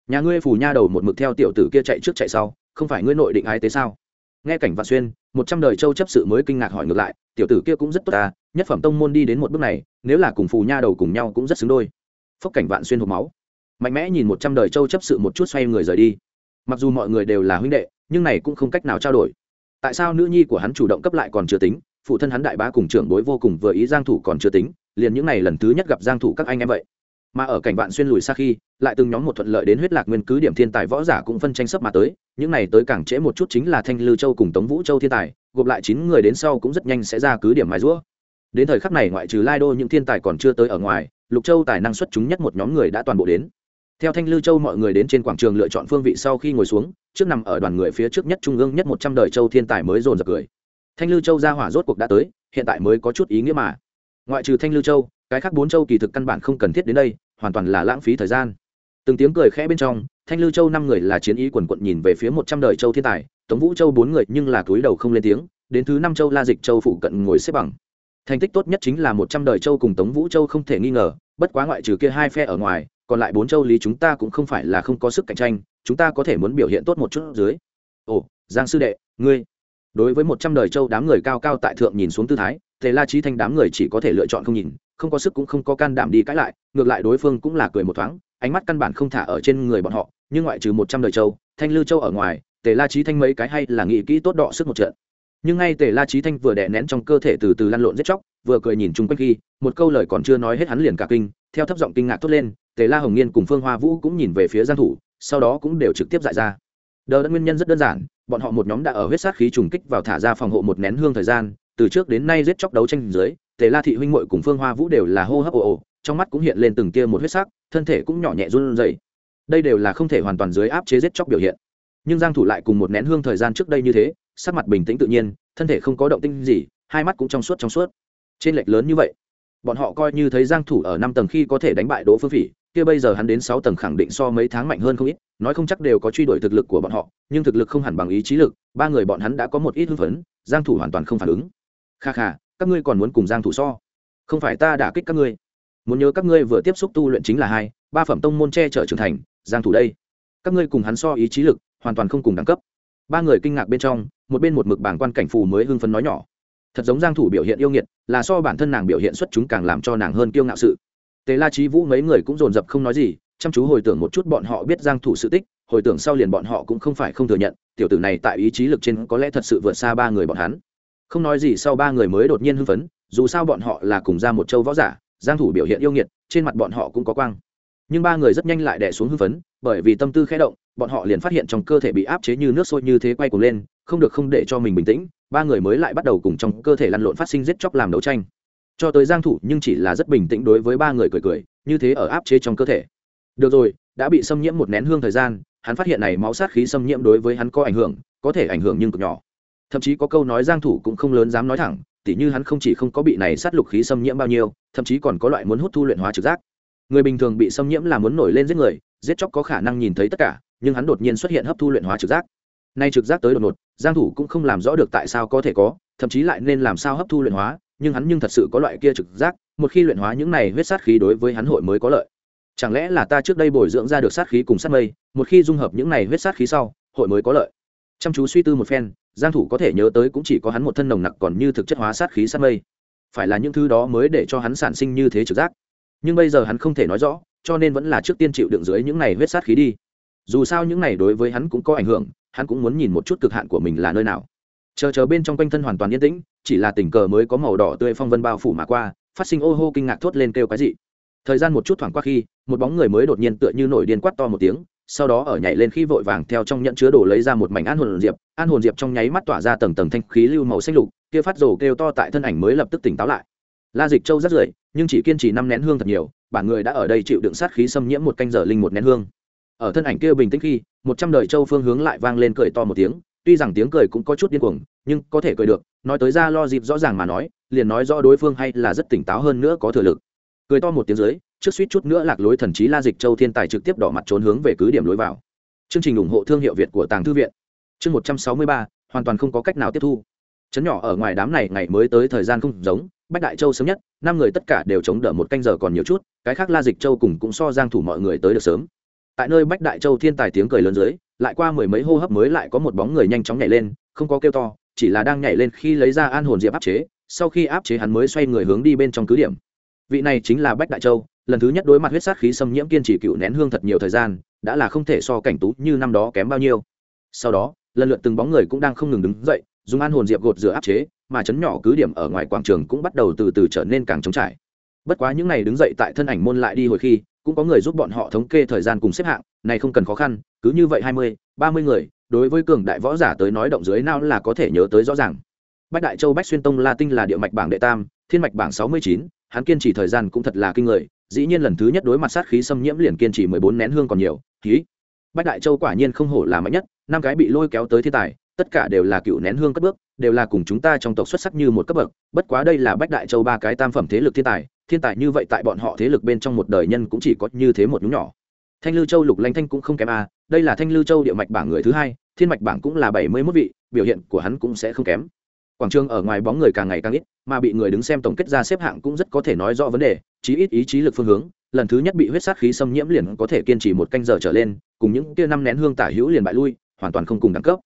Nhà ngươi phù nha đầu một mực theo tiểu tử kia chạy trước chạy sau, không phải ngươi nội định ái tế sao? Nghe cảnh vạn xuyên, một trăm đời châu chấp sự mới kinh ngạc hỏi ngược lại, tiểu tử kia cũng rất tốt ta, nhất phẩm tông môn đi đến một bước này, nếu là cùng phù nha đầu cùng nhau cũng rất xứng đôi. Phúc cảnh vạn xuyên hộp máu. Mạnh mẽ nhìn một trăm đời châu chấp sự một chút xoay người rời đi. Mặc dù mọi người đều là huynh đệ, nhưng này cũng không cách nào trao đổi. Tại sao nữ nhi của hắn chủ động cấp lại còn chưa tính? Phụ thân hắn đại bá cùng trưởng bối vô cùng vừa ý giang thủ còn chưa tính, liền những này lần thứ nhất gặp giang thủ các anh em vậy. Mà ở cảnh vạn xuyên lùi xa khi, lại từng nhóm một thuận lợi đến huyết lạc nguyên cứ điểm thiên tài võ giả cũng phân tranh sắp mà tới, những này tới càng trễ một chút chính là thanh lư châu cùng tống vũ châu thiên tài, gộp lại chín người đến sau cũng rất nhanh sẽ ra cứ điểm mài rũa. Đến thời khắc này ngoại trừ lai đô những thiên tài còn chưa tới ở ngoài, lục châu tài năng xuất chúng nhất một nhóm người đã toàn bộ đến. Theo thanh lư châu mọi người đến trên quảng trường lựa chọn phương vị sau khi ngồi xuống, trước nằm ở đoàn người phía trước nhất trung ương nhất một trăm đời châu thiên tài mới dồn dập cười thanh lư châu ra hỏa rốt cuộc đã tới, hiện tại mới có chút ý nghĩa mà. Ngoại trừ thanh lư châu, cái khác bốn châu kỳ thực căn bản không cần thiết đến đây, hoàn toàn là lãng phí thời gian. Từng tiếng cười khẽ bên trong, thanh lư châu năm người là chiến ý quần quận nhìn về phía một trăm đời châu thiên tài, tống vũ châu bốn người nhưng là túi đầu không lên tiếng, đến thứ năm châu la dịch châu phụ cận ngồi xếp bằng. Thành tích tốt nhất chính là một trăm đời châu cùng tống vũ châu không thể nghi ngờ, bất quá ngoại trừ kia hai phe ở ngoài, còn lại bốn châu lý chúng ta cũng không phải là không có sức cạnh tranh, chúng ta có thể muốn biểu hiện tốt một chút dưới. Ồ, giang sư đệ, ngươi đối với một trăm đời châu đám người cao cao tại thượng nhìn xuống tư thái, tề la trí thanh đám người chỉ có thể lựa chọn không nhìn, không có sức cũng không có can đảm đi cãi lại, ngược lại đối phương cũng là cười một thoáng, ánh mắt căn bản không thả ở trên người bọn họ, nhưng ngoại trừ một trăm đời châu, thanh lư châu ở ngoài, tề la trí thanh mấy cái hay là nghĩ kỹ tốt đọ sức một trận. Nhưng ngay tề la trí thanh vừa đè nén trong cơ thể từ từ lăn lộn giết chóc, vừa cười nhìn chung quanh khi, một câu lời còn chưa nói hết hắn liền cả kinh, theo thấp giọng kinh ngạc thốt lên, tề la hồng nghiên cùng phương hoa vũ cũng nhìn về phía giang thủ, sau đó cũng đều trực tiếp dại ra. Đờ đã nguyên nhân rất đơn giản bọn họ một nhóm đã ở huyết sát khí trùng kích vào thả ra phòng hộ một nén hương thời gian, từ trước đến nay giết chóc đấu tranh dưới, tề la thị huynh muội cùng phương hoa vũ đều là hô hấp ồ ồ, trong mắt cũng hiện lên từng tia một huyết sắc, thân thể cũng nhỏ nhẹ run rẩy. Đây đều là không thể hoàn toàn dưới áp chế giết chóc biểu hiện. Nhưng giang thủ lại cùng một nén hương thời gian trước đây như thế, sắc mặt bình tĩnh tự nhiên, thân thể không có động tĩnh gì, hai mắt cũng trong suốt trong suốt. Trên lệch lớn như vậy, bọn họ coi như thấy giang thủ ở năm tầng khi có thể đánh bại đỗ phương phỉ kia bây giờ hắn đến sáu tầng khẳng định so mấy tháng mạnh hơn không ít, nói không chắc đều có truy đuổi thực lực của bọn họ, nhưng thực lực không hẳn bằng ý chí lực, ba người bọn hắn đã có một ít hưng phấn, giang thủ hoàn toàn không phản ứng. Kha kha, các ngươi còn muốn cùng giang thủ so? Không phải ta đã kích các ngươi. Muốn nhớ các ngươi vừa tiếp xúc tu luyện chính là hai, ba phẩm tông môn che chở trưởng thành, giang thủ đây. Các ngươi cùng hắn so ý chí lực, hoàn toàn không cùng đẳng cấp. Ba người kinh ngạc bên trong, một bên một mực bảng quan cảnh phù mới hưng phấn nói nhỏ. Thật giống giang thủ biểu hiện yêu nghiệt, là so bản thân nàng biểu hiện xuất chúng càng làm cho nàng hơn kiêu ngạo sự tề la trí vũ mấy người cũng dồn dập không nói gì, chăm chú hồi tưởng một chút bọn họ biết giang thủ sự tích, hồi tưởng sau liền bọn họ cũng không phải không thừa nhận, tiểu tử này tại ý chí lực trên có lẽ thật sự vượt xa ba người bọn hắn. Không nói gì sau ba người mới đột nhiên hưng phấn, dù sao bọn họ là cùng ra một châu võ giả, giang thủ biểu hiện yêu nghiệt, trên mặt bọn họ cũng có quang. Nhưng ba người rất nhanh lại đè xuống hưng phấn, bởi vì tâm tư khẽ động, bọn họ liền phát hiện trong cơ thể bị áp chế như nước sôi như thế quay cuồng lên, không được không để cho mình bình tĩnh, ba người mới lại bắt đầu cùng trong cơ thể lăn lộn phát sinh giết chóc làm đấu tranh cho tới giang thủ nhưng chỉ là rất bình tĩnh đối với ba người cười cười, như thế ở áp chế trong cơ thể. Được rồi, đã bị xâm nhiễm một nén hương thời gian, hắn phát hiện này máu sát khí xâm nhiễm đối với hắn có ảnh hưởng, có thể ảnh hưởng nhưng cực nhỏ. Thậm chí có câu nói giang thủ cũng không lớn dám nói thẳng, tỉ như hắn không chỉ không có bị này sát lục khí xâm nhiễm bao nhiêu, thậm chí còn có loại muốn hút thu luyện hóa trực giác. Người bình thường bị xâm nhiễm là muốn nổi lên giết người, giết chóc có khả năng nhìn thấy tất cả, nhưng hắn đột nhiên xuất hiện hấp thu luyện hóa trực giác. Nay trực giác tới đột ngột, giang thủ cũng không làm rõ được tại sao có thể có, thậm chí lại nên làm sao hấp thu luyện hóa nhưng hắn nhưng thật sự có loại kia trực giác, một khi luyện hóa những này huyết sát khí đối với hắn hội mới có lợi. Chẳng lẽ là ta trước đây bồi dưỡng ra được sát khí cùng sát mây, một khi dung hợp những này huyết sát khí sau, hội mới có lợi? Chăm chú suy tư một phen, giang thủ có thể nhớ tới cũng chỉ có hắn một thân nồng nặc còn như thực chất hóa sát khí sát mây. Phải là những thứ đó mới để cho hắn sản sinh như thế trực giác. Nhưng bây giờ hắn không thể nói rõ, cho nên vẫn là trước tiên chịu đựng dưới những này huyết sát khí đi. Dù sao những này đối với hắn cũng có ảnh hưởng, hắn cũng muốn nhìn một chút cực hạn của mình là nơi nào. Chờ chờ bên trong quanh thân hoàn toàn yên tĩnh chỉ là tình cờ mới có màu đỏ tươi phong vân bao phủ mà qua, phát sinh ô hô kinh ngạc thốt lên kêu cái gì thời gian một chút thoảng qua khi, một bóng người mới đột nhiên tựa như nổi điên quát to một tiếng, sau đó ở nhảy lên khi vội vàng theo trong nhận chứa đồ lấy ra một mảnh an hồn diệp, an hồn diệp trong nháy mắt tỏa ra tầng tầng thanh khí lưu màu xanh lục, kia phát rồ kêu to tại thân ảnh mới lập tức tỉnh táo lại. La dịch châu rất rưỡi nhưng chỉ kiên trì năm nén hương thật nhiều bản người đã ở đây chịu đựng sát khí xâm nhiễm một canh giờ linh một nén hương. Ở thân ảnh kia bình tĩnh khi, một trăm đời châu phương hướng lại vang lên cười to một tiếng tuy rằng tiếng cười cũng có chút điên cuồng, nhưng có thể cười được, nói tới ra lo dịp rõ ràng mà nói, liền nói rõ đối phương hay là rất tỉnh táo hơn nữa có thừa lực. Cười to một tiếng dưới, trước suýt chút nữa lạc lối thần trí la dịch châu thiên tài trực tiếp đỏ mặt trốn hướng về cứ điểm lối vào. Chương trình ủng hộ thương hiệu việt của tàng thư viện. Chương một trăm sáu mươi ba, hoàn toàn không có cách nào tiếp thu. Chấn nhỏ ở ngoài đám này ngày mới tới thời gian không giống, bách đại châu sớm nhất, năm người tất cả đều chống đỡ một canh giờ còn nhiều chút, cái khác la dịch châu cùng cũng so giang thủ mọi người tới được sớm tại nơi bách đại châu thiên tài tiếng cười lớn dưới, lại qua mười mấy hô hấp mới lại có một bóng người nhanh chóng nhảy lên, không có kêu to, chỉ là đang nhảy lên khi lấy ra an hồn diệp áp chế, sau khi áp chế hắn mới xoay người hướng đi bên trong cứ điểm. Vị này chính là bách đại châu, lần thứ nhất đối mặt huyết sát khí xâm nhiễm kiên trì cựu nén hương thật nhiều thời gian, đã là không thể so cảnh tú như năm đó kém bao nhiêu. Sau đó, lần lượt từng bóng người cũng đang không ngừng đứng dậy, dùng an hồn diệp gột rửa áp chế, mà chấn nhỏ cứ điểm ở ngoài quảng trường cũng bắt đầu từ từ trở nên càng trống trải. Bất quá những này đứng dậy tại thân ảnh môn lại đi hồi khi cũng có người giúp bọn họ thống kê thời gian cùng xếp hạng, này không cần khó khăn, cứ như vậy hai mươi, ba mươi người, đối với cường đại võ giả tới nói động dưới nào là có thể nhớ tới rõ ràng. Bách đại châu, bách xuyên tông, la tinh là địa mạch bảng đệ tam, thiên mạch bảng sáu mươi chín, hắn kiên trì thời gian cũng thật là kinh người, dĩ nhiên lần thứ nhất đối mặt sát khí xâm nhiễm liền kiên trì mười bốn nén hương còn nhiều khí bách đại châu quả nhiên không hổ là mạnh nhất, năm cái bị lôi kéo tới thiên tài, tất cả đều là cựu nén hương cất bước, đều là cùng chúng ta trong tộc xuất sắc như một cấp bậc, bất quá đây là bách đại châu ba cái tam phẩm thế lực thiên tài thiên tài như vậy tại bọn họ thế lực bên trong một đời nhân cũng chỉ có như thế một nhúng nhỏ. Thanh lư châu lục lanh thanh cũng không kém a, đây là thanh lư châu địa mạch bảng người thứ hai, thiên mạch bảng cũng là bảy mươi mốt vị, biểu hiện của hắn cũng sẽ không kém. Quảng trường ở ngoài bóng người càng ngày càng ít, mà bị người đứng xem tổng kết ra xếp hạng cũng rất có thể nói rõ vấn đề, chí ít ý chí lực phương hướng, lần thứ nhất bị huyết sát khí xâm nhiễm liền có thể kiên trì một canh giờ trở lên, cùng những kia năm nén hương tả hữu liền bại lui, hoàn toàn không cùng đẳng cấp.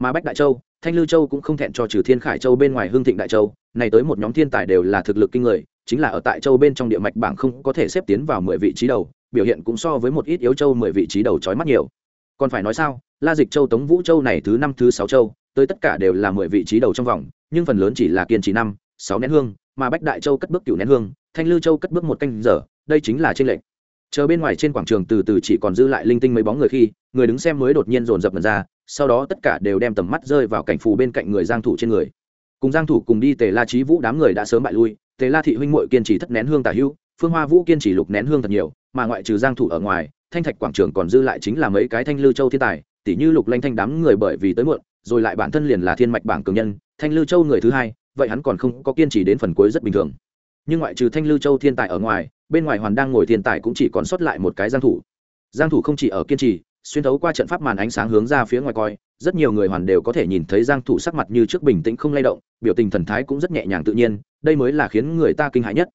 Mà bách đại châu, thanh lư châu cũng không thẹn cho trừ thiên khải châu bên ngoài hương thịnh đại châu, này tới một nhóm thiên tài đều là thực lực kinh người chính là ở tại châu bên trong địa mạch bảng không có thể xếp tiến vào mười vị trí đầu, biểu hiện cũng so với một ít yếu châu mười vị trí đầu trói mắt nhiều. Còn phải nói sao, la dịch châu tống vũ châu này thứ năm, thứ sáu châu, tới tất cả đều là mười vị trí đầu trong vòng, nhưng phần lớn chỉ là kiên trì năm, sáu nén hương, mà bách đại châu cất bước cựu nén hương, thanh lư châu cất bước một canh giờ, đây chính là trên lệnh chờ bên ngoài trên quảng trường từ từ chỉ còn dư lại linh tinh mấy bóng người khi, người đứng xem mới đột nhiên dồn dập mật ra, sau đó tất cả đều đem tầm mắt rơi vào cảnh phù bên cạnh người giang thủ trên người. Cùng giang thủ cùng đi tề la trí vũ đám người đã sớm bại lui tề la thị huynh muội kiên trì thất nén hương tả hữu, phương hoa vũ kiên trì lục nén hương thật nhiều, mà ngoại trừ giang thủ ở ngoài, thanh thạch quảng trường còn dư lại chính là mấy cái thanh lư châu thiên tài tỷ như lục lanh thanh đám người bởi vì tới muộn, rồi lại bản thân liền là thiên mạch bảng cường nhân, thanh lư châu người thứ hai, vậy hắn còn không có kiên trì đến phần cuối rất bình thường. Nhưng ngoại trừ thanh lư châu thiên tài ở ngoài, bên ngoài hoàn đang ngồi thiên tài cũng chỉ còn sót lại một cái giang thủ. Giang thủ không chỉ ở kiên trì xuyên thấu qua trận pháp màn ánh sáng hướng ra phía ngoài coi, rất nhiều người hoàn đều có thể nhìn thấy giang thủ sắc mặt như trước bình tĩnh không lay động, biểu tình thần thái cũng rất nhẹ nhàng tự nhiên, đây mới là khiến người ta kinh hãi nhất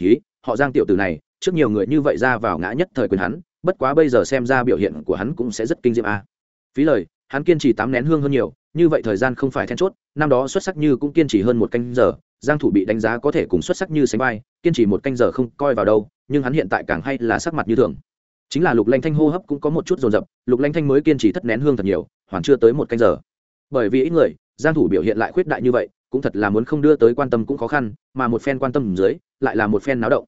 khí họ giang tiểu tử này, trước nhiều người như vậy ra vào ngã nhất thời quyền hắn, bất quá bây giờ xem ra biểu hiện của hắn cũng sẽ rất kinh diệm a à. phí lời, hắn kiên trì tám nén hương hơn nhiều, như vậy thời gian không phải then chốt, năm đó xuất sắc như cũng kiên trì hơn một canh giờ, giang thủ bị đánh giá có thể cùng xuất sắc như sánh vai, kiên trì một canh giờ không coi vào đâu, nhưng hắn hiện tại càng hay là sắc mặt như thường chính là lục lanh thanh hô hấp cũng có một chút dồn dập, lục lanh thanh mới kiên trì thất nén hương thật nhiều, hoàn chưa tới một canh giờ. Bởi vì ít người, giang thủ biểu hiện lại khuyết đại như vậy, cũng thật là muốn không đưa tới quan tâm cũng khó khăn, mà một phen quan tâm dưới, lại là một phen náo động.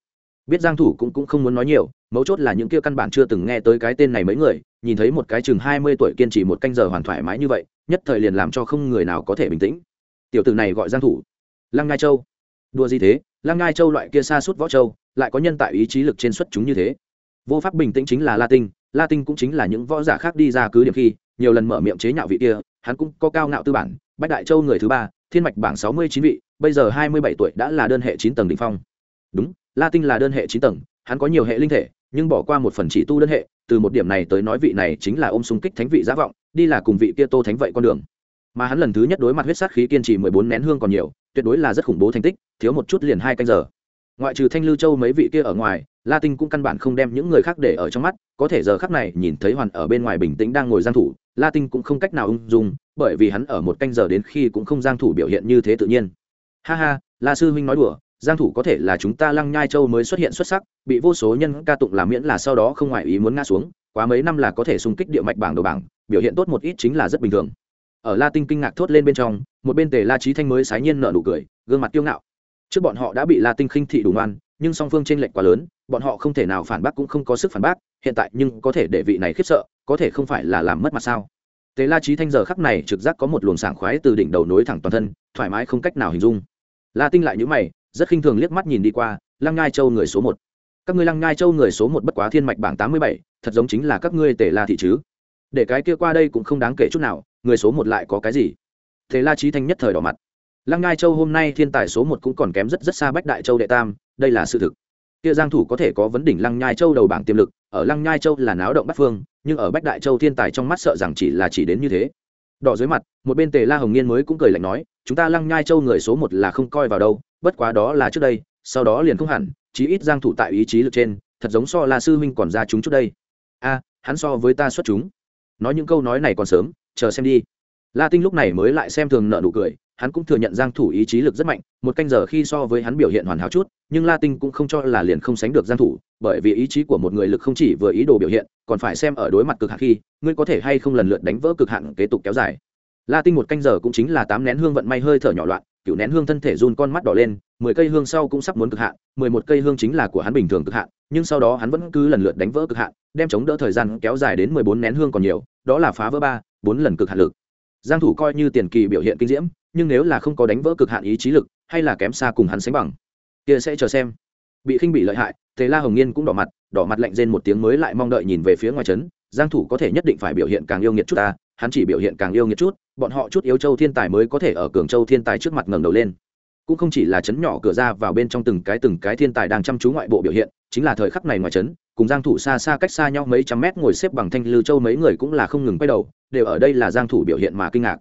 Biết giang thủ cũng cũng không muốn nói nhiều, mấu chốt là những kia căn bản chưa từng nghe tới cái tên này mấy người, nhìn thấy một cái chừng 20 tuổi kiên trì một canh giờ hoàn thoải mái như vậy, nhất thời liền làm cho không người nào có thể bình tĩnh. Tiểu tử này gọi giang thủ. Lăng ngai châu. Đùa gì thế? Lăng ngai châu loại kia xa suốt võ châu, lại có nhân tại ý chí lực trên xuất chúng như thế vô pháp bình tĩnh chính là la tinh la tinh cũng chính là những võ giả khác đi ra cứ điểm khi, nhiều lần mở miệng chế nhạo vị kia, hắn cũng có cao ngạo tư bản, bách đại châu người thứ ba, thiên mạch bảng sáu mươi chín vị, bây giờ hai mươi bảy tuổi đã là đơn hệ chín tầng đ ỉ n h phong. Đúng la tinh là đơn hệ chín tầng, hắn có nhiều hệ linh thể, nhưng bỏ qua một phần chỉ tu đơn hệ, từ một điểm này tới nói vị này chính là ôm xung kích thánh vị giả vọng, đi là cùng vị kia tô thánh vậy con đường. Mà hắn lần thứ nhất đối mặt huyết sát khí kiên trì mười bốn nén hương còn nhiều, tuyệt đối là rất khủng bố thành tích, thiếu một chút liền hai canh giờ ngoại trừ thanh lưu châu mấy vị kia ở ngoài, la tinh cũng căn bản không đem những người khác để ở trong mắt, có thể giờ khác này nhìn thấy hoàn ở bên ngoài bình tĩnh đang ngồi giang thủ, la tinh cũng không cách nào ung dung, bởi vì hắn ở một canh giờ đến khi cũng không giang thủ biểu hiện như thế tự nhiên. Ha ha, la sư huynh nói đùa, giang thủ có thể là chúng ta lăng nhai châu mới xuất hiện xuất sắc, bị vô số nhân ca tụng làm miễn là sau đó không ngoại ý muốn ngã xuống, quá mấy năm là có thể xung kích địa mạch bảng đầu bảng, biểu hiện tốt một ít chính là rất bình thường. Ở la tinh kinh ngạc thốt lên bên trong, một bên tề la trí thanh mới sái nhiên nở nụ cười, gương mặt kiêu ngạo trước bọn họ đã bị la tinh khinh thị đủ ngoan, nhưng song phương t r ê n lệch quá lớn, bọn họ không thể nào phản bác cũng không có sức phản bác, hiện tại nhưng có thể để vị này khiếp sợ, có thể không phải là làm mất mặt sao? Tế la trí thanh giờ khắc này trực giác có một luồng sảng khoái từ đỉnh đầu nối thẳng toàn thân, thoải mái không cách nào hình dung. La tinh lại nhữ mày, rất khinh thường liếc mắt nhìn đi qua, lăng ngai châu người số một. Các ngươi lăng ngai châu người số một bất quá thiên mạch bảng tám mươi bảy, thật giống chính là các ngươi tề la thị chứ? Để cái kia qua đây cũng không đáng kể chút nào, người số một lại có cái gì? Thế la trí thanh nhất thời đỏ mặt lăng ngai châu hôm nay thiên tài số một cũng còn kém rất rất xa bách đại châu đệ tam, đây là sự thực. Kia giang thủ có thể có vấn đỉnh lăng nhai châu đầu bảng tiềm lực, ở lăng nhai châu là náo động bát phương, nhưng ở bách đại châu thiên tài trong mắt sợ rằng chỉ là chỉ đến như thế. Đỏ dưới mặt, một bên tề la hồng nghiên mới cũng cười lạnh nói, chúng ta lăng nhai châu người số một là không coi vào đâu, bất quá đó là trước đây, sau đó liền không hẳn, chí ít giang thủ tại ý chí lực trên, thật giống so la sư huynh còn ra chúng chút đây. A, hắn so với ta xuất chúng. Nói những câu nói này còn sớm, chờ xem đi. La tinh lúc này mới lại xem thường nợ nụ cười hắn cũng thừa nhận giang thủ ý chí lực rất mạnh, một canh giờ khi so với hắn biểu hiện hoàn hảo chút, nhưng la tinh cũng không cho là liền không sánh được giang thủ, bởi vì ý chí của một người lực không chỉ vừa ý đồ biểu hiện, còn phải xem ở đối mặt cực hạn khi, ngươi có thể hay không lần lượt đánh vỡ cực hạn kế tục kéo dài. La tinh một canh giờ cũng chính là tám nén hương vận may hơi thở nhỏ loạn cựu nén hương thân thể run con mắt đỏ lên, mười cây hương sau cũng sắp muốn cực hạn, mười một cây hương chính là của hắn bình thường cực hạn, nhưng sau đó hắn vẫn cứ lần lượt đánh vỡ cực hạn, đem chống đỡ thời gian kéo dài đến mười bốn nén hương còn nhiều, đó là phá vỡ ba, bốn lần cực hạn lực. Giang thủ coi như tiền kỳ biểu hiện kinh diễm nhưng nếu là không có đánh vỡ cực hạn ý chí lực, hay là kém xa cùng hắn sánh bằng. Kia sẽ chờ xem. Bị khinh bị lợi hại thế la hồng nghiên cũng đỏ mặt đỏ mặt lạnh rên một tiếng mới lại mong đợi nhìn về phía ngoài trấn. Giang thủ có thể nhất định phải biểu hiện càng yêu nghiệt chút ta, hắn chỉ biểu hiện càng yêu nghiệt chút, bọn họ chút yếu châu thiên tài mới có thể ở cường châu thiên tài trước mặt ngẩng đầu lên. Cũng không chỉ là trấn nhỏ cửa ra vào bên trong từng cái từng cái thiên tài đang chăm chú ngoại bộ biểu hiện, chính là thời khắc này ngoài trấn, cùng giang thủ xa xa cách xa nhau mấy trăm mét ngồi xếp bằng thanh lư châu mấy người cũng là không ngừng quay đầu, đều ở đây là giang thủ biểu hiện mà kinh ngạc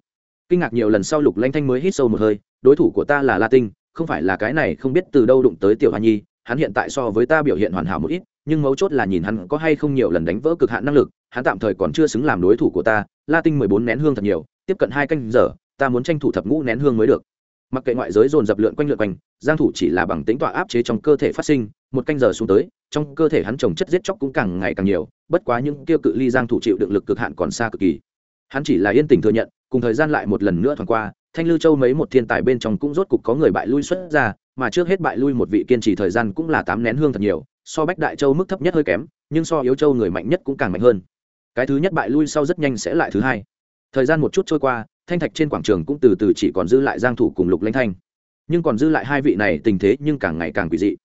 kinh ngạc nhiều lần sau lục lanh thanh mới hít sâu một hơi, đối thủ của ta là la tinh, không phải là cái này không biết từ đâu đụng tới tiểu hoa nhi, hắn hiện tại so với ta biểu hiện hoàn hảo một ít, nhưng mấu chốt là nhìn hắn có hay không nhiều lần đánh vỡ cực hạn năng lực, hắn tạm thời còn chưa xứng làm đối thủ của ta, la tinh mười bốn nén hương thật nhiều, tiếp cận hai canh giờ, ta muốn tranh thủ thập ngũ nén hương mới được. Mặc kệ ngoại giới dồn dập lượn quanh lượn quanh, giang thủ chỉ là bằng tính tọa áp chế trong cơ thể phát sinh, một canh giờ xuống tới, trong cơ thể hắn trồng chất giết chóc cũng càng ngày càng nhiều, bất quá những tiêu cự ly giang thủ chịu đựng lực cực hạn còn xa cực kỳ. Hắn chỉ là yên tình thừa nhận cùng thời gian lại một lần nữa thoáng qua, thanh lưu châu mấy một thiên tài bên trong cũng rốt cục có người bại lui xuất ra, mà trước hết bại lui một vị kiên trì thời gian cũng là tám nén hương thật nhiều, so bách đại châu mức thấp nhất hơi kém, nhưng so yếu châu người mạnh nhất cũng càng mạnh hơn. Cái thứ nhất bại lui sau rất nhanh sẽ lại thứ hai. Thời gian một chút trôi qua, thanh thạch trên quảng trường cũng từ từ chỉ còn dư lại giang thủ cùng lục lãnh thanh. Nhưng còn dư lại hai vị này, tình thế nhưng càng ngày càng quỷ dị.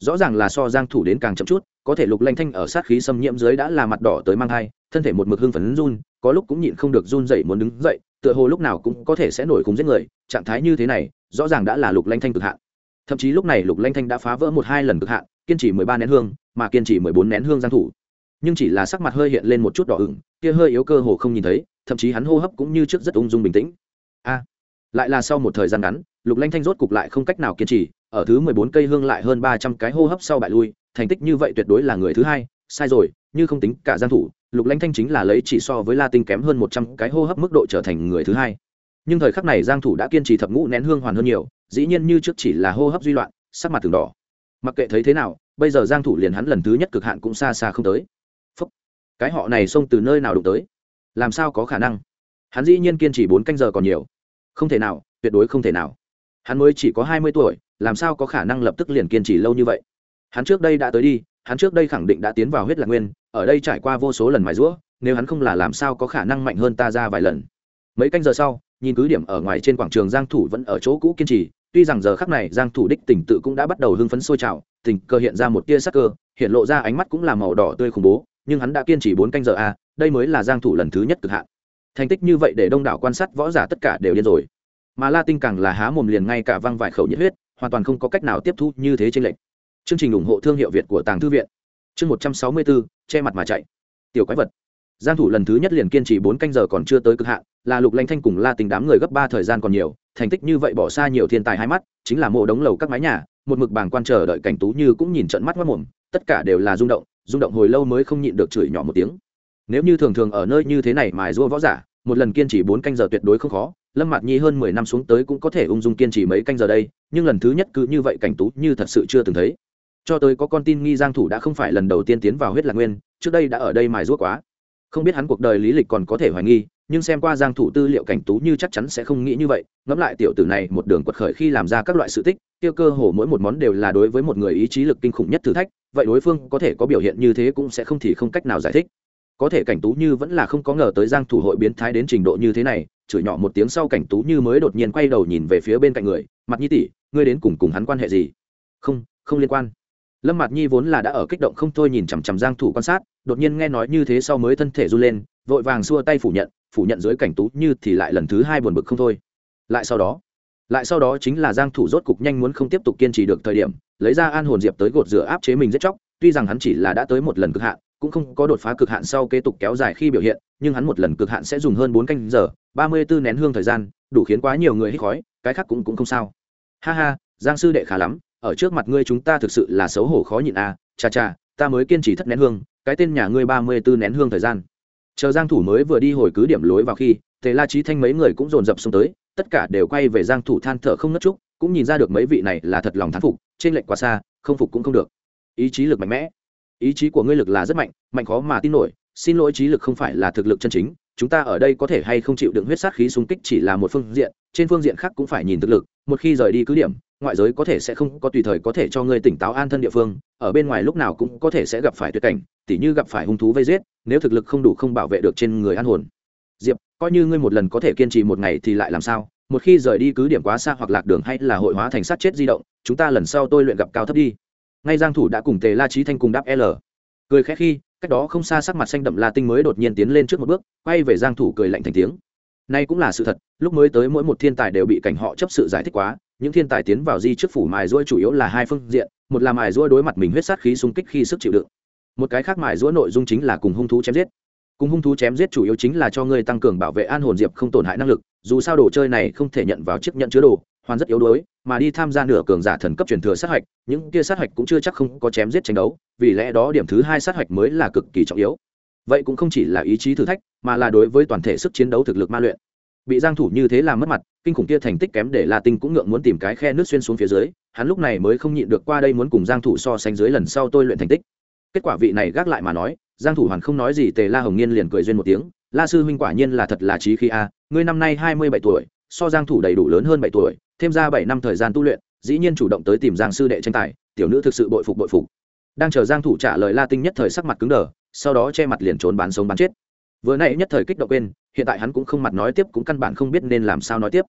Rõ ràng là so giang thủ đến càng chậm chút, có thể lục lãnh thanh ở sát khí xâm nhiễm dưới đã là mặt đỏ tới mang hai thân thể một mực hưng phấn run, có lúc cũng nhịn không được run dậy muốn đứng dậy tựa hồ lúc nào cũng có thể sẽ nổi khủng giết người, trạng thái như thế này, rõ ràng đã là lục lanh thanh cực hạn. Thậm chí lúc này lục lanh thanh đã phá vỡ một hai lần cực hạn, kiên trì mười ba nén hương, mà kiên trì mười bốn nén hương giang thủ. Nhưng chỉ là sắc mặt hơi hiện lên một chút đỏ ửng, kia hơi yếu cơ hồ không nhìn thấy, thậm chí hắn hô hấp cũng như trước rất ung dung bình tĩnh. A! Lại là sau một thời gian ngắn, lục lanh thanh rốt cục lại không cách nào kiên trì, ở thứ mười bốn cây hương lại hơn ba trăm cái hô hấp sau bại lui, thành tích như vậy tuyệt đối là người thứ hai, sai rồi, như không tính cả giang thủ lục lãnh thanh chính là lấy chỉ so với la tinh kém hơn một trăm cái hô hấp mức độ trở thành người thứ hai. Nhưng thời khắc này giang thủ đã kiên trì thập ngũ nén hương hoàn hơn nhiều, dĩ nhiên như trước chỉ là hô hấp duy loạn, sắc mặt từng đỏ. Mặc kệ thấy thế nào, bây giờ giang thủ liền hắn lần thứ nhất cực hạn cũng xa xa không tới. Phúc. cái họ này xông từ nơi nào đụng tới? Làm sao có khả năng? Hắn dĩ nhiên kiên trì bốn canh giờ còn nhiều. Không thể nào, tuyệt đối không thể nào. Hắn mới chỉ có hai mươi tuổi, làm sao có khả năng lập tức liền kiên trì lâu như vậy? Hắn trước đây đã tới đi hắn trước đây khẳng định đã tiến vào huyết lạc nguyên, ở đây trải qua vô số lần mài rũa nếu hắn không là làm sao có khả năng mạnh hơn ta ra vài lần. Mấy canh giờ sau, nhìn cứ điểm ở ngoài trên quảng trường giang thủ vẫn ở chỗ cũ kiên trì, tuy rằng giờ khắc này giang thủ đích tỉnh tự cũng đã bắt đầu hưng phấn sôi trào, tình cơ hiện ra một tia sắc cơ, hiện lộ ra ánh mắt cũng là màu đỏ tươi khủng bố, nhưng hắn đã kiên trì bốn canh giờ a đây mới là giang thủ lần thứ nhất cực hạn. Thành tích như vậy để đông đảo quan sát võ giả tất cả đều điên rồi. Mà la tinh càng là há mồm liền ngay cả văng vài khẩu nhiệt huyết, hoàn toàn không có cách nào tiếp thu như thế trên lệnh chương trình ủng hộ thương hiệu việt của tàng thư viện. Chương 164, che mặt mà chạy. Tiểu quái vật. Giang thủ lần thứ nhất liền kiên trì bốn canh giờ còn chưa tới cực hạn là lục lanh thanh cùng la tình đám người gấp ba thời gian còn nhiều thành tích như vậy bỏ xa nhiều thiên tài hai mắt chính là mộ đống lầu các mái nhà một mực bảng quan chờ đợi cảnh tú như cũng nhìn trận mắt mất mồm tất cả đều là rung động rung động hồi lâu mới không nhịn được chửi nhỏ một tiếng. Nếu như thường thường ở nơi như thế này mài rua võ giả một lần kiên trì bốn canh giờ tuyệt đối không khó lâm mạt nhi hơn mười năm xuống tới cũng có thể ung dung kiên trì mấy canh giờ đây nhưng lần thứ nhất cứ như vậy cảnh tú như thật sự chưa từng thấy cho tới có con tin nghi giang thủ đã không phải lần đầu tiên tiến vào huyết lạc nguyên, trước đây đã ở đây mài ruốc quá. Không biết hắn cuộc đời lý lịch còn có thể hoài nghi, nhưng xem qua giang thủ tư liệu cảnh tú như chắc chắn sẽ không nghĩ như vậy. Ngẫm lại tiểu tử này một đường quật khởi khi làm ra các loại sự tích tiêu cơ hồ mỗi một món đều là đối với một người ý chí lực kinh khủng nhất thử thách, vậy đối phương có thể có biểu hiện như thế cũng sẽ không thì không cách nào giải thích. Có thể cảnh tú như vẫn là không có ngờ tới giang thủ hội biến thái đến trình độ như thế này, chửi nhỏ một tiếng sau cảnh tú như mới đột nhiên quay đầu nhìn về phía bên cạnh người, mặt nhi tỷ, ngươi đến cùng cùng hắn quan hệ gì? Không không liên quan lâm mặt nhi vốn là đã ở kích động không thôi nhìn chằm chằm giang thủ quan sát, đột nhiên nghe nói như thế sau mới thân thể run lên, vội vàng xua tay phủ nhận phủ nhận dưới cảnh tú như thì lại lần thứ hai buồn bực không thôi. Lại sau đó, lại sau đó chính là giang thủ rốt cục nhanh muốn không tiếp tục kiên trì được thời điểm, lấy ra an hồn diệp tới gột rửa áp chế mình rất chóc, tuy rằng hắn chỉ là đã tới một lần cực hạn, cũng không có đột phá cực hạn sau kế tục kéo dài khi biểu hiện, nhưng hắn một lần cực hạn sẽ dùng hơn bốn canh giờ, ba mươi 34 nén hương thời gian, đủ khiến quá nhiều người hít khói, cái khác cũng cũng không sao. Ha ha, giang sư đệ khá lắm ở trước mặt ngươi chúng ta thực sự là xấu hổ khó nhịn à cha cha ta mới kiên trì thất nén hương, cái tên nhà ngươi ba mươi 34 nén hương thời gian. Chờ giang thủ mới vừa đi hồi cứ điểm lối vào khi, tề la trí thanh mấy người cũng dồn dập xông tới, tất cả đều quay về giang thủ than thở không ngất chút cũng nhìn ra được mấy vị này là thật lòng thán phục, trên lệnh quá xa, không phục cũng không được. Ý chí lực mạnh mẽ, ý chí của ngươi lực là rất mạnh mạnh khó mà tin nổi, xin lỗi trí lực không phải là thực lực chân chính, chúng ta ở đây có thể hay không chịu đựng huyết sát khí xung kích chỉ là một phương diện, trên phương diện khác cũng phải nhìn thực lực, một khi rời đi cứ điểm ngoại giới có thể sẽ không có tùy thời có thể cho ngươi tỉnh táo an thân địa phương, ở bên ngoài lúc nào cũng có thể sẽ gặp phải tuyệt cảnh, tỉ như gặp phải hung thú vây giết, nếu thực lực không đủ không bảo vệ được trên người an hồn. Diệp, coi như ngươi một lần có thể kiên trì một ngày thì lại làm sao? Một khi rời đi cứ điểm quá xa hoặc lạc đường hay là hội hóa thành sát chết di động, chúng ta lần sau tôi luyện gặp cao thấp đi. Ngay giang thủ đã cùng tề la trí thanh cùng đáp l. Cười khẽ khi, cách đó không xa sắc mặt xanh đậm la tinh mới đột nhiên tiến lên trước một bước, quay về giang thủ cười lạnh thành tiếng. Nay cũng là sự thật, lúc mới tới mỗi một thiên tài đều bị cảnh họ chấp sự giải thích quá những thiên tài tiến vào di trước phủ mài rũa chủ yếu là hai phương diện, một là mài rũa đối mặt mình huyết sát khí xung kích khi sức chịu đựng, một cái khác mài rũa nội dung chính là cùng hung thú chém giết. Cùng hung thú chém giết chủ yếu chính là cho ngươi tăng cường bảo vệ an hồn diệp không tổn hại năng lực, dù sao đồ chơi này không thể nhận vào chiếc nhận chứa đồ, hoàn rất yếu đuối, mà đi tham gia nửa cường giả thần cấp truyền thừa sát hạch, những kia sát hạch cũng chưa chắc không có chém giết tranh đấu, vì lẽ đó điểm thứ hai sát hạch mới là cực kỳ trọng yếu. Vậy cũng không chỉ là ý chí thử thách, mà là đối với toàn thể sức chiến đấu thực lực ma luyện bị giang thủ như thế làm mất mặt, kinh khủng kia thành tích kém để la tinh cũng ngượng muốn tìm cái khe nước xuyên xuống phía dưới, hắn lúc này mới không nhịn được qua đây muốn cùng giang thủ so sánh dưới lần sau tôi luyện thành tích. Kết quả vị này gác lại mà nói, giang thủ hoàn không nói gì, tề la hồng nghiên liền cười duyên một tiếng, la sư huynh quả nhiên là thật là trí khí a, ngươi năm nay 27 tuổi, so giang thủ đầy đủ lớn hơn 7 tuổi, thêm ra 7 năm thời gian tu luyện, dĩ nhiên chủ động tới tìm giang sư đệ tranh tài, tiểu nữ thực sự bội phục bội phục. Đang chờ giang thủ trả lời la tinh nhất thời sắc mặt cứng đờ, sau đó che mặt liền trốn bán sống bán chết. Vừa nãy nhất thời kích động quên hiện tại hắn cũng không mặt nói tiếp, cũng căn bản không biết nên làm sao nói tiếp.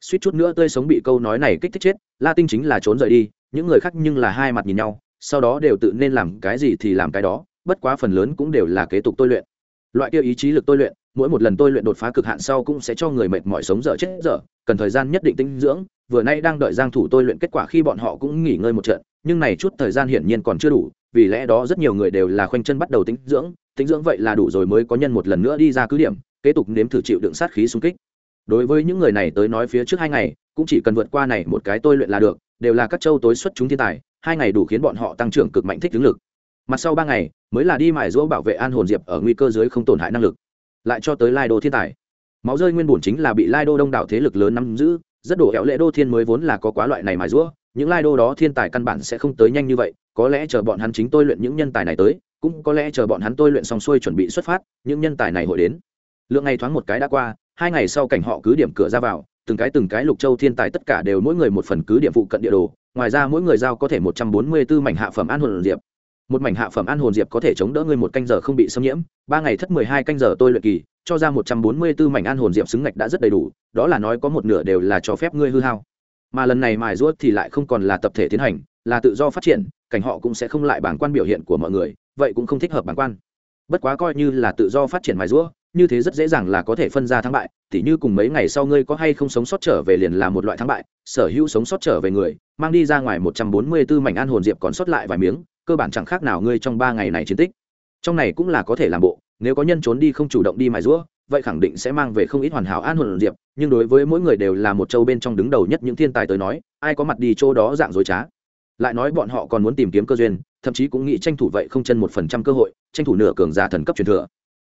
Suýt chút nữa tươi sống bị câu nói này kích thích chết la tinh chính là trốn rời đi, những người khác nhưng là hai mặt nhìn nhau, sau đó đều tự nên làm cái gì thì làm cái đó, bất quá phần lớn cũng đều là kế tục tôi luyện. Loại kia ý chí lực tôi luyện, mỗi một lần tôi luyện đột phá cực hạn sau cũng sẽ cho người mệt mỏi sống dở chết dở, cần thời gian nhất định tinh dưỡng, vừa nay đang đợi giang thủ tôi luyện kết quả khi bọn họ cũng nghỉ ngơi một trận, nhưng này chút thời gian hiển nhiên còn chưa đủ, vì lẽ đó rất nhiều người đều là khoanh chân bắt đầu tinh dưỡng tinh dưỡng vậy là đủ rồi mới có nhân một lần nữa đi ra cứ điểm kế tục nếm thử chịu đựng sát khí xung kích. Đối với những người này tới nói phía trước hai ngày, cũng chỉ cần vượt qua này một cái tôi luyện là được, đều là các châu tối xuất chúng thiên tài, hai ngày đủ khiến bọn họ tăng trưởng cực mạnh thích ứng lực. Mặt sau ba ngày, mới là đi mài giũa bảo vệ an hồn diệp ở nguy cơ dưới không tổn hại năng lực. Lại cho tới lai đô thiên tài. Máu rơi nguyên bổn chính là bị lai đô đông đảo thế lực lớn nắm giữ, rất đổ hẹo lệ đô thiên mới vốn là có quá loại này mài giũa, những lai đô đó thiên tài căn bản sẽ không tới nhanh như vậy, có lẽ chờ bọn hắn chính tôi luyện những nhân tài này tới, cũng có lẽ chờ bọn hắn tôi luyện xong xuôi chuẩn bị xuất phát, những nhân tài này hội đến lượng ngày thoáng một cái đã qua, hai ngày sau cảnh họ cứ điểm cửa ra vào, từng cái từng cái lục châu thiên tài tất cả đều mỗi người một phần cứ điểm phụ cận địa đồ, ngoài ra mỗi người giao có thể một trăm bốn mươi 144 mảnh hạ phẩm an hồn diệp một mảnh hạ phẩm an hồn diệp có thể chống đỡ ngươi một canh giờ không bị xâm nhiễm, ba ngày thất mười hai canh giờ tôi luyện kỳ, cho ra một trăm bốn mươi 144 mảnh an hồn diệp xứng ngạch đã rất đầy đủ, đó là nói có một nửa đều là cho phép ngươi hư hao mà lần này mài ruốt thì lại không còn là tập thể tiến hành, là tự do phát triển, cảnh họ cũng sẽ không lại bản quan biểu hiện của mọi người, vậy cũng không thích hợp bản quan bất quá coi như là tự do phát triển mài ruốt như thế rất dễ dàng là có thể phân ra thắng bại, tỉ như cùng mấy ngày sau ngươi có hay không sống sót trở về liền là một loại thắng bại, sở hữu sống sót trở về người, mang đi ra ngoài một trăm bốn mươi 144 mảnh an hồn diệp còn sót lại vài miếng, cơ bản chẳng khác nào ngươi trong ba ngày này chiến tích. Trong này cũng là có thể làm bộ, nếu có nhân trốn đi không chủ động đi mài rũa vậy khẳng định sẽ mang về không ít hoàn hảo an hồn diệp, nhưng đối với mỗi người đều là một châu bên trong đứng đầu nhất những thiên tài tới nói, ai có mặt đi chỗ đó dạng dối trá. Lại nói bọn họ còn muốn tìm kiếm cơ duyên, thậm chí cũng nghĩ tranh thủ vậy không chân một phần trăm cơ hội, tranh thủ nửa cường giả thần cấp truyền thừa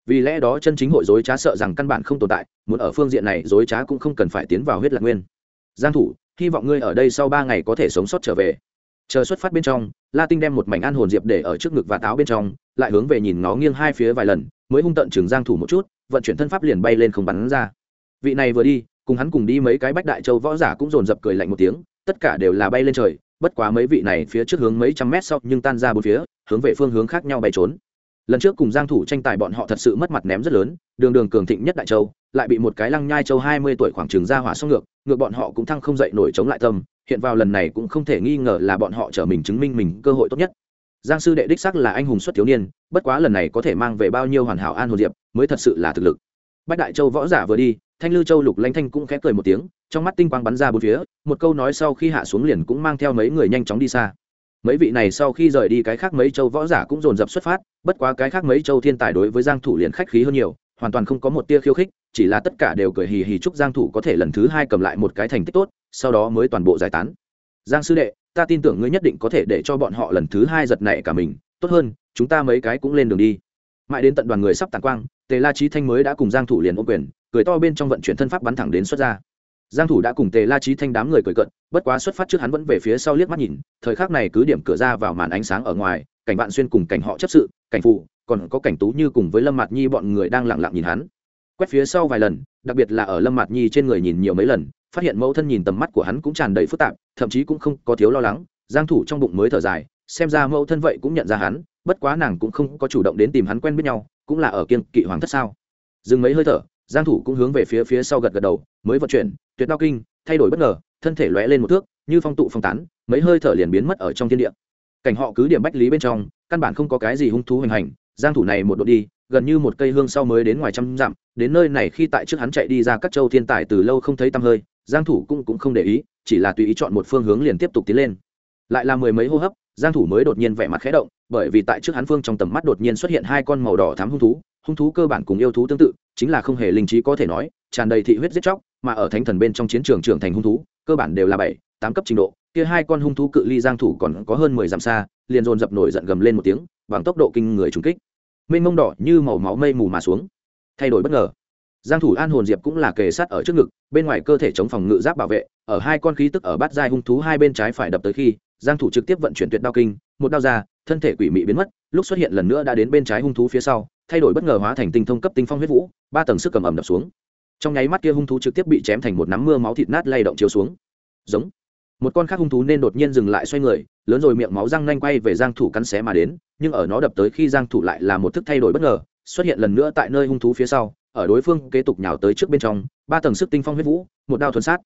vì lẽ đó chân chính hội dối trá sợ rằng căn bản không tồn tại, muốn ở phương diện này dối trá cũng không cần phải tiến vào huyết lạc nguyên. Giang thủ, hy vọng ngươi ở đây sau ba ngày có thể sống sót trở về. Chờ xuất phát bên trong, la tinh đem một mảnh an hồn diệp để ở trước ngực và táo bên trong, lại hướng về nhìn ngó nghiêng hai phía vài lần, mới hung tận chừng giang thủ một chút, vận chuyển thân pháp liền bay lên không bắn ra. Vị này vừa đi, cùng hắn cùng đi mấy cái bách đại châu võ giả cũng rồn rập cười lạnh một tiếng, tất cả đều là bay lên trời, bất quá mấy vị này phía trước hướng mấy trăm mét sau nhưng tan ra bốn phía, hướng về phương hướng khác nhau bay trốn lần trước cùng giang thủ tranh tài bọn họ thật sự mất mặt ném rất lớn, đường đường cường thịnh nhất đại châu, lại bị một cái lăng nhai châu 20 tuổi khoảng trường ra hỏa xong ngược ngược bọn họ cũng thăng không dậy nổi chống lại tâm, hiện vào lần này cũng không thể nghi ngờ là bọn họ trở mình chứng minh mình cơ hội tốt nhất. Giang sư đệ đích xác là anh hùng xuất thiếu niên, bất quá lần này có thể mang về bao nhiêu hoàn hảo an hồn diệp, mới thật sự là thực lực. Bách đại châu võ giả vừa đi, thanh lư châu lục lanh thanh cũng khẽ cười một tiếng, trong mắt tinh quang bắn ra bốn phía, một câu nói sau khi hạ xuống liền cũng mang theo mấy người nhanh chóng đi xa mấy vị này sau khi rời đi cái khác mấy châu võ giả cũng dồn dập xuất phát, bất quá cái khác mấy châu thiên tài đối với giang thủ liền khách khí hơn nhiều, hoàn toàn không có một tia khiêu khích, chỉ là tất cả đều cười hì hì chúc giang thủ có thể lần thứ hai cầm lại một cái thành tích tốt, sau đó mới toàn bộ giải tán. Giang sư đệ, ta tin tưởng ngươi nhất định có thể để cho bọn họ lần thứ hai giật nảy cả mình, tốt hơn, chúng ta mấy cái cũng lên đường đi. Mãi đến tận đoàn người sắp tàn quang, tề la trí thanh mới đã cùng giang thủ liền ôm quyền, cười to bên trong vận chuyển thân pháp bắn thẳng đến xuất ra giang thủ đã cùng tề la trí thanh đám người cười cận bất quá xuất phát trước hắn vẫn về phía sau liếc mắt nhìn, thời khắc này cứ điểm cửa ra vào màn ánh sáng ở ngoài, cảnh bạn xuyên cùng cảnh họ chấp sự, cảnh phụ, còn có cảnh tú như cùng với lâm mạt nhi bọn người đang lặng lặng nhìn hắn. Quét phía sau vài lần, đặc biệt là ở lâm mạt nhi trên người nhìn nhiều mấy lần, phát hiện mẫu thân nhìn tầm mắt của hắn cũng tràn đầy phức tạp, thậm chí cũng không có thiếu lo lắng, giang thủ trong bụng mới thở dài, xem ra mẫu thân vậy cũng nhận ra hắn, bất quá nàng cũng không có chủ động đến tìm hắn quen biết nhau, cũng là ở kiên kỵ hoàng thất sao. Dừng mấy hơi thở, giang thủ cũng hướng về phía phía sau gật gật đầu, mới vận chuyển tuyệt đao kinh, thay đổi bất ngờ, thân thể lóe lên một thước, như phong tụ phong tán, mấy hơi thở liền biến mất ở trong thiên địa. Cảnh họ cứ điểm bách lý bên trong, căn bản không có cái gì hung thú hoành hành, giang thủ này một độ đi, gần như một cây hương sau mới đến ngoài trăm dặm, đến nơi này khi tại trước hắn chạy đi ra các châu thiên tài từ lâu không thấy tăm hơi, giang thủ cũng cũng không để ý, chỉ là tùy ý chọn một phương hướng liền tiếp tục tiến lên. Lại là mười mấy hô hấp, giang thủ mới đột nhiên vẻ mặt khẽ động, bởi vì tại trước hắn phương trong tầm mắt đột nhiên xuất hiện hai con màu đỏ thắm hung thú hung thú cơ bản cùng yêu thú tương tự, chính là không hề linh trí có thể nói, tràn đầy thị huyết giết chóc mà ở thánh thần bên trong chiến trường trưởng thành hung thú, cơ bản đều là bảy, tám cấp trình độ, kia hai con hung thú cự ly giang thủ còn có hơn mười dặm xa, liền dồn dập nổi giận gầm lên một tiếng, bằng tốc độ kinh người trùng kích. Mênh mông đỏ như màu máu mây mù mà xuống. Thay đổi bất ngờ. Giang thủ an hồn diệp cũng là kề sát ở trước ngực, bên ngoài cơ thể chống phòng ngự giáp bảo vệ, ở hai con khí tức ở bát giai hung thú hai bên trái phải đập tới khi, giang thủ trực tiếp vận chuyển tuyệt đao kinh, một đao ra, thân thể quỷ mị biến mất, lúc xuất hiện lần nữa đã đến bên trái hung thú phía sau, thay đổi bất ngờ hóa thành tinh thông cấp tinh phong huyết vũ, ba tầng sức cầm ẩm đập xuống trong nháy mắt kia hung thú trực tiếp bị chém thành một nắm mưa máu thịt nát lay động chiếu xuống. Giống. Một con khác hung thú nên đột nhiên dừng lại xoay người lớn rồi miệng máu răng nanh quay về giang thủ cắn xé mà đến nhưng ở nó đập tới khi giang thủ lại là một thức thay đổi bất ngờ xuất hiện lần nữa tại nơi hung thú phía sau ở đối phương kế tục nhào tới trước bên trong ba tầng sức tinh phong huyết vũ một đao thuần sát.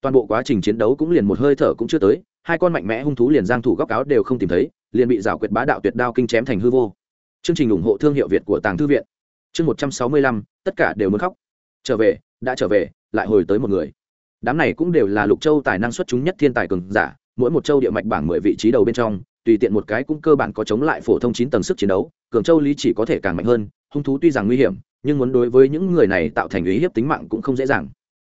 Toàn bộ quá trình chiến đấu cũng liền một hơi thở cũng chưa tới hai con mạnh mẽ hung thú liền giang thủ góc áo đều không tìm thấy liền bị rào quyệt bá đạo tuyệt đao kinh chém thành hư vô. Chương trình ủng hộ thương hiệu việt của tàng thư viện. Chương 165, tất cả đều muốn khóc trở về, đã trở về, lại hồi tới một người. Đám này cũng đều là lục châu tài năng xuất chúng nhất thiên tài cường giả, mỗi một châu địa mạch bảng mười vị trí đầu bên trong, tùy tiện một cái cũng cơ bản có chống lại phổ thông chín tầng sức chiến đấu, cường châu lý chỉ có thể càng mạnh hơn, hung thú tuy rằng nguy hiểm, nhưng muốn đối với những người này tạo thành ý hiếp tính mạng cũng không dễ dàng.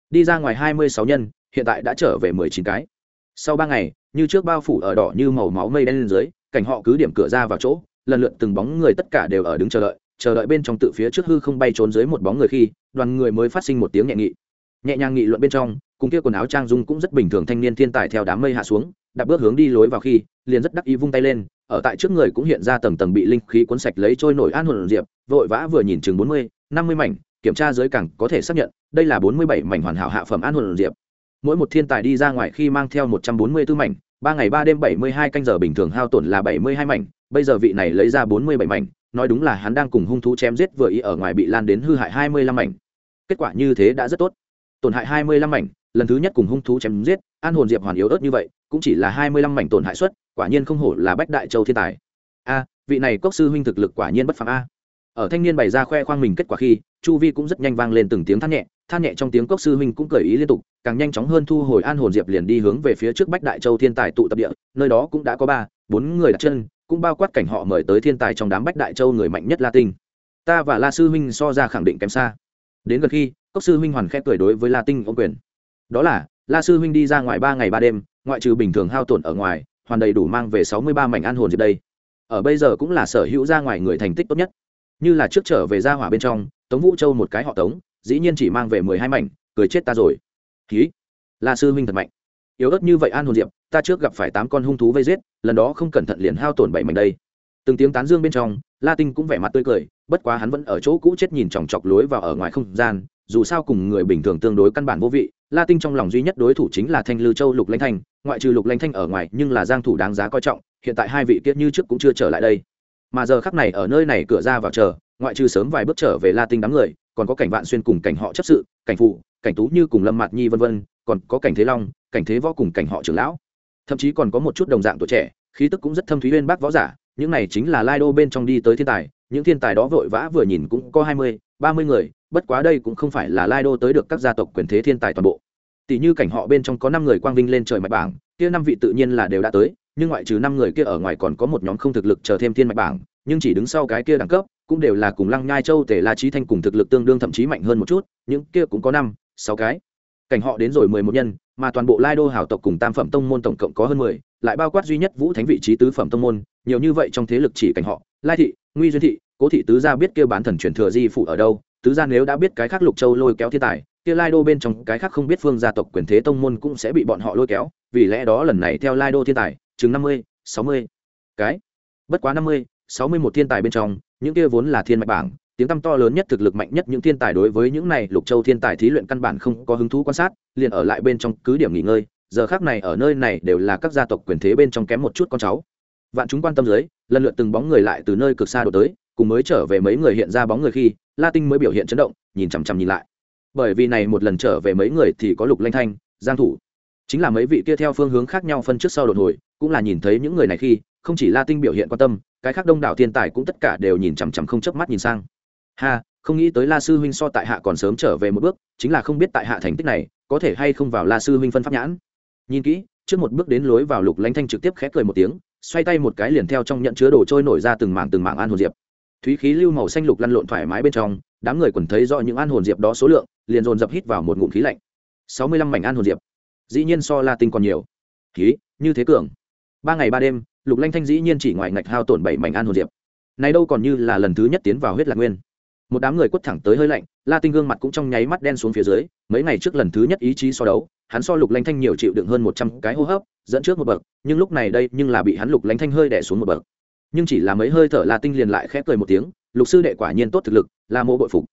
Đi ra ngoài hai mươi sáu nhân, hiện tại đã trở về mười chín cái. Sau ba ngày, như trước bao phủ ở đỏ như màu máu mây đen lên dưới, cảnh họ cứ điểm cửa ra vào chỗ, lần lượt từng bóng người tất cả đều ở đứng chờ đợi chờ đợi bên trong tự phía trước hư không bay trốn dưới một bóng người khi, đoàn người mới phát sinh một tiếng nhẹ nghị. Nhẹ nhàng nghị luận bên trong, cùng kia quần áo trang dung cũng rất bình thường thanh niên thiên tài theo đám mây hạ xuống đặt bước hướng đi lối vào khi, liền rất đắc ý vung tay lên, ở tại trước người cũng hiện ra tầng tầng bị linh khí cuốn sạch lấy trôi nổi an hồn diệp, vội vã vừa nhìn chừng bốn mươi, năm mươi mảnh, kiểm tra dưới cẳng có thể xác nhận, đây là bốn mươi bảy mảnh hoàn hảo hạ phẩm an hồn diệp. Mỗi một thiên tài đi ra ngoài khi mang theo một trăm bốn mươi 144 mảnh, ba ngày ba đêm bảy mươi hai canh giờ bình thường hao tổn là bảy mươi hai mảnh, bây giờ vị này lấy ra bốn mươi bảy mảnh nói đúng là hắn đang cùng hung thú chém giết vừa ý ở ngoài bị lan đến hư hại hai mươi lăm mảnh. Kết quả như thế đã rất tốt. Tổn hại hai mươi lăm mảnh, lần thứ nhất cùng hung thú chém giết, an hồn diệp hoàn yếu ớt như vậy, cũng chỉ là hai mươi lăm mảnh tổn hại suất, quả nhiên không hổ là bách đại châu thiên tài. A, vị này cốc sư huynh thực lực quả nhiên bất phàm a. Ở thanh niên bày ra khoe khoang mình kết quả khi, chu vi cũng rất nhanh vang lên từng tiếng than nhẹ than nhẹ trong tiếng cốc sư huynh cũng cởi ý liên tục, càng nhanh chóng hơn thu hồi an hồn diệp liền đi hướng về phía trước bách đại châu thiên tài tụ tập địa, nơi đó cũng đã có ba, bốn người đặt chân cũng bao quát cảnh họ mời tới thiên tài trong đám bách đại châu người mạnh nhất la tinh. Ta và la sư huynh so ra khẳng định kém xa. Đến gần khi, cốc sư huynh hoàn khẽ cười đối với la tinh ông quyền. Đó là, la sư huynh đi ra ngoài ba ngày ba đêm, ngoại trừ bình thường hao tổn ở ngoài, hoàn đầy đủ mang về sáu mươi ba mảnh an hồn diệp đây. Ở bây giờ cũng là sở hữu ra ngoài người thành tích tốt nhất. Như là trước trở về ra hỏa bên trong, tống vũ châu một cái họ tống, dĩ nhiên chỉ mang về mười hai mảnh, cười chết ta rồi. Ký la sư huynh thật mạnh yếu ớt như vậy an hồn diệp, ta trước gặp phải tám con hung thú vây giết, lần đó không cẩn thận liền hao tổn bảy mảnh đây. Từng tiếng tán dương bên trong la tinh cũng vẻ mặt tươi cười, bất quá hắn vẫn ở chỗ cũ chết nhìn chòng chọc lối vào ở ngoài không gian, dù sao cùng người bình thường tương đối căn bản vô vị la tinh trong lòng duy nhất đối thủ chính là thanh lư châu lục lãnh thanh, ngoại trừ lục lãnh thanh ở ngoài, nhưng là giang thủ đáng giá coi trọng, hiện tại hai vị kia như trước cũng chưa trở lại đây. Mà giờ khắc này ở nơi này cửa ra vào chờ, ngoại trừ sớm vài bước trở về la tinh đám người, còn có cảnh vạn xuyên cùng cảnh họ chấp sự, cảnh phụ, cảnh tú như cùng lâm mạt nhi vân vân còn có cảnh thế long, cảnh thế võ cùng cảnh họ trưởng lão. Thậm chí còn có một chút đồng dạng tuổi trẻ, khí tức cũng rất thâm thúy bên bác võ giả, những này chính là lai đô bên trong đi tới thiên tài, những thiên tài đó vội vã vừa nhìn cũng có hai mươi, ba mươi người, bất quá đây cũng không phải là lai đô tới được các gia tộc quyền thế thiên tài toàn bộ. Tỷ như cảnh họ bên trong có năm người quang vinh lên trời mạch bảng, kia năm vị tự nhiên là đều đã tới, nhưng ngoại trừ năm người kia ở ngoài còn có một nhóm không thực lực chờ thêm thiên mạch bảng, nhưng chỉ đứng sau cái kia đẳng cấp, cũng đều là cùng lăng nhai châu tể la trí thanh cùng thực lực tương đương thậm chí mạnh hơn một chút, những kia cũng có năm, sáu cái cảnh họ đến rồi mười một nhân, mà toàn bộ lai đô hảo tộc cùng tam phẩm tông môn tổng cộng có hơn mười, lại bao quát duy nhất vũ thánh vị trí tứ phẩm tông môn, nhiều như vậy trong thế lực chỉ cảnh họ, lai thị, nguy duyên thị, cố thị tứ gia biết kêu bán thần truyền thừa di phụ ở đâu, tứ gia nếu đã biết cái khác lục châu lôi kéo thiên tài, kia lai đô bên trong cái khác không biết phương gia tộc quyền thế tông môn cũng sẽ bị bọn họ lôi kéo, vì lẽ đó lần này theo lai đô thiên tài, chừng năm mươi, sáu mươi. Cái, bất quá năm mươi, sáu mươi một thiên tài bên trong, những kia vốn là thiên mạch bảng tiếng tăm to lớn nhất thực lực mạnh nhất những thiên tài đối với những này lục châu thiên tài thí luyện căn bản không có hứng thú quan sát, liền ở lại bên trong cứ điểm nghỉ ngơi, giờ khác này ở nơi này đều là các gia tộc quyền thế bên trong kém một chút con cháu. Vạn chúng quan tâm dưới, lần lượt từng bóng người lại từ nơi cực xa đổ tới, cùng mới trở về mấy người hiện ra bóng người khi, la tinh mới biểu hiện chấn động, nhìn chằm chằm nhìn lại. Bởi vì này một lần trở về mấy người thì có lục lanh thanh, giang thủ. Chính là mấy vị kia theo phương hướng khác nhau phân trước sau đột hồi, cũng là nhìn thấy những người này khi, không chỉ la tinh biểu hiện quan tâm, cái khác đông đảo thiên tài cũng tất cả đều nhìn chằm chằm không chớp mắt nhìn sang ha, không nghĩ tới la sư huynh so tại hạ còn sớm trở về một bước, chính là không biết tại hạ thành tích này, có thể hay không vào la sư huynh phân pháp nhãn. Nhìn kỹ, trước một bước đến lối vào lục lãnh thanh trực tiếp khẽ cười một tiếng, xoay tay một cái liền theo trong nhận chứa đồ trôi nổi ra từng mảng từng mảng an hồn diệp. Thúy khí lưu màu xanh lục lăn lộn thoải mái bên trong, đám người còn thấy do những an hồn diệp đó số lượng, liền dồn dập hít vào một ngụm khí lạnh. Sáu mươi lăm mảnh an hồn diệp. Dĩ nhiên so la tinh còn nhiều. Khí như thế cường. Ba ngày ba đêm, lục lanh thanh dĩ nhiên chỉ ngoài ngạch hao tổn bảy mảnh an hồn diệp. Này đâu còn như là lần thứ nhất tiến vào huyết lạc nguyên một đám người quất thẳng tới hơi lạnh, la tinh gương mặt cũng trong nháy mắt đen xuống phía dưới, mấy ngày trước lần thứ nhất ý chí so đấu, hắn so lục lanh thanh nhiều chịu đựng hơn một trăm cái hô hấp, dẫn trước một bậc, nhưng lúc này đây nhưng là bị hắn lục lanh thanh hơi đẻ xuống một bậc. Nhưng chỉ là mấy hơi thở la tinh liền lại khép cười một tiếng, lục sư đệ quả nhiên tốt thực lực là mô bội phục.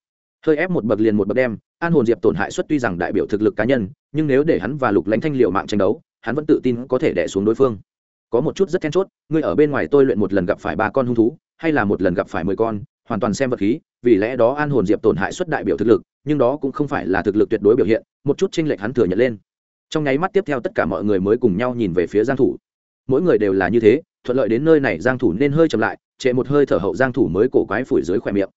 Hơi ép một bậc liền một bậc đem, an hồn diệp tổn hại suất tuy rằng đại biểu thực lực cá nhân, nhưng nếu để hắn và lục lanh thanh liệu mạng tranh đấu, hắn vẫn tự tin có thể đẻ xuống đối phương. Có một chút rất then chốt, ngươi ở bên ngoài tôi luyện một lần gặp phải ba con hung thú, hay là một lần gặp phải mười con hoàn toàn xem vật khí, vì lẽ đó an hồn diệp tổn hại suất đại biểu thực lực, nhưng đó cũng không phải là thực lực tuyệt đối biểu hiện, một chút tranh lệch hắn thừa nhận lên. Trong nháy mắt tiếp theo tất cả mọi người mới cùng nhau nhìn về phía giang thủ. Mỗi người đều là như thế, thuận lợi đến nơi này giang thủ nên hơi chậm lại trệ một hơi thở hậu giang thủ mới cổ quái phủi dưới khỏe miệng.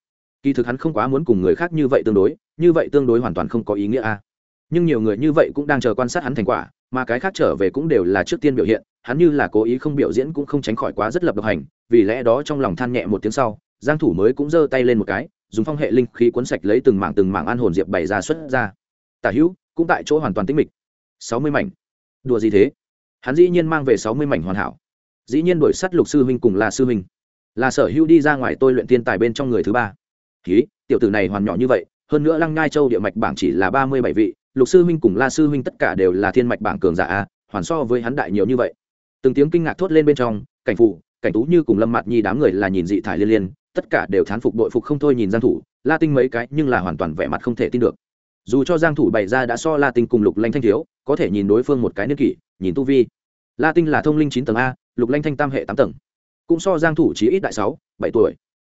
Kỳ thực hắn không quá muốn cùng người khác như vậy tương đối, như vậy tương đối hoàn toàn không có ý nghĩa a. Nhưng nhiều người như vậy cũng đang chờ quan sát hắn thành quả, mà cái khác trở về cũng đều là trước tiên biểu hiện, hắn như là cố ý không biểu diễn cũng không tránh khỏi quá rất lập độc hành, vì lẽ đó trong lòng than nhẹ một tiếng sau giang thủ mới cũng giơ tay lên một cái, dùng phong hệ linh khí cuốn sạch lấy từng mảng từng mảng an hồn diệp bày ra xuất ra. Tả hữu cũng tại chỗ hoàn toàn tĩnh mịch. 60 mảnh. Đùa gì thế? Hắn dĩ nhiên mang về 60 mảnh hoàn hảo. Dĩ nhiên đổi sắt lục sư huynh cùng là sư huynh. Là sở hữu đi ra ngoài tôi luyện tiên tài bên trong người thứ ba. Ký tiểu tử này hoàn nhỏ như vậy, hơn nữa lăng ngai châu địa mạch bảng chỉ là ba mươi bảy vị, lục sư huynh cùng la sư huynh tất cả đều là thiên mạch bảng cường giả a, hoàn so với hắn đại nhiều như vậy. Từng tiếng kinh ngạc thốt lên bên trong, cảnh phụ, cảnh tú như cùng lâm mặt nhi đám người là nhìn dị thải liên liên tất cả đều thán phục đội phục không thôi nhìn giang thủ la tinh mấy cái nhưng là hoàn toàn vẻ mặt không thể tin được. Dù cho giang thủ bày ra đã so la tinh cùng lục lanh thanh thiếu, có thể nhìn đối phương một cái niên kỷ, nhìn tu vi. La tinh là thông linh chín tầng a, lục lanh thanh tam hệ tám tầng. Cũng so giang thủ chỉ ít đại sáu, bảy tuổi.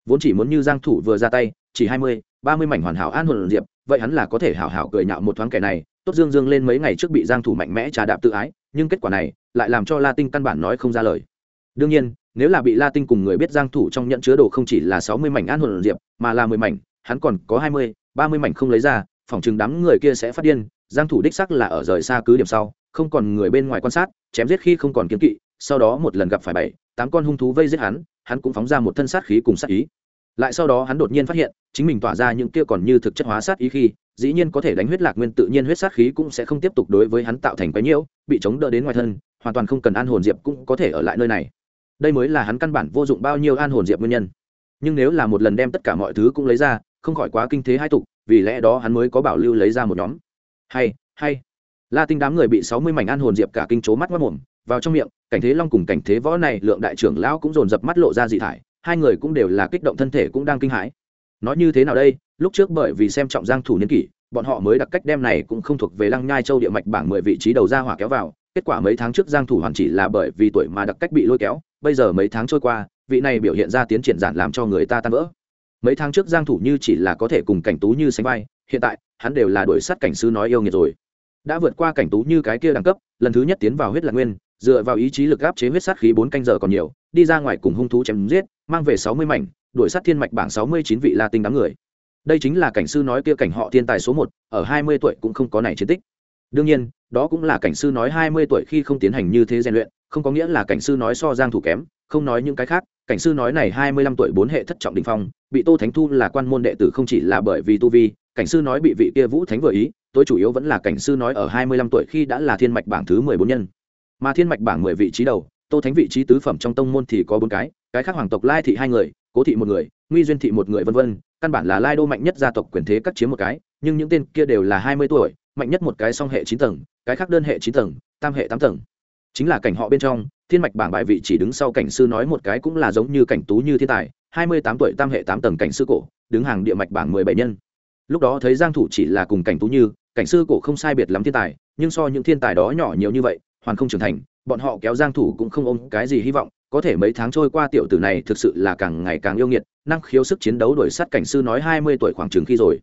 Vốn chỉ muốn như giang thủ vừa ra tay, chỉ hai mươi, ba mươi mảnh hoàn hảo an hồn diệp, vậy hắn là có thể hảo hảo cười nhạo một thoáng kẻ này. Tốt dương dương lên mấy ngày trước bị giang thủ mạnh mẽ trà đạp tự ái, nhưng kết quả này lại làm cho la tinh căn bản nói không ra lời đương nhiên nếu là bị la tinh cùng người biết giang thủ trong nhận chứa đồ không chỉ là 60 mảnh an hồn diệp mà là 10 mảnh hắn còn có 20, 30 mảnh không lấy ra phòng chừng đám người kia sẽ phát điên giang thủ đích xác là ở rời xa cứ điểm sau không còn người bên ngoài quan sát chém giết khi không còn kiên kỵ sau đó một lần gặp phải bảy tám con hung thú vây giết hắn hắn cũng phóng ra một thân sát khí cùng sát ý. Lại sau đó hắn đột nhiên phát hiện chính mình tỏa ra những kia còn như thực chất hóa sát ý khi dĩ nhiên có thể đánh huyết lạc nguyên tự nhiên huyết sát khí cũng sẽ không tiếp tục đối với hắn tạo thành quái nhiễu bị chống đỡ đến ngoài thân hoàn toàn không cần an hồn diệp cũng có thể ở lại nơi này đây mới là hắn căn bản vô dụng bao nhiêu an hồn diệp nguyên nhân. Nhưng nếu là một lần đem tất cả mọi thứ cũng lấy ra, không khỏi quá kinh thế hai tục, vì lẽ đó hắn mới có bảo lưu lấy ra một nhóm. Hay hay. La tinh đám người bị sáu mươi mảnh an hồn diệp cả kinh chố mắt mất mồm, vào trong miệng, cảnh thế long cùng cảnh thế võ này, lượng đại trưởng lão cũng dồn dập mắt lộ ra dị thải, hai người cũng đều là kích động thân thể cũng đang kinh hãi. Nói như thế nào đây? Lúc trước bởi vì xem trọng giang thủ niên kỷ, bọn họ mới đặt cách đem này cũng không thuộc về lăng nhai châu địa mạch bảng mười vị trí đầu ra hỏa kéo vào, kết quả mấy tháng trước giang thủ hoàn chỉ là bởi vì tuổi mà đặc cách bị lôi kéo bây giờ mấy tháng trôi qua, vị này biểu hiện ra tiến triển giản làm cho người ta tan vỡ. Mấy tháng trước giang thủ như chỉ là có thể cùng cảnh tú như sánh vai, hiện tại, hắn đều là đuổi sát cảnh sư nói yêu nghiệt rồi. Đã vượt qua cảnh tú như cái kia đẳng cấp, lần thứ nhất tiến vào huyết lạc nguyên, dựa vào ý chí lực áp chế huyết sát khí bốn canh giờ còn nhiều, đi ra ngoài cùng hung thú chém giết, mang về 60 mảnh, đuổi sát thiên mạch bảng 69 vị la tinh đám người. Đây chính là cảnh sư nói kia cảnh họ thiên tài số một, ở 20 tuổi cũng không có này chiến tích. Đương nhiên, đó cũng là cảnh sư nói 20 tuổi khi không tiến hành như thế rèn luyện không có nghĩa là cảnh sư nói so giang thủ kém, không nói những cái khác, cảnh sư nói này 25 tuổi bốn hệ thất trọng đỉnh phong, bị tô thánh thu là quan môn đệ tử không chỉ là bởi vì tu vi, cảnh sư nói bị vị kia vũ thánh vừa ý tôi chủ yếu vẫn là cảnh sư nói ở 25 tuổi khi đã là thiên mạch bảng thứ 14 nhân. Mà thiên mạch bảng 10 vị trí đầu, tô thánh vị trí tứ phẩm trong tông môn thì có bốn cái cái khác hoàng tộc lai thị hai người, cố thị một người nguy duyên thị một người vân vân, căn bản là lai đô mạnh nhất gia tộc quyền thế cắt chiếm một cái, nhưng những tên kia đều là 20 tuổi, mạnh nhất một cái song hệ chín tầng, cái khác đơn hệ chín tầng, tam hệ tám tầng chính là cảnh họ bên trong, thiên mạch bảng bại vị chỉ đứng sau cảnh sư nói một cái cũng là giống như cảnh tú như thiên tài, hai mươi tám tuổi tam hệ tám tầng cảnh sư cổ, đứng hàng địa mạch bảng mười bảy nhân. Lúc đó thấy giang thủ chỉ là cùng cảnh tú như, cảnh sư cổ không sai biệt lắm thiên tài, nhưng so những thiên tài đó nhỏ nhiều như vậy, hoàn không trưởng thành, bọn họ kéo giang thủ cũng không ôm cái gì hy vọng, có thể mấy tháng trôi qua tiểu tử này thực sự là càng ngày càng yêu nghiệt, năng khiếu sức chiến đấu đuổi sát cảnh sư nói hai mươi tuổi khoảng chừng khi rồi.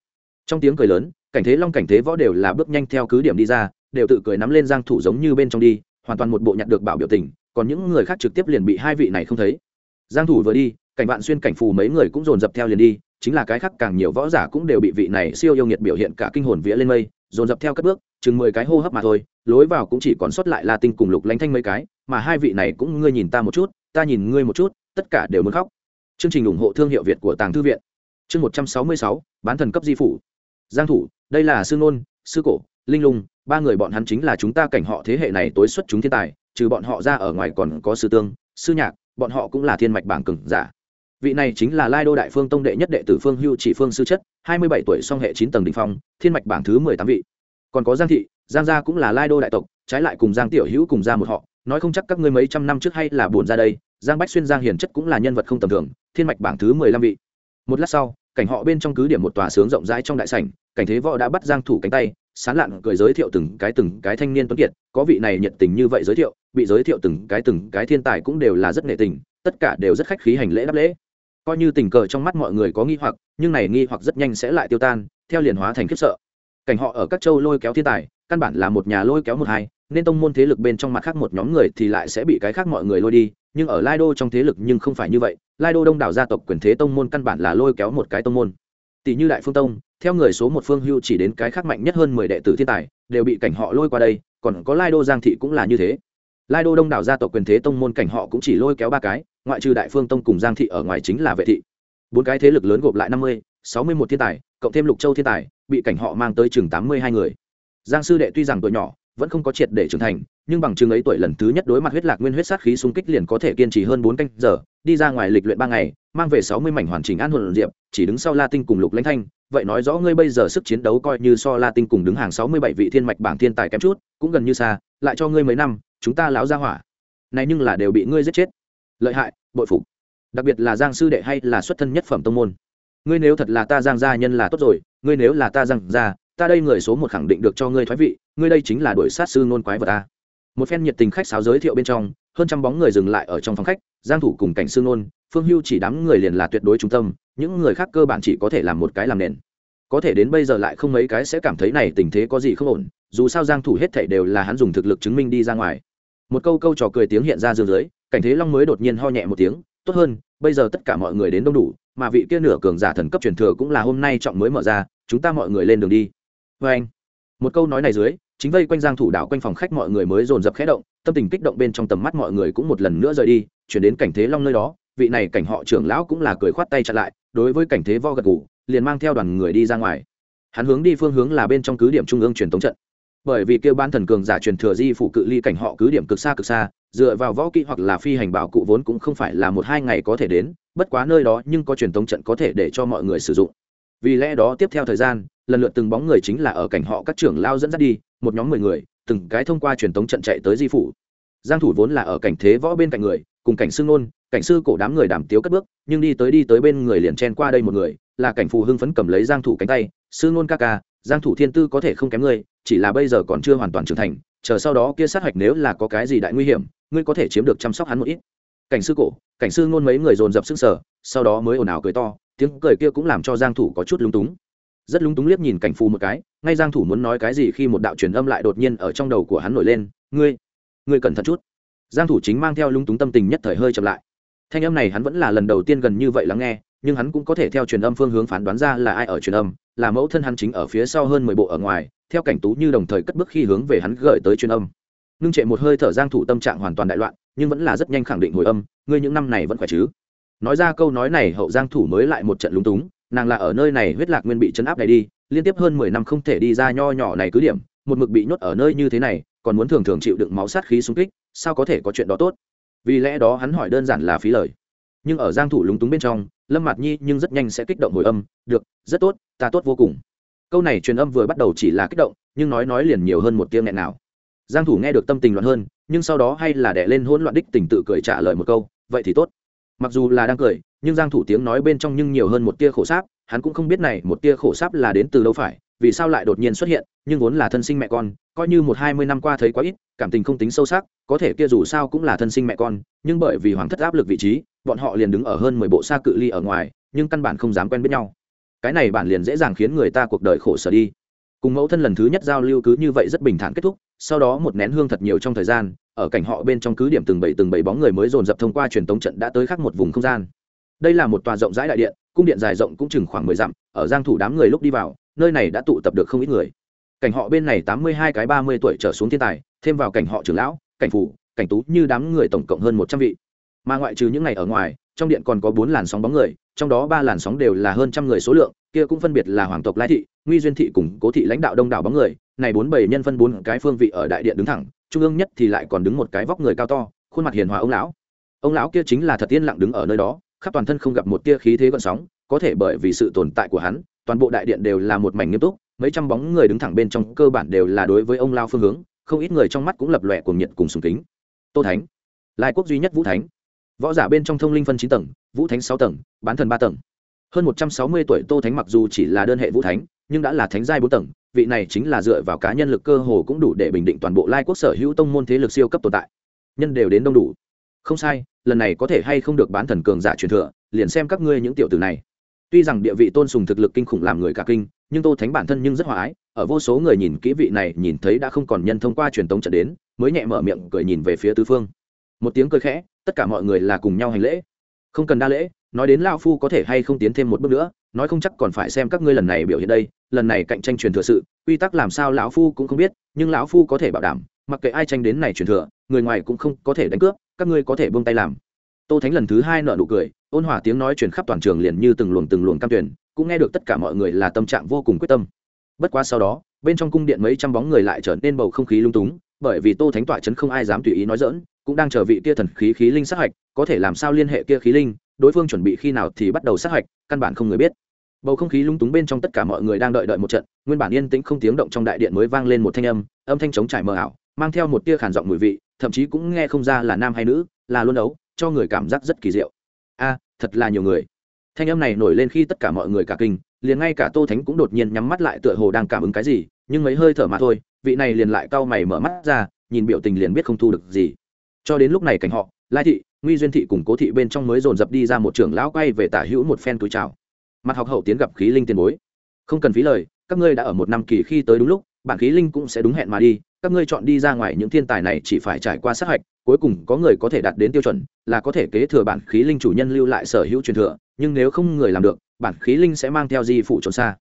Trong tiếng cười lớn, cảnh thế long cảnh thế võ đều là bước nhanh theo cứ điểm đi ra, đều tự cười nắm lên giang thủ giống như bên trong đi hoàn toàn một bộ nhặt được bảo biểu tình còn những người khác trực tiếp liền bị hai vị này không thấy. Giang thủ vừa đi cảnh vạn xuyên cảnh phù mấy người cũng dồn dập theo liền đi chính là cái khác càng nhiều võ giả cũng đều bị vị này siêu yêu nghiệt biểu hiện cả kinh hồn vía lên mây dồn dập theo các bước chừng mười cái hô hấp mà thôi lối vào cũng chỉ còn sót lại la tinh cùng lục lánh thanh mấy cái mà hai vị này cũng ngươi nhìn ta một chút ta nhìn ngươi một chút tất cả đều muốn khóc. Chương trình ủng hộ thương hiệu việt của tàng thư viện. Chương 166, bán thần cấp di phủ. Giang thủ đây là sư nôn sư cổ linh lung, ba người bọn hắn chính là chúng ta cảnh họ thế hệ này tối xuất chúng thiên tài, trừ bọn họ ra ở ngoài còn có sư tương, sư nhạc, bọn họ cũng là thiên mạch bảng cừng giả. Vị này chính là lai đô đại phương tông đệ nhất đệ tử phương hưu chỉ phương sư chất, hai mươi bảy tuổi song hệ chín tầng đ ỉ n h phong, thiên mạch bảng thứ mười tám vị. Còn có giang thị, giang gia cũng là lai đô đại tộc, trái lại cùng giang tiểu hữu cùng ra một họ, nói không chắc các ngươi mấy trăm năm trước hay là buồn ra đây, giang bách xuyên giang hiền chất cũng là nhân vật không tầm thường, thiên mạch bảng thứ mười lăm vị. Một lát sau, cảnh họ bên trong cứ điểm một tòa sướng rộng rãi trong đại sảnh, cảnh thế võ đã bắt giang thủ cánh tay sán lạn cười giới thiệu từng cái từng cái thanh niên tuấn kiệt, có vị này nhiệt tình như vậy giới thiệu, bị giới thiệu từng cái từng cái thiên tài cũng đều là rất nệ tình, tất cả đều rất khách khí hành lễ đáp lễ. Coi như tình cờ trong mắt mọi người có nghi hoặc, nhưng này nghi hoặc rất nhanh sẽ lại tiêu tan, theo liền hóa thành khiếp sợ. Cảnh họ ở các châu lôi kéo thiên tài, căn bản là một nhà lôi kéo một hai, nên tông môn thế lực bên trong mặt khác một nhóm người thì lại sẽ bị cái khác mọi người lôi đi, nhưng ở lai đô trong thế lực nhưng không phải như vậy, lai đô đông đảo gia tộc quyền thế tông môn căn bản là lôi kéo một cái tông môn. Tỷ như đại phương tông theo người số một phương hưu chỉ đến cái khác mạnh nhất hơn mười đệ tử thiên tài, đều bị cảnh họ lôi qua đây, còn có lai đô giang thị cũng là như thế. Lai đô đông đảo gia tộc quyền thế tông môn cảnh họ cũng chỉ lôi kéo ba cái, ngoại trừ đại phương tông cùng giang thị ở ngoài chính là vệ thị. Bốn cái thế lực lớn gộp lại năm mươi, sáu mươi một thiên tài, cộng thêm lục châu thiên tài, bị cảnh họ mang tới chừng tám mươi hai người. Giang sư đệ tuy rằng tuổi nhỏ, vẫn không có triệt để trưởng thành, nhưng bằng chứng ấy tuổi lần thứ nhất đối mặt huyết lạc nguyên huyết sát khí xung kích liền có thể kiên trì hơn bốn canh giờ, đi ra ngoài lịch luyện ba ngày, mang về sáu mươi mảnh hoàn chỉnh an hồn diệp, chỉ đứng sau la tinh cùng lục lãnh thanh vậy nói rõ ngươi bây giờ sức chiến đấu coi như so la tinh cùng đứng hàng sáu mươi bảy vị thiên mạch bảng thiên tài kém chút, cũng gần như xa, lại cho ngươi mấy năm, chúng ta láo ra hỏa này nhưng là đều bị ngươi giết chết. Lợi hại, bội phục. Đặc biệt là giang sư đệ hay là xuất thân nhất phẩm tông môn. Ngươi nếu thật là ta giang gia nhân là tốt rồi, ngươi nếu là ta giang gia, ta đây người số một khẳng định được cho ngươi thoái vị, ngươi đây chính là đuổi sát sư nôn quái vật ta một phen nhiệt tình khách sáo giới thiệu bên trong, hơn trăm bóng người dừng lại ở trong phòng khách, giang thủ cùng cảnh sư nôn phương hưu chỉ đám người liền là tuyệt đối trung tâm những người khác cơ bản chỉ có thể làm một cái làm nền. Có thể đến bây giờ lại không mấy cái sẽ cảm thấy này tình thế có gì không ổn, dù sao giang thủ hết thảy đều là hắn dùng thực lực chứng minh đi ra ngoài. Một câu câu trò cười tiếng hiện ra dương dưới, cảnh thế long mới đột nhiên ho nhẹ một tiếng, tốt hơn, bây giờ tất cả mọi người đến đông đủ, mà vị kia nửa cường giả thần cấp truyền thừa cũng là hôm nay trọng mới mở ra, chúng ta mọi người lên đường đi. Với anh, một câu nói này dưới, chính vây quanh giang thủ đảo quanh phòng khách mọi người mới dồn dập khẽ động, tâm tình kích động bên trong tầm mắt mọi người cũng một lần nữa rời đi, chuyển đến cảnh thế long nơi đó, vị này cảnh họ trưởng lão cũng là cười khoát tay chặn lại đối với cảnh thế vo gật gù, liền mang theo đoàn người đi ra ngoài. Hắn hướng đi phương hướng là bên trong cứ điểm trung ương truyền thống trận. Bởi vì kêu ban thần cường giả truyền thừa di phủ cự ly cảnh họ cứ điểm cực xa cực xa, dựa vào võ kỹ hoặc là phi hành bảo cụ vốn cũng không phải là một hai ngày có thể đến, bất quá nơi đó nhưng có truyền thống trận có thể để cho mọi người sử dụng. Vì lẽ đó tiếp theo thời gian, lần lượt từng bóng người chính là ở cảnh họ các trưởng lao dẫn dắt đi, một nhóm mười người, từng cái thông qua truyền thống trận chạy tới di phủ. Giang thủ vốn là ở cảnh thế võ bên cạnh người, cùng cảnh xương nôn cảnh sư cổ đám người đảm tiếu cất bước, nhưng đi tới đi tới bên người liền chen qua đây một người, là cảnh phù hưng phấn cầm lấy giang thủ cánh tay, sư ngôn ca ca, giang thủ thiên tư có thể không kém ngươi, chỉ là bây giờ còn chưa hoàn toàn trưởng thành, chờ sau đó kia sát hạch nếu là có cái gì đại nguy hiểm, ngươi có thể chiếm được chăm sóc hắn một ít. Cảnh sư cổ, cảnh sư ngôn mấy người dồn dập sững sờ, sau đó mới ồn ào cười to, tiếng cười kia cũng làm cho giang thủ có chút lúng túng. Rất lúng túng liếc nhìn cảnh phù một cái, ngay giang thủ muốn nói cái gì khi một đạo truyền âm lại đột nhiên ở trong đầu của hắn nổi lên, ngươi ngươi cẩn thận chút. Giang thủ chính mang theo lúng túng tâm tình nhất thời hơi chậm lại thanh âm này hắn vẫn là lần đầu tiên gần như vậy lắng nghe, nhưng hắn cũng có thể theo truyền âm phương hướng phán đoán ra là ai ở truyền âm, là mẫu thân hắn chính ở phía sau hơn mười bộ ở ngoài, theo cảnh tú như đồng thời cất bước khi hướng về hắn gửi tới truyền âm. Ngưng trệ một hơi thở giang thủ tâm trạng hoàn toàn đại loạn, nhưng vẫn là rất nhanh khẳng định hồi âm, ngươi những năm này vẫn khỏe chứ? Nói ra câu nói này hậu giang thủ mới lại một trận lúng túng, nàng là ở nơi này huyết lạc nguyên bị chấn áp này đi, liên tiếp hơn mười năm không thể đi ra nho nhỏ này cứ điểm, một mực bị nhốt ở nơi như thế này, còn muốn thường thường chịu đựng máu sát khí xung kích, sao có thể có chuyện đó tốt? Vì lẽ đó hắn hỏi đơn giản là phí lời. Nhưng ở giang thủ lúng túng bên trong, lâm mạt nhi nhưng rất nhanh sẽ kích động hồi âm, được, rất tốt, ta tốt vô cùng. Câu này truyền âm vừa bắt đầu chỉ là kích động, nhưng nói nói liền nhiều hơn một tiếng nghẹn nào. Giang thủ nghe được tâm tình loạn hơn, nhưng sau đó hay là đè lên hỗn loạn đích tình tự cười trả lời một câu, vậy thì tốt. Mặc dù là đang cười, nhưng giang thủ tiếng nói bên trong nhưng nhiều hơn một tia khổ sáp, hắn cũng không biết này một tia khổ sáp là đến từ đâu phải vì sao lại đột nhiên xuất hiện, nhưng vốn là thân sinh mẹ con, coi như một hai mươi năm qua thấy quá ít, cảm tình không tính sâu sắc, có thể kia dù sao cũng là thân sinh mẹ con, nhưng bởi vì hoàng thất áp lực vị trí, bọn họ liền đứng ở hơn mười bộ xa cự ly ở ngoài, nhưng căn bản không dám quen biết nhau. Cái này bản liền dễ dàng khiến người ta cuộc đời khổ sở đi. Cùng mẫu thân lần thứ nhất giao lưu cứ như vậy rất bình thản kết thúc, sau đó một nén hương thật nhiều trong thời gian, ở cảnh họ bên trong cứ điểm từng bảy từng bảy bóng người mới dồn dập thông qua truyền tống trận đã tới khắc một vùng không gian. Đây là một tòa rộng rãi đại điện, cung điện dài rộng cũng chừng khoảng mười dặm, ở giang thủ đám người lúc đi vào nơi này đã tụ tập được không ít người. Cảnh họ bên này tám mươi hai cái ba mươi tuổi trở xuống thiên tài, thêm vào cảnh họ trưởng lão, cảnh phủ, cảnh tú như đám người tổng cộng hơn một trăm vị. Mà ngoại trừ những ngày ở ngoài, trong điện còn có bốn làn sóng bóng người, trong đó ba làn sóng đều là hơn trăm người số lượng, kia cũng phân biệt là hoàng tộc lai thị nguy duyên thị cùng cố thị lãnh đạo đông đảo bóng người. Này bốn bảy nhân phân bốn cái phương vị ở đại điện đứng thẳng, trung ương nhất thì lại còn đứng một cái vóc người cao to, khuôn mặt hiền hòa ông lão. Ông lão kia chính là thật yên lặng đứng ở nơi đó, khắp toàn thân không gặp một tia khí thế gợn sóng, có thể bởi vì sự tồn tại của hắn toàn bộ đại điện đều là một mảnh nghiêm túc, mấy trăm bóng người đứng thẳng bên trong cơ bản đều là đối với ông lao phương hướng, không ít người trong mắt cũng lập lòe cuồng nhiệt cùng sùng kính. Tô thánh, lai quốc duy nhất vũ thánh. Võ giả bên trong thông linh phân chín tầng, vũ thánh sáu tầng, bán thần ba tầng. Hơn một trăm sáu mươi tuổi tô thánh mặc dù chỉ là đơn hệ vũ thánh, nhưng đã là thánh giai bốn tầng, vị này chính là dựa vào cá nhân lực cơ hồ cũng đủ để bình định toàn bộ lai quốc sở hữu tông môn thế lực siêu cấp tồn tại. Nhân đều đến đông đủ. Không sai, lần này có thể hay không được bán thần cường giả truyền thừa, liền xem các ngươi những tiểu tử này tuy rằng địa vị tôn sùng thực lực kinh khủng làm người cả kinh, nhưng tô thánh bản thân nhưng rất hòa ái, ở vô số người nhìn kỹ vị này, nhìn thấy đã không còn nhân thông qua truyền tống trận đến, mới nhẹ mở miệng cười nhìn về phía tứ phương. Một tiếng cười khẽ, tất cả mọi người là cùng nhau hành lễ. Không cần đa lễ, nói đến lao phu có thể hay không tiến thêm một bước nữa, nói không chắc còn phải xem các ngươi lần này biểu hiện đây, lần này cạnh tranh truyền thừa sự, quy tắc làm sao lão phu cũng không biết, nhưng lão phu có thể bảo đảm, mặc kệ ai tranh đến này truyền thừa, người ngoài cũng không có thể đánh cướp, các ngươi có thể buông tay làm tô thánh lần thứ hai nợ nụ cười, ôn hòa tiếng nói truyền khắp toàn trường liền như từng luồng từng luồng cam tuyển, cũng nghe được tất cả mọi người là tâm trạng vô cùng quyết tâm. Bất quá sau đó, bên trong cung điện mấy trăm bóng người lại trở nên bầu không khí lung túng, bởi vì tô thánh tọa chấn không ai dám tùy ý nói dỡn cũng đang chờ vị kia thần khí khí linh sát hạch, có thể làm sao liên hệ kia khí linh, đối phương chuẩn bị khi nào thì bắt đầu sát hạch, căn bản không người biết. Bầu không khí lung túng bên trong tất cả mọi người đang đợi đợi một trận, nguyên bản yên tĩnh không tiếng động trong đại điện mới vang lên một thanh âm âm thanh trống trải mờ ảo, mang theo một tia khản giọng mùi vị, thậm chí cũng nghe không ra là nam hay nữ, là luôn ấu cho người cảm giác rất kỳ diệu. A, thật là nhiều người. Thanh âm này nổi lên khi tất cả mọi người cả kinh, liền ngay cả tô thánh cũng đột nhiên nhắm mắt lại tựa hồ đang cảm ứng cái gì, nhưng mấy hơi thở mà thôi, vị này liền lại cau mày mở mắt ra, nhìn biểu tình liền biết không thu được gì. Cho đến lúc này cảnh họ, lai thị, nguy duyên thị cùng cố thị bên trong mới dồn dập đi ra một trưởng lão quay về tả hữu một phen túi chào. Mặt học hậu tiến gặp khí linh tiền bối. Không cần phí lời, các ngươi đã ở một năm kỳ khi tới đúng lúc, bản khí linh cũng sẽ đúng hẹn mà đi, các ngươi chọn đi ra ngoài những thiên tài này chỉ phải trải qua sát hạch cuối cùng có người có thể đạt đến tiêu chuẩn là có thể kế thừa bản khí linh chủ nhân lưu lại sở hữu truyền thừa, nhưng nếu không người làm được, bản khí linh sẽ mang theo di phụ trốn xa.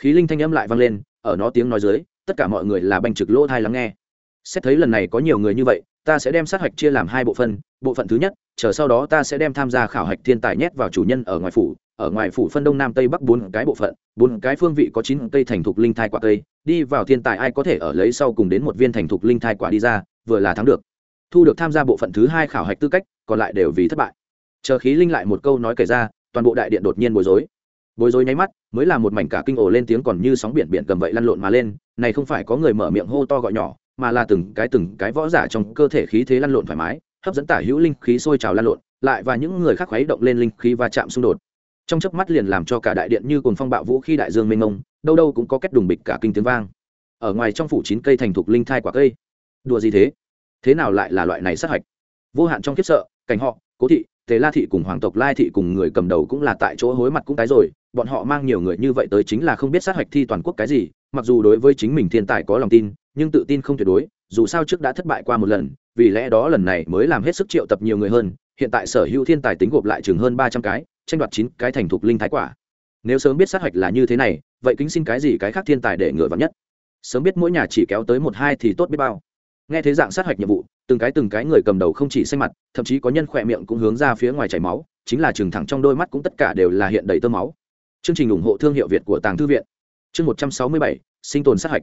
Khí linh thanh âm lại vang lên, ở nó tiếng nói dưới, tất cả mọi người là banh trực lỗ thai lắng nghe. Xét thấy lần này có nhiều người như vậy, ta sẽ đem sát hạch chia làm hai bộ phận bộ phận thứ nhất, chờ sau đó ta sẽ đem tham gia khảo hạch thiên tài nhét vào chủ nhân ở ngoài phủ, ở ngoài phủ phân đông nam tây bắc bốn cái bộ phận, bốn cái phương vị có chín cây thành thục linh thai quả cây, đi vào thiên tài ai có thể ở lấy sau cùng đến một viên thành thục linh thai quả đi ra, vừa là thắng được thu được tham gia bộ phận thứ hai khảo hạch tư cách, còn lại đều vì thất bại. Chờ khí linh lại một câu nói kể ra, toàn bộ đại điện đột nhiên bối rối. Bối rối nháy mắt, mới là một mảnh cả kinh ổ lên tiếng còn như sóng biển biển cầm vậy lăn lộn mà lên, này không phải có người mở miệng hô to gọi nhỏ, mà là từng cái từng cái võ giả trong cơ thể khí thế lăn lộn thoải mái, hấp dẫn tả hữu linh khí sôi trào lăn lộn, lại và những người khác khuấy động lên linh khí va chạm xung đột. Trong chớp mắt liền làm cho cả đại điện như cồn phong bạo vũ khi đại dương mênh mông, đâu đâu cũng có kết đùng bịch cả kinh tiếng vang. Ở ngoài trong phủ chín cây thành thục linh thai quả cây. Đùa gì thế? Thế nào lại là loại này sát hạch? Vô hạn trong kiếp sợ, cảnh họ, cố thị, tề la thị cùng hoàng tộc lai thị cùng người cầm đầu cũng là tại chỗ hối mặt cũng tái rồi, bọn họ mang nhiều người như vậy tới chính là không biết sát hạch thi toàn quốc cái gì, mặc dù đối với chính mình thiên tài có lòng tin, nhưng tự tin không tuyệt đối, dù sao trước đã thất bại qua một lần, vì lẽ đó lần này mới làm hết sức triệu tập nhiều người hơn, hiện tại sở hữu thiên tài tính gộp lại chừng hơn ba trăm cái, tranh đoạt chín cái thành thục linh thái quả. Nếu sớm biết sát hạch là như thế này, vậy kính xin cái gì cái khác thiên tài để ngựa vắng nhất? Sớm biết mỗi nhà chỉ kéo tới một hai thì tốt biết bao nghe thế dạng sát hạch nhiệm vụ, từng cái từng cái người cầm đầu không chỉ xanh mặt, thậm chí có nhân khỏe miệng cũng hướng ra phía ngoài chảy máu, chính là trường thẳng trong đôi mắt cũng tất cả đều là hiện đầy tơ máu. Chương trình ủng hộ thương hiệu việt của tàng thư viện. Chương một trăm sáu mươi bảy, sinh tồn sát hạch.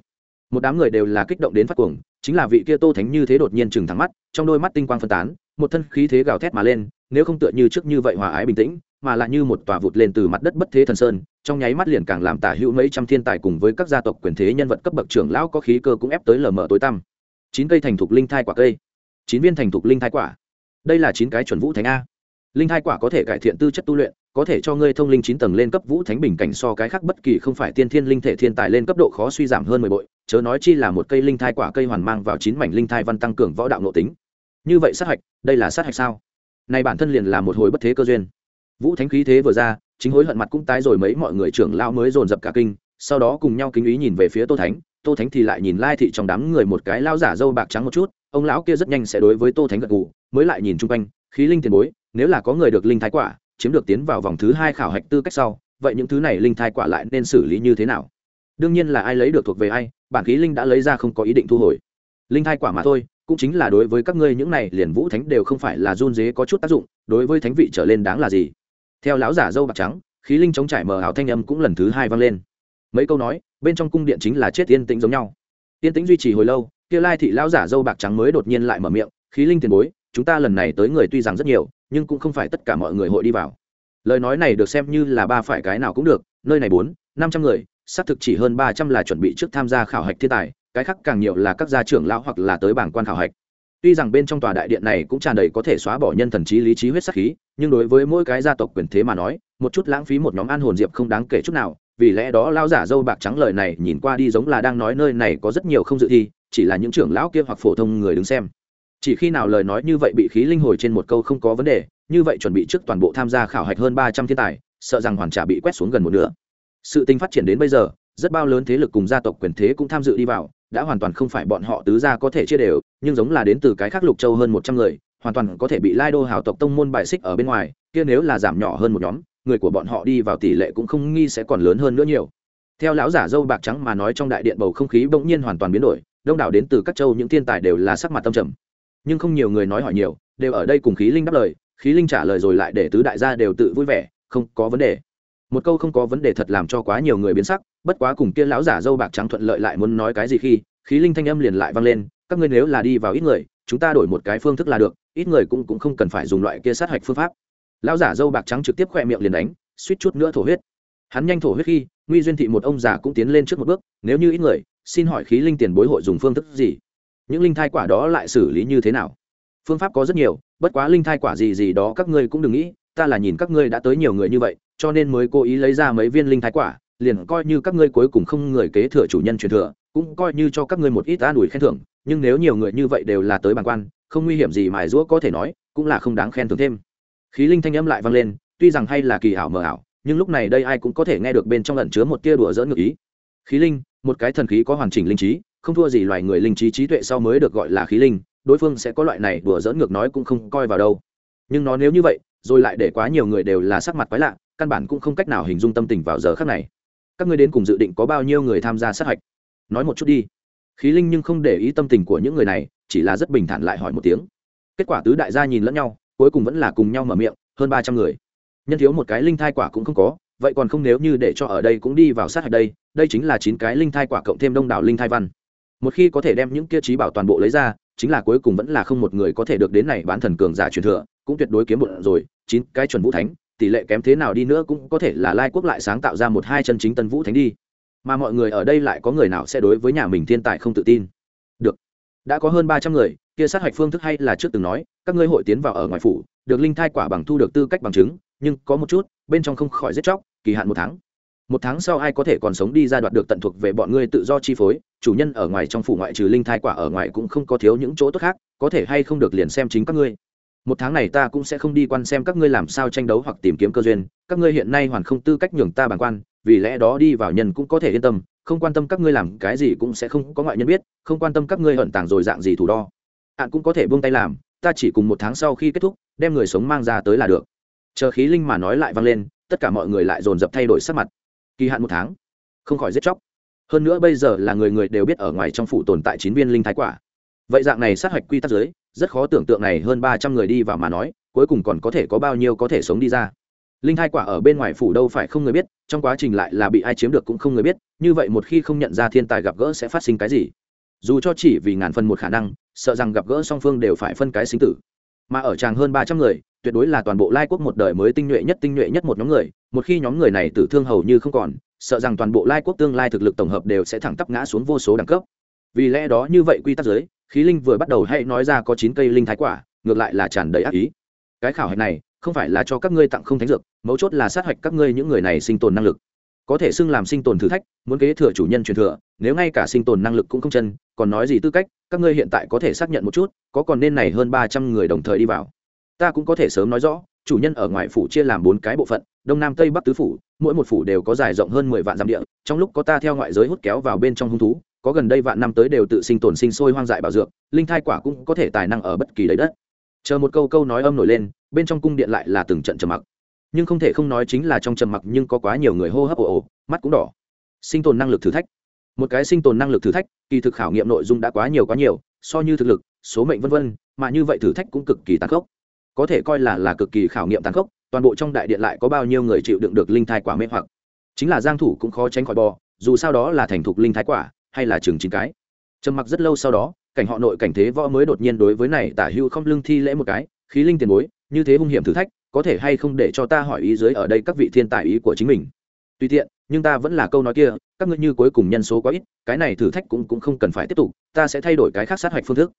Một đám người đều là kích động đến phát cuồng, chính là vị kia tô thánh như thế đột nhiên trừng thẳng mắt, trong đôi mắt tinh quang phân tán, một thân khí thế gào thét mà lên, nếu không tựa như trước như vậy hòa ái bình tĩnh, mà lại như một tòa vụt lên từ mặt đất bất thế thần sơn, trong nháy mắt liền càng làm tả hữu mấy trăm thiên tài cùng với các gia tộc quyền thế nhân vật cấp bậc trưởng lão có khí cơ cũng ép tới lờ mờ tối tăm chín cây thành thục linh thai quả cây, chín viên thành thục linh thai quả. Đây là chín cái chuẩn vũ thánh a. Linh thai quả có thể cải thiện tư chất tu luyện, có thể cho ngươi thông linh chín tầng lên cấp vũ thánh bình cảnh so cái khác bất kỳ không phải tiên thiên linh thể thiên tài lên cấp độ khó suy giảm hơn mười bội, chớ nói chi là một cây linh thai quả cây hoàn mang vào chín mảnh linh thai văn tăng cường võ đạo nội tính. Như vậy sát hạch, đây là sát hạch sao? Này bản thân liền là một hồi bất thế cơ duyên. Vũ thánh khí thế vừa ra, chính hối hận mặt cũng tái rồi mấy mọi người trưởng lao mới dồn dập cả kinh, sau đó cùng nhau kính ý nhìn về phía tô thánh tô thánh thì lại nhìn lai thị trong đám người một cái lao giả dâu bạc trắng một chút, ông lão kia rất nhanh sẽ đối với tô thánh gật gù, mới lại nhìn chung quanh, khí linh tiền bối, nếu là có người được linh thái quả, chiếm được tiến vào vòng thứ hai khảo hạch tư cách sau, vậy những thứ này linh thai quả lại nên xử lý như thế nào? Đương nhiên là ai lấy được thuộc về ai, bản khí linh đã lấy ra không có ý định thu hồi. Linh thai quả mà thôi, cũng chính là đối với các ngươi những này liền vũ thánh đều không phải là run dế có chút tác dụng, đối với thánh vị trở lên đáng là gì? Theo lão giả dâu bạc trắng, khí linh chống trải mờ ảo thanh âm cũng lần thứ hai vang lên mấy câu nói, bên trong cung điện chính là chết yên tĩnh giống nhau. Yên tĩnh duy trì hồi lâu, kia lai thị lão giả dâu bạc trắng mới đột nhiên lại mở miệng, khí linh tiền bối, chúng ta lần này tới người tuy rằng rất nhiều, nhưng cũng không phải tất cả mọi người hội đi vào. Lời nói này được xem như là ba phải cái nào cũng được, nơi này bốn, năm trăm người, xác thực chỉ hơn ba trăm là chuẩn bị trước tham gia khảo hạch thiên tài, cái khác càng nhiều là các gia trưởng lão hoặc là tới bảng quan khảo hạch. Tuy rằng bên trong tòa đại điện này cũng tràn đầy có thể xóa bỏ nhân thần trí lý trí huyết sắc khí, nhưng đối với mỗi cái gia tộc quyền thế mà nói, một chút lãng phí một nhóm an hồn diệp không đáng kể chút nào vì lẽ đó lão giả dâu bạc trắng lời này nhìn qua đi giống là đang nói nơi này có rất nhiều không dự thi, chỉ là những trưởng lão kia hoặc phổ thông người đứng xem. Chỉ khi nào lời nói như vậy bị khí linh hồi trên một câu không có vấn đề, như vậy chuẩn bị trước toàn bộ tham gia khảo hạch hơn ba trăm thiên tài, sợ rằng hoàn trả bị quét xuống gần một nửa. Sự tình phát triển đến bây giờ, rất bao lớn thế lực cùng gia tộc quyền thế cũng tham dự đi vào, đã hoàn toàn không phải bọn họ tứ gia có thể chia đều, nhưng giống là đến từ cái khác lục châu hơn một trăm người, hoàn toàn có thể bị lai đô hào tộc tông môn bài xích ở bên ngoài, kia nếu là giảm nhỏ hơn một nhóm người của bọn họ đi vào tỷ lệ cũng không nghi sẽ còn lớn hơn nữa nhiều. Theo lão giả dâu bạc trắng mà nói trong đại điện bầu không khí bỗng nhiên hoàn toàn biến đổi, đông đảo đến từ các châu những thiên tài đều là sắc mặt tâm trầm. Nhưng không nhiều người nói hỏi nhiều, đều ở đây cùng khí linh đáp lời, khí linh trả lời rồi lại để tứ đại gia đều tự vui vẻ, không có vấn đề. Một câu không có vấn đề thật làm cho quá nhiều người biến sắc, bất quá cùng kia lão giả dâu bạc trắng thuận lợi lại muốn nói cái gì khi, khí linh thanh âm liền lại vang lên, các ngươi nếu là đi vào ít người, chúng ta đổi một cái phương thức là được, ít người cũng cũng không cần phải dùng loại kia sát hạch phương pháp lão giả dâu bạc trắng trực tiếp khỏe miệng liền đánh, suýt chút nữa thổ huyết. Hắn nhanh thổ huyết khi, nguy duyên thị một ông già cũng tiến lên trước một bước, nếu như ít người, xin hỏi khí linh tiền bối hội dùng phương thức gì? Những linh thai quả đó lại xử lý như thế nào? Phương pháp có rất nhiều, bất quá linh thai quả gì gì đó các ngươi cũng đừng nghĩ, ta là nhìn các ngươi đã tới nhiều người như vậy, cho nên mới cố ý lấy ra mấy viên linh thái quả, liền coi như các ngươi cuối cùng không người kế thừa chủ nhân truyền thừa, cũng coi như cho các ngươi một ít an ủi khen thưởng, nhưng nếu nhiều người như vậy đều là tới bàn quan, không nguy hiểm gì mài rũa có thể nói, cũng là không đáng khen thưởng thêm khí linh thanh âm lại vang lên, tuy rằng hay là kỳ ảo mờ ảo, nhưng lúc này đây ai cũng có thể nghe được bên trong lẩn chứa một tia đùa dỡn ngược ý. Khí linh, một cái thần khí có hoàn chỉnh linh trí, không thua gì loài người linh trí trí tuệ sau mới được gọi là khí linh, đối phương sẽ có loại này đùa dỡn ngược nói cũng không coi vào đâu. Nhưng nó nếu như vậy, rồi lại để quá nhiều người đều là sắc mặt quái lạ, căn bản cũng không cách nào hình dung tâm tình vào giờ khác này. Các ngươi đến cùng dự định có bao nhiêu người tham gia sát hạch? Nói một chút đi. Khí linh nhưng không để ý tâm tình của những người này, chỉ là rất bình thản lại hỏi một tiếng. Kết quả tứ đại gia nhìn lẫn nhau cuối cùng vẫn là cùng nhau mở miệng, hơn ba trăm người. Nhân thiếu một cái linh thai quả cũng không có, vậy còn không nếu như để cho ở đây cũng đi vào sát hạch đây đây chính là chín cái linh thai quả cộng thêm đông đảo linh thai văn. Một khi có thể đem những kia trí bảo toàn bộ lấy ra, chính là cuối cùng vẫn là không một người có thể được đến này bán thần cường giả truyền thừa, cũng tuyệt đối kiếm một rồi, chín cái chuẩn vũ thánh, tỷ lệ kém thế nào đi nữa cũng có thể là lai quốc lại sáng tạo ra một hai chân chính tân vũ thánh đi. Mà mọi người ở đây lại có người nào sẽ đối với nhà mình thiên tài không tự tin? Được. Đã có hơn ba trăm người kia sát hạch phương thức hay là trước từng nói, các ngươi hội tiến vào ở ngoài phủ, được linh thai quả bằng thu được tư cách bằng chứng, nhưng có một chút, bên trong không khỏi giết chóc, kỳ hạn một tháng. Một tháng sau ai có thể còn sống đi ra đoạt được tận thuộc về bọn ngươi tự do chi phối, chủ nhân ở ngoài trong phủ ngoại trừ linh thai quả ở ngoài cũng không có thiếu những chỗ tốt khác, có thể hay không được liền xem chính các ngươi. Một tháng này ta cũng sẽ không đi quan xem các ngươi làm sao tranh đấu hoặc tìm kiếm cơ duyên, các ngươi hiện nay hoàn không tư cách nhường ta bàn quan, vì lẽ đó đi vào nhân cũng có thể yên tâm, không quan tâm các ngươi làm cái gì cũng sẽ không có ngoại nhân biết, không quan tâm các ngươi hận tàng rồi dạng gì thủ đo hạn cũng có thể buông tay làm, ta chỉ cùng một tháng sau khi kết thúc, đem người sống mang ra tới là được. Chờ khí linh mà nói lại vang lên, tất cả mọi người lại dồn dập thay đổi sắc mặt. Kỳ hạn một tháng, không khỏi giết chóc. Hơn nữa bây giờ là người người đều biết ở ngoài trong phủ tồn tại chín viên linh thái quả. Vậy dạng này sát hạch quy tắc giới, rất khó tưởng tượng này hơn ba trăm người đi vào mà nói, cuối cùng còn có thể có bao nhiêu có thể sống đi ra. Linh thai quả ở bên ngoài phủ đâu phải không người biết, trong quá trình lại là bị ai chiếm được cũng không người biết, như vậy một khi không nhận ra thiên tài gặp gỡ sẽ phát sinh cái gì? Dù cho chỉ vì ngàn phần một khả năng sợ rằng gặp gỡ song phương đều phải phân cái sinh tử. Mà ở tràng hơn ba trăm người, tuyệt đối là toàn bộ lai quốc một đời mới tinh nhuệ nhất tinh nhuệ nhất một nhóm người, một khi nhóm người này tử thương hầu như không còn, sợ rằng toàn bộ lai quốc tương lai thực lực tổng hợp đều sẽ thẳng tắp ngã xuống vô số đẳng cấp. Vì lẽ đó như vậy quy tắc giới, khí linh vừa bắt đầu hay nói ra có chín cây linh thái quả, ngược lại là tràn đầy ác ý. Cái khảo hạch này, không phải là cho các ngươi tặng không thánh dược, mấu chốt là sát hạch các ngươi những người này sinh tồn năng lực. Có thể xưng làm sinh tồn thử thách, muốn kế thừa chủ nhân truyền thừa, nếu ngay cả sinh tồn năng lực cũng không chân còn nói gì tư cách, các ngươi hiện tại có thể xác nhận một chút, có còn nên này hơn ba trăm người đồng thời đi vào. Ta cũng có thể sớm nói rõ, chủ nhân ở ngoài phủ chia làm bốn cái bộ phận, đông nam tây bắc tứ phủ, mỗi một phủ đều có dài rộng hơn mười vạn dặm địa, trong lúc có ta theo ngoại giới hút kéo vào bên trong hung thú, có gần đây vạn năm tới đều tự sinh tồn sinh sôi hoang dại bảo dược, linh thai quả cũng có thể tài năng ở bất kỳ đấy đất. Chờ một câu câu nói âm nổi lên, bên trong cung điện lại là từng trận trầm mặc. Nhưng không thể không nói chính là trong trầm mặc nhưng có quá nhiều người hô hấp ồ ồ, mắt cũng đỏ. Sinh tồn năng lực thử thách một cái sinh tồn năng lực thử thách, kỳ thực khảo nghiệm nội dung đã quá nhiều quá nhiều, so như thực lực, số mệnh vân vân, mà như vậy thử thách cũng cực kỳ tàn khốc. Có thể coi là là cực kỳ khảo nghiệm tàn khốc, toàn bộ trong đại điện lại có bao nhiêu người chịu đựng được linh thai quả mê hoặc. Chính là giang thủ cũng khó tránh khỏi bò, dù sao đó là thành thục linh thái quả, hay là trường chín cái. Trầm mặc rất lâu sau đó, cảnh họ nội cảnh thế võ mới đột nhiên đối với này tả hưu không lưng thi lễ một cái, khí linh tiền bối, như thế hung hiểm thử thách, có thể hay không để cho ta hỏi ý dưới ở đây các vị thiên tài ý của chính mình. Tùy tiện nhưng ta vẫn là câu nói kia, các ngươi như cuối cùng nhân số quá ít, cái này thử thách cũng cũng không cần phải tiếp tục, ta sẽ thay đổi cái khác sát hạch phương thức.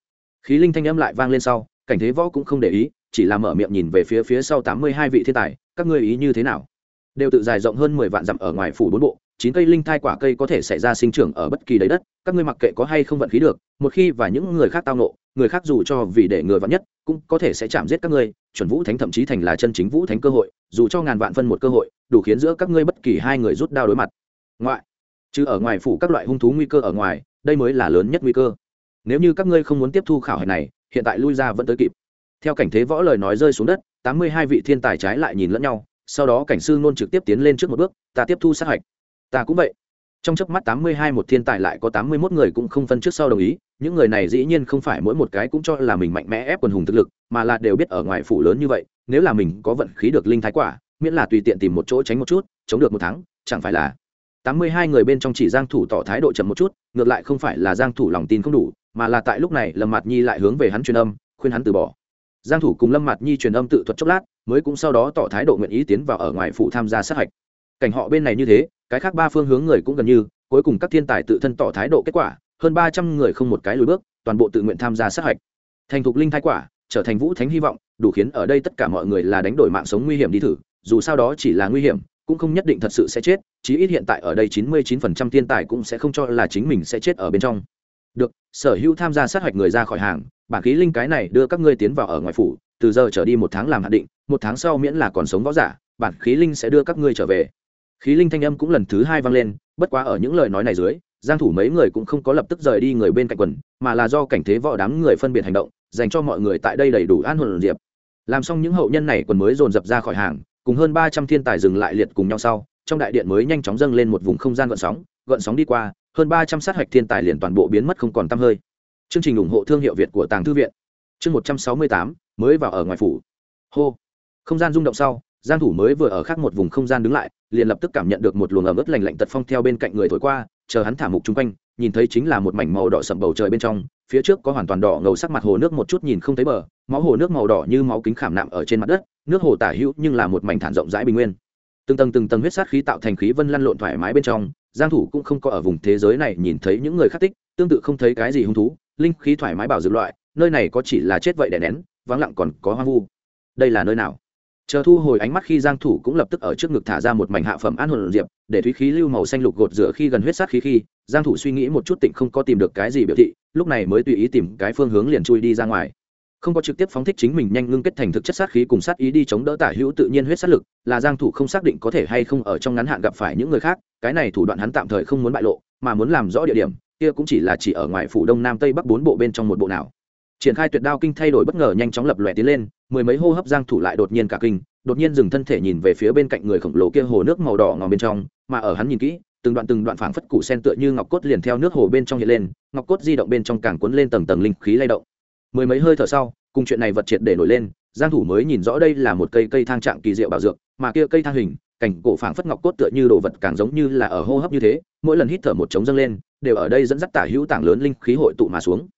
Khí linh thanh âm lại vang lên sau, cảnh thế võ cũng không để ý, chỉ là mở miệng nhìn về phía phía sau tám mươi hai vị thiên tài, các ngươi ý như thế nào? Đều tự dài rộng hơn mười vạn dặm ở ngoài phủ bốn bộ chín cây linh thai quả cây có thể xảy ra sinh trưởng ở bất kỳ đấy đất, các ngươi mặc kệ có hay không vận khí được, một khi và những người khác tao nộ người khác dù cho vì để người vạn nhất, cũng có thể sẽ chạm giết các ngươi, chuẩn vũ thánh thậm chí thành là chân chính vũ thánh cơ hội, dù cho ngàn vạn phân một cơ hội, đủ khiến giữa các ngươi bất kỳ hai người rút đao đối mặt. Ngoại, chứ ở ngoài phủ các loại hung thú nguy cơ ở ngoài, đây mới là lớn nhất nguy cơ. Nếu như các ngươi không muốn tiếp thu khảo hạch này, hiện tại lui ra vẫn tới kịp. Theo cảnh thế võ lời nói rơi xuống đất, tám mươi hai vị thiên tài trái lại nhìn lẫn nhau, sau đó cảnh sư nôn trực tiếp tiến lên trước một bước, ta tiếp thu sát hạch ta cũng vậy. Trong chớp mắt tám mươi hai một thiên tài lại có tám mươi 81 người cũng không phân trước sau đồng ý, những người này dĩ nhiên không phải mỗi một cái cũng cho là mình mạnh mẽ ép quần hùng thực lực, mà là đều biết ở ngoài phủ lớn như vậy, nếu là mình có vận khí được linh thái quả, miễn là tùy tiện tìm một chỗ tránh một chút, chống được một tháng chẳng phải là tám mươi hai người bên trong chỉ giang thủ tỏ thái độ chậm một chút, ngược lại không phải là giang thủ lòng tin không đủ, mà là tại lúc này lâm mạt nhi lại hướng về hắn truyền âm, khuyên hắn từ bỏ. Giang thủ cùng lâm mạt nhi truyền âm tự thuật chốc lát, mới cũng sau đó tỏ thái độ nguyện ý tiến vào ở ngoài phủ tham gia sát hạch cảnh họ bên này như thế, cái khác ba phương hướng người cũng gần như, cuối cùng các thiên tài tự thân tỏ thái độ kết quả, hơn ba trăm người không một cái lùi bước, toàn bộ tự nguyện tham gia sát hạch. Thành thục linh thái quả, trở thành vũ thánh hy vọng, đủ khiến ở đây tất cả mọi người là đánh đổi mạng sống nguy hiểm đi thử, dù sao đó chỉ là nguy hiểm, cũng không nhất định thật sự sẽ chết, chí ít hiện tại ở đây chín mươi chín phần trăm thiên tài cũng sẽ không cho là chính mình sẽ chết ở bên trong. Được, sở hữu tham gia sát hạch người ra khỏi hàng, bản khí linh cái này đưa các ngươi tiến vào ở ngoài phủ, từ giờ trở đi một tháng làm hạn định, một tháng sau miễn là còn sống võ giả, bản khí linh sẽ đưa các ngươi trở về khí linh thanh âm cũng lần thứ hai vang lên bất quá ở những lời nói này dưới giang thủ mấy người cũng không có lập tức rời đi người bên cạnh quần mà là do cảnh thế võ đám người phân biệt hành động dành cho mọi người tại đây đầy đủ an hồn diệp. Làm xong những hậu nhân này quần mới dồn dập ra khỏi hàng cùng hơn 300 thiên tài dừng lại liệt cùng nhau sau trong đại điện mới nhanh chóng dâng lên một vùng không gian gợn sóng gợn sóng đi qua hơn 300 sát hạch thiên tài liền toàn bộ biến mất không còn tăm hơi. Chương trình ủng hộ thương hiệu việt của tàng thư viện. Chương 168, mới vào ở ngoài phủ. Hô. Không gian rung động sau giang thủ mới vừa ở khác một vùng không gian đứng lại, liền lập tức cảm nhận được một luồng ẩm ướt lạnh lạnh tật phong theo bên cạnh người thổi qua, chờ hắn thả mục trung quanh, nhìn thấy chính là một mảnh màu đỏ sậm bầu trời bên trong, phía trước có hoàn toàn đỏ ngầu sắc mặt hồ nước một chút nhìn không thấy bờ, máu hồ nước màu đỏ như máu kính khảm nạm ở trên mặt đất, nước hồ tả hữu nhưng là một mảnh thản rộng rãi bình nguyên. Từng tầng từng tầng huyết sát khí tạo thành khí vân lăn lộn thoải mái bên trong, giang thủ cũng không có ở vùng thế giới này nhìn thấy những người khác tích, tương tự không thấy cái gì hung thú, linh khí thoải mái bảo dược loại, nơi này có chỉ là chết vậy đè nén, vắng lặng còn có hoang vu. Đây là nơi nào? Chờ thu hồi ánh mắt khi giang thủ cũng lập tức ở trước ngực thả ra một mảnh hạ phẩm an hồn diệp, để thúy khí lưu màu xanh lục gột rửa khi gần huyết sát khí khi, giang thủ suy nghĩ một chút tỉnh không có tìm được cái gì biểu thị, lúc này mới tùy ý tìm cái phương hướng liền chui đi ra ngoài. Không có trực tiếp phóng thích chính mình nhanh ngưng kết thành thực chất sát khí cùng sát ý đi chống đỡ tả hữu tự nhiên huyết sát lực, là giang thủ không xác định có thể hay không ở trong ngắn hạn gặp phải những người khác, cái này thủ đoạn hắn tạm thời không muốn bại lộ, mà muốn làm rõ địa điểm, kia cũng chỉ là chỉ ở ngoài phủ đông nam tây bắc bốn bộ bên trong một bộ nào triển khai tuyệt đao kinh thay đổi bất ngờ nhanh chóng lập lòe tiến lên, mười mấy hô hấp giang thủ lại đột nhiên cả kinh, đột nhiên dừng thân thể nhìn về phía bên cạnh người khổng lồ kia hồ nước màu đỏ ngòm bên trong, mà ở hắn nhìn kỹ, từng đoạn từng đoạn phảng phất củ sen tựa như ngọc cốt liền theo nước hồ bên trong hiện lên, ngọc cốt di động bên trong càng cuốn lên tầng tầng linh khí lay động. Mười mấy hơi thở sau, cùng chuyện này vật triệt để nổi lên, giang thủ mới nhìn rõ đây là một cây cây thang trạng kỳ diệu bảo dược, mà kia cây thang hình cảnh cổ phảng phất ngọc cốt tựa như đồ vật càng giống như là ở hô hấp như thế, mỗi lần hít thở một trống dâng lên, đều ở đây dẫn dắt tả hữu tảng lớn linh khí hội tụ mà xuống.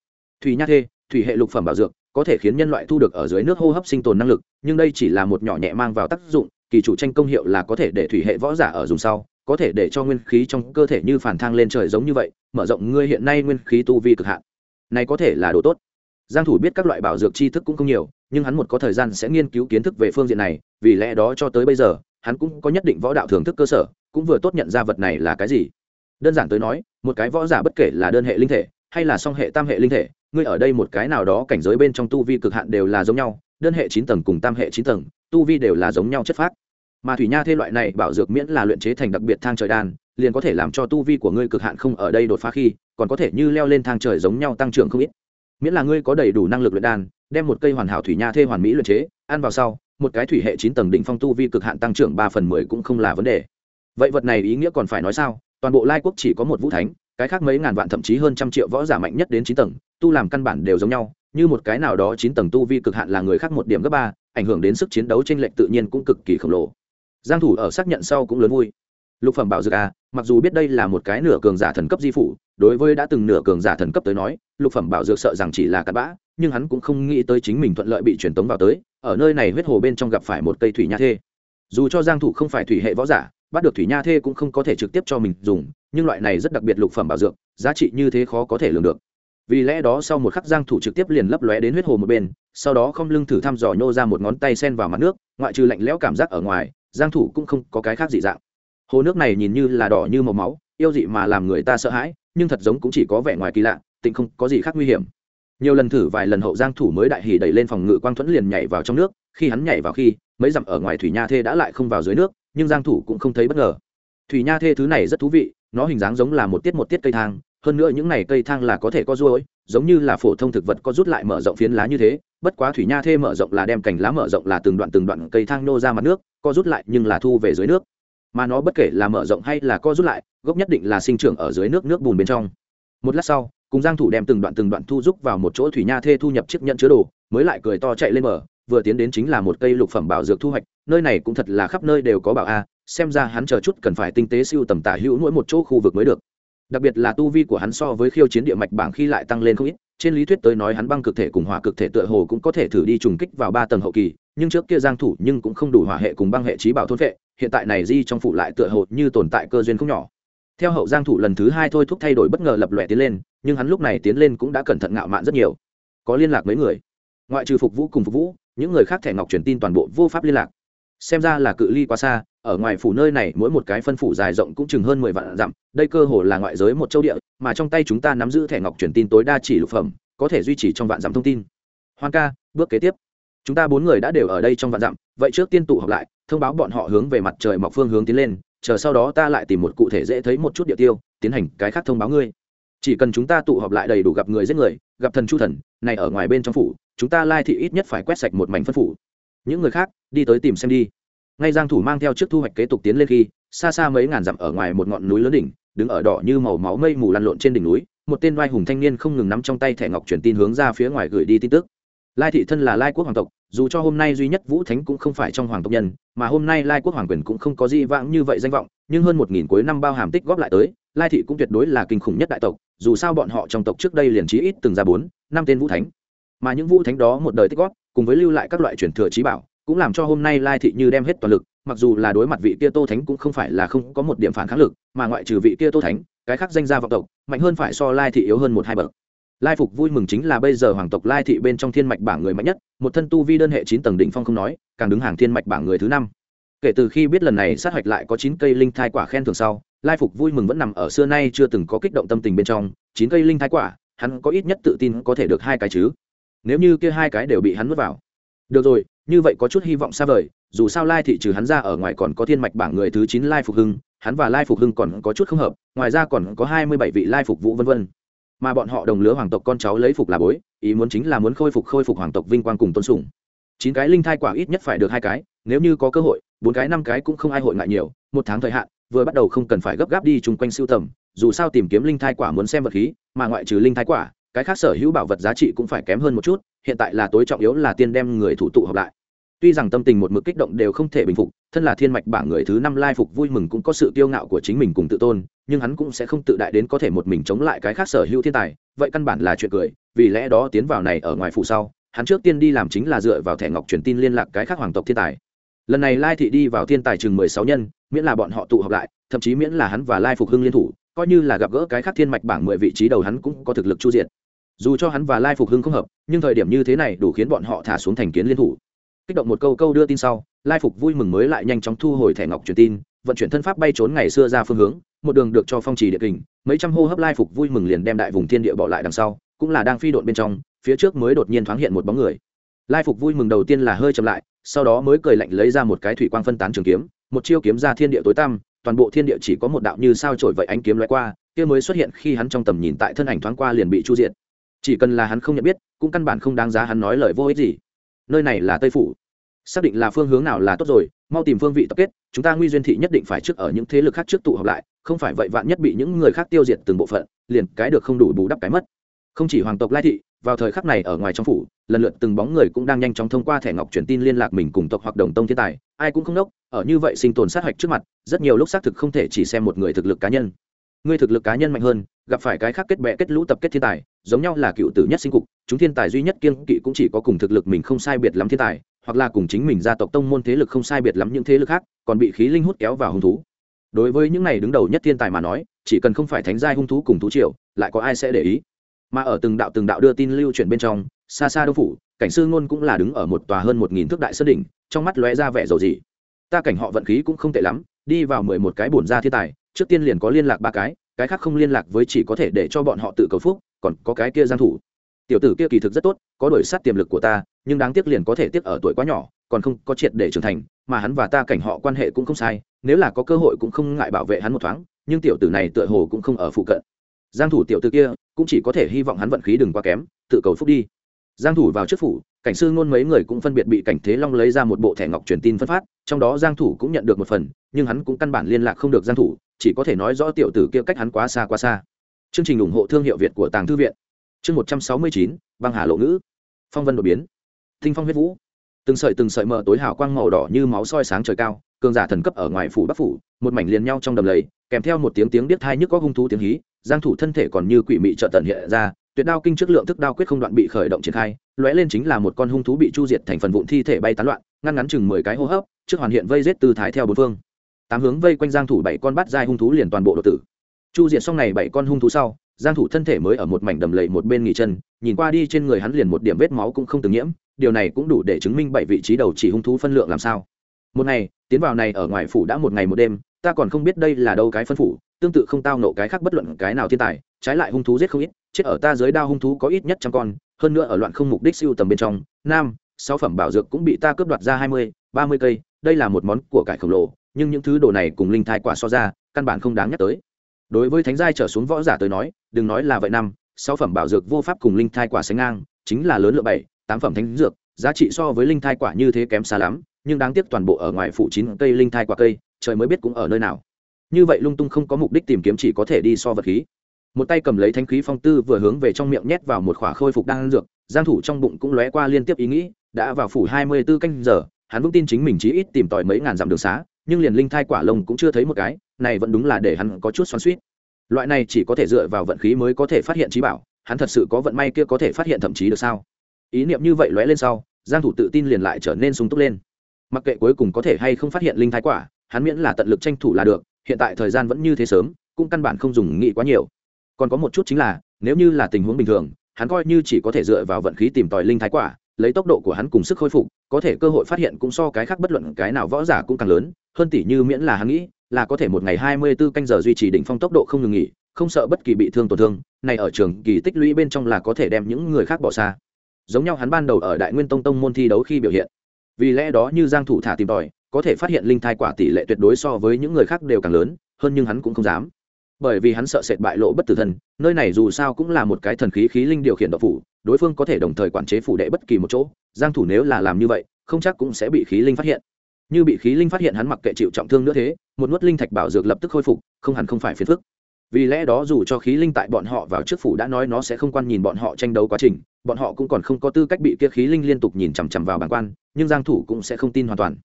Thủy nha thê thủy hệ lục phẩm bảo dược, có thể khiến nhân loại thu được ở dưới nước hô hấp sinh tồn năng lực, nhưng đây chỉ là một nhỏ nhẹ mang vào tác dụng, kỳ chủ tranh công hiệu là có thể để thủy hệ võ giả ở dùng sau, có thể để cho nguyên khí trong cơ thể như phản thang lên trời giống như vậy, mở rộng ngươi hiện nay nguyên khí tu vi cực hạn. Này có thể là đồ tốt. Giang thủ biết các loại bảo dược tri thức cũng không nhiều, nhưng hắn một có thời gian sẽ nghiên cứu kiến thức về phương diện này, vì lẽ đó cho tới bây giờ, hắn cũng có nhất định võ đạo thưởng thức cơ sở, cũng vừa tốt nhận ra vật này là cái gì. Đơn giản tới nói, một cái võ giả bất kể là đơn hệ linh thể, hay là song hệ tam hệ linh thể ngươi ở đây một cái nào đó cảnh giới bên trong tu vi cực hạn đều là giống nhau, đơn hệ chín tầng cùng tam hệ chín tầng, tu vi đều là giống nhau chất phác. Mà thủy nha thê loại này bảo dược miễn là luyện chế thành đặc biệt thang trời đan, liền có thể làm cho tu vi của ngươi cực hạn không ở đây đột phá khi, còn có thể như leo lên thang trời giống nhau tăng trưởng không ít. Miễn là ngươi có đầy đủ năng lực luyện đan, đem một cây hoàn hảo thủy nha thê hoàn mỹ luyện chế, ăn vào sau, một cái thủy hệ chín tầng đỉnh phong tu vi cực hạn tăng trưởng ba phần mười cũng không là vấn đề. Vậy vật này ý nghĩa còn phải nói sao? Toàn bộ lai quốc chỉ có một vũ thánh, cái khác mấy ngàn vạn thậm chí hơn trăm triệu võ giả mạnh nhất đến chín tầng tu làm căn bản đều giống nhau, như một cái nào đó chín tầng tu vi cực hạn là người khác một điểm gấp ba, ảnh hưởng đến sức chiến đấu trên lệnh tự nhiên cũng cực kỳ khổng lồ. Giang thủ ở xác nhận sau cũng lớn vui. Lục phẩm bảo dược a, mặc dù biết đây là một cái nửa cường giả thần cấp di phủ, đối với đã từng nửa cường giả thần cấp tới nói, lục phẩm bảo dược sợ rằng chỉ là cặn bã, nhưng hắn cũng không nghĩ tới chính mình thuận lợi bị truyền tống vào tới, ở nơi này huyết hồ bên trong gặp phải một cây thủy nha thê. Dù cho giang thủ không phải thủy hệ võ giả, bắt được thủy nha thê cũng không có thể trực tiếp cho mình dùng, nhưng loại này rất đặc biệt lục phẩm bảo dược, giá trị như thế khó có thể lường được vì lẽ đó sau một khắc giang thủ trực tiếp liền lấp lóe đến huyết hồ một bên, sau đó không lưng thử thăm dò nhô ra một ngón tay sen vào mặt nước, ngoại trừ lạnh lẽo cảm giác ở ngoài, giang thủ cũng không có cái khác gì dạng. Hồ nước này nhìn như là đỏ như màu máu, yêu dị mà làm người ta sợ hãi, nhưng thật giống cũng chỉ có vẻ ngoài kỳ lạ, tịnh không có gì khác nguy hiểm. Nhiều lần thử vài lần hậu giang thủ mới đại hỉ đẩy lên phòng ngự quang thuẫn liền nhảy vào trong nước, khi hắn nhảy vào khi, mấy dặm ở ngoài thủy nha thê đã lại không vào dưới nước, nhưng giang thủ cũng không thấy bất ngờ. Thủy nha thê thứ này rất thú vị, nó hình dáng giống là một tiết một tiết cây thang hơn nữa những này cây thang là có thể có ruồi giống như là phổ thông thực vật có rút lại mở rộng phiến lá như thế, bất quá thủy nha thê mở rộng là đem cành lá mở rộng là từng đoạn từng đoạn cây thang nô ra mặt nước co rút lại nhưng là thu về dưới nước mà nó bất kể là mở rộng hay là co rút lại, gốc nhất định là sinh trưởng ở dưới nước nước bùn bên trong một lát sau, cùng giang thủ đem từng đoạn từng đoạn thu rúc vào một chỗ thủy nha thê thu nhập chiếc nhận chứa đồ, mới lại cười to chạy lên mở. vừa tiến đến chính là một cây lục phẩm bảo dược thu hoạch, nơi này cũng thật là khắp nơi đều có bảo a, xem ra hắn chờ chút cần phải tinh tế siêu tầm tả hữu mỗi một chỗ khu vực mới được đặc biệt là tu vi của hắn so với khiêu chiến địa mạch bảng khi lại tăng lên không ít, trên lý thuyết tới nói hắn băng cực thể cùng hỏa cực thể tựa hồ cũng có thể thử đi trùng kích vào ba tầng hậu kỳ, nhưng trước kia giang thủ nhưng cũng không đủ hỏa hệ cùng băng hệ trí bảo thôn vệ, hiện tại này di trong phụ lại tựa hồ như tồn tại cơ duyên không nhỏ. Theo hậu giang thủ lần thứ hai thôi thúc thay đổi bất ngờ lập lòe tiến lên, nhưng hắn lúc này tiến lên cũng đã cẩn thận ngạo mạn rất nhiều. Có liên lạc mấy người? Ngoại trừ phục vũ cùng phục vũ, những người khác thẻ ngọc truyền tin toàn bộ vô pháp liên lạc. Xem ra là cự ly quá xa ở ngoài phủ nơi này, mỗi một cái phân phủ dài rộng cũng chừng hơn mười vạn dặm, đây cơ hồ là ngoại giới một châu địa, mà trong tay chúng ta nắm giữ thẻ ngọc truyền tin tối đa chỉ lục phẩm, có thể duy trì trong vạn dặm thông tin. Hoan ca, bước kế tiếp. Chúng ta bốn người đã đều ở đây trong vạn dặm, vậy trước tiên tụ họp lại, thông báo bọn họ hướng về mặt trời mọc phương hướng tiến lên, chờ sau đó ta lại tìm một cụ thể dễ thấy một chút địa tiêu, tiến hành cái khác thông báo ngươi. Chỉ cần chúng ta tụ họp lại đầy đủ gặp người giết người, gặp thần chu thần, này ở ngoài bên trong phủ, chúng ta lai thị ít nhất phải quét sạch một mảnh phân phủ. Những người khác, đi tới tìm xem đi ngay giang thủ mang theo trước thu hoạch kế tục tiến lên khi, xa xa mấy ngàn dặm ở ngoài một ngọn núi lớn đỉnh, đứng ở đỏ như màu máu mây mù lăn lộn trên đỉnh núi, một tên vai hùng thanh niên không ngừng nắm trong tay thẻ ngọc truyền tin hướng ra phía ngoài gửi đi tin tức. Lai thị thân là lai quốc hoàng tộc, dù cho hôm nay duy nhất vũ thánh cũng không phải trong hoàng tộc nhân, mà hôm nay lai quốc hoàng quyền cũng không có gì vãng như vậy danh vọng, nhưng hơn một nghìn cuối năm bao hàm tích góp lại tới, lai thị cũng tuyệt đối là kinh khủng nhất đại tộc, dù sao bọn họ trong tộc trước đây liền trí ít từng ra bốn, năm tên vũ thánh. Mà những vũ thánh đó một đời tích góp, cùng với lưu lại các loại truyền thừa trí bảo cũng làm cho hôm nay lai thị như đem hết toàn lực, mặc dù là đối mặt vị kia tô thánh cũng không phải là không có một điểm phản kháng lực, mà ngoại trừ vị kia tô thánh, cái khác danh gia vọng tộc, mạnh hơn phải so lai thị yếu hơn một hai bậc. Lai phục vui mừng chính là bây giờ hoàng tộc lai thị bên trong thiên mạch bảng người mạnh nhất, một thân tu vi đơn hệ chín tầng đỉnh phong không nói, càng đứng hàng thiên mạch bảng người thứ năm. Kể từ khi biết lần này sát hạch lại có chín cây linh thai quả khen thường sau, lai phục vui mừng vẫn nằm ở xưa nay chưa từng có kích động tâm tình bên trong, chín cây linh thai quả, hắn có ít nhất tự tin có thể được hai cái chứ. Nếu như kia hai cái đều bị hắn mất vào. Được rồi như vậy có chút hy vọng xa vời, dù sao lai thị trừ hắn ra ở ngoài còn có thiên mạch bảng người thứ chín lai phục hưng, hắn và lai phục hưng còn có chút không hợp, ngoài ra còn có hai mươi bảy vị lai phục vũ vân vân. Mà bọn họ đồng lứa hoàng tộc con cháu lấy phục là bối, ý muốn chính là muốn khôi phục khôi phục hoàng tộc vinh quang cùng tôn sùng. Chín cái linh thai quả ít nhất phải được hai cái, nếu như có cơ hội, bốn cái năm cái cũng không ai hội ngại nhiều, một tháng thời hạn, vừa bắt đầu không cần phải gấp gáp đi chung quanh siêu tầm, dù sao tìm kiếm linh thai quả muốn xem vật khí, mà ngoại trừ linh thai quả cái khác sở hữu bảo vật giá trị cũng phải kém hơn một chút, hiện tại là tối trọng yếu là tiên đem người thủ tụ hợp lại. Tuy rằng tâm tình một mực kích động đều không thể bình phục, thân là thiên mạch bảng người thứ năm lai phục vui mừng cũng có sự kiêu ngạo của chính mình cùng tự tôn, nhưng hắn cũng sẽ không tự đại đến có thể một mình chống lại cái khác sở hữu thiên tài, vậy căn bản là chuyện cười, vì lẽ đó tiến vào này ở ngoài phụ sau, hắn trước tiên đi làm chính là dựa vào thẻ ngọc truyền tin liên lạc cái khác hoàng tộc thiên tài. Lần này lai thị đi vào thiên tài chừng mười sáu nhân, miễn là bọn họ tụ họp lại, thậm chí miễn là hắn và lai phục hưng liên thủ, coi như là gặp gỡ cái khác thiên mạch bảng mười vị trí đầu hắn cũng có thực lực chu diện dù cho hắn và lai phục hưng không hợp, nhưng thời điểm như thế này đủ khiến bọn họ thả xuống thành kiến liên thủ. Kích động một câu câu đưa tin sau, lai phục vui mừng mới lại nhanh chóng thu hồi thẻ ngọc truyền tin, vận chuyển thân pháp bay trốn ngày xưa ra phương hướng, một đường được cho phong trì địa kình, mấy trăm hô hấp lai phục vui mừng liền đem đại vùng thiên địa bỏ lại đằng sau, cũng là đang phi độn bên trong, phía trước mới đột nhiên thoáng hiện một bóng người. Lai phục vui mừng đầu tiên là hơi chậm lại, sau đó mới cười lạnh lấy ra một cái thủy quang phân tán trường kiếm, một chiêu kiếm ra thiên địa tối tăm, toàn bộ thiên địa chỉ có một đạo như sao trổi vậy ánh kiếm lóe qua, kia mới xuất hiện khi hắn trong tầm nhìn tại thân ảnh thoáng qua liền bị chu diện chỉ cần là hắn không nhận biết, cũng căn bản không đáng giá hắn nói lời vô ích gì. Nơi này là tây phủ. Xác định là phương hướng nào là tốt rồi, mau tìm phương vị tập kết, chúng ta nguy duyên thị nhất định phải trước ở những thế lực khác trước tụ họp lại, không phải vậy vạn nhất bị những người khác tiêu diệt từng bộ phận, liền cái được không đủ bù đắp cái mất. Không chỉ hoàng tộc lai thị, vào thời khắc này ở ngoài trong phủ, lần lượt từng bóng người cũng đang nhanh chóng thông qua thẻ ngọc truyền tin liên lạc mình cùng tộc hoặc đồng tông thiên tài, ai cũng không đốc ở như vậy sinh tồn sát hạch trước mặt, rất nhiều lúc xác thực không thể chỉ xem một người thực lực cá nhân. Người thực lực cá nhân mạnh hơn, gặp phải cái khác kết bè kết lũ tập kết thiên tài giống nhau là cựu tử nhất sinh cục chúng thiên tài duy nhất kiên kỵ cũng chỉ có cùng thực lực mình không sai biệt lắm thiên tài hoặc là cùng chính mình gia tộc tông môn thế lực không sai biệt lắm những thế lực khác còn bị khí linh hút kéo vào hung thú. Đối với những này đứng đầu nhất thiên tài mà nói chỉ cần không phải thánh giai hung thú cùng thú triệu, lại có ai sẽ để ý? Mà ở từng đạo từng đạo đưa tin lưu truyền bên trong xa xa đô phủ cảnh sư ngôn cũng là đứng ở một tòa hơn một nghìn thước đại sơn đỉnh trong mắt lóe ra vẻ dầu gì ta cảnh họ vận khí cũng không tệ lắm đi vào mười một cái bổn ra thiên tài trước tiên liền có liên lạc ba cái cái khác không liên lạc với chỉ có thể để cho bọn họ tự cầu phúc còn có cái kia giang thủ. Tiểu tử kia kỳ thực rất tốt, có đổi sát tiềm lực của ta, nhưng đáng tiếc liền có thể tiếc ở tuổi quá nhỏ, còn không có triệt để trưởng thành, mà hắn và ta cảnh họ quan hệ cũng không sai, nếu là có cơ hội cũng không ngại bảo vệ hắn một thoáng, nhưng tiểu tử này tựa hồ cũng không ở phụ cận. Giang thủ tiểu tử kia, cũng chỉ có thể hy vọng hắn vận khí đừng quá kém, tự cầu phúc đi. Giang thủ vào trước phủ, cảnh sư ngôn mấy người cũng phân biệt bị cảnh thế long lấy ra một bộ thẻ ngọc truyền tin phân phát, trong đó giang thủ cũng nhận được một phần, nhưng hắn cũng căn bản liên lạc không được giang thủ, chỉ có thể nói rõ tiểu tử kia cách hắn quá xa quá xa chương trình ủng hộ thương hiệu việt của tàng thư viện. Chương 169, băng hà lộ ngữ. Phong vân đột biến. Tinh phong huyết vũ. Từng sợi từng sợi mờ tối hào quang màu đỏ như máu soi sáng trời cao cường giả thần cấp ở ngoài phủ bắc phủ một mảnh liền nhau trong đầm lầy kèm theo một tiếng tiếng điếc thai nhức có hung thú tiếng hí giang thủ thân thể còn như quỷ mị trợ tận hiện ra tuyệt đao kinh trước lượng thức đao quyết không đoạn bị khởi động triển khai lóe lên chính là một con hung thú bị chu diệt thành phần vụn thi thể bay tán loạn ngăn ngắn chừng mười cái hô hấp trước hoàn hiện vây giết tư thái theo bốn phương. Tám hướng vây quanh giang thủ bảy con bắt dai hung thú liền toàn bộ đột tử chu diệt xong này bảy con hung thú sau, giang thủ thân thể mới ở một mảnh đầm lầy một bên nghỉ chân, nhìn qua đi trên người hắn liền một điểm vết máu cũng không từng nhiễm, điều này cũng đủ để chứng minh bảy vị trí đầu chỉ hung thú phân lượng làm sao. Một ngày, tiến vào này ở ngoài phủ đã một ngày một đêm, ta còn không biết đây là đâu cái phân phủ, tương tự không tao nộ cái khác bất luận cái nào thiên tài, trái lại hung thú giết không ít, chết ở ta dưới đao hung thú có ít nhất trăm con, hơn nữa ở loạn không mục đích siêu tầm bên trong, nam, sáu phẩm bảo dược cũng bị ta cướp đoạt ra hai mươi, ba mươi cây, đây là một món của cải khổng lồ, nhưng những thứ đồ này cùng linh thai quả so ra, căn bản không đáng nhắc tới đối với thánh giai trở xuống võ giả tới nói, đừng nói là vậy năm, sáu phẩm bảo dược vô pháp cùng linh thai quả sánh ngang, chính là lớn lượng bảy, tám phẩm thánh dược, giá trị so với linh thai quả như thế kém xa lắm, nhưng đáng tiếc toàn bộ ở ngoài phủ chín cây linh thai quả cây, trời mới biết cũng ở nơi nào. Như vậy lung tung không có mục đích tìm kiếm chỉ có thể đi so vật khí. Một tay cầm lấy thanh khí phong tư vừa hướng về trong miệng nhét vào một khỏa khôi phục đang dược, giang thủ trong bụng cũng lóe qua liên tiếp ý nghĩ, đã vào phủ 24 canh giờ, hắn vững tin chính mình chí ít tìm tòi mấy ngàn dặm đường xá nhưng liền linh thai quả lông cũng chưa thấy một cái, này vẫn đúng là để hắn có chút xoắn suýt loại này chỉ có thể dựa vào vận khí mới có thể phát hiện trí bảo, hắn thật sự có vận may kia có thể phát hiện thậm chí được sao? Ý niệm như vậy lóe lên sau, giang thủ tự tin liền lại trở nên sung túc lên. Mặc kệ cuối cùng có thể hay không phát hiện linh thái quả, hắn miễn là tận lực tranh thủ là được, hiện tại thời gian vẫn như thế sớm, cũng căn bản không dùng nghĩ quá nhiều. Còn có một chút chính là, nếu như là tình huống bình thường, hắn coi như chỉ có thể dựa vào vận khí tìm tòi linh thái quả lấy tốc độ của hắn cùng sức khôi phục, có thể cơ hội phát hiện cũng so cái khác bất luận cái nào võ giả cũng càng lớn, hơn tỷ như miễn là hắn nghĩ, là có thể một ngày hai mươi 24 canh giờ duy trì đỉnh phong tốc độ không ngừng nghỉ, không sợ bất kỳ bị thương tổn thương, này ở trường kỳ tích lũy bên trong là có thể đem những người khác bỏ xa. Giống nhau hắn ban đầu ở đại nguyên tông tông môn thi đấu khi biểu hiện. Vì lẽ đó như giang thủ thả tìm tòi, có thể phát hiện linh thai quả tỷ lệ tuyệt đối so với những người khác đều càng lớn, hơn nhưng hắn cũng không dám. Bởi vì hắn sợ sệt bại lộ bất tử thần nơi này dù sao cũng là một cái thần khí khí linh điều khiển độc phủ đối phương có thể đồng thời quản chế phủ đệ bất kỳ một chỗ, giang thủ nếu là làm như vậy, không chắc cũng sẽ bị khí linh phát hiện. Như bị khí linh phát hiện hắn mặc kệ chịu trọng thương nữa thế, một nuốt linh thạch bảo dược lập tức khôi phục, không hẳn không phải phiền phức. Vì lẽ đó dù cho khí linh tại bọn họ vào trước phủ đã nói nó sẽ không quan nhìn bọn họ tranh đấu quá trình, bọn họ cũng còn không có tư cách bị kia khí linh liên tục nhìn chằm chằm vào bản quan, nhưng giang thủ cũng sẽ không tin hoàn toàn.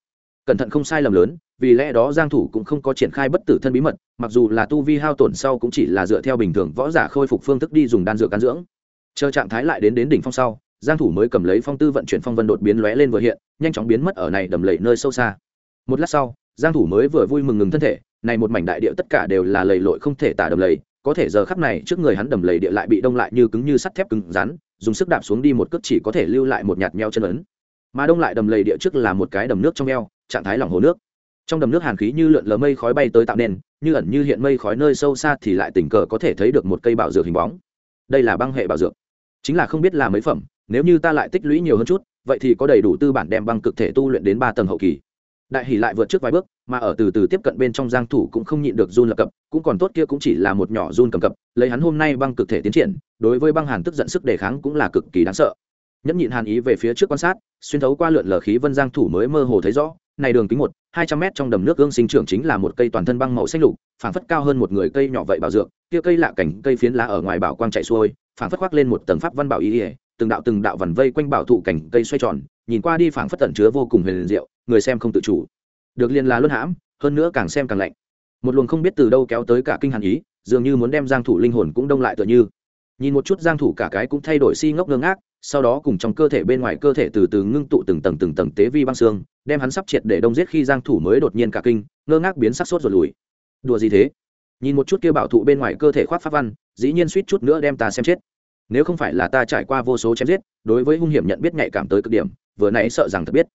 Cẩn thận không sai lầm lớn, vì lẽ đó giang thủ cũng không có triển khai bất tử thân bí mật, mặc dù là tu vi hao tổn sau cũng chỉ là dựa theo bình thường võ giả khôi phục phương thức đi dùng đan dược can dưỡng chờ trạng thái lại đến đến đỉnh phong sau, giang thủ mới cầm lấy phong tư vận chuyển phong vân đột biến lóe lên vừa hiện, nhanh chóng biến mất ở này đầm lầy nơi sâu xa. Một lát sau, giang thủ mới vừa vui mừng ngừng thân thể, này một mảnh đại địa tất cả đều là lầy lội không thể tả đầm lầy, có thể giờ khắc này trước người hắn đầm lầy địa lại bị đông lại như cứng như sắt thép cứng rắn, dùng sức đạp xuống đi một cước chỉ có thể lưu lại một nhạt meo chân ấn. Mà đông lại đầm lầy địa trước là một cái đầm nước trong eo, trạng thái lỏng hồ nước. Trong đầm nước hàn khí như lượn lờ mây khói bay tới tạo nên, như ẩn như hiện mây khói nơi sâu xa thì lại tình cờ có thể thấy được một cây bảo dược hình bóng đây là băng hệ bảo dược. Chính là không biết là mấy phẩm, nếu như ta lại tích lũy nhiều hơn chút, vậy thì có đầy đủ tư bản đem băng cực thể tu luyện đến ba tầng hậu kỳ. Đại hỷ lại vượt trước vài bước, mà ở từ từ tiếp cận bên trong giang thủ cũng không nhịn được run lập cập, cũng còn tốt kia cũng chỉ là một nhỏ run cầm cập, lấy hắn hôm nay băng cực thể tiến triển, đối với băng hàn tức giận sức đề kháng cũng là cực kỳ đáng sợ. Nhẫn nhịn hàn ý về phía trước quan sát, xuyên thấu qua lượn lờ khí vân giang thủ mới mơ hồ thấy rõ này đường kính một, hai trăm mét trong đầm nước gương sinh trưởng chính là một cây toàn thân băng màu xanh lục, phảng phất cao hơn một người cây nhỏ vậy bảo dược, kia cây lạ cảnh, cây phiến lá ở ngoài bảo quang chạy xuôi, phảng phất khoác lên một tầng pháp văn bảo ý ỉa từng đạo từng đạo vằn vây quanh bảo thụ cảnh cây xoay tròn, nhìn qua đi phảng phất tẩn chứa vô cùng huyền diệu, người xem không tự chủ. Được liền là luân hãm, hơn nữa càng xem càng lạnh. Một luồng không biết từ đâu kéo tới cả kinh hàn ý, dường như muốn đem giang thủ linh hồn cũng đông lại tựa như. Nhìn một chút giang thủ cả cái cũng thay đổi si ngốc ngơ ngác sau đó cùng trong cơ thể bên ngoài cơ thể từ từ ngưng tụ từng tầng từng tầng tế vi băng xương, đem hắn sắp triệt để đông giết khi giang thủ mới đột nhiên cả kinh, ngơ ngác biến sắc sốt rồi lùi. Đùa gì thế? Nhìn một chút kia bảo thụ bên ngoài cơ thể khoác pháp văn, dĩ nhiên suýt chút nữa đem ta xem chết. Nếu không phải là ta trải qua vô số chém giết, đối với hung hiểm nhận biết nhạy cảm tới cực điểm, vừa nãy sợ rằng thật biết.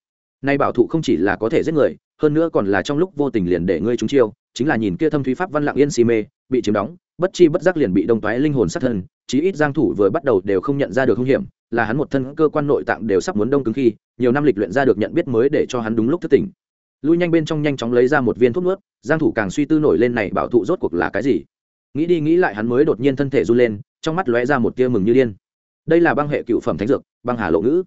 Nay bảo thụ không chỉ là có thể giết người, hơn nữa còn là trong lúc vô tình liền để ngươi trúng chiêu, chính là nhìn kia thâm thúy pháp văn lặng yên si mê, bị chiếm đóng, bất chi bất giác liền bị đông toái linh hồn sát thân, chí ít giang thủ vừa bắt đầu đều không nhận ra được hung hiểm là hắn một thân cơ quan nội tạng đều sắp muốn đông cứng khi, nhiều năm lịch luyện ra được nhận biết mới để cho hắn đúng lúc thức tỉnh. Lui nhanh bên trong nhanh chóng lấy ra một viên thuốc nuốt, giang thủ càng suy tư nổi lên này bảo thụ rốt cuộc là cái gì. Nghĩ đi nghĩ lại hắn mới đột nhiên thân thể run lên, trong mắt lóe ra một tia mừng như điên. Đây là băng hệ cựu phẩm thánh dược, băng hà lộ ngữ.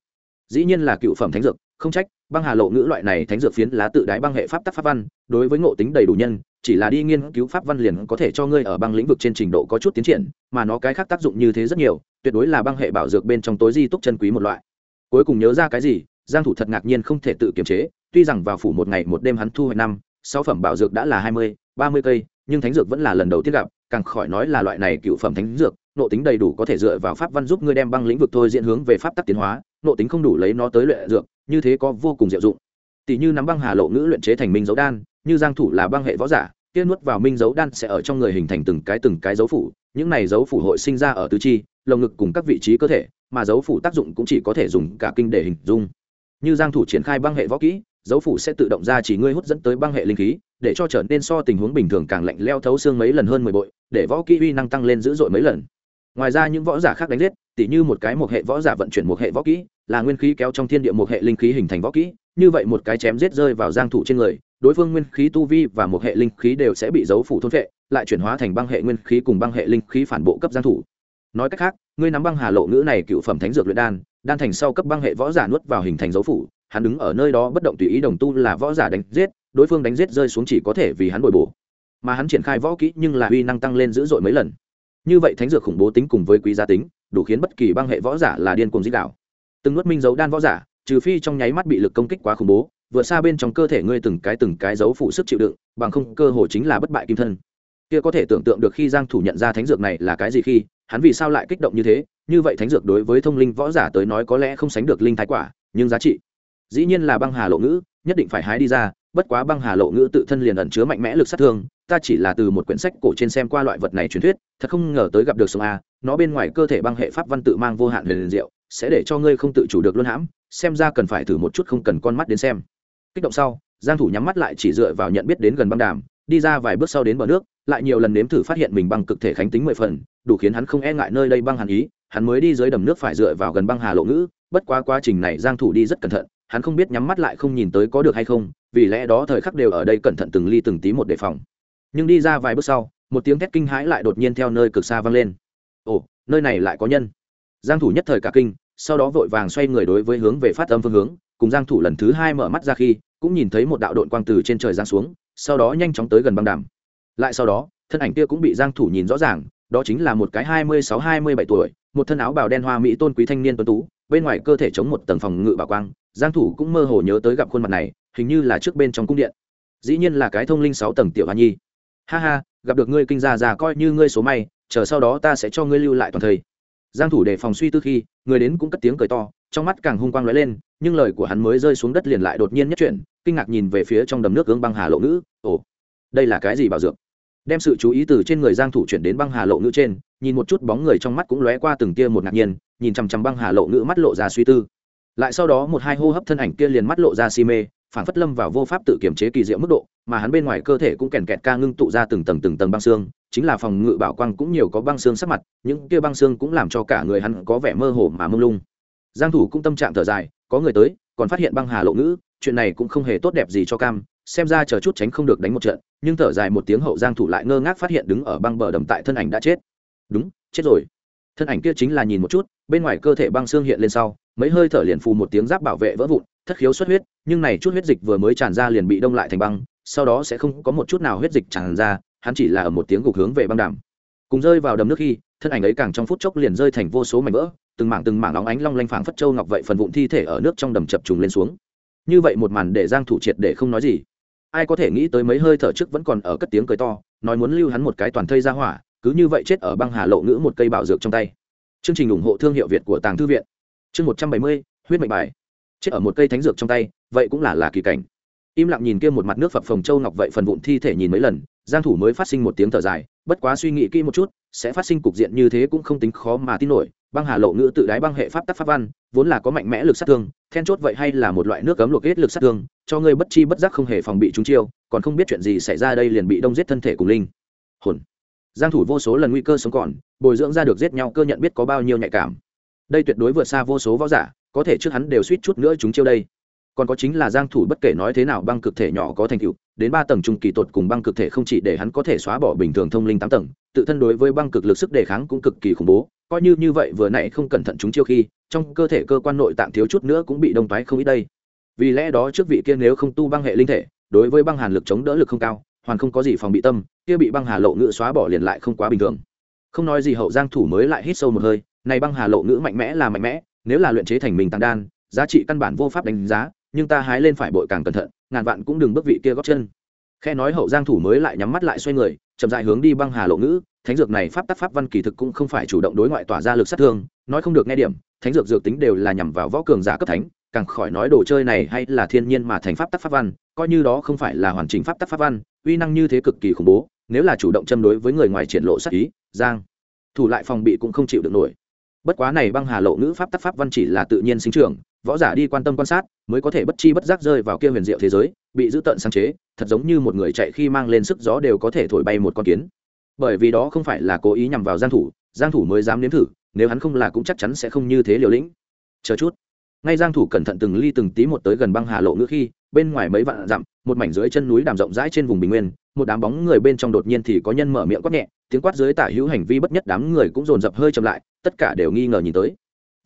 Dĩ nhiên là cựu phẩm thánh dược, không trách, băng hà lộ ngữ loại này thánh dược phiến lá tự đái băng hệ pháp tắc pháp văn, đối với ngộ tính đầy đủ nhân chỉ là đi nghiên cứu pháp văn liền có thể cho ngươi ở băng lĩnh vực trên trình độ có chút tiến triển mà nó cái khác tác dụng như thế rất nhiều tuyệt đối là băng hệ bảo dược bên trong tối di túc chân quý một loại. Cuối cùng nhớ ra cái gì giang thủ thật ngạc nhiên không thể tự kiềm chế tuy rằng vào phủ một ngày một đêm hắn thu hoạch năm sáu phẩm bảo dược đã là hai mươi, ba mươi cây nhưng thánh dược vẫn là lần đầu tiên gặp càng khỏi nói là loại này cựu phẩm thánh dược nộ tính đầy đủ có thể dựa vào pháp văn giúp ngươi đem băng lĩnh vực thôi diễn hướng về pháp tắc tiến hóa nộ tính không đủ lấy nó tới luyện dược như thế có vô cùng diệu dụng. Tỷ như nắm băng hà lộ ngữ luyện chế thành minh dấu đan như giang thủ là băng hệ võ giả, kia nuốt vào minh dấu đan sẽ ở trong người hình thành từng cái từng cái dấu phủ, những này dấu phủ hội sinh ra ở tứ chi, lồng ngực cùng các vị trí cơ thể, mà dấu phủ tác dụng cũng chỉ có thể dùng cả kinh để hình dung. Như giang thủ triển khai băng hệ võ kỹ, dấu phủ sẽ tự động ra chỉ ngươi hút dẫn tới băng hệ linh khí, để cho trở nên so tình huống bình thường càng lạnh leo thấu xương mấy lần hơn mười bội, để võ kỹ uy năng tăng lên dữ dội mấy lần. Ngoài ra những võ giả khác đánh giết, tỉ như một cái một hệ võ giả vận chuyển một hệ võ kỹ, là nguyên khí kéo trong thiên địa một hệ linh khí hình thành võ kỹ, như vậy một cái chém giết rơi vào giang thủ trên người đối phương nguyên khí tu vi và một hệ linh khí đều sẽ bị dấu phủ thôn vệ, lại chuyển hóa thành băng hệ nguyên khí cùng băng hệ linh khí phản bộ cấp giang thủ. Nói cách khác ngươi nắm băng hà lộ ngữ này cựu phẩm thánh dược luyện đan đan thành sau cấp băng hệ võ giả nuốt vào hình thành dấu phủ hắn đứng ở nơi đó bất động tùy ý đồng tu là võ giả đánh giết đối phương đánh giết rơi xuống chỉ có thể vì hắn bồi bổ. Mà hắn triển khai võ kỹ nhưng là uy năng tăng lên dữ dội mấy lần. Như vậy thánh dược khủng bố tính cùng với quý gia tính đủ khiến bất kỳ băng hệ võ giả là điên cuồng dĩ đảo. từng nuốt minh dấu đan võ giả trừ phi trong nháy mắt bị lực công kích quá khủng bố Vừa xa bên trong cơ thể ngươi từng cái từng cái dấu phụ sức chịu đựng, bằng không cơ hồ chính là bất bại kim thân. Kia có thể tưởng tượng được khi giang thủ nhận ra thánh dược này là cái gì khi, hắn vì sao lại kích động như thế? Như vậy thánh dược đối với thông linh võ giả tới nói có lẽ không sánh được linh thái quả, nhưng giá trị dĩ nhiên là băng hà lộ ngữ, nhất định phải hái đi ra, bất quá băng hà lộ ngữ tự thân liền ẩn chứa mạnh mẽ lực sát thương, ta chỉ là từ một quyển sách cổ trên xem qua loại vật này truyền thuyết, thật không ngờ tới gặp được sông a, nó bên ngoài cơ thể băng hệ pháp văn tự mang vô hạn huyền diệu, sẽ để cho ngươi không tự chủ được luôn hãm, xem ra cần phải thử một chút không cần con mắt đến xem kích động sau, giang thủ nhắm mắt lại chỉ dựa vào nhận biết đến gần băng đàm, đi ra vài bước sau đến bờ nước, lại nhiều lần nếm thử phát hiện mình băng cực thể khánh tính mười phần, đủ khiến hắn không e ngại nơi đây băng hàn ý, hắn mới đi dưới đầm nước phải dựa vào gần băng hà lộ ngữ, bất quá quá trình này giang thủ đi rất cẩn thận, hắn không biết nhắm mắt lại không nhìn tới có được hay không, vì lẽ đó thời khắc đều ở đây cẩn thận từng ly từng tí một đề phòng. Nhưng đi ra vài bước sau, một tiếng thét kinh hãi lại đột nhiên theo nơi cực xa vang lên. Ồ, nơi này lại có nhân. Giang thủ nhất thời cả kinh, sau đó vội vàng xoay người đối với hướng về phát âm phương hướng, cùng giang thủ lần thứ hai mở mắt ra khi cũng nhìn thấy một đạo độn quang từ trên trời giáng xuống, sau đó nhanh chóng tới gần băng đàm. Lại sau đó, thân ảnh kia cũng bị giang thủ nhìn rõ ràng, đó chính là một cái hai mươi sáu hai mươi bảy tuổi, một thân áo bào đen hoa mỹ tôn quý thanh niên tuấn tú, bên ngoài cơ thể chống một tầng phòng ngự bảo quang, giang thủ cũng mơ hồ nhớ tới gặp khuôn mặt này, hình như là trước bên trong cung điện. Dĩ nhiên là cái thông linh sáu tầng tiểu hoa nhi. Ha ha, gặp được ngươi kinh gia già coi như ngươi số may, chờ sau đó ta sẽ cho ngươi lưu lại toàn thời giang thủ đề phòng suy tư khi, người đến cũng cất tiếng cười to, trong mắt càng hung quang lóe lên, nhưng lời của hắn mới rơi xuống đất liền lại đột nhiên nhất chuyển kinh ngạc nhìn về phía trong đầm nước gương băng hà lộ nữ. ồ, đây là cái gì bảo dược đem sự chú ý từ trên người giang thủ chuyển đến băng hà lộ nữ trên, nhìn một chút bóng người trong mắt cũng lóe qua từng tia một ngạc nhiên, nhìn chăm chăm băng hà lộ nữ mắt lộ ra suy tư lại sau đó một hai hô hấp thân ảnh kia liền mắt lộ ra si mê phản phất lâm vào vô pháp tự kiểm chế kỳ diệu mức độ, mà hắn bên ngoài cơ thể cũng kèn kẹt ca ngưng tụ ra từng tầng từng tầng băng xương, chính là phòng ngự bảo quang cũng nhiều có băng xương sắc mặt, những kia băng xương cũng làm cho cả người hắn có vẻ mơ hồ mà mông lung. Giang thủ cũng tâm trạng thở dài, có người tới, còn phát hiện băng hà lộ ngữ, chuyện này cũng không hề tốt đẹp gì cho cam, xem ra chờ chút tránh không được đánh một trận, nhưng thở dài một tiếng hậu giang thủ lại ngơ ngác phát hiện đứng ở băng bờ đầm tại thân ảnh đã chết. Đúng, chết rồi. Thân ảnh kia chính là nhìn một chút, bên ngoài cơ thể băng xương hiện lên sau, mấy hơi thở liền phù một tiếng giáp bảo vệ vỡ vụn thất khiếu xuất huyết, nhưng này chút huyết dịch vừa mới tràn ra liền bị đông lại thành băng, sau đó sẽ không có một chút nào huyết dịch tràn ra, hắn chỉ là ở một tiếng gục hướng về băng đàm. Cùng rơi vào đầm nước khi, thân ảnh ấy càng trong phút chốc liền rơi thành vô số mảnh vỡ, từng mảng từng mảng óng ánh long lanh phảng phất châu ngọc vậy phần vụn thi thể ở nước trong đầm chập trùng lên xuống. Như vậy một màn để giang thủ triệt để không nói gì. Ai có thể nghĩ tới mấy hơi thở trước vẫn còn ở cất tiếng cười to, nói muốn lưu hắn một cái toàn thây ra hỏa, cứ như vậy chết ở băng hà lộ ngữ một cây bảo dược trong tay. Chương trình ủng hộ thương hiệu việt của tàng thư viện. Chương một trăm bảy mươi, huyết mệnh bài chết ở một cây thánh dược trong tay, vậy cũng là là kỳ cảnh. Im lặng nhìn kia một mặt nước phập phồng châu ngọc vậy phần vụn thi thể nhìn mấy lần, giang thủ mới phát sinh một tiếng thở dài, bất quá suy nghĩ kỹ một chút, sẽ phát sinh cục diện như thế cũng không tính khó mà tin nổi, băng hà lộ ngữ tự đái băng hệ pháp tắc pháp văn, vốn là có mạnh mẽ lực sát thương, then chốt vậy hay là một loại nước cấm luộc hết lực sát thương, cho ngươi bất chi bất giác không hề phòng bị chúng chiêu, còn không biết chuyện gì xảy ra đây liền bị đông giết thân thể cùng linh. Hồn. Giang thủ vô số lần nguy cơ sống còn, bồi dưỡng ra được giết nhau cơ nhận biết có bao nhiêu nhạy cảm. Đây tuyệt đối vượt xa vô số võ giả có thể trước hắn đều suýt chút nữa chúng chiêu đây. Còn có chính là giang thủ bất kể nói thế nào, băng cực thể nhỏ có thành tựu, đến ba tầng trung kỳ tột cùng băng cực thể không chỉ để hắn có thể xóa bỏ bình thường thông linh tám tầng, tự thân đối với băng cực lực sức đề kháng cũng cực kỳ khủng bố, coi như như vậy vừa nãy không cẩn thận chúng chiêu khi, trong cơ thể cơ quan nội tạng thiếu chút nữa cũng bị đông toái không ít đây. Vì lẽ đó trước vị kia nếu không tu băng hệ linh thể, đối với băng hàn lực chống đỡ lực không cao, hoàn không có gì phòng bị tâm, kia bị băng hà lộ ngữ xóa bỏ liền lại không quá bình thường. Không nói gì hậu giang thủ mới lại hít sâu một hơi, này băng hà lộ ngữ mạnh mẽ là mạnh mẽ nếu là luyện chế thành mình tăng đan, giá trị căn bản vô pháp đánh giá, nhưng ta hái lên phải bội càng cẩn thận, ngàn vạn cũng đừng bước vị kia góp chân. Khe nói hậu giang thủ mới lại nhắm mắt lại xoay người, chậm dại hướng đi băng hà lộ ngữ, thánh dược này pháp tắc pháp văn kỳ thực cũng không phải chủ động đối ngoại tỏa ra lực sát thương, nói không được nghe điểm, thánh dược dược tính đều là nhằm vào võ cường giả cấp thánh, càng khỏi nói đồ chơi này hay là thiên nhiên mà thành pháp tắc pháp văn, coi như đó không phải là hoàn chỉnh pháp tắc pháp văn, uy năng như thế cực kỳ khủng bố, nếu là chủ động châm đối với người ngoài triển lộ sát ý, giang thủ lại phòng bị cũng không chịu được nổi bất quá này băng hà lộ ngữ pháp tắc pháp văn chỉ là tự nhiên sinh trưởng, võ giả đi quan tâm quan sát mới có thể bất chi bất giác rơi vào kia huyền diệu thế giới, bị giữ tận sáng chế, thật giống như một người chạy khi mang lên sức gió đều có thể thổi bay một con kiến. Bởi vì đó không phải là cố ý nhằm vào giang thủ giang thủ mới dám nếm thử, nếu hắn không là cũng chắc chắn sẽ không như thế liều lĩnh. Chờ chút. Ngay giang thủ cẩn thận từng ly từng tí một tới gần băng hà lộ ngữ khi, bên ngoài mấy vạn dặm, một mảnh dưới chân núi đàm rộng rãi trên vùng bình nguyên một đám bóng người bên trong đột nhiên thì có nhân mở miệng quát nhẹ, tiếng quát dưới tả hữu hành vi bất nhất đám người cũng dồn dập hơi chậm lại, tất cả đều nghi ngờ nhìn tới.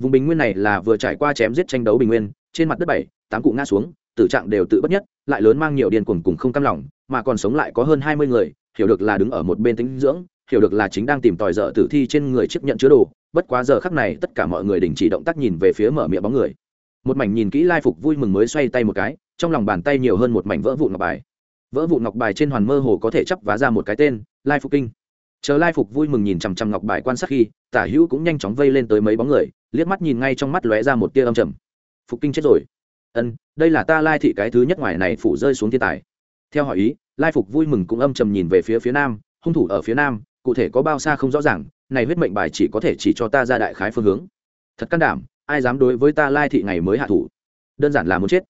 Vùng bình nguyên này là vừa trải qua chém giết tranh đấu bình nguyên, trên mặt đất bảy, tám cụ ngã xuống, tử trạng đều tự bất nhất, lại lớn mang nhiều điên cuồng cùng không cam lòng, mà còn sống lại có hơn hai mươi người, hiểu được là đứng ở một bên tính dưỡng, hiểu được là chính đang tìm tòi dở tử thi trên người chiếc nhận chứa đồ, bất quá giờ khắc này tất cả mọi người đình chỉ động tác nhìn về phía mở miệng bóng người. Một mảnh nhìn kỹ lai phục vui mừng mới xoay tay một cái, trong lòng bàn tay nhiều hơn một mảnh vỡ vụn ngọc bài vỡ vụn ngọc bài trên hoàn mơ hồ có thể chấp vá ra một cái tên, lai phục kinh. Chờ lai phục vui mừng nhìn chằm chằm ngọc bài quan sát khi, tả hữu cũng nhanh chóng vây lên tới mấy bóng người, liếc mắt nhìn ngay trong mắt lóe ra một tia âm trầm. Phục kinh chết rồi. Ân, đây là ta lai thị cái thứ nhất ngoài này phủ rơi xuống thiên tài. Theo hỏi ý, lai phục vui mừng cũng âm trầm nhìn về phía phía nam, hung thủ ở phía nam, cụ thể có bao xa không rõ ràng, này huyết mệnh bài chỉ có thể chỉ cho ta ra đại khái phương hướng. Thật can đảm, ai dám đối với ta lai thị ngày mới hạ thủ? Đơn giản là muốn chết.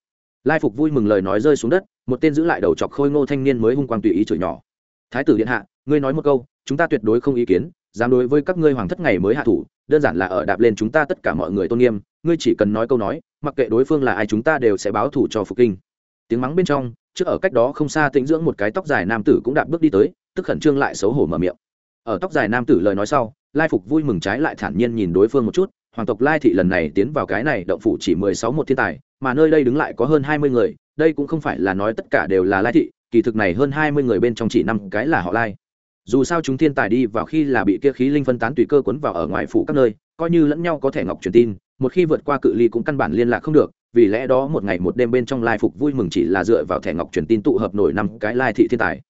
Lai phục vui mừng lời nói rơi xuống đất một tên giữ lại đầu chọc khôi ngô thanh niên mới hung quang tùy ý chửi nhỏ. Thái tử điện hạ, ngươi nói một câu, chúng ta tuyệt đối không ý kiến, dám đối với các ngươi hoàng thất ngày mới hạ thủ, đơn giản là ở đạp lên chúng ta tất cả mọi người tôn nghiêm, ngươi chỉ cần nói câu nói, mặc kệ đối phương là ai chúng ta đều sẽ báo thủ cho phục kinh. Tiếng mắng bên trong, trước ở cách đó không xa tĩnh dưỡng một cái tóc dài nam tử cũng đạp bước đi tới, tức khẩn trương lại xấu hổ mở miệng. Ở tóc dài nam tử lời nói sau, lai phục vui mừng trái lại thản nhiên nhìn đối phương một chút, hoàng tộc lai thị lần này tiến vào cái này, động phủ chỉ mười sáu một thiên tài, mà nơi đây đứng lại có hơn hai mươi người đây cũng không phải là nói tất cả đều là lai thị, kỳ thực này hơn hai mươi người bên trong chỉ năm cái là họ lai. Dù sao chúng thiên tài đi vào khi là bị kia khí linh phân tán tùy cơ quấn vào ở ngoài phủ các nơi, coi như lẫn nhau có thể ngọc truyền tin, một khi vượt qua cự ly cũng căn bản liên lạc không được, vì lẽ đó một ngày một đêm bên trong lai phục vui mừng chỉ là dựa vào thẻ ngọc truyền tin tụ hợp nổi năm cái lai thị thiên tài.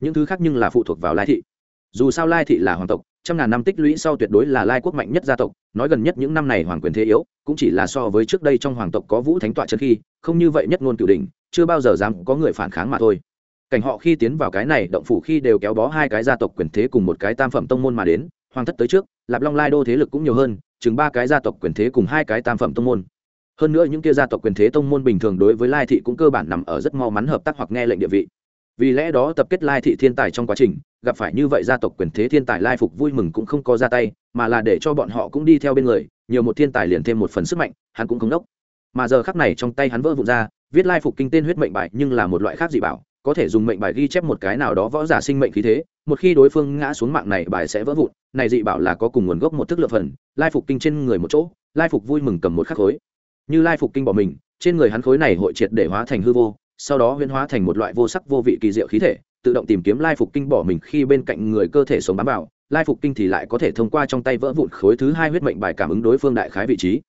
Những thứ khác nhưng là phụ thuộc vào lai thị. Dù sao lai thị là hoàng tộc trăm ngàn năm tích lũy sau tuyệt đối là lai quốc mạnh nhất gia tộc, nói gần nhất những năm này hoàng quyền thế yếu, cũng chỉ là so với trước đây trong hoàng tộc có vũ thánh tọa trước khi, không như vậy nhất ngôn cửu đình chưa bao giờ dám có người phản kháng mà thôi. Cảnh họ khi tiến vào cái này, động phủ khi đều kéo bó hai cái gia tộc quyền thế cùng một cái tam phẩm tông môn mà đến, hoàng thất tới trước, lạp long lai đô thế lực cũng nhiều hơn, chừng ba cái gia tộc quyền thế cùng hai cái tam phẩm tông môn. Hơn nữa những kia gia tộc quyền thế tông môn bình thường đối với lai thị cũng cơ bản nằm ở rất mau mắn hợp tác hoặc nghe lệnh địa vị. Vì lẽ đó tập kết lai thị thiên tài trong quá trình gặp phải như vậy gia tộc quyền thế thiên tài lai phục vui mừng cũng không có ra tay, mà là để cho bọn họ cũng đi theo bên người, nhiều một thiên tài liền thêm một phần sức mạnh, hắn cũng không đốc. Mà giờ khắc này trong tay hắn vỡ vụn ra, viết lai phục kinh tên huyết mệnh bài nhưng là một loại khác dị bảo, có thể dùng mệnh bài ghi chép một cái nào đó võ giả sinh mệnh khí thế, một khi đối phương ngã xuống mạng này bài sẽ vỡ vụn, này dị bảo là có cùng nguồn gốc một thức lượng phần, lai phục kinh trên người một chỗ, lai phục vui mừng cầm một khắc khối. Như lai phục kinh bỏ mình, trên người hắn khối này hội triệt để hóa thành hư vô, sau đó huyễn hóa thành một loại vô sắc vô vị kỳ diệu khí thể tự động tìm kiếm lai phục kinh bỏ mình khi bên cạnh người cơ thể sống bám vào. Lai phục kinh thì lại có thể thông qua trong tay vỡ vụn khối thứ hai huyết mệnh bài cảm ứng đối phương đại khái vị trí.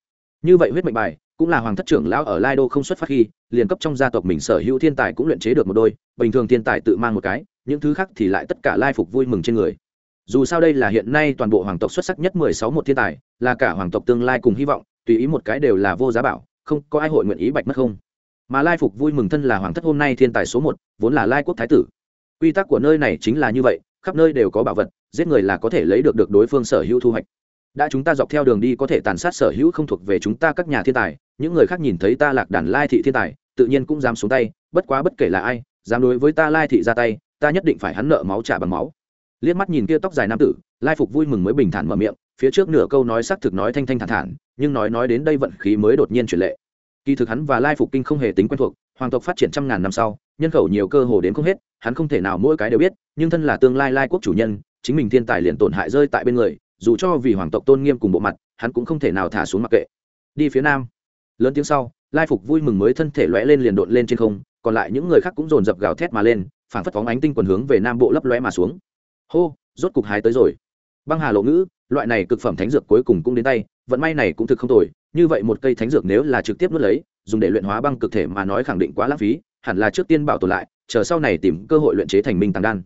Như vậy huyết mệnh bài cũng là hoàng thất trưởng lão ở lai đô không xuất phát khi, liền cấp trong gia tộc mình sở hữu thiên tài cũng luyện chế được một đôi, bình thường thiên tài tự mang một cái, những thứ khác thì lại tất cả lai phục vui mừng trên người. Dù sao đây là hiện nay toàn bộ hoàng tộc xuất sắc nhất mười sáu một thiên tài, là cả hoàng tộc tương lai cùng hy vọng, tùy ý một cái đều là vô giá bảo, không có ai hội nguyện ý bạch mất không. Mà lai phục vui mừng thân là hoàng thất hôm nay thiên tài số một, vốn là lai quốc thái tử quy tắc của nơi này chính là như vậy, khắp nơi đều có bảo vật, giết người là có thể lấy được được đối phương sở hữu thu hoạch. Đã chúng ta dọc theo đường đi có thể tàn sát sở hữu không thuộc về chúng ta các nhà thiên tài, những người khác nhìn thấy ta lạc đàn lai thị thiên tài, tự nhiên cũng dám xuống tay, bất quá bất kể là ai, dám đối với ta lai thị ra tay, ta nhất định phải hắn nợ máu trả bằng máu. Liếc mắt nhìn kia tóc dài nam tử, lai phục vui mừng mới bình thản mở miệng, phía trước nửa câu nói xác thực nói thanh thanh thản thản, nhưng nói nói đến đây vận khí mới đột nhiên chuyển lệ. Kỳ thực hắn và lai phục kinh không hề tính quen thuộc hoàng tộc phát triển trăm ngàn năm sau, nhân khẩu nhiều cơ hồ đến không hết, hắn không thể nào mỗi cái đều biết, nhưng thân là tương lai lai quốc chủ nhân, chính mình thiên tài liền tổn hại rơi tại bên người, dù cho vì hoàng tộc tôn nghiêm cùng bộ mặt, hắn cũng không thể nào thả xuống mặc kệ. Đi phía nam. Lớn tiếng sau, lai phục vui mừng mới thân thể lóe lên liền đột lên trên không, còn lại những người khác cũng dồn dập gào thét mà lên, phảng phất phóng ánh tinh quần hướng về nam bộ lấp lóe mà xuống. Hô, rốt cục hái tới rồi. Băng hà lộ ngữ, loại này cực phẩm thánh dược cuối cùng cũng đến tay, vận may này cũng thực không tồi, như vậy một cây thánh dược nếu là trực tiếp nuốt lấy dùng để luyện hóa băng cực thể mà nói khẳng định quá lãng phí, hẳn là trước tiên bảo tồn lại, chờ sau này tìm cơ hội luyện chế thành minh tăng đan.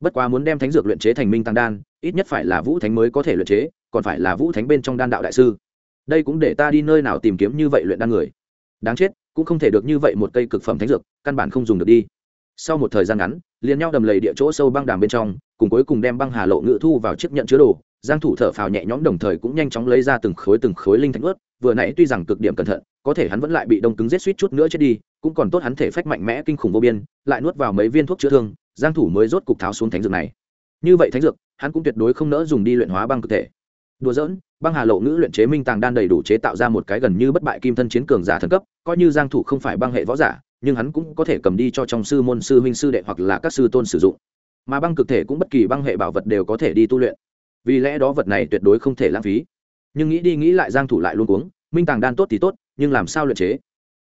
Bất quá muốn đem thánh dược luyện chế thành minh tăng đan, ít nhất phải là vũ thánh mới có thể luyện chế, còn phải là vũ thánh bên trong đan đạo đại sư. Đây cũng để ta đi nơi nào tìm kiếm như vậy luyện đan người. Đáng chết, cũng không thể được như vậy một cây cực phẩm thánh dược, căn bản không dùng được đi. Sau một thời gian ngắn, liền nhau đầm lầy địa chỗ sâu băng đàm bên trong, cùng cuối cùng đem băng hà lộ ngự thu vào chiếc nhận chứa đồ, giang thủ thở phào nhẹ nhõm đồng thời cũng nhanh chóng lấy ra từng khối từng khối linh thạch ướt, vừa nãy tuy rằng cực điểm cẩn thận có thể hắn vẫn lại bị đông cứng giết suýt chút nữa chết đi, cũng còn tốt hắn thể phách mạnh mẽ kinh khủng vô biên, lại nuốt vào mấy viên thuốc chữa thương, giang thủ mới rốt cục tháo xuống thánh dược này. Như vậy thánh dược, hắn cũng tuyệt đối không nỡ dùng đi luyện hóa băng cực thể. Đùa giỡn, băng hà lộ ngữ luyện chế minh tàng đan đầy đủ chế tạo ra một cái gần như bất bại kim thân chiến cường giả thần cấp, coi như giang thủ không phải băng hệ võ giả, nhưng hắn cũng có thể cầm đi cho trong sư môn sư huynh sư đệ hoặc là các sư tôn sử dụng. Mà băng cực thể cũng bất kỳ băng hệ bảo vật đều có thể đi tu luyện. Vì lẽ đó vật này tuyệt đối không thể lãng phí. Nhưng nghĩ đi nghĩ lại giang thủ lại luôn uống minh tàng đan tốt thì tốt nhưng làm sao luyện chế?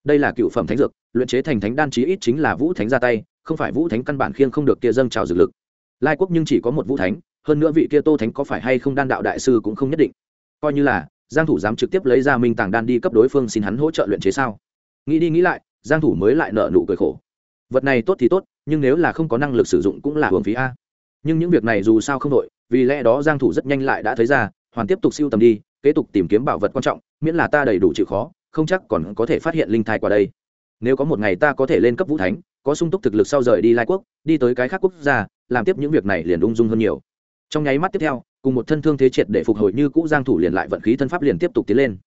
Đây là cựu phẩm thánh dược, luyện chế thành thánh đan chí ít chính là vũ thánh ra tay, không phải vũ thánh căn bản khiêng không được kia dâng trào dược lực. Lai quốc nhưng chỉ có một vũ thánh, hơn nữa vị kia tô thánh có phải hay không đan đạo đại sư cũng không nhất định. Coi như là, giang thủ dám trực tiếp lấy ra minh tàng đan đi cấp đối phương xin hắn hỗ trợ luyện chế sao? Nghĩ đi nghĩ lại, giang thủ mới lại nợ nụ cười khổ. Vật này tốt thì tốt, nhưng nếu là không có năng lực sử dụng cũng là hưởng phí a. Nhưng những việc này dù sao không đội, vì lẽ đó giang thủ rất nhanh lại đã thấy ra, hoàn tiếp tục siêu tầm đi, kế tục tìm kiếm bảo vật quan trọng, miễn là ta đầy đủ chịu khó không chắc còn có thể phát hiện linh thai qua đây. Nếu có một ngày ta có thể lên cấp vũ thánh, có sung túc thực lực sau rời đi lai quốc, đi tới cái khác quốc gia, làm tiếp những việc này liền ung dung hơn nhiều. Trong nháy mắt tiếp theo, cùng một thân thương thế triệt để phục hồi như cũ giang thủ liền lại vận khí thân pháp liền tiếp tục tiến lên.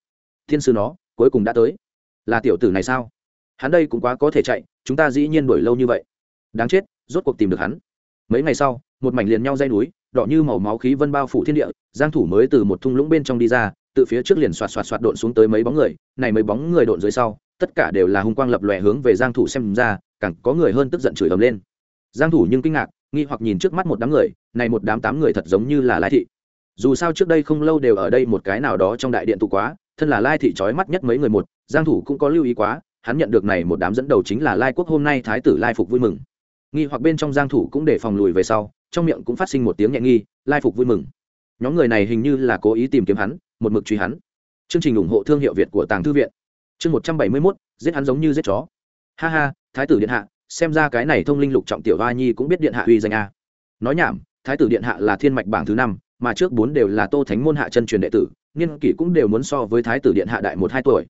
Thiên sư nó, cuối cùng đã tới. Là tiểu tử này sao? Hắn đây cũng quá có thể chạy, chúng ta dĩ nhiên đuổi lâu như vậy. Đáng chết, rốt cuộc tìm được hắn. Mấy ngày sau, một mảnh liền nhau dây núi, đỏ như màu máu khí vân bao phủ thiên địa, giang thủ mới từ một thung lũng bên trong đi ra từ phía trước liền xoạt xoạt xoạt độn xuống tới mấy bóng người, này mấy bóng người độn dưới sau, tất cả đều là hung quang lập lòe hướng về giang thủ xem ra, càng có người hơn tức giận chửi ầm lên. Giang thủ nhưng kinh ngạc, nghi hoặc nhìn trước mắt một đám người, này một đám tám người thật giống như là lai thị. Dù sao trước đây không lâu đều ở đây một cái nào đó trong đại điện tụ quá, thân là lai thị chói mắt nhất mấy người một, giang thủ cũng có lưu ý quá, hắn nhận được này một đám dẫn đầu chính là lai quốc hôm nay thái tử lai phục vui mừng. Nghi hoặc bên trong giang thủ cũng để phòng lùi về sau, trong miệng cũng phát sinh một tiếng nhẹ nghi, lai phục vui mừng. Nhóm người này hình như là cố ý tìm kiếm hắn một mực truy hắn. Chương trình ủng hộ thương hiệu việt của tàng thư viện. Chương 171, giết hắn giống như giết chó. Ha ha thái tử điện hạ xem ra cái này thông linh lục trọng tiểu hoa nhi cũng biết điện hạ uy danh a. Nói nhảm thái tử điện hạ là thiên mạch bảng thứ năm mà trước bốn đều là tô thánh môn hạ chân truyền đệ tử niên kỷ cũng đều muốn so với thái tử điện hạ đại một hai tuổi.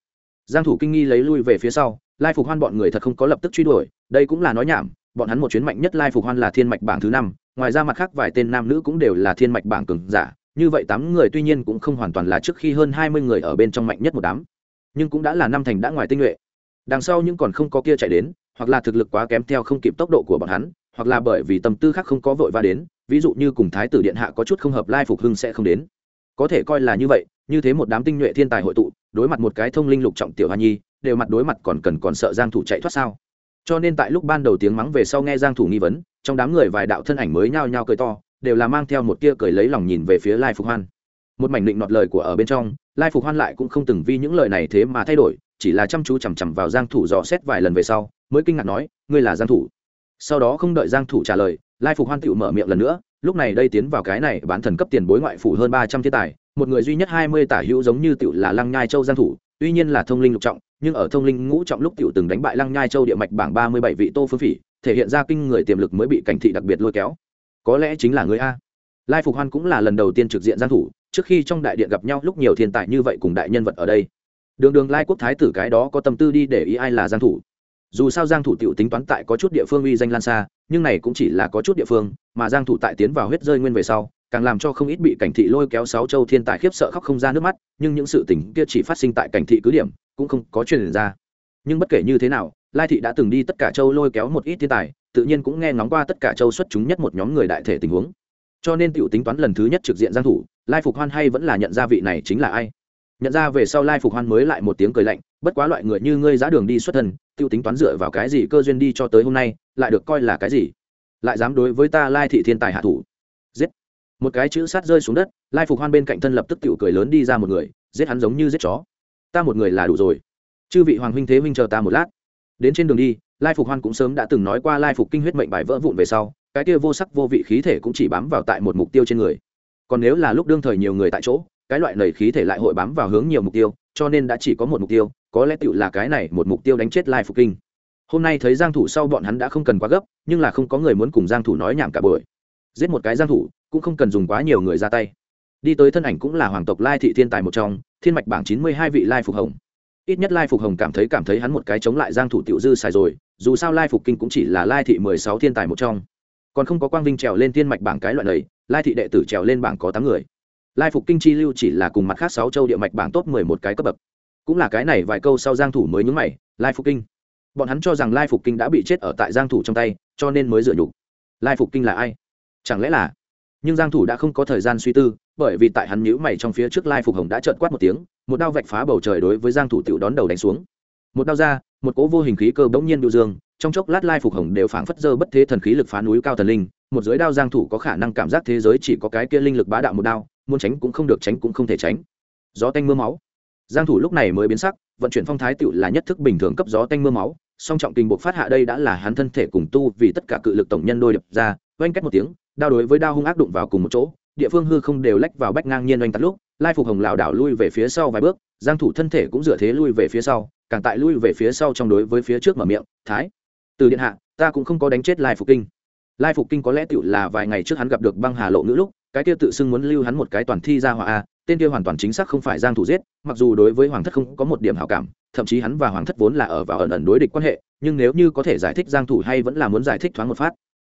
Giang thủ kinh nghi lấy lui về phía sau lai phục hoan bọn người thật không có lập tức truy đuổi đây cũng là nói nhảm bọn hắn một chuyến mạnh nhất lai phục hoan là thiên mạch bảng thứ năm ngoài ra mặt khác vài tên nam nữ cũng đều là thiên mạch bảng cường giả như vậy tám người tuy nhiên cũng không hoàn toàn là trước khi hơn hai mươi người ở bên trong mạnh nhất một đám, nhưng cũng đã là năm thành đã ngoài tinh nhuệ. Đằng sau những còn không có kia chạy đến, hoặc là thực lực quá kém theo không kịp tốc độ của bọn hắn, hoặc là bởi vì tâm tư khác không có vội va đến, ví dụ như cùng thái tử điện hạ có chút không hợp lai phục hưng sẽ không đến. Có thể coi là như vậy, như thế một đám tinh nhuệ thiên tài hội tụ, đối mặt một cái thông linh lục trọng tiểu hoa nhi, đều mặt đối mặt còn cần còn sợ giang thủ chạy thoát sao? Cho nên tại lúc ban đầu tiếng mắng về sau nghe giang thủ nghi vấn, trong đám người vài đạo thân ảnh mới nhao nhao cười to đều là mang theo một tia cười lấy lòng nhìn về phía lai phục hoan. Một mảnh định nọt lời của ở bên trong, lai phục hoan lại cũng không từng vì những lời này thế mà thay đổi, chỉ là chăm chú chằm chằm vào giang thủ dò xét vài lần về sau, mới kinh ngạc nói, ngươi là giang thủ? Sau đó không đợi giang thủ trả lời, lai phục hoan tựu mở miệng lần nữa, lúc này đây tiến vào cái này bán thần cấp tiền bối ngoại phủ hơn 300 thiên tài, một người duy nhất 20 tả hữu giống như tiểu là lăng nhai châu giang thủ, tuy nhiên là thông linh lục trọng, nhưng ở thông linh ngũ trọng lúc tiểu từng đánh bại lăng nhai châu địa mạch bảng 37 vị tô phương phỉ, thể hiện ra kinh người tiềm lực mới bị cảnh thị đặc biệt lôi kéo có lẽ chính là người a. Lai phục hoan cũng là lần đầu tiên trực diện giang thủ, trước khi trong đại điện gặp nhau lúc nhiều thiên tài như vậy cùng đại nhân vật ở đây. Đường đường lai quốc thái tử cái đó có tâm tư đi để ý ai là giang thủ. Dù sao giang thủ tiểu tính toán tại có chút địa phương uy danh lan xa, nhưng này cũng chỉ là có chút địa phương, mà giang thủ tại tiến vào huyết rơi nguyên về sau, càng làm cho không ít bị cảnh thị lôi kéo sáu châu thiên tài khiếp sợ khóc không ra nước mắt, nhưng những sự tình kia chỉ phát sinh tại cảnh thị cứ điểm, cũng không có truyền ra. Nhưng bất kể như thế nào, lai thị đã từng đi tất cả châu lôi kéo một ít thiên tài tự nhiên cũng nghe ngóng qua tất cả châu xuất chúng nhất một nhóm người đại thể tình huống. Cho nên tiểu tính toán lần thứ nhất trực diện giang thủ, lai phục hoan hay vẫn là nhận ra vị này chính là ai. Nhận ra về sau lai phục hoan mới lại một tiếng cười lạnh, bất quá loại người như ngươi giá đường đi xuất thân tiêu tính toán dựa vào cái gì cơ duyên đi cho tới hôm nay, lại được coi là cái gì? Lại dám đối với ta lai thị thiên tài hạ thủ? Giết. Một cái chữ sát rơi xuống đất, lai phục hoan bên cạnh thân lập tức tiểu cười lớn đi ra một người, giết hắn giống như giết chó. Ta một người là đủ rồi. Chư vị hoàng huynh thế huynh chờ ta một lát. Đến trên đường đi lai phục hoan cũng sớm đã từng nói qua lai phục kinh huyết mệnh bài vỡ vụn về sau, cái kia vô sắc vô vị khí thể cũng chỉ bám vào tại một mục tiêu trên người. Còn nếu là lúc đương thời nhiều người tại chỗ, cái loại nầy khí thể lại hội bám vào hướng nhiều mục tiêu, cho nên đã chỉ có một mục tiêu, có lẽ tựu là cái này một mục tiêu đánh chết lai phục kinh. Hôm nay thấy giang thủ sau bọn hắn đã không cần quá gấp, nhưng là không có người muốn cùng giang thủ nói nhảm cả buổi. Giết một cái giang thủ, cũng không cần dùng quá nhiều người ra tay. Đi tới thân ảnh cũng là hoàng tộc lai thị thiên tài một trong, thiên mạch bảng 92 vị lai phục hồng. Ít nhất lai phục hồng cảm thấy cảm thấy hắn một cái chống lại giang thủ tiểu dư xài rồi dù sao lai phục kinh cũng chỉ là lai thị 16 thiên tài một trong. Còn không có quang vinh trèo lên thiên mạch bảng cái loại này, lai thị đệ tử trèo lên bảng có tám người. Lai phục kinh chi lưu chỉ là cùng mặt khác sáu châu địa mạch bảng top mười một cái cấp bậc. Cũng là cái này vài câu sau giang thủ mới nhúng mày, lai phục kinh. Bọn hắn cho rằng lai phục kinh đã bị chết ở tại giang thủ trong tay, cho nên mới dựa nhục. Lai phục kinh là ai? Chẳng lẽ là? Nhưng giang thủ đã không có thời gian suy tư, bởi vì tại hắn nhíu mày trong phía trước lai phục hồng đã trợn quát một tiếng, một đao vạch phá bầu trời đối với giang thủ tiểu đón đầu đánh xuống một đao ra, một cỗ vô hình khí cơ bỗng nhiên biểu dương, trong chốc lát lai phục hồng đều phảng phất dơ bất thế thần khí lực phá núi cao thần linh, một giới đao giang thủ có khả năng cảm giác thế giới chỉ có cái kia linh lực bá đạo một đao, muốn tránh cũng không được, tránh cũng không thể tránh. Gió tanh mưa máu. Giang thủ lúc này mới biến sắc, vận chuyển phong thái tựu là nhất thức bình thường cấp gió tanh mưa máu, song trọng kinh buộc phát hạ đây đã là hắn thân thể cùng tu vì tất cả cự lực tổng nhân đôi đập ra, oanh cách một tiếng, đao đối với đao hung ác đụng vào cùng một chỗ, địa phương hư không đều lách vào bách ngang nhiên oanh tắt lúc, lai phục hồng lảo đảo lui về phía sau vài bước, giang thủ thân thể cũng dựa thế lui về phía sau càng tại lui về phía sau trong đối với phía trước mở miệng, thái, từ điện hạ, ta cũng không có đánh chết lai phục kinh. Lai phục kinh có lẽ tựu là vài ngày trước hắn gặp được băng hà lộ ngữ lúc, cái kia tự xưng muốn lưu hắn một cái toàn thi ra hỏa a, tên kia hoàn toàn chính xác không phải giang thủ giết, mặc dù đối với hoàng thất không có một điểm hảo cảm, thậm chí hắn và hoàng thất vốn là ở vào ẩn ẩn đối địch quan hệ, nhưng nếu như có thể giải thích giang thủ hay vẫn là muốn giải thích thoáng một phát.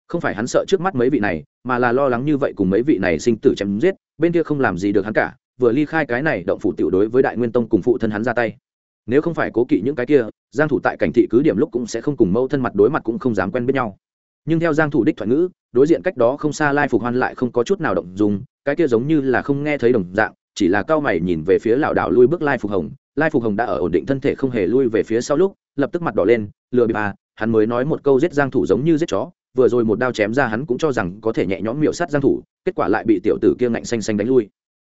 Không phải hắn sợ trước mắt mấy vị này, mà là lo lắng như vậy cùng mấy vị này sinh tử chém giết, bên kia không làm gì được hắn cả, vừa ly khai cái này động phủ tiểu đối với đại nguyên tông cùng phụ thân hắn ra tay nếu không phải cố kỵ những cái kia giang thủ tại cảnh thị cứ điểm lúc cũng sẽ không cùng mâu thân mặt đối mặt cũng không dám quen biết nhau. Nhưng theo giang thủ đích thoại ngữ đối diện cách đó không xa lai phục hoan lại không có chút nào động dung, cái kia giống như là không nghe thấy đồng dạng chỉ là cao mày nhìn về phía lão đạo lui bước lai phục hồng. Lai phục hồng đã ở ổn định thân thể không hề lui về phía sau lúc lập tức mặt đỏ lên lừa bị bà hắn mới nói một câu giết giang thủ giống như giết chó vừa rồi một đao chém ra hắn cũng cho rằng có thể nhẹ nhõm miểu sát giang thủ kết quả lại bị tiểu tử kia ngạnh xanh xanh đánh lui.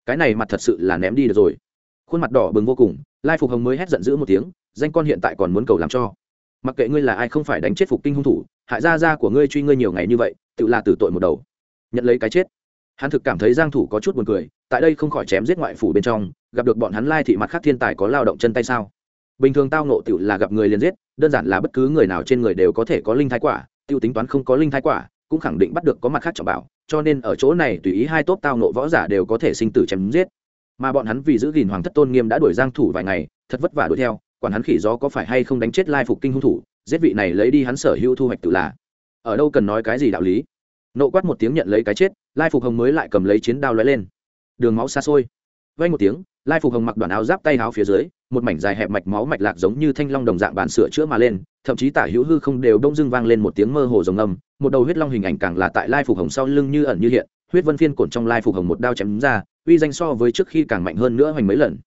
Cái này mặt thật sự là ném đi được rồi. Khuôn mặt đỏ bừng vô cùng lai phục hồng mới hét giận dữ một tiếng, danh con hiện tại còn muốn cầu làm cho. Mặc kệ ngươi là ai không phải đánh chết phục kinh hung thủ, hại gia gia của ngươi truy ngươi nhiều ngày như vậy, tự là tử tội một đầu. Nhận lấy cái chết. Hắn thực cảm thấy giang thủ có chút buồn cười, tại đây không khỏi chém giết ngoại phủ bên trong, gặp được bọn hắn lai thị mặt khác thiên tài có lao động chân tay sao? Bình thường tao nộ tiểu là gặp người liền giết, đơn giản là bất cứ người nào trên người đều có thể có linh thái quả, tiêu tính toán không có linh thái quả, cũng khẳng định bắt được có mặt khác trọng bảo, cho nên ở chỗ này tùy ý hai tốt tao nộ võ giả đều có thể sinh tử chém giết mà bọn hắn vì giữ gìn hoàng thất tôn nghiêm đã đuổi giang thủ vài ngày, thật vất vả đuổi theo, quản hắn khỉ gió có phải hay không đánh chết lai phục kinh hung thủ, giết vị này lấy đi hắn sở hữu thu hoạch tự là. Ở đâu cần nói cái gì đạo lý. Nộ quát một tiếng nhận lấy cái chết, lai phục hồng mới lại cầm lấy chiến đao lóe lên. Đường máu xa xôi. Vay một tiếng, lai phục hồng mặc đoàn áo giáp tay áo phía dưới, một mảnh dài hẹp mạch máu mạch lạc giống như thanh long đồng dạng bàn sửa chữa mà lên, thậm chí tả hữu hư không đều đông dưng vang lên một tiếng mơ hồ rồng âm một đầu huyết long hình ảnh càng là tại lai phục hồng sau lưng như ẩn như hiện, huyết vân phiên cổn trong lai phục hồng một đao chém ra uy danh so với trước khi càng mạnh hơn nữa hoành mấy lần.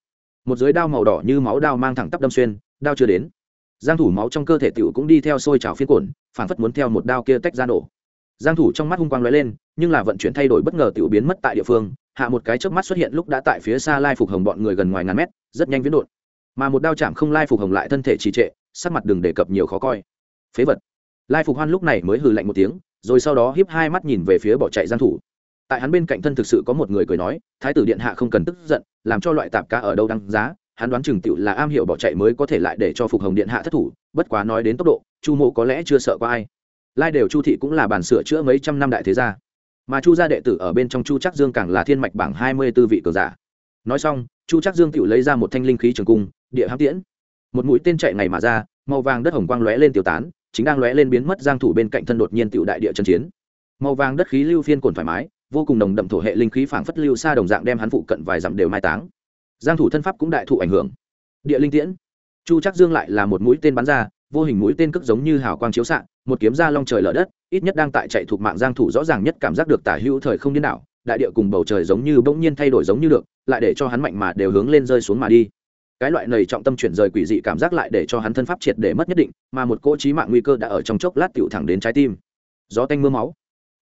Một giới đao màu đỏ như máu đao mang thẳng tắp đâm xuyên, đao chưa đến. Giang thủ máu trong cơ thể tiểu cũng đi theo sôi trào phiên cuộn phản phất muốn theo một đao kia tách ra nổ. Giang thủ trong mắt hung quang lóe lên, nhưng là vận chuyển thay đổi bất ngờ tiểu biến mất tại địa phương, hạ một cái chớp mắt xuất hiện lúc đã tại phía xa lai phục hồng bọn người gần ngoài ngàn mét, rất nhanh viễn đột mà một đao chạm không lai phục hồng lại thân thể trì trệ, sắc mặt đừng đề cập nhiều khó coi. Phế vật. Lai phục hoan lúc này mới hừ lạnh một tiếng, rồi sau đó híp hai mắt nhìn về phía bỏ chạy giang thủ tại hắn bên cạnh thân thực sự có một người cười nói, thái tử điện hạ không cần tức giận, làm cho loại tạp cá ở đâu đăng giá, hắn đoán chừng tiểu là am hiểu bỏ chạy mới có thể lại để cho phục hồng điện hạ thất thủ, bất quá nói đến tốc độ, chu mộ có lẽ chưa sợ qua ai. Lai đều chu thị cũng là bàn sửa chữa mấy trăm năm đại thế gia. Mà chu gia đệ tử ở bên trong chu trắc dương càng là thiên mạch bảng hai mươi tư vị cường giả. Nói xong, chu trắc dương tựu lấy ra một thanh linh khí trường cung, địa hãm tiễn. Một mũi tên chạy ngày mà ra, màu vàng đất hồng quang lóe lên tiêu tán, chính đang lóe lên biến mất giang thủ bên cạnh thân đột nhiên tiểu đại địa chân chiến. Màu vàng đất khí lưu phiên cồn thoải mái vô cùng nồng đậm thổ hệ linh khí phảng phất lưu xa đồng dạng đem hắn phụ cận vài dặm đều mai táng. Giang thủ thân pháp cũng đại thụ ảnh hưởng. Địa linh tiễn. Chu chắc dương lại là một mũi tên bắn ra, vô hình mũi tên cước giống như hào quang chiếu xạ, một kiếm ra long trời lở đất, ít nhất đang tại chạy thuộc mạng giang thủ rõ ràng nhất cảm giác được tả hữu thời không điên đảo, đại địa cùng bầu trời giống như bỗng nhiên thay đổi giống như được, lại để cho hắn mạnh mà đều hướng lên rơi xuống mà đi. Cái loại này trọng tâm chuyển rời quỷ dị cảm giác lại để cho hắn thân pháp triệt để mất nhất định, mà một cỗ trí mạng nguy cơ đã ở trong chốc lát tiểu thẳng đến trái tim. Gió tanh mưa máu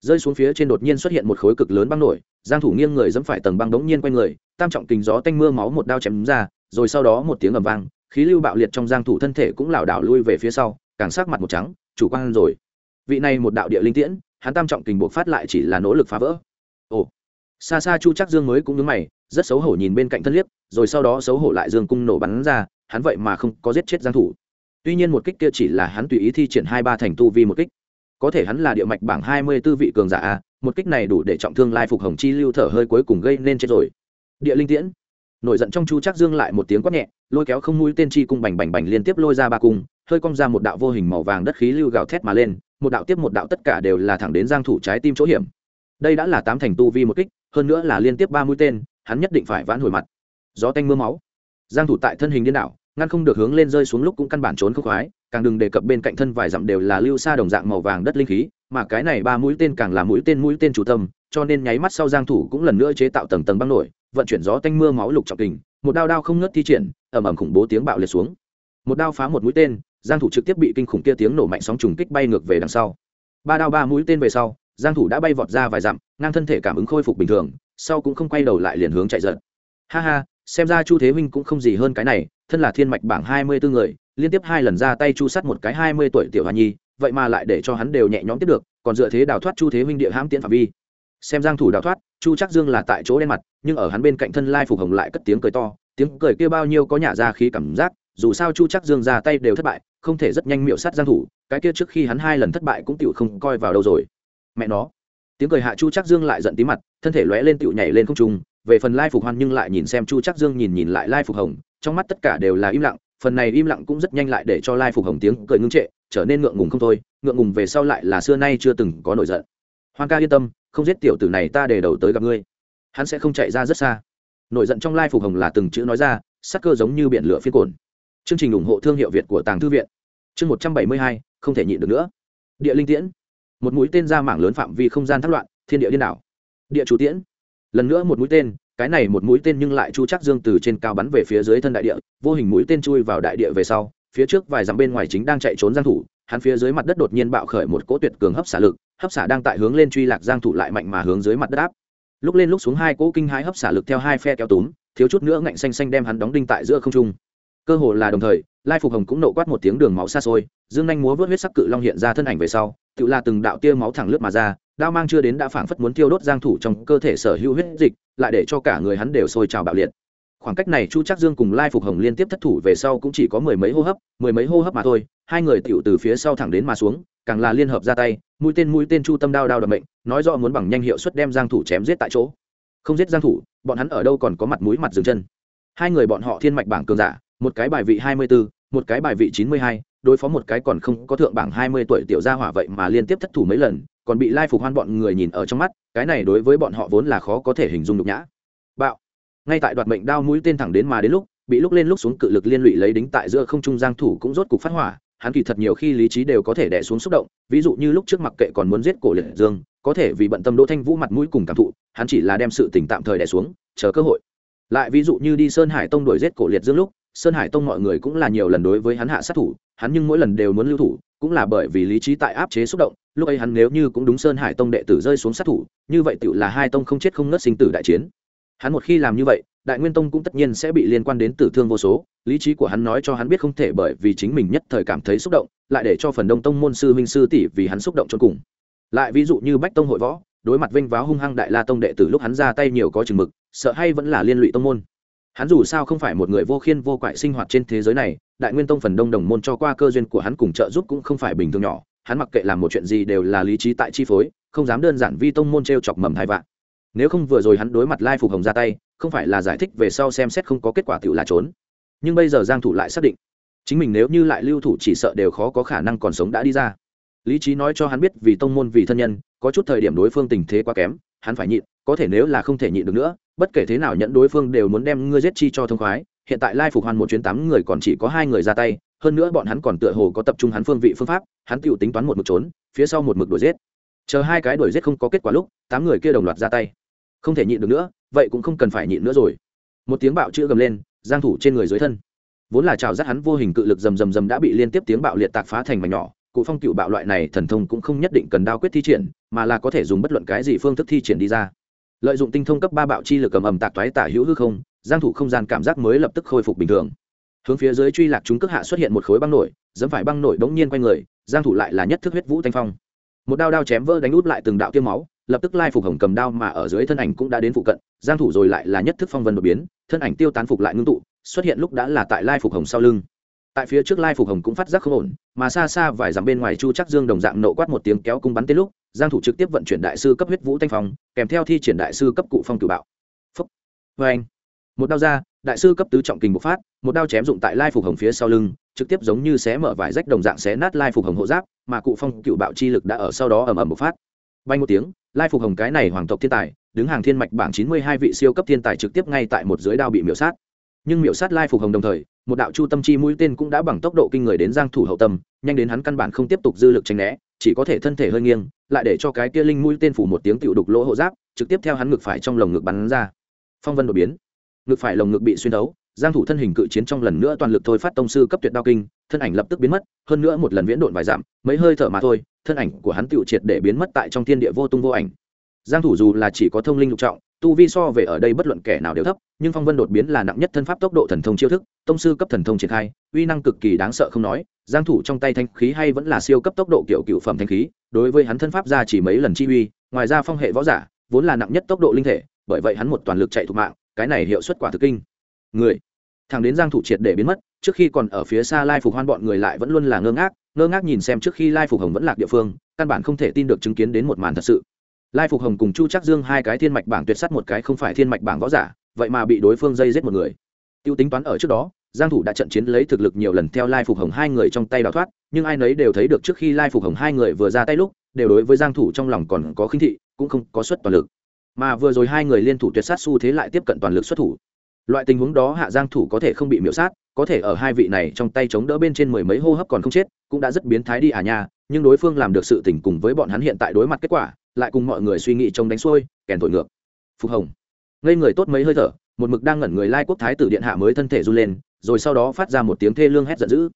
rơi xuống phía trên đột nhiên xuất hiện một khối cực lớn băng nổi, giang thủ nghiêng người dẫm phải tầng băng đống nhiên quanh người, tam trọng kình gió tanh mưa máu một đao chém ra, rồi sau đó một tiếng ầm vang, khí lưu bạo liệt trong giang thủ thân thể cũng lảo đảo lui về phía sau, càng sắc mặt một trắng, chủ quan rồi. Vị này một đạo địa linh tiễn, hắn tam trọng kình buộc phát lại chỉ là nỗ lực phá vỡ. Ồ. Xa xa chu chắc dương mới cũng nhướng mày, rất xấu hổ nhìn bên cạnh thân liếc, rồi sau đó xấu hổ lại dương cung nổ bắn ra, hắn vậy mà không có giết chết giang thủ. Tuy nhiên một kích kia chỉ là hắn tùy ý thi triển hai ba thành tu vi một kích có thể hắn là địa mạch bảng hai mươi 24 vị cường giả a, một kích này đủ để trọng thương lai phục hồng chi lưu thở hơi cuối cùng gây nên chết rồi. Địa linh tiễn. Nổi giận trong chu chắc dương lại một tiếng quát nhẹ, lôi kéo không mũi tên chi cung bành bành bành liên tiếp lôi ra ba cung, hơi cong ra một đạo vô hình màu vàng đất khí lưu gào thét mà lên, một đạo tiếp một đạo tất cả đều là thẳng đến giang thủ trái tim chỗ hiểm. Đây đã là tám thành tu vi một kích, hơn nữa là liên tiếp ba mũi tên, hắn nhất định phải vãn hồi mặt. Gió tanh mưa máu. Giang thủ tại thân hình điên đảo ngăn không được hướng lên rơi xuống lúc cũng căn bản trốn không khoái, càng đừng đề cập bên cạnh thân vài dặm đều là lưu xa đồng dạng màu vàng đất linh khí, mà cái này ba mũi tên càng là mũi tên mũi tên chủ tâm, cho nên nháy mắt sau giang thủ cũng lần nữa chế tạo tầng tầng băng nổi, vận chuyển gió tanh mưa máu lục trọng kình, một đao đao không ngớt thi triển, ầm ầm khủng bố tiếng bạo liệt xuống. Một đao phá một mũi tên, giang thủ trực tiếp bị kinh khủng kia tiếng nổ mạnh sóng trùng kích bay ngược về đằng sau. Ba đao ba mũi tên về sau, giang thủ đã bay vọt ra vài dặm, ngang thân thể cảm ứng khôi phục bình thường, sau cũng không quay đầu lại liền hướng chạy giật. Ha ha, xem ra chu thế huynh cũng không gì hơn cái này thân là thiên mạch bảng 24 người, liên tiếp hai lần ra tay chu sát một cái 20 tuổi tiểu hoa nhi, vậy mà lại để cho hắn đều nhẹ nhõm tiếp được, còn dựa thế đào thoát chu thế huynh địa hãm tiễn phạm vi. Xem giang thủ đào thoát, chu chắc dương là tại chỗ đen mặt, nhưng ở hắn bên cạnh thân lai phục hồng lại cất tiếng cười to, tiếng cười kia bao nhiêu có nhả ra khí cảm giác, dù sao chu chắc dương ra tay đều thất bại, không thể rất nhanh miệu sát giang thủ, cái kia trước khi hắn hai lần thất bại cũng tiểu không coi vào đâu rồi. Mẹ nó. Tiếng cười hạ chu chắc dương lại giận tí mặt, thân thể lóe lên tiểu nhảy lên không trung, về phần lai phục hoan nhưng lại nhìn xem chu chắc dương nhìn nhìn lại lai phục hồng trong mắt tất cả đều là im lặng, phần này im lặng cũng rất nhanh lại để cho lai phục hồng tiếng cười ngưng trệ, trở nên ngượng ngùng không thôi, ngượng ngùng về sau lại là xưa nay chưa từng có nổi giận. Hoan ca yên tâm, không giết tiểu tử này ta để đầu tới gặp ngươi. Hắn sẽ không chạy ra rất xa. Nổi giận trong lai phục hồng là từng chữ nói ra, sắc cơ giống như biển lửa phiên cồn chương trình ủng hộ thương hiệu việt của tàng thư viện. Chương một trăm bảy mươi hai, không thể nhịn được nữa. Địa linh tiễn. Một mũi tên ra mảng lớn phạm vi không gian thác loạn, thiên địa điên đảo. Địa chủ tiễn. Lần nữa một mũi tên cái này một mũi tên nhưng lại chu chắc dương từ trên cao bắn về phía dưới thân đại địa, vô hình mũi tên chui vào đại địa về sau, phía trước vài dặm bên ngoài chính đang chạy trốn giang thủ, hắn phía dưới mặt đất đột nhiên bạo khởi một cỗ tuyệt cường hấp xả lực, hấp xả đang tại hướng lên truy lạc giang thủ lại mạnh mà hướng dưới mặt đất áp. Lúc lên lúc xuống hai cỗ kinh hãi hấp xả lực theo hai phe kéo túm, thiếu chút nữa ngạnh xanh xanh đem hắn đóng đinh tại giữa không trung. Cơ hồ là đồng thời lai phục hồng cũng nộ quát một tiếng đường máu xa xôi, dương nhanh múa vớt huyết sắc cự long hiện ra thân ảnh về sau, tự là từng đạo tia máu thẳng lướt mà ra, đao mang chưa đến đã phảng phất muốn tiêu đốt giang thủ trong cơ thể sở hữu huyết dịch, lại để cho cả người hắn đều sôi trào bạo liệt. Khoảng cách này chu chắc dương cùng lai phục hồng liên tiếp thất thủ về sau cũng chỉ có mười mấy hô hấp, mười mấy hô hấp mà thôi, hai người tiểu từ phía sau thẳng đến mà xuống, càng là liên hợp ra tay, mũi tên mũi tên chu tâm đao đao đập mệnh, nói rõ muốn bằng nhanh hiệu suất đem giang thủ chém giết tại chỗ. Không giết giang thủ, bọn hắn ở đâu còn có mặt mũi mặt dừng chân. Hai người bọn họ thiên mạch bảng cường giả một cái bài vị 24, một cái bài vị 92, đối phó một cái còn không có thượng bảng 20 tuổi tiểu gia hỏa vậy mà liên tiếp thất thủ mấy lần còn bị lai phục hoan bọn người nhìn ở trong mắt cái này đối với bọn họ vốn là khó có thể hình dung được nhã. Bạo. Ngay tại đoạt mệnh đao mũi tên thẳng đến mà đến lúc bị lúc lên lúc xuống cự lực liên lụy lấy đính tại giữa không trung giang thủ cũng rốt cục phát hỏa hắn kỳ thật nhiều khi lý trí đều có thể đè xuống xúc động ví dụ như lúc trước mặc kệ còn muốn giết cổ liệt dương có thể vì bận tâm đỗ thanh vũ mặt mũi cùng cảm thụ hắn chỉ là đem sự tình tạm thời đè xuống chờ cơ hội. Lại ví dụ như đi sơn hải tông đuổi giết cổ liệt dương lúc sơn hải tông mọi người cũng là nhiều lần đối với hắn hạ sát thủ, hắn nhưng mỗi lần đều muốn lưu thủ, cũng là bởi vì lý trí tại áp chế xúc động, lúc ấy hắn nếu như cũng đúng sơn hải tông đệ tử rơi xuống sát thủ, như vậy tự là hai tông không chết không nớt sinh tử đại chiến. Hắn một khi làm như vậy, đại nguyên tông cũng tất nhiên sẽ bị liên quan đến tử thương vô số, lý trí của hắn nói cho hắn biết không thể bởi vì chính mình nhất thời cảm thấy xúc động, lại để cho phần đông tông môn sư huynh sư tỷ vì hắn xúc động cho cùng. Lại ví dụ như bách tông hội võ, đối mặt vinh váo hung hăng đại la tông đệ tử lúc hắn ra tay nhiều có chừng mực, sợ hay vẫn là liên lụy tông môn hắn dù sao không phải một người vô khiên vô quại sinh hoạt trên thế giới này, đại nguyên tông phần đông đồng môn cho qua cơ duyên của hắn cùng trợ giúp cũng không phải bình thường nhỏ, hắn mặc kệ làm một chuyện gì đều là lý trí tại chi phối, không dám đơn giản vi tông môn t r e o chọc mầm hai vạn. Nếu không vừa rồi hắn đối mặt lai phục hồng ra tay, không phải là giải thích về sau xem xét không có kết quả tự là trốn. Nhưng bây giờ giang thủ lại xác định, chính mình nếu như lại lưu thủ chỉ sợ đều khó có khả năng còn sống đã đi ra. Lý trí nói cho hắn biết vì tông môn vì thân nhân, có chút thời điểm đối phương tình thế quá kém, hắn phải nhịn, có thể nếu là không thể nhịn được nữa bất kể thế nào nhận đối phương đều muốn đem ngươi giết chi cho thông khoái, hiện tại lai phục hoàn một chuyến tám người còn chỉ có hai người ra tay, hơn nữa bọn hắn còn tựa hồ có tập trung hắn phương vị phương pháp, hắn tự tính toán một mực trốn, phía sau một mực đuổi giết. Chờ hai cái đuổi giết không có kết quả lúc, tám người kia đồng loạt ra tay. Không thể nhịn được nữa, vậy cũng không cần phải nhịn nữa rồi. Một tiếng bạo chữ gầm lên, giang thủ trên người dưới thân. Vốn là trào dắt hắn vô hình cự lực rầm rầm rầm đã bị liên tiếp tiếng bạo liệt tạc phá thành mảnh nhỏ, cụ phong cựu bạo loại này thần thông cũng không nhất định cần đao quyết thi triển, mà là có thể dùng bất luận cái gì phương thức thi triển đi ra lợi dụng tinh thông cấp ba bạo chi lực cầm ầm tạc toái tả hữu hư không, giang thủ không gian cảm giác mới lập tức khôi phục bình thường. Hướng phía dưới truy lạc chúng cước hạ xuất hiện một khối băng nổi dẫm phải băng nổi đống nhiên quanh người, giang thủ lại là nhất thức huyết vũ thanh phong. Một đao đao chém vỡ đánh út lại từng đạo tiêm máu, lập tức lai phục hồng cầm đao mà ở dưới thân ảnh cũng đã đến phụ cận, giang thủ rồi lại là nhất thức phong vân đột biến, thân ảnh tiêu tán phục lại ngưng tụ, xuất hiện lúc đã là tại lai phục hồng sau lưng. Tại phía trước lai phục hồng cũng phát giác không ổn, mà xa xa vài dặm bên ngoài chu chắc dương đồng dạng nộ quát một tiếng kéo cung bắn tên lúc giang thủ trực tiếp vận chuyển đại sư cấp huyết vũ thanh phong, kèm theo thi triển đại sư cấp cụ phong cửu bạo. Phúc. Với anh. Một đao ra, đại sư cấp tứ trọng kình bộc phát, một đao chém dụng tại lai phục hồng phía sau lưng, trực tiếp giống như xé mở vải rách đồng dạng xé nát lai phục hồng hộ giáp, mà cụ phong cựu bạo chi lực đã ở sau đó ầm ầm bộc phát. Bay một tiếng, lai phục hồng cái này hoàng tộc thiên tài, đứng hàng thiên mạch bảng chín mươi hai vị siêu cấp thiên tài trực tiếp ngay tại một dưới đao bị miểu sát. Nhưng miểu sát lai phục hồng đồng thời, một đạo chu tâm chi mũi tên cũng đã bằng tốc độ kinh người đến giang thủ hậu tâm, nhanh đến hắn căn bản không tiếp tục dư lực tránh né chỉ có thể thân thể hơi nghiêng lại để cho cái kia linh mũi tên phủ một tiếng tựu đục lỗ hộ giáp trực tiếp theo hắn ngực phải trong lồng ngực bắn ra. Phong vân đột biến. Ngực phải lồng ngực bị xuyên đấu giang thủ thân hình cự chiến trong lần nữa toàn lực thôi phát tông sư cấp tuyệt đao kinh thân ảnh lập tức biến mất hơn nữa một lần viễn độn vài giảm, mấy hơi thở mà thôi thân ảnh của hắn tựu triệt để biến mất tại trong thiên địa vô tung vô ảnh. Giang thủ dù là chỉ có thông linh lục trọng tu vi so về ở đây bất luận kẻ nào đều thấp, nhưng phong vân đột biến là nặng nhất thân pháp tốc độ thần thông chiêu thức, tông sư cấp thần thông triển khai, uy năng cực kỳ đáng sợ không nói, giang thủ trong tay thanh khí hay vẫn là siêu cấp tốc độ kiểu cựu phẩm thanh khí, đối với hắn thân pháp ra chỉ mấy lần chi uy, ngoài ra phong hệ võ giả, vốn là nặng nhất tốc độ linh thể, bởi vậy hắn một toàn lực chạy thủ mạng, cái này hiệu suất quả thực kinh. Người, thằng đến giang thủ triệt để biến mất, trước khi còn ở phía xa lai phục hoan bọn người lại vẫn luôn là ngơ ngác ngơ ngác nhìn xem trước khi lai phục hồng vẫn lạc địa phương, căn bản không thể tin được chứng kiến đến một màn thật sự lai phục hồng cùng chu trắc dương hai cái thiên mạch bảng tuyệt sắt một cái không phải thiên mạch bảng võ giả, vậy mà bị đối phương dây giết một người. Tiêu tính toán ở trước đó, giang thủ đã trận chiến lấy thực lực nhiều lần theo lai phục hồng hai người trong tay đào thoát, nhưng ai nấy đều thấy được trước khi lai phục hồng hai người vừa ra tay lúc, đều đối với giang thủ trong lòng còn có khinh thị, cũng không có suất toàn lực. Mà vừa rồi hai người liên thủ tuyệt sát xu thế lại tiếp cận toàn lực xuất thủ. Loại tình huống đó hạ giang thủ có thể không bị miễu sát, có thể ở hai vị này trong tay chống đỡ bên trên mười mấy hô hấp còn không chết, cũng đã rất biến thái đi à nha, nhưng đối phương làm được sự tình cùng với bọn hắn hiện tại đối mặt kết quả lại cùng mọi người suy nghĩ trông đánh xuôi, kèn thổi ngược. Phục hồng. Ngây người tốt mấy hơi thở, một mực đang ngẩn người lai quốc thái tử điện hạ mới thân thể run lên, rồi sau đó phát ra một tiếng thê lương hét giận dữ.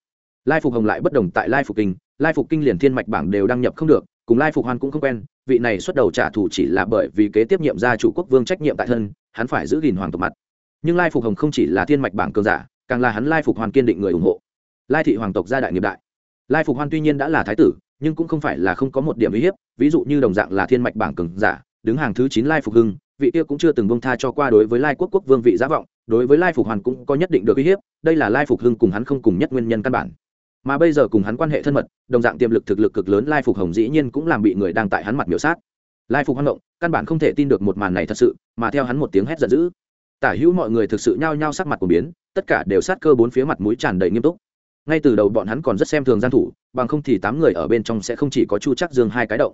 Lai phục hồng lại bất đồng tại lai phục kinh, lai phục kinh liền thiên mạch bảng đều đăng nhập không được, cùng lai phục hoan cũng không quen, vị này xuất đầu trả thù chỉ là bởi vì kế tiếp nhiệm gia chủ quốc vương trách nhiệm tại thân, hắn phải giữ gìn hoàng tộc mặt. Nhưng lai phục hồng không chỉ là thiên mạch bảng cường giả, càng là hắn lai phục hoàn kiên định người ủng hộ. Lai thị hoàng tộc gia đại nghiệp đại. Lai phục hoan tuy nhiên đã là thái tử nhưng cũng không phải là không có một điểm uy hiếp, ví dụ như đồng dạng là thiên mạch bảng cường giả, đứng hàng thứ chín lai phục hưng, vị kia cũng chưa từng bông tha cho qua đối với lai quốc quốc vương vị giá vọng, đối với lai phục hoàn cũng có nhất định được uy hiếp, đây là lai phục hưng cùng hắn không cùng nhất nguyên nhân căn bản. Mà bây giờ cùng hắn quan hệ thân mật, đồng dạng tiềm lực thực lực cực lớn lai phục hồng dĩ nhiên cũng làm bị người đang tại hắn mặt miểu sát. Lai phục hoan động căn bản không thể tin được một màn này thật sự, mà theo hắn một tiếng hét giận dữ, tả hữu mọi người thực sự nhao nhao sắc mặt của biến, tất cả đều sát cơ bốn phía mặt mũi tràn đầy nghiêm túc ngay từ đầu bọn hắn còn rất xem thường giang thủ, bằng không thì tám người ở bên trong sẽ không chỉ có chu chắc dương hai cái động.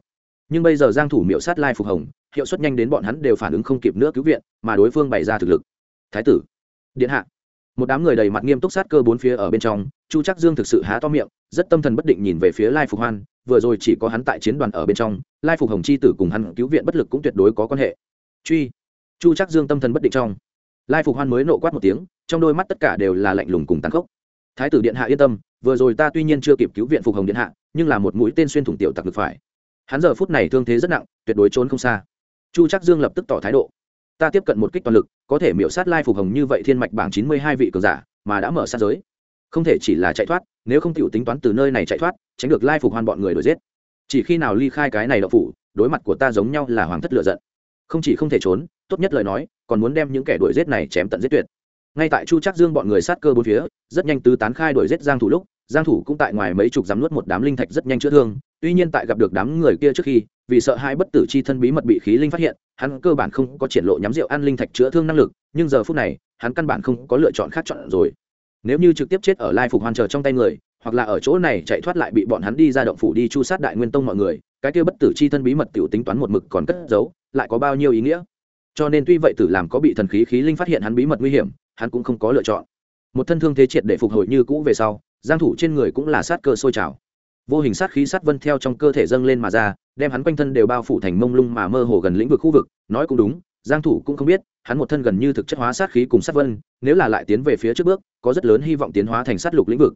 Nhưng bây giờ giang thủ miệu sát lai phục hồng, hiệu suất nhanh đến bọn hắn đều phản ứng không kịp nữa cứu viện, mà đối phương bày ra thực lực. Thái tử, điện hạ. Một đám người đầy mặt nghiêm túc sát cơ bốn phía ở bên trong, chu chắc dương thực sự há to miệng, rất tâm thần bất định nhìn về phía lai phục hoan, vừa rồi chỉ có hắn tại chiến đoàn ở bên trong, lai phục hồng chi tử cùng hắn cứu viện bất lực cũng tuyệt đối có quan hệ. Truy. Chu chắc dương tâm thần bất định trong. Lai phục hoan mới nộ quát một tiếng, trong đôi mắt tất cả đều là lạnh lùng cùng tàn khốc thái tử điện hạ yên tâm, vừa rồi ta tuy nhiên chưa kịp cứu viện phục hồng điện hạ, nhưng là một mũi tên xuyên thủng tiểu tặc được phải. Hắn giờ phút này thương thế rất nặng, tuyệt đối trốn không xa. Chu chắc dương lập tức tỏ thái độ. Ta tiếp cận một kích toàn lực, có thể miểu sát lai phục hồng như vậy thiên mạch bảng chín mươi hai vị cường giả, mà đã mở sát giới. Không thể chỉ là chạy thoát, nếu không t tính toán từ nơi này chạy thoát, tránh được lai phục hoan bọn người đuổi giết. Chỉ khi nào ly khai cái này đậu phủ, đối mặt của ta giống nhau là hoàng thất lựa giận. Không chỉ không thể trốn, tốt nhất lời nói, còn muốn đem những kẻ đuổi giết này chém tận giết tuyệt ngay tại chu chắc dương bọn người sát cơ bốn phía, rất nhanh tứ tán khai đuổi giết giang thủ lúc, giang thủ cũng tại ngoài mấy chục dám nuốt một đám linh thạch rất nhanh chữa thương. Tuy nhiên tại gặp được đám người kia trước khi, vì sợ hai bất tử chi thân bí mật bị khí linh phát hiện, hắn cơ bản không có triển lộ nhắm rượu ăn linh thạch chữa thương năng lực, nhưng giờ phút này, hắn căn bản không có lựa chọn khác chọn rồi. Nếu như trực tiếp chết ở lai phục hoàn chờ trong tay người, hoặc là ở chỗ này chạy thoát lại bị bọn hắn đi ra động phủ đi chu sát đại nguyên tông mọi người, cái kia bất tử chi thân bí mật tiểu tính toán một mực còn cất giấu, lại có bao nhiêu ý nghĩa? Cho nên tuy vậy tử làm có bị thần khí khí linh phát hiện hắn bí mật nguy hiểm hắn cũng không có lựa chọn. Một thân thương thế triệt để phục hồi như cũ về sau, giang thủ trên người cũng là sát cơ sôi trào. Vô hình sát khí sát vân theo trong cơ thể dâng lên mà ra, đem hắn quanh thân đều bao phủ thành mông lung mà mơ hồ gần lĩnh vực khu vực, nói cũng đúng, giang thủ cũng không biết, hắn một thân gần như thực chất hóa sát khí cùng sát vân, nếu là lại tiến về phía trước bước, có rất lớn hy vọng tiến hóa thành sát lục lĩnh vực.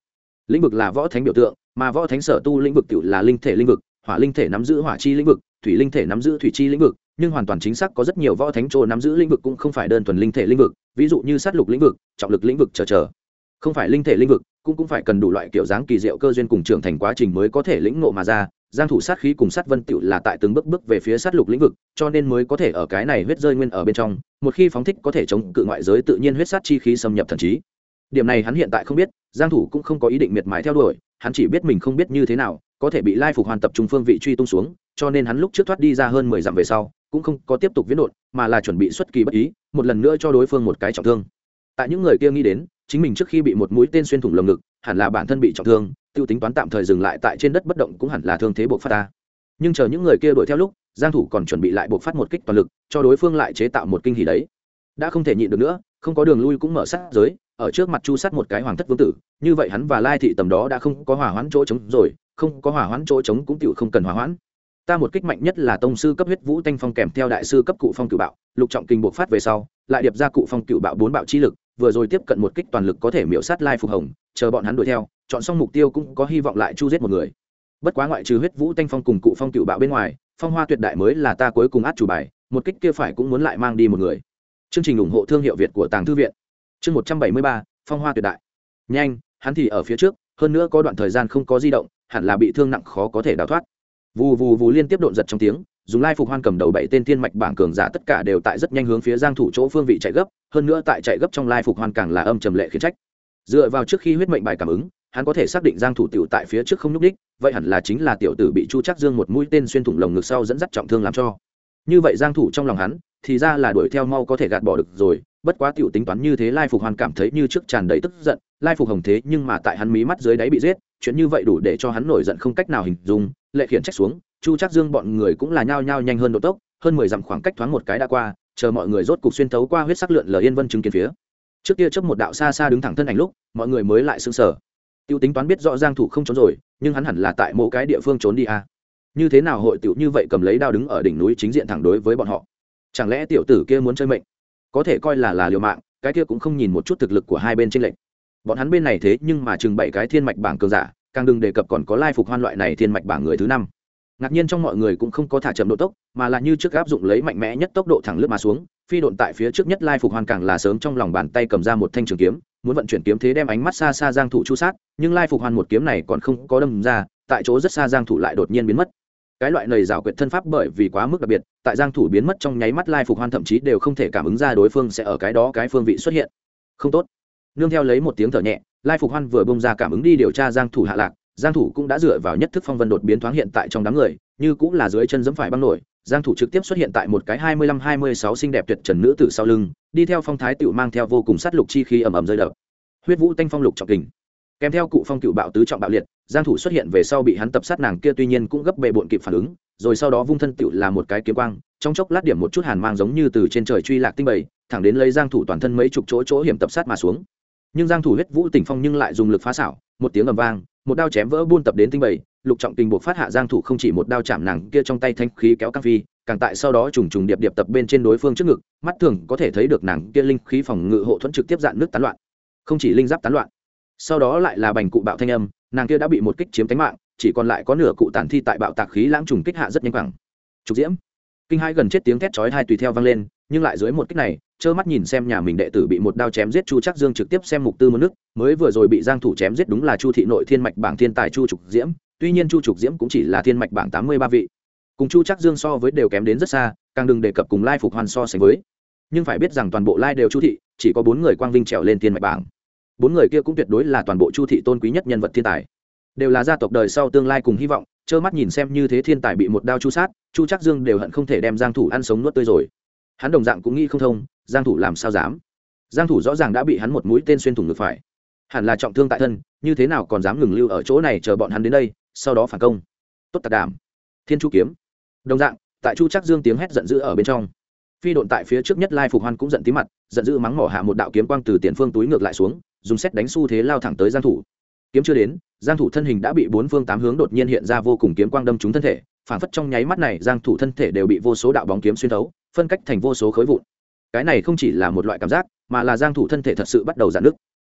Lĩnh vực là võ thánh biểu tượng, mà võ thánh sở tu lĩnh vực tiểu là linh thể lĩnh vực, hỏa linh thể nắm giữ hỏa chi lĩnh vực, thủy linh thể nắm giữ thủy chi lĩnh vực nhưng hoàn toàn chính xác có rất nhiều võ thánh trô nắm giữ lĩnh vực cũng không phải đơn thuần linh thể lĩnh vực, ví dụ như sát lục lĩnh vực, trọng lực lĩnh vực chờ chờ. Không phải linh thể lĩnh vực, cũng cũng phải cần đủ loại kiểu dáng kỳ diệu cơ duyên cùng trưởng thành quá trình mới có thể lĩnh ngộ mà ra, giang thủ sát khí cùng sát vân tiểu là tại từng bước bước về phía sát lục lĩnh vực, cho nên mới có thể ở cái này huyết rơi nguyên ở bên trong, một khi phóng thích có thể chống cự ngoại giới tự nhiên huyết sát chi khí xâm nhập thần trí. Điểm này hắn hiện tại không biết, giang thủ cũng không có ý định miệt mài theo đuổi, hắn chỉ biết mình không biết như thế nào, có thể bị lai phục hoàn tập trung phương vị truy tung xuống, cho nên hắn lúc trước thoát đi ra hơn 10 dặm về sau cũng không có tiếp tục viễn đột mà là chuẩn bị xuất kỳ bất ý, một lần nữa cho đối phương một cái trọng thương. Tại những người kia nghĩ đến, chính mình trước khi bị một mũi tên xuyên thủng lồng ngực, hẳn là bản thân bị trọng thương, tiêu tính toán tạm thời dừng lại tại trên đất bất động cũng hẳn là thương thế buộc phát ta. Nhưng chờ những người kia đuổi theo lúc, giang thủ còn chuẩn bị lại buộc phát một kích toàn lực, cho đối phương lại chế tạo một kinh hỉ đấy. Đã không thể nhịn được nữa, không có đường lui cũng mở sát giới, ở trước mặt chu sát một cái hoàng thất vương tử, như vậy hắn và lai thị tầm đó đã không có hỏa hoãn chỗ trống rồi, không có hỏa hoãn chỗ trống cũng tựu không cần hỏa hoãn ta một kích mạnh nhất là tông sư cấp huyết vũ tanh phong kèm theo đại sư cấp cụ phong cựu bạo, lục trọng kinh buộc phát về sau, lại điệp ra cụ phong cựu bạo bốn bạo chi lực, vừa rồi tiếp cận một kích toàn lực có thể miễu sát lai phục hồng, chờ bọn hắn đuổi theo, chọn xong mục tiêu cũng có hy vọng lại chu giết một người. Bất quá ngoại trừ huyết vũ tanh phong cùng cụ phong cựu bạo bên ngoài, phong hoa tuyệt đại mới là ta cuối cùng át chủ bài, một kích kia phải cũng muốn lại mang đi một người. Chương trình ủng hộ thương hiệu việt của tàng thư viện. Chương một trăm bảy mươi ba, phong hoa tuyệt đại. Nhanh, hắn thì ở phía trước, hơn nữa có đoạn thời gian không có di động, hẳn là bị thương nặng khó có thể đào thoát vù vù vù liên tiếp độn giật trong tiếng, dùng lai phục hoan cầm đầu bảy tên thiên mạch bảng cường giả tất cả đều tại rất nhanh hướng phía giang thủ chỗ phương vị chạy gấp, hơn nữa tại chạy gấp trong lai phục hoan càng là âm trầm lệ khiến trách. Dựa vào trước khi huyết mệnh bài cảm ứng, hắn có thể xác định giang thủ tiểu tại phía trước không núp đích, vậy hẳn là chính là tiểu tử bị chu chắc dương một mũi tên xuyên thủng lồng ngực sau dẫn dắt trọng thương làm cho. Như vậy giang thủ trong lòng hắn, thì ra là đuổi theo mau có thể gạt bỏ được rồi, bất quá tiểu tính toán như thế lai phục hoàn cảm thấy như trước tràn đầy tức giận, lai phục hồng thế nhưng mà tại hắn mí mắt dưới đáy bị giết, chuyện như vậy đủ để cho hắn nổi giận không cách nào hình dung lệ khiển trách xuống, chu Trác dương bọn người cũng là nhao nhao nhanh hơn độ tốc, hơn mười dặm khoảng cách thoáng một cái đã qua, chờ mọi người rốt cục xuyên thấu qua huyết sắc lượn lờ yên vân chứng kiến phía. Trước kia chấp một đạo xa xa đứng thẳng thân ảnh lúc, mọi người mới lại sững sờ. Tiêu tính toán biết rõ giang thủ không trốn rồi, nhưng hắn hẳn là tại mỗi cái địa phương trốn đi à? Như thế nào hội tiểu như vậy cầm lấy đao đứng ở đỉnh núi chính diện thẳng đối với bọn họ? Chẳng lẽ tiểu tử kia muốn chơi mệnh? Có thể coi là là liều mạng, cái kia cũng không nhìn một chút thực lực của hai bên trên lệnh bọn hắn bên này thế nhưng mà chừng bảy cái thiên mạch bảng cường giả càng đừng đề cập còn có lai phục hoan loại này thiên mạch bảng người thứ năm. Ngạc nhiên trong mọi người cũng không có thả chậm độ tốc, mà là như trước áp dụng lấy mạnh mẽ nhất tốc độ thẳng lướt mà xuống, phi độn tại phía trước nhất lai phục hoan càng là sớm trong lòng bàn tay cầm ra một thanh trường kiếm, muốn vận chuyển kiếm thế đem ánh mắt xa xa giang thủ chu sát, nhưng lai phục hoan một kiếm này còn không có đâm ra, tại chỗ rất xa giang thủ lại đột nhiên biến mất. Cái loại nầy rào quyệt thân pháp bởi vì quá mức đặc biệt, tại giang thủ biến mất trong nháy mắt lai phục hoan thậm chí đều không thể cảm ứng ra đối phương sẽ ở cái đó cái phương vị xuất hiện. Không tốt. Nương theo lấy một tiếng thở nhẹ lai phục hoan vừa bung ra cảm ứng đi điều tra giang thủ hạ lạc, giang thủ cũng đã dựa vào nhất thức phong vân đột biến thoáng hiện tại trong đám người, như cũng là dưới chân dẫm phải băng nổi. Giang thủ trực tiếp xuất hiện tại một cái 25-26 xinh đẹp tuyệt trần nữ tử sau lưng, đi theo phong thái tiểu mang theo vô cùng sát lục chi khí ầm ầm rơi đập. Huyết vũ tanh phong lục trọng kình. Kèm theo cụ phong cựu bạo tứ trọng bạo liệt, giang thủ xuất hiện về sau bị hắn tập sát nàng kia tuy nhiên cũng gấp bề bội kịp phản ứng, rồi sau đó vung thân tiểu là một cái kiếm quang, trong chốc lát điểm một chút hàn mang giống như từ trên trời truy lạc tinh bầy, thẳng đến lấy giang thủ toàn thân mấy chục chỗ chỗ hiểm tập sát mà xuống nhưng giang thủ huyết vũ tỉnh phong nhưng lại dùng lực phá xảo, một tiếng ầm vang, một đao chém vỡ buôn tập đến tinh bầy, lục trọng tình buộc phát hạ giang thủ không chỉ một đao chạm nàng kia trong tay thanh khí kéo căng phi, càng tại sau đó trùng trùng điệp điệp tập bên trên đối phương trước ngực, mắt thường có thể thấy được nàng kia linh khí phòng ngự hộ thuẫn trực tiếp dạn nước tán loạn. Không chỉ linh giáp tán loạn, sau đó lại là bành cụ bạo thanh âm, nàng kia đã bị một kích chiếm tính mạng, chỉ còn lại có nửa cụ tàn thi tại bạo tạc khí lãng trùng kích hạ rất nhanh quẳng. Trục diễm. Kinh hai gần chết tiếng thét chói hai tùy theo vang lên, nhưng lại dưới một kích này trơ mắt nhìn xem nhà mình đệ tử bị một đao chém giết chu chắc dương trực tiếp xem mục tư một nước, mới vừa rồi bị giang thủ chém giết đúng là chu thị nội thiên mạch bảng thiên tài chu trục diễm, tuy nhiên chu trục diễm cũng chỉ là thiên mạch bảng tám mươi ba vị. Cùng chu chắc dương so với đều kém đến rất xa, càng đừng đề cập cùng lai phục hoàn so sánh với. Nhưng phải biết rằng toàn bộ lai đều chu thị, chỉ có bốn người quang vinh trèo lên thiên mạch bảng. Bốn người kia cũng tuyệt đối là toàn bộ chu thị tôn quý nhất nhân vật thiên tài. Đều là gia tộc đời sau tương lai cùng hy vọng trơ mắt nhìn xem như thế thiên tài bị một đao chu sát, chu chắc dương đều hận không thể đem giang thủ ăn sống nuốt tươi rồi hắn đồng dạng cũng nghĩ không thông, giang thủ làm sao dám? Giang thủ rõ ràng đã bị hắn một mũi tên xuyên thủng ngực phải. Hẳn là trọng thương tại thân, như thế nào còn dám ngừng lưu ở chỗ này chờ bọn hắn đến đây, sau đó phản công. Tốt tạc đảm thiên chu kiếm. Đồng dạng, tại chu chắc dương tiếng hét giận dữ ở bên trong. Phi độn tại phía trước nhất lai phục hoan cũng giận tí mặt, giận dữ mắng mỏ hạ một đạo kiếm quang từ tiền phương túi ngược lại xuống, dùng xét đánh xu thế lao thẳng tới giang thủ. Kiếm chưa đến, giang thủ thân hình đã bị bốn phương tám hướng đột nhiên hiện ra vô cùng kiếm quang đâm trúng thân thể phản phất trong nháy mắt này giang thủ thân thể đều bị vô số đạo bóng kiếm xuyên thấu phân cách thành vô số khối vụn. Cái này không chỉ là một loại cảm giác, mà là giang thủ thân thể thật sự bắt đầu giãn nứt.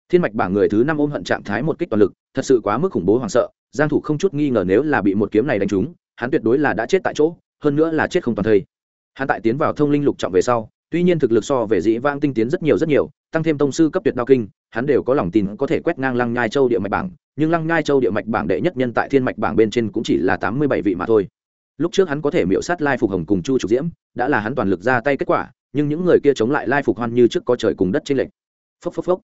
Thiên mạch bảng người thứ năm ôm hận trạng thái một kích toàn lực, thật sự quá mức khủng bố hoảng sợ, giang thủ không chút nghi ngờ nếu là bị một kiếm này đánh trúng, hắn tuyệt đối là đã chết tại chỗ, hơn nữa là chết không toàn thây. Hắn tại tiến vào thông linh lục trọng về sau, tuy nhiên thực lực so về dĩ vãng tinh tiến rất nhiều rất nhiều, tăng thêm tông sư cấp tuyệt đao kinh, hắn đều có lòng tin có thể quét ngang lăng nhai châu địa mạch bảng, nhưng lăng nhai châu địa mạch bảng đệ nhất nhân tại thiên mạch bảng bên trên cũng chỉ là tám mươi bảy vị mà thôi lúc trước hắn có thể miễu sát lai phục hồng cùng chu trục diễm, đã là hắn toàn lực ra tay kết quả, nhưng những người kia chống lại lai phục hoan như trước có trời cùng đất trên lệch. Phốc phốc phốc.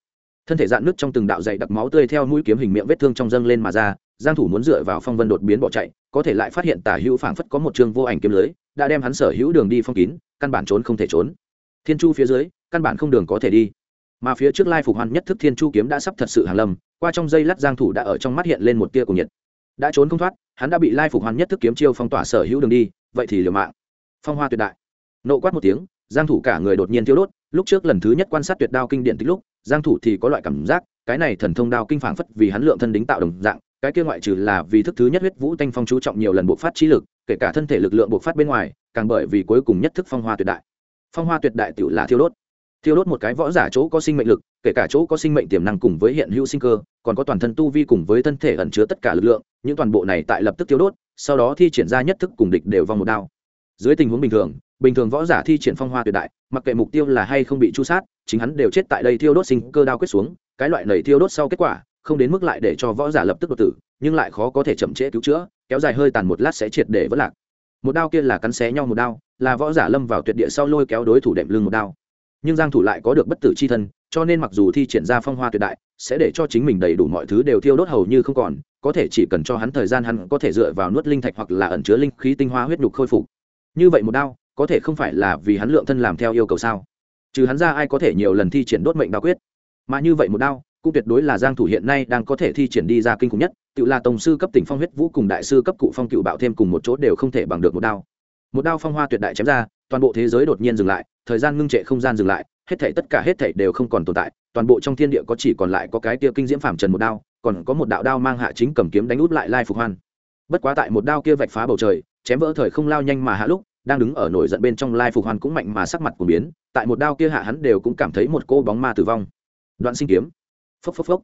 Thân thể dạn nước trong từng đạo dày đặc máu tươi theo mũi kiếm hình miệng vết thương trong dâng lên mà ra, giang thủ muốn dựa vào phong vân đột biến bỏ chạy, có thể lại phát hiện tả hữu phảng phất có một trường vô ảnh kiếm lưới, đã đem hắn sở hữu đường đi phong kín, căn bản trốn không thể trốn. Thiên chu phía dưới, căn bản không đường có thể đi. Mà phía trước lai phục hoan nhất thức thiên chu kiếm đã sắp thật sự hàng lâm, qua trong dây lát giang thủ đã ở trong mắt hiện lên một tia của nhiệt đã trốn không thoát, hắn đã bị lai phục hoàn nhất thức kiếm chiêu phong tỏa sở hữu đường đi, vậy thì liều mạng. Phong hoa tuyệt đại. Nộ quát một tiếng, giang thủ cả người đột nhiên thiêu đốt, lúc trước lần thứ nhất quan sát tuyệt đao kinh điển tích lúc, giang thủ thì có loại cảm giác, cái này thần thông đao kinh phảng phất vì hắn lượng thân đính tạo đồng dạng, cái kia ngoại trừ là vì thức thứ nhất huyết vũ thanh phong chú trọng nhiều lần buộc phát trí lực, kể cả thân thể lực lượng buộc phát bên ngoài, càng bởi vì cuối cùng nhất thức phong hoa tuyệt đại. Phong hoa tuyệt đại tiểu là thiêu đốt thiêu đốt một cái võ giả chỗ có sinh mệnh lực, kể cả chỗ có sinh mệnh tiềm năng cùng với hiện hữu sinh cơ, còn có toàn thân tu vi cùng với thân thể ẩn chứa tất cả lực lượng, những toàn bộ này tại lập tức thiêu đốt, sau đó thi triển ra nhất thức cùng địch đều vòng một đao. Dưới tình huống bình thường bình thường võ giả thi triển phong hoa tuyệt đại, mặc kệ mục tiêu là hay không bị chu sát, chính hắn đều chết tại đây thiêu đốt sinh cơ đao quyết xuống, cái loại nầy thiêu đốt sau kết quả, không đến mức lại để cho võ giả lập tức đột tử, nhưng lại khó có thể chậm trễ cứu chữa, kéo dài hơi tàn một lát sẽ triệt để vỡ lạc. Một đao kia là cắn xé nhau một đao, là võ giả lâm vào tuyệt địa sau lôi kéo đối thủ đệm lưng một đao nhưng giang thủ lại có được bất tử chi thân, cho nên mặc dù thi triển ra phong hoa tuyệt đại, sẽ để cho chính mình đầy đủ mọi thứ đều thiêu đốt hầu như không còn, có thể chỉ cần cho hắn thời gian hắn có thể dựa vào nuốt linh thạch hoặc là ẩn chứa linh khí tinh hoa huyết nhục khôi phục. Như vậy một đao, có thể không phải là vì hắn lượng thân làm theo yêu cầu sao? Trừ hắn ra ai có thể nhiều lần thi triển đốt mệnh đao quyết? Mà như vậy một đao, cũng tuyệt đối là giang thủ hiện nay đang có thể thi triển đi ra kinh khủng nhất, tự là tổng sư cấp tỉnh phong huyết vũ cùng đại sư cấp cụ phong cựu bạo thêm cùng một chỗ đều không thể bằng được một đao một đao phong hoa tuyệt đại chém ra, toàn bộ thế giới đột nhiên dừng lại, thời gian ngưng trệ không gian dừng lại, hết thảy tất cả hết thảy đều không còn tồn tại, toàn bộ trong thiên địa có chỉ còn lại có cái tia kinh diễm phàm trần một đao, còn có một đạo đao mang hạ chính cầm kiếm đánh út lại lai phục hoan. Bất quá tại một đao kia vạch phá bầu trời, chém vỡ thời không lao nhanh mà hạ lúc, đang đứng ở nổi giận bên trong lai phục hoan cũng mạnh mà sắc mặt của biến, tại một đao kia hạ hắn đều cũng cảm thấy một cô bóng ma tử vong. Đoạn sinh kiếm. Phốc phốc phốc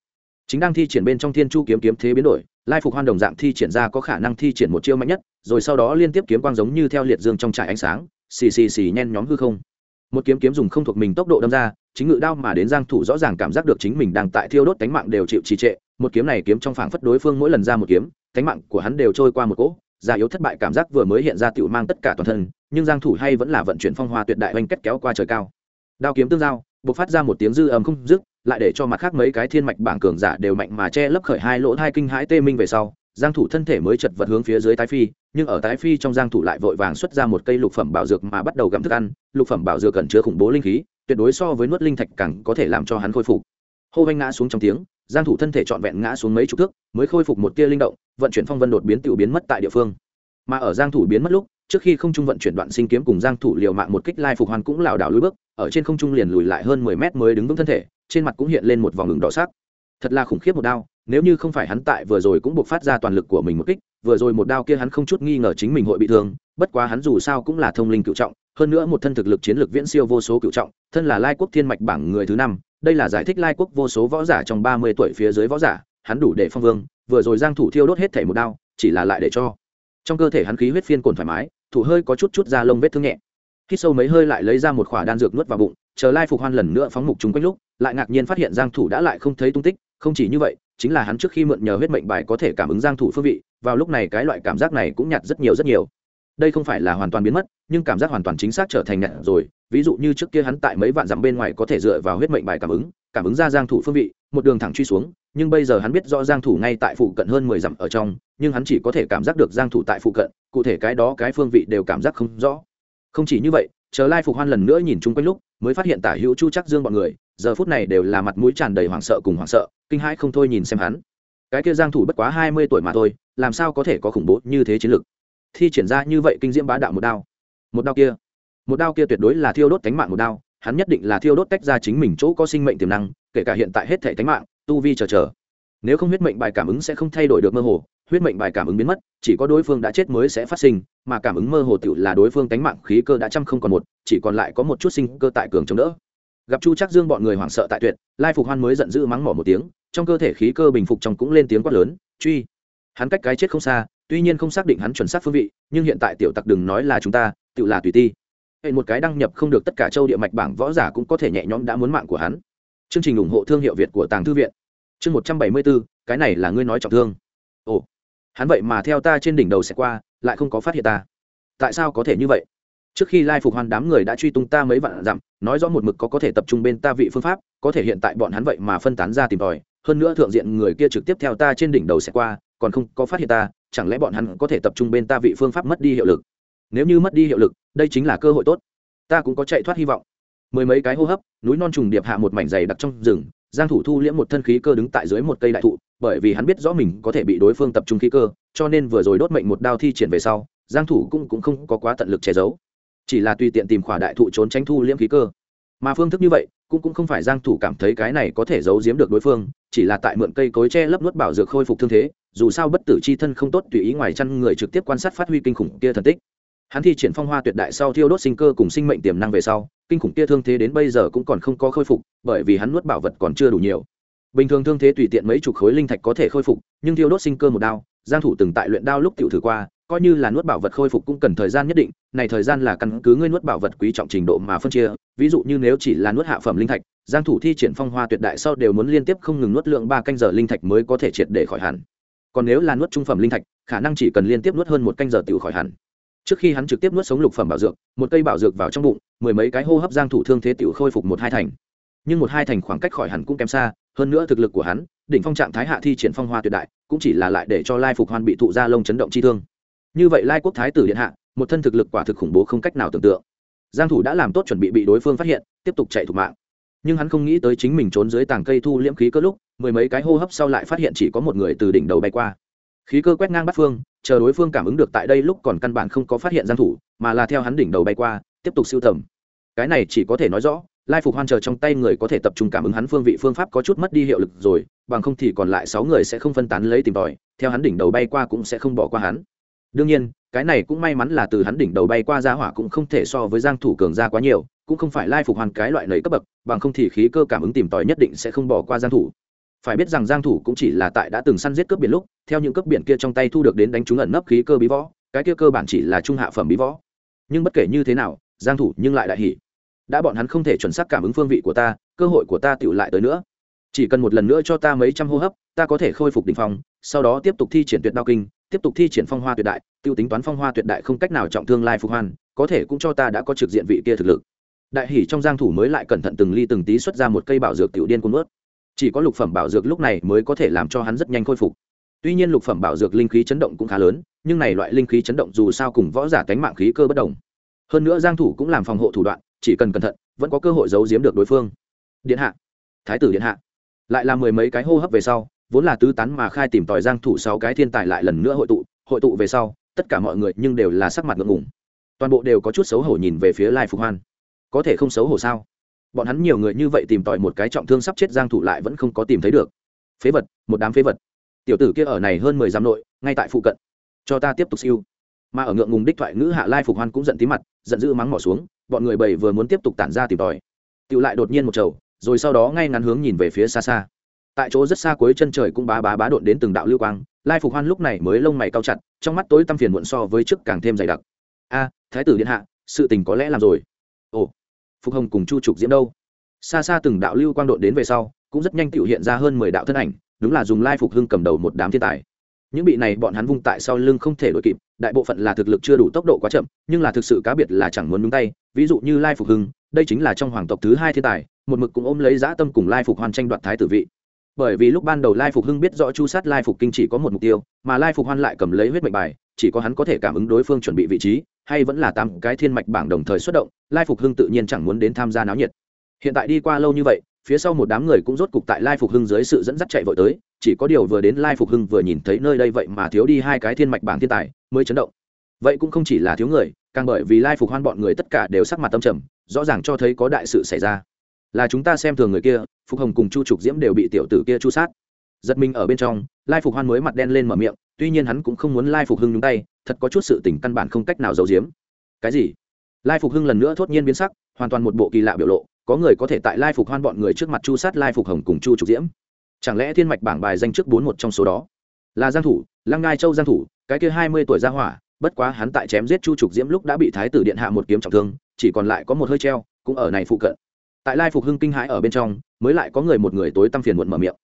chính đang thi triển bên trong thiên chu kiếm kiếm thế biến đổi, lai phục hoan đồng dạng thi triển ra có khả năng thi triển một chiêu mạnh nhất, rồi sau đó liên tiếp kiếm quang giống như theo liệt dương trong trại ánh sáng, xì xì xì nhen nhóm hư không. Một kiếm kiếm dùng không thuộc mình tốc độ đâm ra, chính ngự đao mà đến giang thủ rõ ràng cảm giác được chính mình đang tại thiêu đốt cánh mạng đều chịu trì trệ, một kiếm này kiếm trong phảng phất đối phương mỗi lần ra một kiếm cánh mạng của hắn đều trôi qua một cỗ, già yếu thất bại cảm giác vừa mới hiện ra tiểu mang tất cả toàn thân, nhưng giang thủ hay vẫn là vận chuyển phong hoa tuyệt đại hoành kết kéo qua trời cao. Đao kiếm tương giao, bộc phát ra một tiếng dư ầm không dứt lại để cho mặt khác mấy cái thiên mạch bảng cường giả đều mạnh mà che lấp khởi hai lỗ hai kinh hãi tê minh về sau, giang thủ thân thể mới chật vật hướng phía dưới tái phi, nhưng ở tái phi trong giang thủ lại vội vàng xuất ra một cây lục phẩm bảo dược mà bắt đầu gặm thức ăn. Lục phẩm bảo dược cẩn chứa khủng bố linh khí, tuyệt đối so với nuốt linh thạch càng có thể làm cho hắn khôi phục. Hô vanh ngã xuống trong tiếng, giang thủ thân thể trọn vẹn ngã xuống mấy chục thước, mới khôi phục một tia linh động, vận chuyển phong vân đột biến tiểu biến mất tại địa phương. Mà ở giang thủ biến mất lúc, trước khi không trung vận chuyển đoạn sinh kiếm cùng giang thủ liều mạng một kích lai phục hoàn cũng lảo đảo lùi bước, ở trên không trung liền lùi lại hơn 10 mét mới đứng vững thân thể trên mặt cũng hiện lên một vòng ngừng đỏ sắc. Thật là khủng khiếp một đao, nếu như không phải hắn tại vừa rồi cũng buộc phát ra toàn lực của mình một kích, vừa rồi một đao kia hắn không chút nghi ngờ chính mình hội bị thương, bất quá hắn dù sao cũng là thông linh cựu trọng, hơn nữa một thân thực lực chiến lược viễn siêu vô số cựu trọng, thân là lai quốc thiên mạch bảng người thứ năm, đây là giải thích lai quốc vô số võ giả trong ba mươi tuổi phía dưới võ giả, hắn đủ để phong vương, vừa rồi giang thủ thiêu đốt hết thể một đao, chỉ là lại để cho. Trong cơ thể hắn khí huyết phiên cồn thoải mái, thủ hơi có chút chút ra lông vết thương nhẹ. Hít sâu mấy hơi lại lấy ra một khỏa đan dược nuốt vào bụng chờ lai phục hoan lần nữa phóng mục chúng quanh lúc, lại ngạc nhiên phát hiện giang thủ đã lại không thấy tung tích, không chỉ như vậy, chính là hắn trước khi mượn nhờ huyết mệnh bài có thể cảm ứng giang thủ phương vị, vào lúc này cái loại cảm giác này cũng nhạt rất nhiều rất nhiều. Đây không phải là hoàn toàn biến mất, nhưng cảm giác hoàn toàn chính xác trở thành nhạt rồi, ví dụ như trước kia hắn tại mấy vạn dặm bên ngoài có thể dựa vào huyết mệnh bài cảm ứng cảm ứng ra giang thủ phương vị, một đường thẳng truy xuống, nhưng bây giờ hắn biết rõ giang thủ ngay tại phụ cận hơn 10 dặm ở trong, nhưng hắn chỉ có thể cảm giác được giang thủ tại phụ cận, cụ thể cái đó cái phương vị đều cảm giác không rõ. Không chỉ như vậy, chờ lai phục hoan lần nữa nhìn chung quanh lúc mới phát hiện tả hữu chu chắc dương bọn người, giờ phút này đều là mặt mũi tràn đầy hoảng sợ cùng hoảng sợ, kinh hãi không thôi nhìn xem hắn. Cái kia giang thủ bất quá 20 tuổi mà thôi, làm sao có thể có khủng bố như thế chiến lực? Thi triển ra như vậy kinh diễm bá đạo một đao. Một đao kia, một đao kia tuyệt đối là thiêu đốt cánh mạng một đao, hắn nhất định là thiêu đốt tách ra chính mình chỗ có sinh mệnh tiềm năng, kể cả hiện tại hết thể cánh mạng, tu vi chờ chờ. Nếu không huyết mệnh bài cảm ứng sẽ không thay đổi được mơ hồ huyết mệnh bài cảm ứng biến mất, chỉ có đối phương đã chết mới sẽ phát sinh, mà cảm ứng mơ hồ tựu là đối phương tánh mạng khí cơ đã trăm không còn một, chỉ còn lại có một chút sinh cơ tại cường chống đỡ. Gặp chu chắc dương bọn người hoảng sợ tại tuyệt, lai phục hoan mới giận dữ mắng mỏ một tiếng, trong cơ thể khí cơ bình phục trong cũng lên tiếng quát lớn, truy! Hắn cách cái chết không xa, tuy nhiên không xác định hắn chuẩn xác phương vị, nhưng hiện tại tiểu tặc đừng nói là chúng ta tự là tùy ti. Hệ một cái đăng nhập không được tất cả châu địa mạch bảng võ giả cũng có thể nhẹ nhõm đã muốn mạng của hắn. Chương trình ủng hộ thương hiệu việt của tàng thư viện. Chương một trăm bảy mươi bốn cái này là ngươi nói trọng thương. Ồ hắn vậy mà theo ta trên đỉnh đầu sẽ qua, lại không có phát hiện ta. Tại sao có thể như vậy? Trước khi lai phục hoàn đám người đã truy tung ta mấy vạn dặm, nói rõ một mực có có thể tập trung bên ta vị phương pháp, có thể hiện tại bọn hắn vậy mà phân tán ra tìm tòi, hơn nữa thượng diện người kia trực tiếp theo ta trên đỉnh đầu sẽ qua, còn không có phát hiện ta, chẳng lẽ bọn hắn có thể tập trung bên ta vị phương pháp mất đi hiệu lực? Nếu như mất đi hiệu lực, đây chính là cơ hội tốt. Ta cũng có chạy thoát hy vọng. Mười mấy cái hô hấp, núi non trùng điệp hạ một mảnh dày đặc trong rừng giang thủ thu liễm một thân khí cơ đứng tại dưới một cây đại thụ, bởi vì hắn biết rõ mình có thể bị đối phương tập trung khí cơ, cho nên vừa rồi đốt mệnh một đao thi triển về sau, giang thủ cũng cũng không có quá tận lực che giấu. Chỉ là tùy tiện tìm khỏa đại thụ trốn tránh thu liễm khí cơ. Mà phương thức như vậy, cũng cũng không phải giang thủ cảm thấy cái này có thể giấu giếm được đối phương, chỉ là tại mượn cây cối che lấp nuốt bảo dược khôi phục thương thế, dù sao bất tử chi thân không tốt tùy ý ngoài chăn người trực tiếp quan sát phát huy kinh khủng kia thần tích. Hắn thi triển phong hoa tuyệt đại sau thiêu đốt sinh cơ cùng sinh mệnh tiềm năng về sau kinh khủng kia thương thế đến bây giờ cũng còn không có khôi phục, bởi vì hắn nuốt bảo vật còn chưa đủ nhiều. Bình thường thương thế tùy tiện mấy chục khối linh thạch có thể khôi phục, nhưng thiêu đốt sinh cơ một đao, giang thủ từng tại luyện đao lúc tiểu thử qua, coi như là nuốt bảo vật khôi phục cũng cần thời gian nhất định, này thời gian là căn cứ ngươi nuốt bảo vật quý trọng trình độ mà phân chia, ví dụ như nếu chỉ là nuốt hạ phẩm linh thạch, giang thủ thi triển phong hoa tuyệt đại sau đều muốn liên tiếp không ngừng nuốt lượng ba canh giờ linh thạch mới có thể triệt để khỏi hẳn. Còn nếu là nuốt trung phẩm linh thạch, khả năng chỉ cần liên tiếp nuốt hơn một canh giờ tiểu khỏi hẳn trước khi hắn trực tiếp nuốt sống lục phẩm bảo dược, một cây bảo dược vào trong bụng, mười mấy cái hô hấp giang thủ thương thế tiểu khôi phục một hai thành. Nhưng một hai thành khoảng cách khỏi hẳn cũng kém xa, hơn nữa thực lực của hắn, đỉnh phong trạng thái hạ thi triển phong hoa tuyệt đại, cũng chỉ là lại để cho lai phục hoan bị thụ ra lông chấn động chi thương. Như vậy lai quốc thái tử điện hạ, một thân thực lực quả thực khủng bố không cách nào tưởng tượng. Giang thủ đã làm tốt chuẩn bị bị đối phương phát hiện, tiếp tục chạy thủ mạng. Nhưng hắn không nghĩ tới chính mình trốn dưới tàng cây thu liễm khí cơ lúc, mười mấy cái hô hấp sau lại phát hiện chỉ có một người từ đỉnh đầu bay qua khí cơ quét ngang bắt phương, chờ đối phương cảm ứng được tại đây lúc còn căn bản không có phát hiện giang thủ, mà là theo hắn đỉnh đầu bay qua, tiếp tục siêu tầm. Cái này chỉ có thể nói rõ, lai phục hoan chờ trong tay người có thể tập trung cảm ứng hắn phương vị phương pháp có chút mất đi hiệu lực rồi, bằng không thì còn lại sáu người sẽ không phân tán lấy tìm tòi, theo hắn đỉnh đầu bay qua cũng sẽ không bỏ qua hắn. Đương nhiên, cái này cũng may mắn là từ hắn đỉnh đầu bay qua ra hỏa cũng không thể so với giang thủ cường ra quá nhiều, cũng không phải lai phục hoàn cái loại nấy cấp bậc, bằng không thì khí cơ cảm ứng tìm tòi nhất định sẽ không bỏ qua giang thủ phải biết rằng giang thủ cũng chỉ là tại đã từng săn giết cướp biển lúc, theo những cướp biển kia trong tay thu được đến đánh trúng ẩn nấp khí cơ bí võ, cái kia cơ bản chỉ là trung hạ phẩm bí võ. Nhưng bất kể như thế nào, giang thủ nhưng lại đại hỉ. Đã bọn hắn không thể chuẩn xác cảm ứng phương vị của ta, cơ hội của ta tựu lại tới nữa. Chỉ cần một lần nữa cho ta mấy trăm hô hấp, ta có thể khôi phục đỉnh phong, sau đó tiếp tục thi triển tuyệt đao kinh, tiếp tục thi triển phong hoa tuyệt đại, tiêu tính toán phong hoa tuyệt đại không cách nào trọng thương lai phục hoàn có thể cũng cho ta đã có trực diện vị kia thực lực. Đại hỉ trong giang thủ mới lại cẩn thận từng ly từng tí xuất ra một cây bảo dược tiểu điên cuốn nuốt chỉ có lục phẩm bảo dược lúc này mới có thể làm cho hắn rất nhanh khôi phục. Tuy nhiên lục phẩm bảo dược linh khí chấn động cũng khá lớn, nhưng này loại linh khí chấn động dù sao cùng võ giả cánh mạng khí cơ bất đồng. Hơn nữa giang thủ cũng làm phòng hộ thủ đoạn, chỉ cần cẩn thận, vẫn có cơ hội giấu giếm được đối phương. Điện hạ, thái tử điện hạ. Lại là mười mấy cái hô hấp về sau, vốn là tứ tán mà khai tìm tòi giang thủ sáu cái thiên tài lại lần nữa hội tụ hội tụ về sau, tất cả mọi người nhưng đều là sắc mặt ngượng ngùng. Toàn bộ đều có chút xấu hổ nhìn về phía lai phục hoan. Có thể không xấu hổ sao? Bọn hắn nhiều người như vậy tìm tòi một cái trọng thương sắp chết giang thủ lại vẫn không có tìm thấy được. Phế vật, một đám phế vật. Tiểu tử kia ở này hơn mười giám nội, ngay tại phụ cận. Cho ta tiếp tục siêu. Mà ở ngượng ngùng đích thoại ngữ hạ lai phục hoan cũng giận tí mặt, giận dữ mắng mỏ xuống, bọn người bầy vừa muốn tiếp tục tản ra tìm tòi. Tiểu lại đột nhiên một chầu rồi sau đó ngay ngắn hướng nhìn về phía xa xa. Tại chỗ rất xa cuối chân trời cũng bá bá bá đột đến từng đạo lưu quang, lai phục hoan lúc này mới lông mày cao chặt, trong mắt tối tăm phiền muộn so với trước càng thêm dày đặc. A, thái tử điện hạ, sự tình có lẽ làm rồi. Ồ phục hồng cùng chu trục diễm đâu. Xa xa từng đạo lưu quang đội đến về sau, cũng rất nhanh tự hiện ra hơn mười đạo thân ảnh, đúng là dùng lai phục hưng cầm đầu một đám thiên tài. Những bị này bọn hắn vung tại sau lưng không thể đ ổ i kịp, đại bộ phận là thực lực chưa đủ tốc độ quá chậm, nhưng là thực sự cá biệt là chẳng muốn nhúng tay. Ví dụ như lai phục hưng, đây chính là trong hoàng tộc thứ hai thiên tài, một mực cũng ôm lấy dã tâm cùng lai phục hoàn tranh đoạt thái tử vị. Bởi vì lúc ban đầu lai phục hưng biết rõ chu sát lai phục kinh chỉ có một mục tiêu, mà lai phục hoan lại cầm lấy huyết mệnh bài, chỉ có hắn có thể cảm ứng đối phương chuẩn bị vị trí hay vẫn là tám cái thiên mạch bảng đồng thời xuất động, lai phục hưng tự nhiên chẳng muốn đến tham gia náo nhiệt. Hiện tại đi qua lâu như vậy, phía sau một đám người cũng rốt cục tại lai phục hưng dưới sự dẫn dắt chạy vội tới, chỉ có điều vừa đến lai phục hưng vừa nhìn thấy nơi đây vậy mà thiếu đi hai cái thiên mạch bảng thiên tài, mới chấn động. Vậy cũng không chỉ là thiếu người, càng bởi vì lai phục hoan bọn người tất cả đều sắc mặt tâm trầm, rõ ràng cho thấy có đại sự xảy ra. Là chúng ta xem thường người kia, phục hồng cùng chu trục diễm đều bị tiểu tử kia chu sát. Giật mình ở bên trong, lai phục hoan mới mặt đen lên mở miệng, tuy nhiên hắn cũng không muốn lai phục hưng nhúng tay thật có chút sự tình căn bản không cách nào giấu giếm. Cái gì? Lai phục hưng lần nữa thốt nhiên biến sắc, hoàn toàn một bộ kỳ lạ biểu lộ, có người có thể tại lai phục hoan bọn người trước mặt chu sát lai phục hồng cùng chu trục diễm. Chẳng lẽ thiên mạch bảng bài danh trước bốn một trong số đó? Là giang thủ, lăng ngai châu giang thủ, cái kia hai mươi tuổi ra hỏa, bất quá hắn tại chém giết chu trục diễm lúc đã bị thái tử điện hạ một kiếm trọng thương, chỉ còn lại có một hơi treo, cũng ở này phụ cận. Tại lai phục hưng kinh hãi ở bên trong, mới lại có người một người tối tăm phiền muộn mở miệng.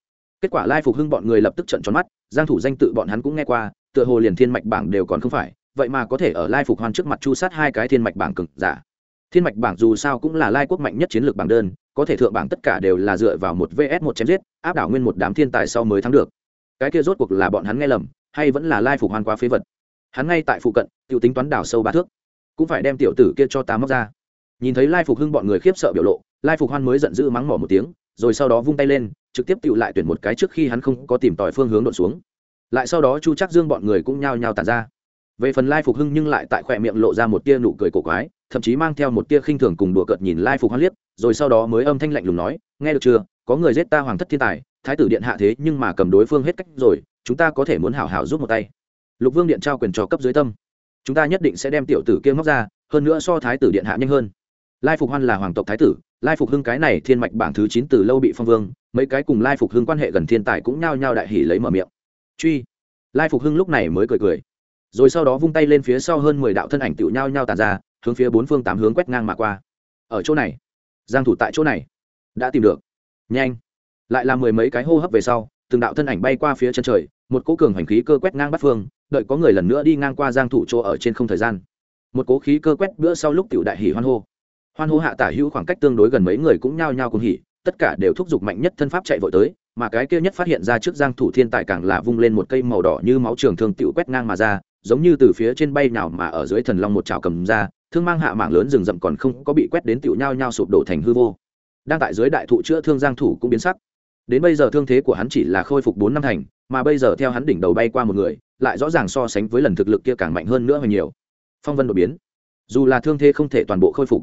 Kết quả lai phục hưng bọn người lập tức trận tròn mắt, giang thủ danh tự bọn hắn cũng nghe qua tựa hồ liền thiên mạch bảng đều còn không phải, vậy mà có thể ở lai phục hoan trước mặt chu sát hai cái thiên mạch bảng cực giả. Thiên mạch bảng dù sao cũng là lai quốc mạnh nhất chiến lược bảng đơn, có thể thượng bảng tất cả đều là dựa vào một vs một chém giết, áp đảo nguyên một đám thiên tài sau mới thắng được. Cái kia rốt cuộc là bọn hắn nghe lầm, hay vẫn là lai phục hoan quá phế vật? Hắn ngay tại phụ cận tự tính toán đảo sâu ba thước, cũng phải đem tiểu tử kia cho ta móc ra. Nhìn thấy lai phục hưng bọn người khiếp sợ biểu lộ, lai phục hoan mới giận dữ mắng mỏ một tiếng, rồi sau đó vung tay lên, trực tiếp tự lại tuyển một cái trước khi hắn không có tìm tòi phương hướng đột xuống lại sau đó chu chắc dương bọn người cũng nhao nhao tàn ra. Về phần lai phục hưng nhưng lại tại khỏe miệng lộ ra một tia nụ cười cổ quái, thậm chí mang theo một tia khinh thường cùng đùa cợt nhìn lai phục hoan liếc, rồi sau đó mới âm thanh lạnh lùng nói, nghe được chưa? Có người giết ta hoàng thất thiên tài, thái tử điện hạ thế nhưng mà cầm đối phương hết cách rồi, chúng ta có thể muốn hảo hảo giúp một tay. Lục vương điện trao quyền cho cấp dưới tâm. Chúng ta nhất định sẽ đem tiểu tử kia móc ra, hơn nữa so thái tử điện hạ nhanh hơn. Lai phục hoan là hoàng tộc thái tử, lai phục hưng cái này thiên mạch bảng thứ chín từ lâu bị phong vương, mấy cái cùng lai phục hưng quan hệ gần thiên tài cũng nhao nhao đại hỉ lấy mở miệng truy. Lai phục hưng lúc này mới cười cười. Rồi sau đó vung tay lên phía sau hơn mười đạo thân ảnh tựu nhau nhau tàn ra, hướng phía bốn phương tám hướng quét ngang mà qua. Ở chỗ này, giang thủ tại chỗ này. Đã tìm được. Nhanh. Lại là mười mấy cái hô hấp về sau, từng đạo thân ảnh bay qua phía chân trời, một cỗ cường hành khí cơ quét ngang bắt phương, đợi có người lần nữa đi ngang qua giang thủ chỗ ở trên không thời gian. Một cỗ khí cơ quét bữa sau lúc tiểu đại hỉ hoan hô. Hoan hô hạ tả hữu khoảng cách tương đối gần mấy người cũng nhao nhao cùng hỉ, tất cả đều thúc giục mạnh nhất thân pháp chạy vội tới mà cái kia nhất phát hiện ra trước giang thủ thiên tài càng là vung lên một cây màu đỏ như máu trường thương tiểu quét ngang mà ra, giống như từ phía trên bay nào mà ở dưới thần long một chảo cầm ra, thương mang hạ mạng lớn rừng rậm còn không có bị quét đến tiểu nhao nhao sụp đổ thành hư vô. Đang tại dưới đại thụ chữa thương giang thủ cũng biến sắc. Đến bây giờ thương thế của hắn chỉ là khôi phục bốn năm thành, mà bây giờ theo hắn đỉnh đầu bay qua một người, lại rõ ràng so sánh với lần thực lực kia càng mạnh hơn nữa hơn nhiều. Phong vân đột biến. Dù là thương thế không thể toàn bộ khôi phục,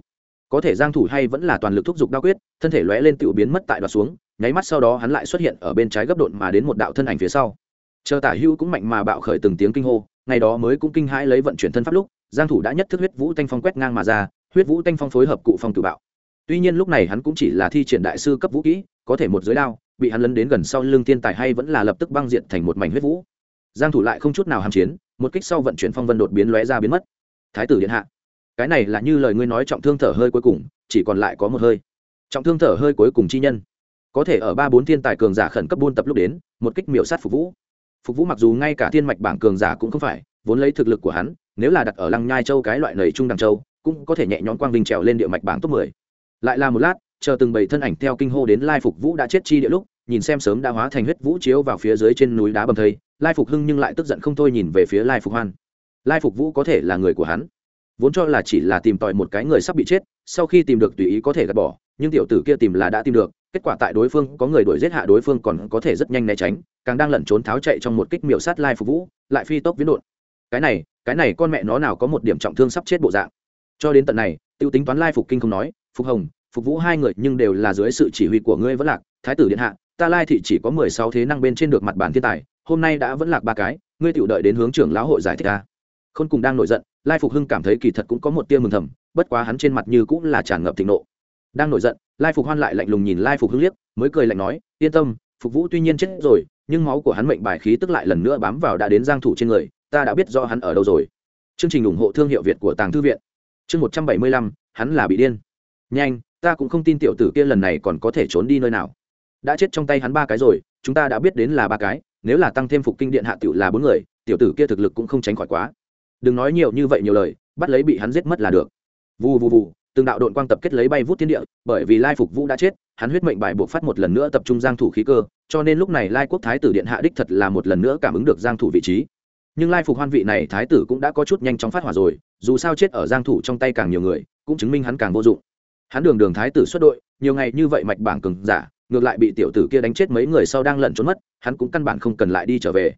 có thể giang thủ hay vẫn là toàn lực thúc giục đao quyết, thân thể lóe lên tiểu biến mất tại đoạt xuống nháy mắt sau đó hắn lại xuất hiện ở bên trái gấp độn mà đến một đạo thân ảnh phía sau. Chờ tả hưu cũng mạnh mà bạo khởi từng tiếng kinh hô, ngày đó mới cũng kinh hãi lấy vận chuyển thân pháp lúc, giang thủ đã nhất thức huyết vũ thanh phong quét ngang mà ra, huyết vũ thanh phong phối hợp cụ phong tự bạo. Tuy nhiên lúc này hắn cũng chỉ là thi triển đại sư cấp vũ kỹ, có thể một giới đao, bị hắn lấn đến gần sau lưng tiên tài hay vẫn là lập tức băng diện thành một mảnh huyết vũ. Giang thủ lại không chút nào hàm chiến, một kích sau vận chuyển phong vân đột biến lóe ra biến mất. Thái tử điện hạ, cái này là như lời ngươi nói trọng thương thở hơi cuối cùng, chỉ còn lại có một hơi. Trọng thương thở hơi cuối cùng chi nhân có thể ở ba bốn thiên tài cường giả khẩn cấp buôn tập lúc đến, một kích miểu sát phục vũ phục vũ mặc dù ngay cả thiên mạch bảng cường giả cũng không phải, vốn lấy thực lực của hắn, nếu là đặt ở lăng nhai châu cái loại nầy trung đằng châu, cũng có thể nhẹ nhõm quang vinh trèo lên địa mạch bảng top 10. lại là một lát, chờ từng bảy thân ảnh theo kinh hô đến lai phục vũ đã chết chi địa lúc, nhìn xem sớm đã hóa thành huyết vũ chiếu vào phía dưới trên núi đá bầm thây, lai phục hưng nhưng lại tức giận không thôi nhìn về phía lai phục hoan lai phục vũ có thể là người của hắn, vốn cho là chỉ là tìm tòi một cái người sắp bị chết, sau khi tìm được tùy ý có thể gạt bỏ, nhưng tiểu tử kia tìm là đã tìm được kết quả tại đối phương có người đuổi giết hạ đối phương còn có thể rất nhanh né tránh, càng đang lẩn trốn tháo chạy trong một kích miểu sát lai phục vũ, lại phi tốc viễn đột cái này cái này con mẹ nó nào có một điểm trọng thương sắp chết bộ dạng. Cho đến tận này, tiêu tính toán lai phục kinh không nói, phục hồng, phục vũ hai người nhưng đều là dưới sự chỉ huy của ngươi vẫn lạc, thái tử điện hạ, ta lai thị chỉ có mười sáu thế năng bên trên được mặt bản thiên tài, hôm nay đã vẫn lạc ba cái, ngươi tự đợi đến hướng trưởng lão hội giải thích ta. Khôn cùng đang nổi giận, lai phục hưng cảm thấy kỳ thật cũng có một tia mừng thầm, bất quá hắn trên mặt như cũng là tràn ngập thịnh nộ đang nổi giận, lai phục hoan lại lạnh lùng nhìn lai phục hưng liếc, mới cười lạnh nói, yên tâm, phục vũ tuy nhiên chết rồi, nhưng máu của hắn mệnh bài khí tức lại lần nữa bám vào đã đến giang thủ trên người, ta đã biết rõ hắn ở đâu rồi. Chương trình ủng hộ thương hiệu việt của tàng thư viện. Chương một trăm bảy mươi lăm, hắn là bị điên. Nhanh, ta cũng không tin tiểu tử kia lần này còn có thể trốn đi nơi nào. Đã chết trong tay hắn ba cái rồi, chúng ta đã biết đến là ba cái, nếu là tăng thêm phục kinh điện hạ tiểu là bốn người, tiểu tử kia thực lực cũng không tránh khỏi quá. Đừng nói nhiều như vậy nhiều lời, bắt lấy bị hắn giết mất là được. Vù vù vù từng đạo đội quang tập kết lấy bay vút thiên địa, bởi vì lai phục vũ đã chết, hắn huyết mệnh bài buộc phát một lần nữa tập trung giang thủ khí cơ, cho nên lúc này lai quốc thái tử điện hạ đích thật là một lần nữa cảm ứng được giang thủ vị trí. Nhưng lai phục hoan vị này thái tử cũng đã có chút nhanh chóng phát hỏa rồi, dù sao chết ở giang thủ trong tay càng nhiều người, cũng chứng minh hắn càng vô dụng. Hắn đường đường thái tử xuất đội, nhiều ngày như vậy mạch bảng cường giả, ngược lại bị tiểu tử kia đánh chết mấy người sau đang lẩn trốn mất, hắn cũng căn bản không cần lại đi trở về.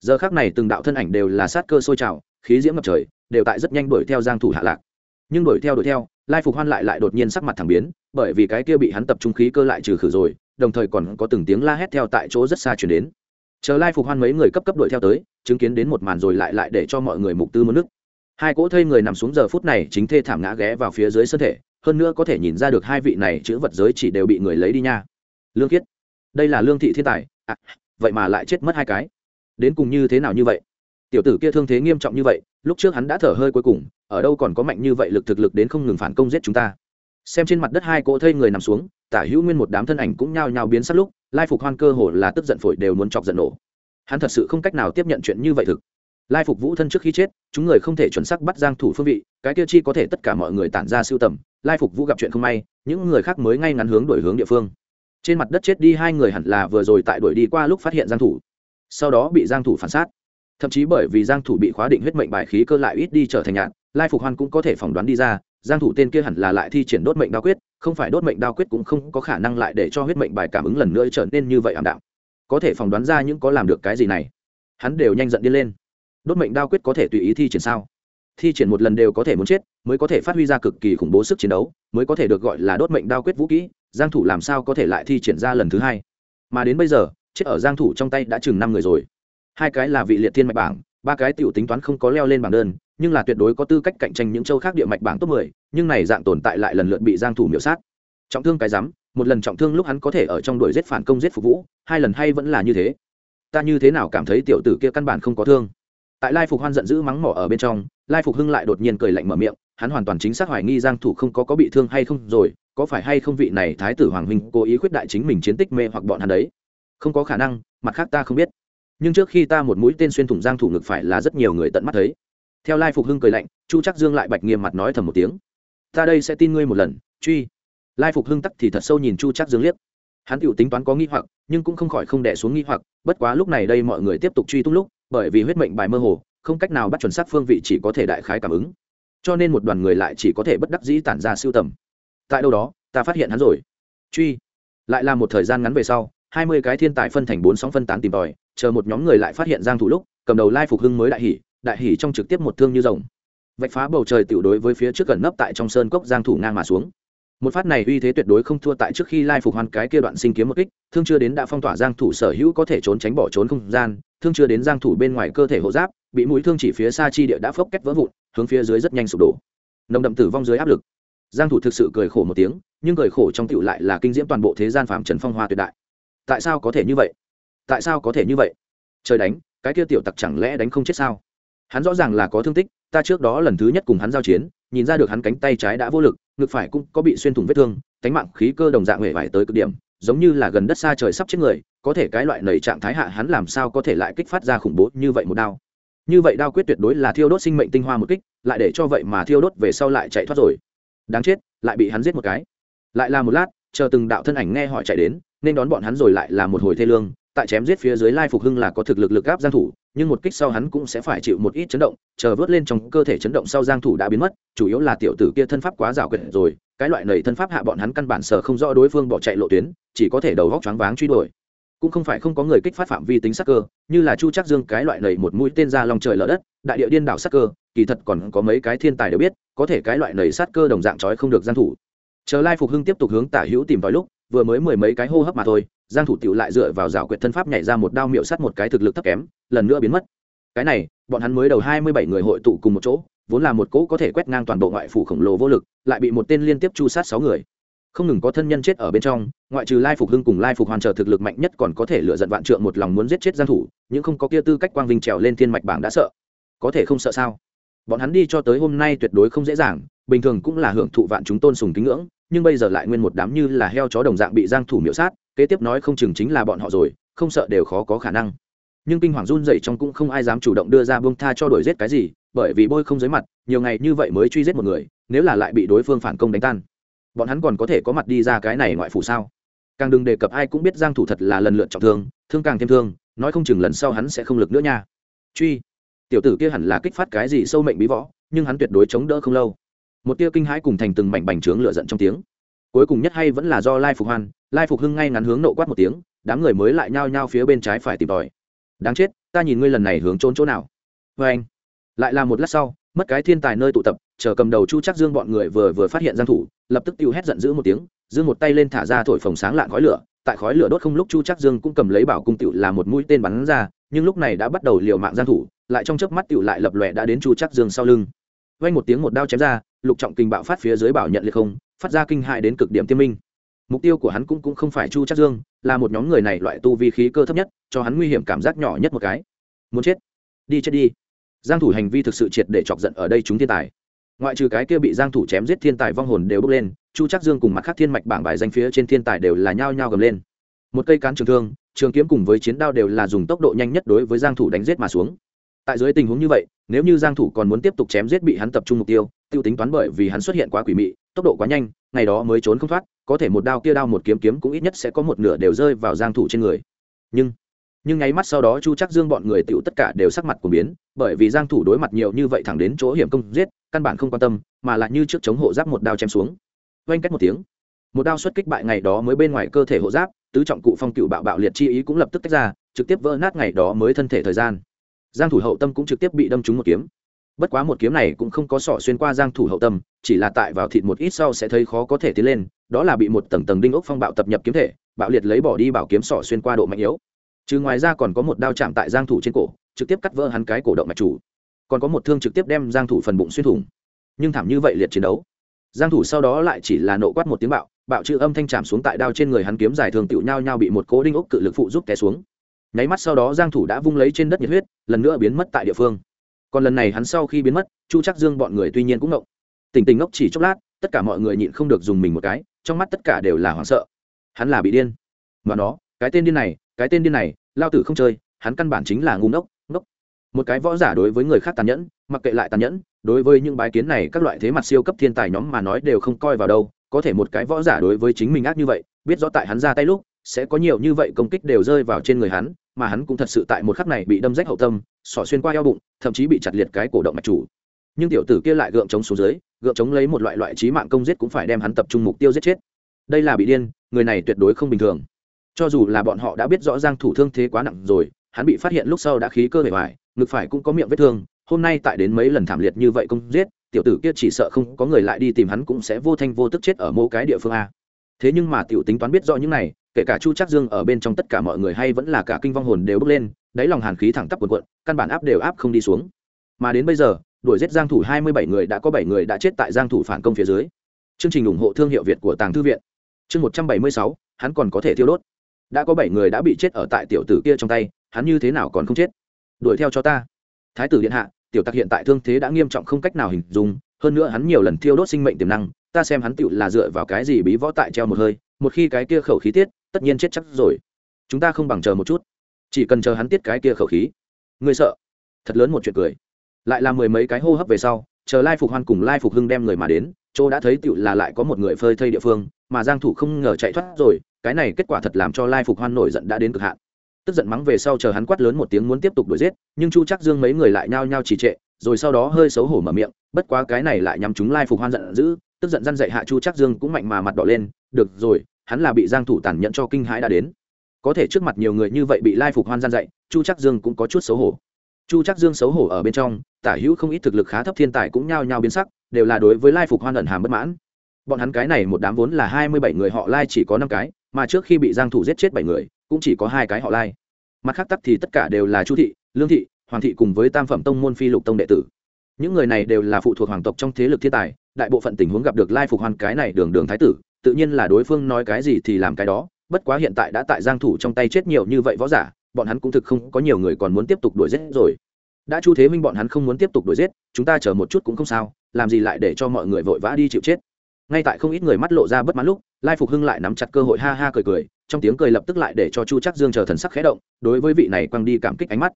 Giờ khắc này từng đạo thân ảnh đều là sát cơ sôi trào, khí diễm ngập trời, đều tại rất nhanh đuổi theo giang thủ hạ lạc nhưng đuổi theo đuổi theo lai phục hoan lại lại đột nhiên sắc mặt thẳng biến bởi vì cái kia bị hắn tập trung khí cơ lại trừ khử rồi đồng thời còn có từng tiếng la hét theo tại chỗ rất xa truyền đến. Chờ lai phục hoan mấy người cấp cấp đuổi theo tới chứng kiến đến một màn rồi lại lại để cho mọi người mục tư mất nước. Hai cỗ thây người nằm xuống giờ phút này chính thê thảm ngã ghé vào phía dưới sân thể hơn nữa có thể nhìn ra được hai vị này chữ vật giới chỉ đều bị người lấy đi nha. Lương khiết đây là lương thị thiên tài. À, vậy mà lại chết mất hai cái. Đến cùng như thế nào như vậy? Tiểu tử kia thương thế nghiêm trọng như vậy, lúc trước hắn đã thở hơi cuối cùng, ở đâu còn có mạnh như vậy lực thực lực đến không ngừng phản công giết chúng ta. Xem trên mặt đất hai cỗ thây người nằm xuống, tả hữu nguyên một đám thân ảnh cũng nhao nhao biến sát lúc, lai phục hoan cơ hồ là tức giận phổi đều muốn chọc giận nổ. Hắn thật sự không cách nào tiếp nhận chuyện như vậy thực. Lai phục vũ thân trước khi chết, chúng người không thể chuẩn xác bắt giang thủ phương vị, cái tiêu chi có thể tất cả mọi người tản ra siêu tầm, lai phục vũ gặp chuyện không may, những người khác mới ngay ngắn hướng đổi hướng địa phương. Trên mặt đất chết đi hai người hẳn là vừa rồi tại đuổi đi qua lúc phát hiện giang thủ. Sau đó bị giang thủ phản sát thậm chí bởi vì giang thủ bị khóa định huyết mệnh bài khí cơ lại ít đi trở thành nhạn, lai phục hoan cũng có thể phỏng đoán đi ra, giang thủ tên kia hẳn là lại thi triển đốt mệnh đao quyết, không phải đốt mệnh đao quyết cũng không có khả năng lại để cho huyết mệnh bài cảm ứng lần nữa trở nên như vậy ảm đạm. Có thể phỏng đoán ra những có làm được cái gì này. Hắn đều nhanh giận đi lên. Đốt mệnh đao quyết có thể tùy ý thi triển sao? Thi triển một lần đều có thể muốn chết, mới có thể phát huy ra cực kỳ khủng bố sức chiến đấu, mới có thể được gọi là đốt mệnh đao quyết vũ kỹ, giang thủ làm sao có thể lại thi triển ra lần thứ hai? Mà đến bây giờ, chết ở giang thủ trong tay đã chừng năm người rồi hai cái là vị liệt thiên mạch bảng ba cái tiểu tính toán không có leo lên bảng đơn nhưng là tuyệt đối có tư cách cạnh tranh những châu khác địa mạch bảng top 10, nhưng này dạng tồn tại lại lần lượt bị giang thủ miểu sát. Trọng thương cái rắm một lần trọng thương lúc hắn có thể ở trong đuổi giết phản công giết phục vũ hai lần hay vẫn là như thế. Ta như thế nào cảm thấy tiểu tử kia căn bản không có thương? Tại lai phục hoan giận dữ mắng mỏ ở bên trong lai phục hưng lại đột nhiên cười lạnh mở miệng hắn hoàn toàn chính xác hoài nghi giang thủ không có có bị thương hay không rồi có phải hay không vị này thái tử hoàng huynh cố ý khuyết đại chính mình chiến tích mê hoặc bọn hắn đấy? Không có khả năng mặt khác ta không biết nhưng trước khi ta một mũi tên xuyên thủng giang thủ ngực phải là rất nhiều người tận mắt thấy. Theo lai phục hưng cười lạnh, chu chắc dương lại bạch nghiêm mặt nói thầm một tiếng. Ta đây sẽ tin ngươi một lần, truy. Lai phục hưng tắc thì thật sâu nhìn chu chắc dương liếc. Hắn tự tính toán có nghi hoặc, nhưng cũng không khỏi không đẻ xuống nghi hoặc, bất quá lúc này đây mọi người tiếp tục truy tung lúc, bởi vì huyết mệnh bài mơ hồ, không cách nào bắt chuẩn xác phương vị chỉ có thể đại khái cảm ứng. Cho nên một đoàn người lại chỉ có thể bất đắc dĩ tản ra siêu tầm. Tại đâu đó, ta phát hiện hắn rồi. Truy. Lại là một thời gian ngắn về sau hai mươi cái thiên tài phân thành bốn sóng phân tán tìm tòi, chờ một nhóm người lại phát hiện giang thủ lúc, cầm đầu lai phục hưng mới đại hỉ đại hỉ trong trực tiếp một thương như rồng. Vạch phá bầu trời tiểu đối với phía trước gần nấp tại trong sơn cốc giang thủ ngang mà xuống. Một phát này uy thế tuyệt đối không thua tại trước khi lai phục hoàn cái kia đoạn sinh kiếm một kích, thương chưa đến đã phong tỏa giang thủ sở hữu có thể trốn tránh bỏ trốn không gian, thương chưa đến giang thủ bên ngoài cơ thể hộ giáp, bị mũi thương chỉ phía xa chi địa đã phốc kết vỡ vụn, hướng phía dưới rất nhanh sụp đổ. Nồng đậm tử vong dưới áp lực. Giang thủ thực sự cười khổ một tiếng, nhưng cười khổ trong tiểu lại là kinh diễm toàn bộ thế gian phàm trần phong hoa tuyệt đại tại sao có thể như vậy? Tại sao có thể như vậy? Trời đánh, cái kia tiểu tặc chẳng lẽ đánh không chết sao? Hắn rõ ràng là có thương tích, ta trước đó lần thứ nhất cùng hắn giao chiến, nhìn ra được hắn cánh tay trái đã vô lực, ngực phải cũng có bị xuyên thủng vết thương, cánh mạng khí cơ đồng dạng hề vải tới cực điểm, giống như là gần đất xa trời sắp chết người, có thể cái loại nầy trạng thái hạ hắn làm sao có thể lại kích phát ra khủng bố như vậy một đao? Như vậy đao quyết tuyệt đối là thiêu đốt sinh mệnh tinh hoa một kích, lại để cho vậy mà thiêu đốt về sau lại chạy thoát rồi. Đáng chết, lại bị hắn giết một cái. Lại là một lát, chờ từng đạo thân ảnh nghe họ chạy đến nên đón bọn hắn rồi lại là một hồi thê lương. Tại chém giết phía dưới lai phục hưng là có thực lực lực áp giang thủ, nhưng một kích sau hắn cũng sẽ phải chịu một ít chấn động, chờ vớt lên trong cơ thể chấn động sau giang thủ đã biến mất, chủ yếu là tiểu tử kia thân pháp quá rào quyệt rồi, cái loại nầy thân pháp hạ bọn hắn căn bản sở không rõ đối phương bỏ chạy lộ tuyến, chỉ có thể đầu góc choáng váng truy đuổi. Cũng không phải không có người kích phát phạm vi tính sắc cơ, như là chu Trác dương cái loại nầy một mũi tên ra lòng trời lở đất, đại địa điên đảo sắc cơ, kỳ thật còn có mấy cái thiên tài đều biết, có thể cái loại nầy sát cơ đồng dạng chói không được giang thủ. Chờ lai phục hưng tiếp tục hướng tả hữu tìm vài lúc vừa mới mười mấy cái hô hấp mà thôi, giang thủ tiểu lại dựa vào rào quyệt thân pháp nhảy ra một đao miệu sắt một cái thực lực thấp kém, lần nữa biến mất. Cái này, bọn hắn mới đầu 27 người hội tụ cùng một chỗ, vốn là một cỗ có thể quét ngang toàn bộ ngoại phủ khổng lồ vô lực, lại bị một tên liên tiếp chu sát sáu người. Không ngừng có thân nhân chết ở bên trong, ngoại trừ lai phục hưng cùng lai phục hoàn trở thực lực mạnh nhất còn có thể lựa giận vạn trượng một lòng muốn giết chết giang thủ nhưng không có kia tư cách quang vinh trèo lên thiên mạch bảng đã sợ. Có thể không sợ sao? Bọn hắn đi cho tới hôm nay tuyệt đối không dễ dàng bình thường cũng là hưởng thụ vạn chúng tôn sùng kính ngưỡng, nhưng bây giờ lại nguyên một đám như là heo chó đồng dạng bị giang thủ miễu sát, kế tiếp nói không chừng chính là bọn họ rồi, không sợ đều khó có khả năng. Nhưng kinh hoàng run rẩy trong cũng không ai dám chủ động đưa ra buông tha cho đổi giết cái gì, bởi vì bôi không dưới mặt, nhiều ngày như vậy mới truy giết một người, nếu là lại bị đối phương phản công đánh tan. Bọn hắn còn có thể có mặt đi ra cái này ngoại phủ sao? Càng đừng đề cập ai cũng biết giang thủ thật là lần lượt trọng thương thương càng thêm thương, nói không chừng lần sau hắn sẽ không lực nữa nha. Truy. Tiểu tử kia hẳn là kích phát cái gì sâu mệnh bí võ, nhưng hắn tuyệt đối chống đỡ không lâu một tia kinh hãi cùng thành từng mảnh bành trướng lửa giận trong tiếng. Cuối cùng nhất hay vẫn là do lai phục hoan, lai phục hưng ngay ngắn hướng nộ quát một tiếng, đám người mới lại nhao nhao phía bên trái phải tìm tòi. Đáng chết, ta nhìn ngươi lần này hướng trốn chỗ nào? Vê anh, lại là một lát sau, mất cái thiên tài nơi tụ tập, chờ cầm đầu chu chắc dương bọn người vừa vừa phát hiện giang thủ, lập tức tiêu hét giận dữ một tiếng dương một tay lên thả ra thổi phồng sáng lạng khói lửa. Tại khói lửa đốt không lúc chu chắc dương cũng cầm lấy bảo cung tiểu là một mũi tên bắn ra, nhưng lúc này đã bắt đầu liều mạng giang thủ, lại trong chớp mắt tiểu lại lập lòe đã đến chu chắc dương sau lưng. Vang một tiếng một đao chém ra lục trọng kinh bạo phát phía dưới bảo nhận liệt không, phát ra kinh hại đến cực điểm tiêm minh. Mục tiêu của hắn cũng cũng không phải chu chắc dương, là một nhóm người này loại tu vi khí cơ thấp nhất, cho hắn nguy hiểm cảm giác nhỏ nhất một cái. Muốn chết? Đi chết đi. Giang thủ hành vi thực sự triệt để chọc giận ở đây chúng thiên tài. Ngoại trừ cái kia bị giang thủ chém giết thiên tài vong hồn đều bốc lên, chu chắc dương cùng mặt khác thiên mạch bảng bài danh phía trên thiên tài đều là nhao nhao gầm lên. Một cây cán trường thương, trường kiếm cùng với chiến đao đều là dùng tốc độ nhanh nhất đối với giang thủ đánh giết mà xuống tại dưới tình huống như vậy, nếu như giang thủ còn muốn tiếp tục chém giết bị hắn tập trung mục tiêu tiêu tính toán bởi vì hắn xuất hiện quá quỷ mị, tốc độ quá nhanh, ngày đó mới trốn không thoát, có thể một đao kia đao một kiếm kiếm cũng ít nhất sẽ có một nửa đều rơi vào giang thủ trên người. Nhưng nhưng nháy mắt sau đó chu chắc dương bọn người tiểu tất cả đều sắc mặt của biến, bởi vì giang thủ đối mặt nhiều như vậy thẳng đến chỗ hiểm công giết, căn bản không quan tâm, mà lại như trước chống hộ giáp một đao chém xuống. Vang cách một tiếng, một đao xuất kích bại ngày đó mới bên ngoài cơ thể hộ giáp, tứ trọng cụ phong cựu bạo bạo liệt chi ý cũng lập tức tách ra, trực tiếp vỡ nát ngày đó mới thân thể thời gian giang thủ hậu tâm cũng trực tiếp bị đâm trúng một kiếm. Bất quá một kiếm này cũng không có sọ xuyên qua giang thủ hậu tâm, chỉ là tại vào thịt một ít sau sẽ thấy khó có thể tiến lên, đó là bị một tầng tầng đinh ốc phong bạo tập nhập kiếm thể, bạo liệt lấy bỏ đi bảo kiếm sọ xuyên qua độ mạnh yếu. Chứ ngoài ra còn có một đao chạm tại giang thủ trên cổ, trực tiếp cắt vỡ hắn cái cổ động mạch chủ. Còn có một thương trực tiếp đem giang thủ phần bụng xuyên thủng. Nhưng thảm như vậy liệt chiến đấu. Giang thủ sau đó lại chỉ là nộ quát một tiếng bạo bạo chữ âm thanh chạm xuống tại đao trên người hắn kiếm dài thường tiểu nhau nhau bị một cố đinh ốc cự lực phụ giúp té xuống nháy mắt sau đó giang thủ đã vung lấy trên đất nhiệt huyết, lần nữa biến mất tại địa phương. Còn lần này hắn sau khi biến mất, chu chắc dương bọn người tuy nhiên cũng ngộng. Tình tình ngốc chỉ chốc lát, tất cả mọi người nhịn không được dùng mình một cái, trong mắt tất cả đều là hoảng sợ. Hắn là bị điên. Mà nó, cái tên điên này, cái tên điên này, lao tử không chơi, hắn căn bản chính là ngu ngốc ngốc. Một cái võ giả đối với người khác tàn nhẫn, mặc kệ lại tàn nhẫn, đối với những bái kiến này, các loại thế mặt siêu cấp thiên tài nhóm mà nói đều không coi vào đâu. Có thể một cái võ giả đối với chính mình ác như vậy, biết rõ tại hắn ra tay lúc sẽ có nhiều như vậy công kích đều rơi vào trên người hắn, mà hắn cũng thật sự tại một khắc này bị đâm rách hậu tâm, xỏ xuyên qua eo bụng, thậm chí bị chặt liệt cái cổ động mạch chủ. Nhưng tiểu tử kia lại gượng chống xuống dưới, gượng chống lấy một loại loại trí mạng công giết cũng phải đem hắn tập trung mục tiêu giết chết. Đây là bị điên, người này tuyệt đối không bình thường. Cho dù là bọn họ đã biết rõ ràng thủ thương thế quá nặng rồi, hắn bị phát hiện lúc sau đã khí cơ bề ngoài ngực phải cũng có miệng vết thương, hôm nay tại đến mấy lần thảm liệt như vậy công giết, tiểu tử kia chỉ sợ không có người lại đi tìm hắn cũng sẽ vô thanh vô tức chết ở mỗi cái địa phương a. Thế nhưng mà tiểu tính toán biết rõ những này kể cả chu trác dương ở bên trong tất cả mọi người hay vẫn là cả kinh vong hồn đều bước lên đáy lòng hàn khí thẳng tắp quần quận căn bản áp đều áp không đi xuống. Mà đến bây giờ đuổi giết giang thủ 27 người đã có 7 người đã chết tại giang thủ phản công phía dưới. Chương trình ủng hộ thương hiệu việt của tàng thư viện. Chương 176, hắn còn có thể thiêu đốt. Đã có 7 người đã bị chết ở tại tiểu tử kia trong tay hắn như thế nào còn không chết? Đuổi theo cho ta. Thái tử điện hạ tiểu tặc hiện tại thương thế đã nghiêm trọng không cách nào hình dung hơn nữa hắn nhiều lần thiêu đốt sinh mệnh tiềm năng ta xem hắn tựu là dựa vào cái gì bí võ tại treo một hơi một khi cái kia khẩu khí tiết tất nhiên chết chắc rồi. Chúng ta không bằng chờ một chút. Chỉ cần chờ hắn tiết cái kia khẩu khí. Ngươi sợ? Thật lớn một chuyện cười. Lại là mười mấy cái hô hấp về sau, chờ lai phục hoan cùng lai phục hưng đem người mà đến, chỗ đã thấy tựu là lại có một người phơi thây địa phương, mà giang thủ không ngờ chạy thoát rồi, cái này kết quả thật làm cho lai phục hoan nổi giận đã đến cực hạn. Tức giận mắng về sau chờ hắn quát lớn một tiếng muốn tiếp tục đuổi giết, nhưng chu chắc dương mấy người lại nhao nhao trì trệ, rồi sau đó hơi xấu hổ mở miệng, bất quá cái này lại nhắm chúng lai phục hoan giận dữ, tức giận răn dạy hạ chu chắc dương cũng mạnh mà mặt đỏ lên, được rồi hắn là bị giang thủ tàn nhẫn cho kinh hãi đã đến. Có thể trước mặt nhiều người như vậy bị lai phục hoan gian dạy, chu chắc dương cũng có chút xấu hổ. Chu chắc dương xấu hổ ở bên trong, tả hữu không ít thực lực khá thấp thiên tài cũng nhao nhao biến sắc, đều là đối với lai phục hoan ẩn hàm bất mãn. Bọn hắn cái này một đám vốn là hai mươi bảy người họ lai chỉ có năm cái, mà trước khi bị giang thủ giết chết bảy người, cũng chỉ có hai cái họ lai. Mặt khác tắc thì tất cả đều là chu thị, lương thị, hoàng thị cùng với tam phẩm tông môn phi lục tông đệ tử. Những người này đều là phụ thuộc hoàng tộc trong thế lực thiên tài, đại bộ phận tình huống gặp được lai phục hoan cái này đường đường thái tử tự nhiên là đối phương nói cái gì thì làm cái đó, bất quá hiện tại đã tại giang thủ trong tay chết nhiều như vậy võ giả, bọn hắn cũng thực không có nhiều người còn muốn tiếp tục đuổi giết rồi. Đã chu thế minh bọn hắn không muốn tiếp tục đuổi giết, chúng ta chờ một chút cũng không sao, làm gì lại để cho mọi người vội vã đi chịu chết. Ngay tại không ít người mắt lộ ra bất mãn lúc, lai phục hưng lại nắm chặt cơ hội ha ha cười cười, trong tiếng cười lập tức lại để cho chu chắc dương chờ thần sắc khẽ động, đối với vị này quăng đi cảm kích ánh mắt.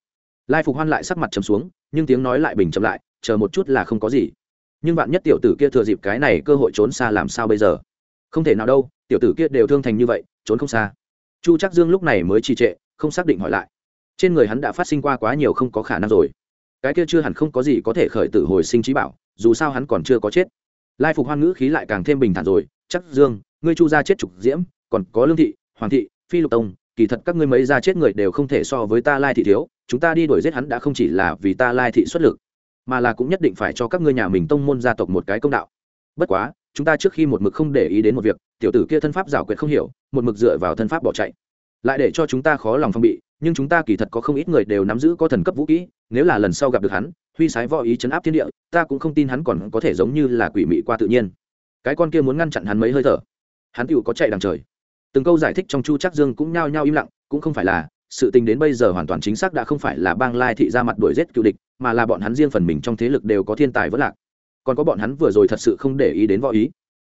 Lai phục hoan lại sắc mặt trầm xuống, nhưng tiếng nói lại bình chậm lại, chờ một chút là không có gì. Nhưng bạn nhất tiểu tử kia thừa dịp cái này cơ hội trốn xa làm sao bây giờ? Không thể nào đâu, tiểu tử kia đều thương thành như vậy, trốn không xa. Chu trắc dương lúc này mới trì trệ, không xác định hỏi lại. Trên người hắn đã phát sinh qua quá nhiều không có khả năng rồi. Cái kia chưa hẳn không có gì có thể khởi tử hồi sinh trí bảo, dù sao hắn còn chưa có chết. Lai phục hoan ngữ khí lại càng thêm bình thản rồi. Chắc dương, ngươi chu gia chết trục diễm, còn có lương thị, hoàng thị, phi lục tông, kỳ thật các ngươi mấy gia chết người đều không thể so với ta lai thị thiếu, chúng ta đi đuổi giết hắn đã không chỉ là vì ta lai thị xuất lực, mà là cũng nhất định phải cho các ngươi nhà mình tông môn gia tộc một cái công đạo. Bất quá chúng ta trước khi một mực không để ý đến một việc, tiểu tử kia thân pháp giảo quyệt không hiểu, một mực dựa vào thân pháp bỏ chạy. Lại để cho chúng ta khó lòng phong bị, nhưng chúng ta kỳ thật có không ít người đều nắm giữ có thần cấp vũ kỹ, nếu là lần sau gặp được hắn, huy sái võ ý chấn áp thiên địa, ta cũng không tin hắn còn có thể giống như là quỷ mị qua tự nhiên. Cái con kia muốn ngăn chặn hắn mấy hơi thở. Hắn tựu có chạy đằng trời. Từng câu giải thích trong chu chắc dương cũng nhao nhao im lặng, cũng không phải là, sự tình đến bây giờ hoàn toàn chính xác đã không phải là bang lai thị ra mặt đuổi giết cựu địch, mà là bọn hắn riêng phần mình trong thế lực đều có thiên tài vất lạc còn có bọn hắn vừa rồi thật sự không để ý đến võ ý.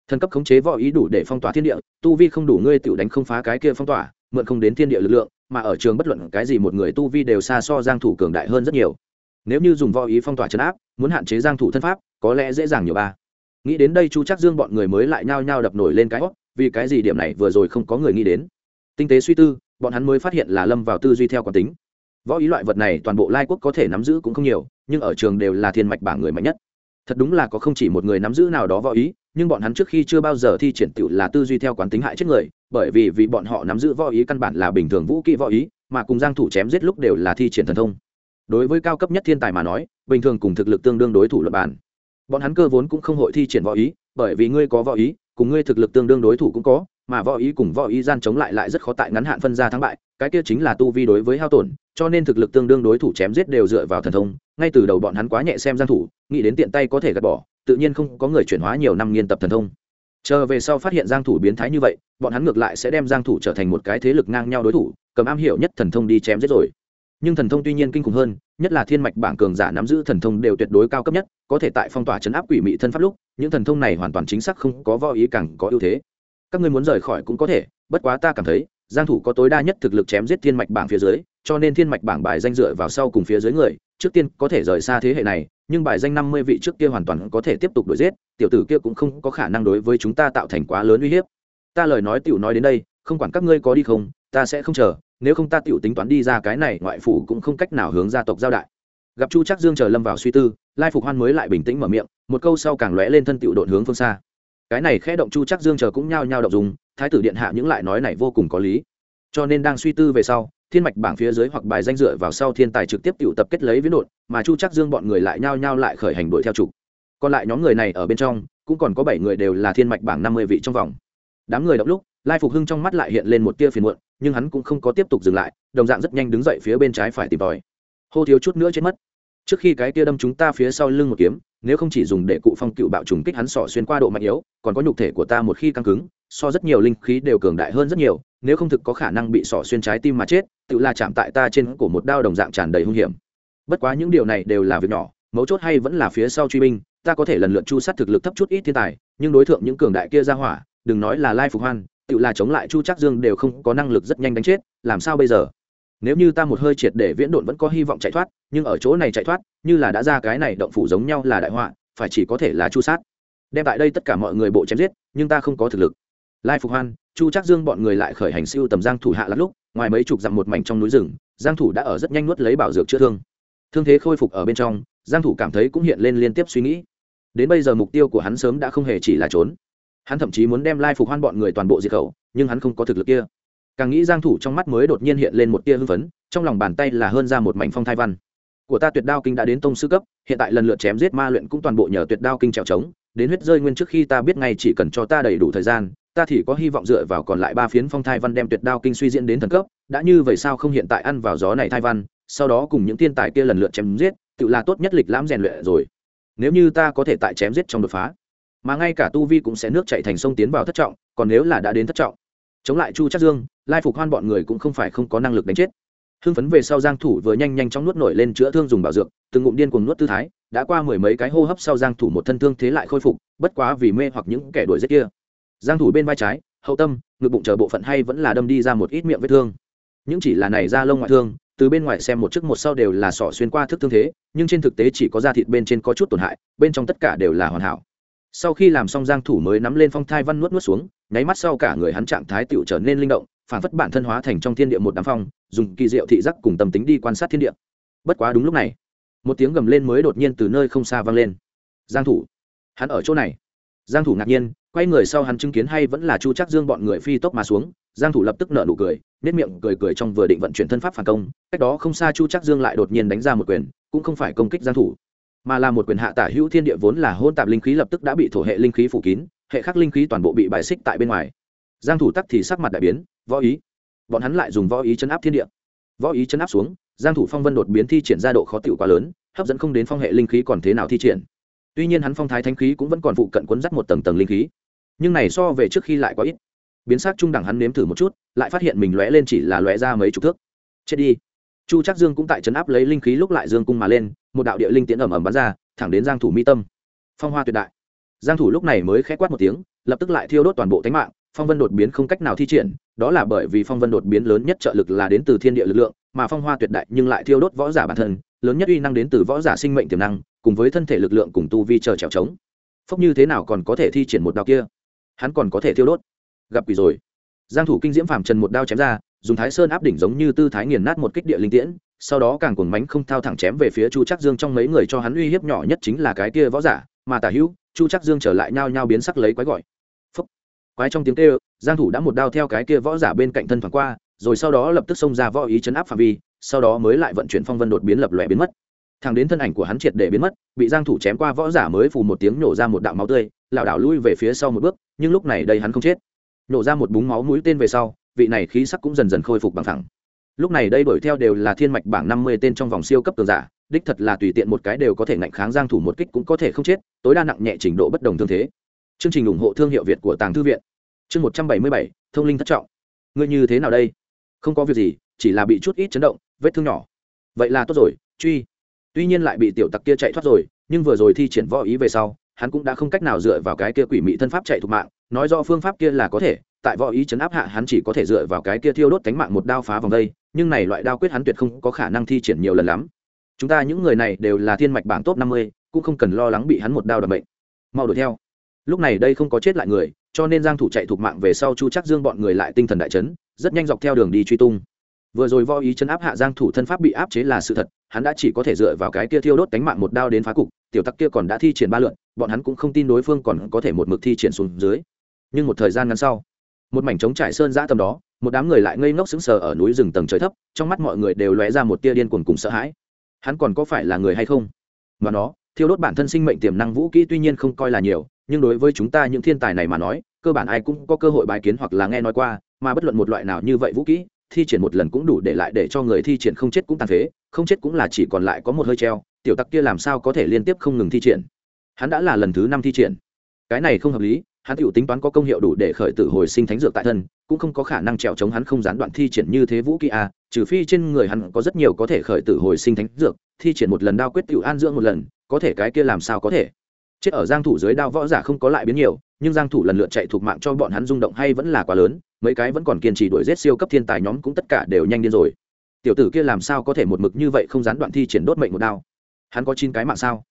Thần cấp khống chế võ ý đủ để phong tỏa thiên địa, tu vi không đủ ngươi tự đánh không phá cái kia phong tỏa, mượn không đến thiên địa lực lượng, mà ở trường bất luận cái gì một người tu vi đều xa so giang thủ cường đại hơn rất nhiều. Nếu như dùng võ ý phong tỏa chấn áp, muốn hạn chế giang thủ thân pháp, có lẽ dễ dàng nhiều ba. Nghĩ đến đây chu chắc dương bọn người mới lại nhao nhao đập nổi lên cái hót vì cái gì điểm này vừa rồi không có người nghĩ đến. Tinh tế suy tư, bọn hắn mới phát hiện là lâm vào tư duy theo quán tính. Võ ý loại vật này toàn bộ lai quốc có thể nắm giữ cũng không nhiều, nhưng ở trường đều là thiên mạch bảng người mạnh nhất thật đúng là có không chỉ một người nắm giữ nào đó võ ý, nhưng bọn hắn trước khi chưa bao giờ thi triển tựu là tư duy theo quán tính hại chết người, bởi vì vì bọn họ nắm giữ võ ý căn bản là bình thường vũ kỹ võ ý, mà cùng giang thủ chém giết lúc đều là thi triển thần thông. Đối với cao cấp nhất thiên tài mà nói, bình thường cùng thực lực tương đương đối thủ luận bàn. Bọn hắn cơ vốn cũng không hội thi triển võ ý, bởi vì ngươi có võ ý, cùng ngươi thực lực tương đương đối thủ cũng có, mà võ ý cùng võ ý gian chống lại lại rất khó tại ngắn hạn phân ra thắng bại, cái kia chính là tu vi đối với hao tổn cho nên thực lực tương đương đối thủ chém giết đều dựa vào thần thông, ngay từ đầu bọn hắn quá nhẹ xem giang thủ, nghĩ đến tiện tay có thể gạt bỏ, tự nhiên không có người chuyển hóa nhiều năm nghiên tập thần thông. Chờ về sau phát hiện giang thủ biến thái như vậy, bọn hắn ngược lại sẽ đem giang thủ trở thành một cái thế lực ngang nhau đối thủ, cầm am hiểu nhất thần thông đi chém giết rồi. Nhưng thần thông tuy nhiên kinh khủng hơn, nhất là thiên mạch bảng cường giả nắm giữ thần thông đều tuyệt đối cao cấp nhất, có thể tại phong tỏa chấn áp quỷ mị thân pháp lúc, những thần thông này hoàn toàn chính xác không có võ ý càng có ưu thế. Các ngươi muốn rời khỏi cũng có thể, bất quá ta cảm thấy, giang thủ có tối đa nhất thực lực chém giết thiên mạch bảng phía dưới cho nên thiên mạch bảng bài danh dựa vào sau cùng phía dưới người, trước tiên có thể rời xa thế hệ này, nhưng bài danh 50 vị trước kia hoàn toàn có thể tiếp tục đuổi giết, tiểu tử kia cũng không có khả năng đối với chúng ta tạo thành quá lớn uy hiếp. Ta lời nói tiểu nói đến đây, không quản các ngươi có đi không, ta sẽ không chờ, nếu không ta tiểu tính toán đi ra cái này, ngoại phủ cũng không cách nào hướng gia tộc giao đại. Gặp chu chắc dương chờ lâm vào suy tư, lai phục hoan mới lại bình tĩnh mở miệng, một câu sau càng lóe lên thân tiểu độn hướng phương xa. Cái này khẽ động chu chắc dương chờ cũng nhao nhao động dùng, thái tử điện hạ những lại nói này vô cùng có lý cho nên đang suy tư về sau, thiên mạch bảng phía dưới hoặc bài danh dựa vào sau thiên tài trực tiếp tụ tập kết lấy viễn đột mà chu chắc dương bọn người lại nhao nhao lại khởi hành đuổi theo trục. Còn lại nhóm người này ở bên trong, cũng còn có bảy người đều là thiên mạch bảng năm mươi vị trong vòng. Đám người động lúc, lai phục hưng trong mắt lại hiện lên một tia phiền muộn, nhưng hắn cũng không có tiếp tục dừng lại, đồng dạng rất nhanh đứng dậy phía bên trái phải tìm tòi. Hô thiếu chút nữa chết mất. Trước khi cái tia đâm chúng ta phía sau lưng một kiếm, nếu không chỉ dùng để cụ phong cựu bạo trùng kích hắn sọ xuyên qua độ mạnh yếu, còn có nhục thể của ta một khi căng cứng so rất nhiều linh khí đều cường đại hơn rất nhiều, nếu không thực có khả năng bị sọ xuyên trái tim mà chết, tự là chạm tại ta trên cổ một đao đồng dạng tràn đầy hung hiểm. Bất quá những điều này đều là việc nhỏ, mấu chốt hay vẫn là phía sau truy binh, ta có thể lần lượt chu sát thực lực thấp chút ít thiên tài, nhưng đối tượng những cường đại kia ra hỏa, đừng nói là lai phục hoan, tự là chống lại chu Trác dương đều không có năng lực rất nhanh đánh chết, làm sao bây giờ? Nếu như ta một hơi triệt để viễn độn vẫn có hy vọng chạy thoát, nhưng ở chỗ này chạy thoát, như là đã ra cái này động phủ giống nhau là đại họa, phải chỉ có thể là chu sát. Đem tại đây tất cả mọi người bộ chém giết, nhưng ta không có thực lực lai phục hoan, chu Trác dương bọn người lại khởi hành siêu tầm giang thủ hạ lắm lúc, ngoài mấy chục dặm một mảnh trong núi rừng, giang thủ đã ở rất nhanh nuốt lấy bảo dược chữa thương. Thương thế khôi phục ở bên trong, giang thủ cảm thấy cũng hiện lên liên tiếp suy nghĩ. Đến bây giờ mục tiêu của hắn sớm đã không hề chỉ là trốn. Hắn thậm chí muốn đem lai phục hoan bọn người toàn bộ diệt khẩu, nhưng hắn không có thực lực kia. Càng nghĩ giang thủ trong mắt mới đột nhiên hiện lên một tia hưng phấn, trong lòng bàn tay là hơn ra một mảnh phong thai văn. Của ta tuyệt đao kinh đã đến tông sư cấp, hiện tại lần lượt chém giết ma luyện cũng toàn bộ nhờ tuyệt đao kinh trèo trống, đến huyết rơi nguyên trước khi ta biết ngay chỉ cần cho ta đầy đủ thời gian ta thì có hy vọng dựa vào còn lại ba phiến phong thai văn đem tuyệt đao kinh suy diễn đến thần cấp, đã như vậy sao không hiện tại ăn vào gió này thai văn, sau đó cùng những thiên tài kia lần lượt chém giết, tự là tốt nhất lịch lãm rèn luyện rồi. Nếu như ta có thể tại chém giết trong đột phá, mà ngay cả tu vi cũng sẽ nước chạy thành sông tiến vào thất trọng, còn nếu là đã đến thất trọng, chống lại chu chắc dương, lai phục hoan bọn người cũng không phải không có năng lực đánh chết. Hưng phấn về sau giang thủ vừa nhanh nhanh chóng nuốt nổi lên chữa thương dùng bảo dược, từng ngụm điên cuồng nuốt tư thái, đã qua mười mấy cái hô hấp sau giang thủ một thân thương thế lại khôi phục, bất quá vì mê hoặc những kẻ đuổi giết kia giang thủ bên vai trái, hậu tâm, ngực bụng chờ bộ phận hay vẫn là đâm đi ra một ít miệng vết thương. Những chỉ là này da lông ngoại thương, từ bên ngoài xem một trước một sau đều là sọ xuyên qua thức thương thế, nhưng trên thực tế chỉ có da thịt bên trên có chút tổn hại, bên trong tất cả đều là hoàn hảo. Sau khi làm xong giang thủ mới nắm lên phong thai văn nuốt nuốt xuống, nháy mắt sau cả người hắn trạng thái tựu trở nên linh động, phản phất bản thân hóa thành trong thiên địa một đám phong, dùng kỳ diệu thị giác cùng tâm tính đi quan sát thiên địa. Bất quá đúng lúc này, một tiếng gầm lên mới đột nhiên từ nơi không xa vang lên. Giang thủ, hắn ở chỗ này giang thủ ngạc nhiên, quay người sau hắn chứng kiến hay vẫn là chu chắc dương bọn người phi tốc mà xuống, giang thủ lập tức nở nụ cười nét miệng cười cười trong vừa định vận chuyển thân pháp phản công, cách đó không xa chu chắc dương lại đột nhiên đánh ra một quyền, cũng không phải công kích giang thủ, mà là một quyền hạ tả hữu thiên địa vốn là hôn tạp linh khí lập tức đã bị thổ hệ linh khí phủ kín, hệ khắc linh khí toàn bộ bị bài xích tại bên ngoài. Giang thủ tắc thì sắc mặt đại biến, võ ý. Bọn hắn lại dùng võ ý chấn áp thiên địa. Võ ý chấn áp xuống, giang thủ phong vân đột biến thi triển ra độ khó tiểu quá lớn, hấp dẫn không đến phong hệ linh khí còn thế nào thi triển tuy nhiên hắn phong thái thanh khí cũng vẫn còn phụ cận cuốn dắt một tầng tầng linh khí. Nhưng này so về trước khi lại quá ít. Biến sắc trung đẳng hắn nếm thử một chút, lại phát hiện mình lóe lên chỉ là lóe ra mấy chục thước. Chết đi. Chu chắc dương cũng tại chấn áp lấy linh khí lúc lại dương cung mà lên, một đạo địa linh tiễn ẩm ẩm bắn ra, thẳng đến giang thủ mi tâm. Phong hoa tuyệt đại. Giang thủ lúc này mới khẽ quát một tiếng, lập tức lại thiêu đốt toàn bộ thánh mạng, phong vân đột biến không cách nào thi triển, đó là bởi vì phong vân đột biến lớn nhất trợ lực là đến từ thiên địa lực lượng, mà phong hoa tuyệt đại nhưng lại thiêu đốt võ giả bản thân lớn nhất uy năng đến từ võ giả sinh mệnh tiềm năng, cùng với thân thể lực lượng cùng tu vi chờ trèo trống. Phốc như thế nào còn có thể thi triển một đạo kia? Hắn còn có thể thiêu đốt. Gặp quỷ rồi. Giang thủ kinh diễm phàm trần một đao chém ra, dùng thái sơn áp đỉnh giống như tư thái nghiền nát một kích địa linh tiễn, sau đó càng cuồng mánh không thao thẳng chém về phía chu trắc dương trong mấy người cho hắn uy hiếp nhỏ nhất chính là cái kia võ giả, mà tả hữu, chu trắc dương trở lại nhao nhao biến sắc lấy quái gọi. Phốc. quái trong tiếng kêu, giang thủ đã một đao theo cái kia võ giả bên cạnh thân thoáng qua, rồi sau đó lập tức xông ra võ ý chấn áp phạm vi sau đó mới lại vận chuyển phong vân đột biến lập lòe biến mất. Thằng đến thân ảnh của hắn triệt để biến mất bị giang thủ chém qua võ giả mới phù một tiếng nổ ra một đạo máu tươi lảo đảo lui về phía sau một bước nhưng lúc này đây hắn không chết. Nổ ra một búng máu mũi tên về sau vị này khí sắc cũng dần dần khôi phục bằng thẳng lúc này đây đuổi theo đều là thiên mạch bảng 50 tên trong vòng siêu cấp cường giả đích thật là tùy tiện một cái đều có thể ngạnh kháng giang thủ một kích cũng có thể không chết tối đa nặng nhẹ trình độ bất đồng thương thế. Chương trình ủng hộ thương hiệu việt của tàng thư viện. Chương 177, thông linh thất trọng. Ngươi như thế nào đây? Không có việc gì chỉ là bị chút ít chấn động vết thương nhỏ. Vậy là tốt rồi, truy. Tuy nhiên lại bị tiểu tặc kia chạy thoát rồi, nhưng vừa rồi thi triển võ ý về sau, hắn cũng đã không cách nào dựa vào cái kia quỷ mị thân pháp chạy thục mạng, nói do phương pháp kia là có thể, tại võ ý chấn áp hạ hắn chỉ có thể dựa vào cái kia thiêu đốt cánh mạng một đao phá vòng đây, nhưng này loại đao quyết hắn tuyệt không có khả năng thi triển nhiều lần lắm. Chúng ta những người này đều là thiên mạch bảng top năm mươi, cũng không cần lo lắng bị hắn một đao đập bệnh. Mau đuổi theo. Lúc này đây không có chết lại người, cho nên giang thủ chạy thục mạng về sau chu chắc dương bọn người lại tinh thần đại chấn, rất nhanh dọc theo đường đi truy tung vừa rồi võ ý chân áp hạ giang thủ thân pháp bị áp chế là sự thật, hắn đã chỉ có thể dựa vào cái kia thiêu đốt đánh mạng một đao đến phá cục, tiểu tắc kia còn đã thi triển ba lượn bọn hắn cũng không tin đối phương còn có thể một mực thi triển xuống dưới. Nhưng một thời gian ngắn sau, một mảnh trống trải sơn giã tầm đó, một đám người lại ngây ngốc sững sờ ở núi rừng tầng trời thấp, trong mắt mọi người đều lóe ra một tia điên cuồng cùng sợ hãi. Hắn còn có phải là người hay không? Mà nó, thiêu đốt bản thân sinh mệnh tiềm năng vũ kỹ tuy nhiên không coi là nhiều, nhưng đối với chúng ta những thiên tài này mà nói, cơ bản ai cũng có cơ hội bài kiến hoặc là nghe nói qua, mà bất luận một loại nào như vậy vũ kỹ thi triển một lần cũng đủ để lại để cho người thi triển không chết cũng tàn phế, không chết cũng là chỉ còn lại có một hơi treo, tiểu tặc kia làm sao có thể liên tiếp không ngừng thi triển? Hắn đã là lần thứ năm thi triển. Cái này không hợp lý, hắn tự tính toán có công hiệu đủ để khởi tử hồi sinh thánh dược tại thân, cũng không có khả năng trèo chống hắn không gián đoạn thi triển như thế vũ kỳ a, trừ phi trên người hắn có rất nhiều có thể khởi tử hồi sinh thánh dược, thi triển một lần đao quyết tiểu an dưỡng một lần, có thể cái kia làm sao có thể? Chết ở giang thủ dưới đao võ giả không có lại biến nhiều, nhưng giang thủ lần lượt chạy thuộc mạng cho bọn hắn rung động hay vẫn là quá lớn mấy cái vẫn còn kiên trì đuổi giết siêu cấp thiên tài nhóm cũng tất cả đều nhanh điên rồi. Tiểu tử kia làm sao có thể một mực như vậy không gián đoạn thi triển đốt mệnh một đao? Hắn có chín cái mạng sao?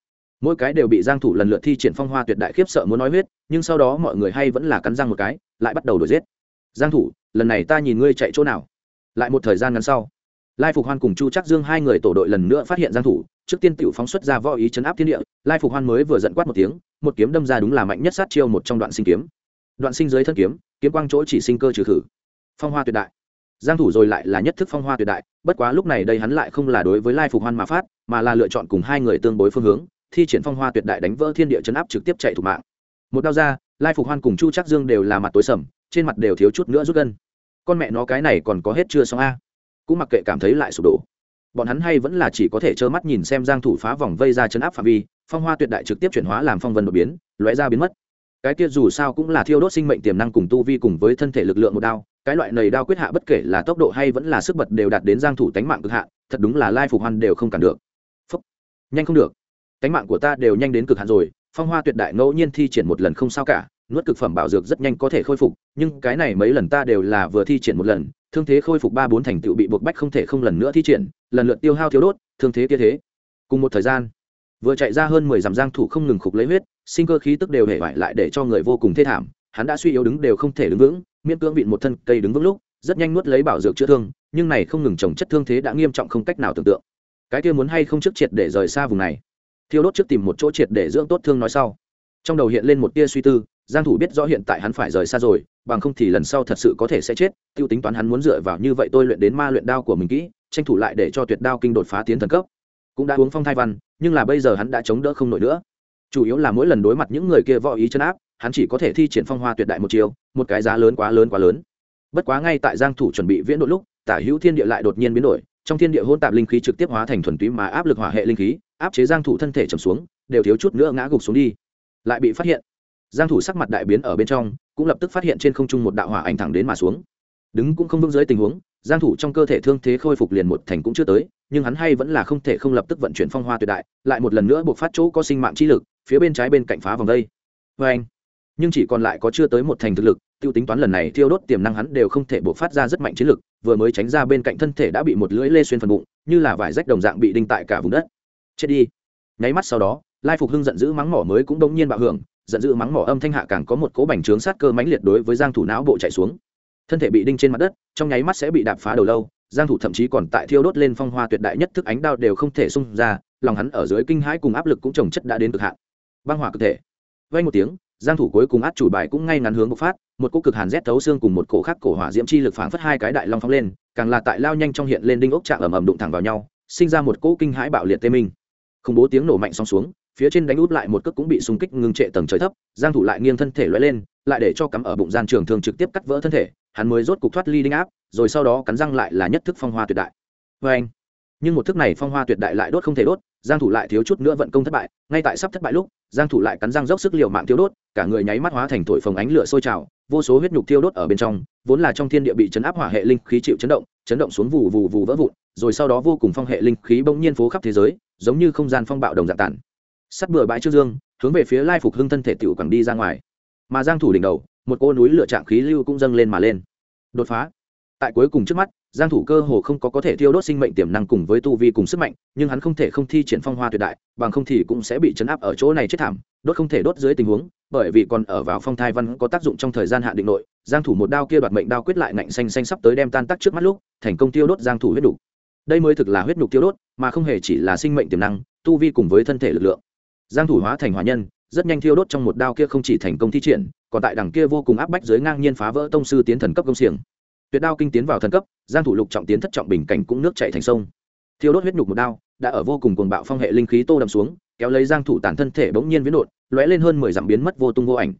Mỗi cái đều bị giang thủ lần lượt thi triển phong hoa tuyệt đại khiếp sợ muốn nói huyết, nhưng sau đó mọi người hay vẫn là cắn răng một cái, lại bắt đầu đuổi giết. Giang thủ, lần này ta nhìn ngươi chạy chỗ nào? Lại một thời gian ngắn sau, lai phục hoan cùng chu trác dương hai người tổ đội lần nữa phát hiện giang thủ, trước tiên tiểu phóng xuất ra võ ý chấn áp thiên địa, lai phục hoan mới vừa giận quát một tiếng, một kiếm đâm ra đúng là mạnh nhất sát chiêu một trong đoạn sinh kiếm. Đoạn sinh dưới thân kiếm kiếm quang chỗ chỉ sinh cơ trừ khử. Phong hoa tuyệt đại. Giang thủ rồi lại là nhất thức phong hoa tuyệt đại, bất quá lúc này đây hắn lại không là đối với lai phục hoan mà phát, mà là lựa chọn cùng hai người tương đối phương hướng, thi triển phong hoa tuyệt đại đánh vỡ thiên địa chấn áp trực tiếp chạy thủ mạng. Một đao ra, lai phục hoan cùng chu trác dương đều là mặt tối sầm, trên mặt đều thiếu chút nữa rút gân. Con mẹ nó cái này còn có hết chưa xong a? Cũng mặc kệ cảm thấy lại sụp đổ. Bọn hắn hay vẫn là chỉ có thể trơ mắt nhìn xem giang thủ phá vòng vây ra chấn áp phạm vi, phong hoa tuyệt đại trực tiếp chuyển hóa làm phong vân đột biến, lóe ra biến mất cái kia dù sao cũng là thiêu đốt sinh mệnh tiềm năng cùng tu vi cùng với thân thể lực lượng một đao, cái loại này đao quyết hạ bất kể là tốc độ hay vẫn là sức bật đều đạt đến giang thủ tánh mạng cực hạ thật đúng là lai phục hoan đều không cản được. Phúc. nhanh không được. Tánh mạng của ta đều nhanh đến cực hạn rồi, phong hoa tuyệt đại ngẫu nhiên thi triển một lần không sao cả, nuốt cực phẩm bảo dược rất nhanh có thể khôi phục, nhưng cái này mấy lần ta đều là vừa thi triển một lần, thương thế khôi phục ba bốn thành tựu bị buộc bách không thể không lần nữa thi triển, lần lượt tiêu hao thiếu đốt, thương thế kia thế. Cùng một thời gian vừa chạy ra hơn mười dặm giang thủ không ngừng khục lấy huyết, sinh cơ khí tức đều hể vải lại để cho người vô cùng thê thảm, hắn đã suy yếu đứng đều không thể đứng vững, miễn cưỡng vịn một thân cây đứng vững lúc, rất nhanh nuốt lấy bảo dược chữa thương, nhưng này không ngừng trồng chất thương thế đã nghiêm trọng không cách nào tưởng tượng. Cái kia muốn hay không trước triệt để rời xa vùng này? Thiêu đốt trước tìm một chỗ triệt để dưỡng tốt thương nói sau. Trong đầu hiện lên một tia suy tư, giang thủ biết rõ hiện tại hắn phải rời xa rồi, bằng không thì lần sau thật sự có thể sẽ chết, tiêu tính toán hắn muốn dựa vào như vậy tôi luyện đến ma luyện đao của mình kỹ, tranh thủ lại để cho tuyệt đao kinh đột phá tiến thần cấp cũng đã uống phong thai văn, nhưng là bây giờ hắn đã chống đỡ không nổi nữa. Chủ yếu là mỗi lần đối mặt những người kia võ ý chân áp, hắn chỉ có thể thi triển phong hoa tuyệt đại một chiều một cái giá lớn quá lớn quá lớn. Bất quá ngay tại giang thủ chuẩn bị viễn độ lúc, tả hữu thiên địa lại đột nhiên biến đổi, trong thiên địa hỗn tạp linh khí trực tiếp hóa thành thuần túy mà áp lực hỏa hệ linh khí, áp chế giang thủ thân thể trầm xuống, đều thiếu chút nữa ngã gục xuống đi. Lại bị phát hiện, giang thủ sắc mặt đại biến ở bên trong, cũng lập tức phát hiện trên không trung một đạo hỏa ảnh thẳng đến mà xuống. Đứng cũng không vững dưới tình huống, giang thủ trong cơ thể thương thế khôi phục liền một thành cũng chưa tới nhưng hắn hay vẫn là không thể không lập tức vận chuyển phong hoa tuyệt đại, lại một lần nữa buộc phát chỗ có sinh mạng chi lực, phía bên trái bên cạnh phá vòng đây. Vê anh, nhưng chỉ còn lại có chưa tới một thành thực lực, tiêu tính toán lần này thiêu đốt tiềm năng hắn đều không thể buộc phát ra rất mạnh chiến lực, vừa mới tránh ra bên cạnh thân thể đã bị một lưỡi lê xuyên phần bụng, như là vải rách đồng dạng bị đinh tại cả vùng đất. Chết đi. Nháy mắt sau đó, lai phục hưng giận dữ mắng mỏ mới cũng đông nhiên bạo hưởng, giận dữ mắng mỏ âm thanh hạ càng có một cố bành trướng sát cơ mãnh liệt đối với giang thủ não bộ chạy xuống. Thân thể bị đinh trên mặt đất, trong nháy mắt sẽ bị đạp phá đầu lâu giang thủ thậm chí còn tại thiêu đốt lên phong hoa tuyệt đại nhất thức ánh đao đều không thể xung ra, lòng hắn ở dưới kinh hãi cùng áp lực cũng trồng chất đã đến cực hạn. Băng hỏa cực thể. Vang một tiếng, giang thủ cuối cùng át chủ bài cũng ngay ngắn hướng bộc phát, một cỗ cực hàn rét thấu xương cùng một cổ khác cổ hỏa diễm chi lực phảng phất hai cái đại long phóng lên, càng là tại lao nhanh trong hiện lên đinh ốc chạm ầm ầm đụng thẳng vào nhau, sinh ra một cỗ kinh hãi bạo liệt tê minh. Khủng bố tiếng nổ mạnh song xuống phía trên đánh út lại một cước cũng bị xung kích ngưng trệ tầng trời thấp, giang thủ lại nghiêng thân thể lóe lên, lại để cho cắm ở bụng gian trường thường trực tiếp cắt vỡ thân thể, hắn mới rốt cục thoát ly đinh áp, rồi sau đó cắn răng lại là nhất thức phong hoa tuyệt đại. Với anh, nhưng một thức này phong hoa tuyệt đại lại đốt không thể đốt, giang thủ lại thiếu chút nữa vận công thất bại, ngay tại sắp thất bại lúc, giang thủ lại cắn răng dốc sức liều mạng tiêu đốt, cả người nháy mắt hóa thành thổi phồng ánh lửa sôi trào, vô số huyết nhục tiêu đốt ở bên trong, vốn là trong thiên địa bị chấn áp hỏa hệ linh khí chịu chấn động chấn động xuống vù vù vù vỡ vụn, rồi sau đó vô cùng phong hệ linh khí bỗng nhiên phố khắp thế giới, giống như không gian phong bạo đồng dạng tản sắt bừa bãi trước dương, hướng về phía lai phục hưng thân thể tiểu quẳng đi ra ngoài. Mà giang thủ đỉnh đầu, một cô núi lửa trạng khí lưu cũng dâng lên mà lên. Đột phá. Tại cuối cùng trước mắt, giang thủ cơ hồ không có có thể tiêu đốt sinh mệnh tiềm năng cùng với tu vi cùng sức mạnh, nhưng hắn không thể không thi triển phong hoa tuyệt đại, bằng không thì cũng sẽ bị chấn áp ở chỗ này chết thảm, đốt không thể đốt dưới tình huống, bởi vì còn ở vào phong thai văn có tác dụng trong thời gian hạn định nội, giang thủ một đao kia đoạt mệnh đao quyết lại nạnh xanh xanh sắp tới đem tan tác trước mắt lúc, thành công tiêu đốt giang thủ huyết đủ đây mới thực là huyết nhục tiêu đốt, mà không hề chỉ là sinh mệnh tiềm năng, tu vi cùng với thân thể lực lượng giang thủ hóa thành hỏa nhân, rất nhanh thiêu đốt trong một đao kia không chỉ thành công thi triển, còn tại đằng kia vô cùng áp bách dưới ngang nhiên phá vỡ tông sư tiến thần cấp công xiềng. Tuyệt đao kinh tiến vào thần cấp, giang thủ lục trọng tiến thất trọng bình cảnh cũng nước chảy thành sông. Thiêu đốt huyết nhục một đao, đã ở vô cùng cuồng bạo phong hệ linh khí tô đậm xuống, kéo lấy giang thủ tàn thân thể bỗng nhiên biến đột, lóe lên hơn 10 dặm biến mất vô tung vô ảnh.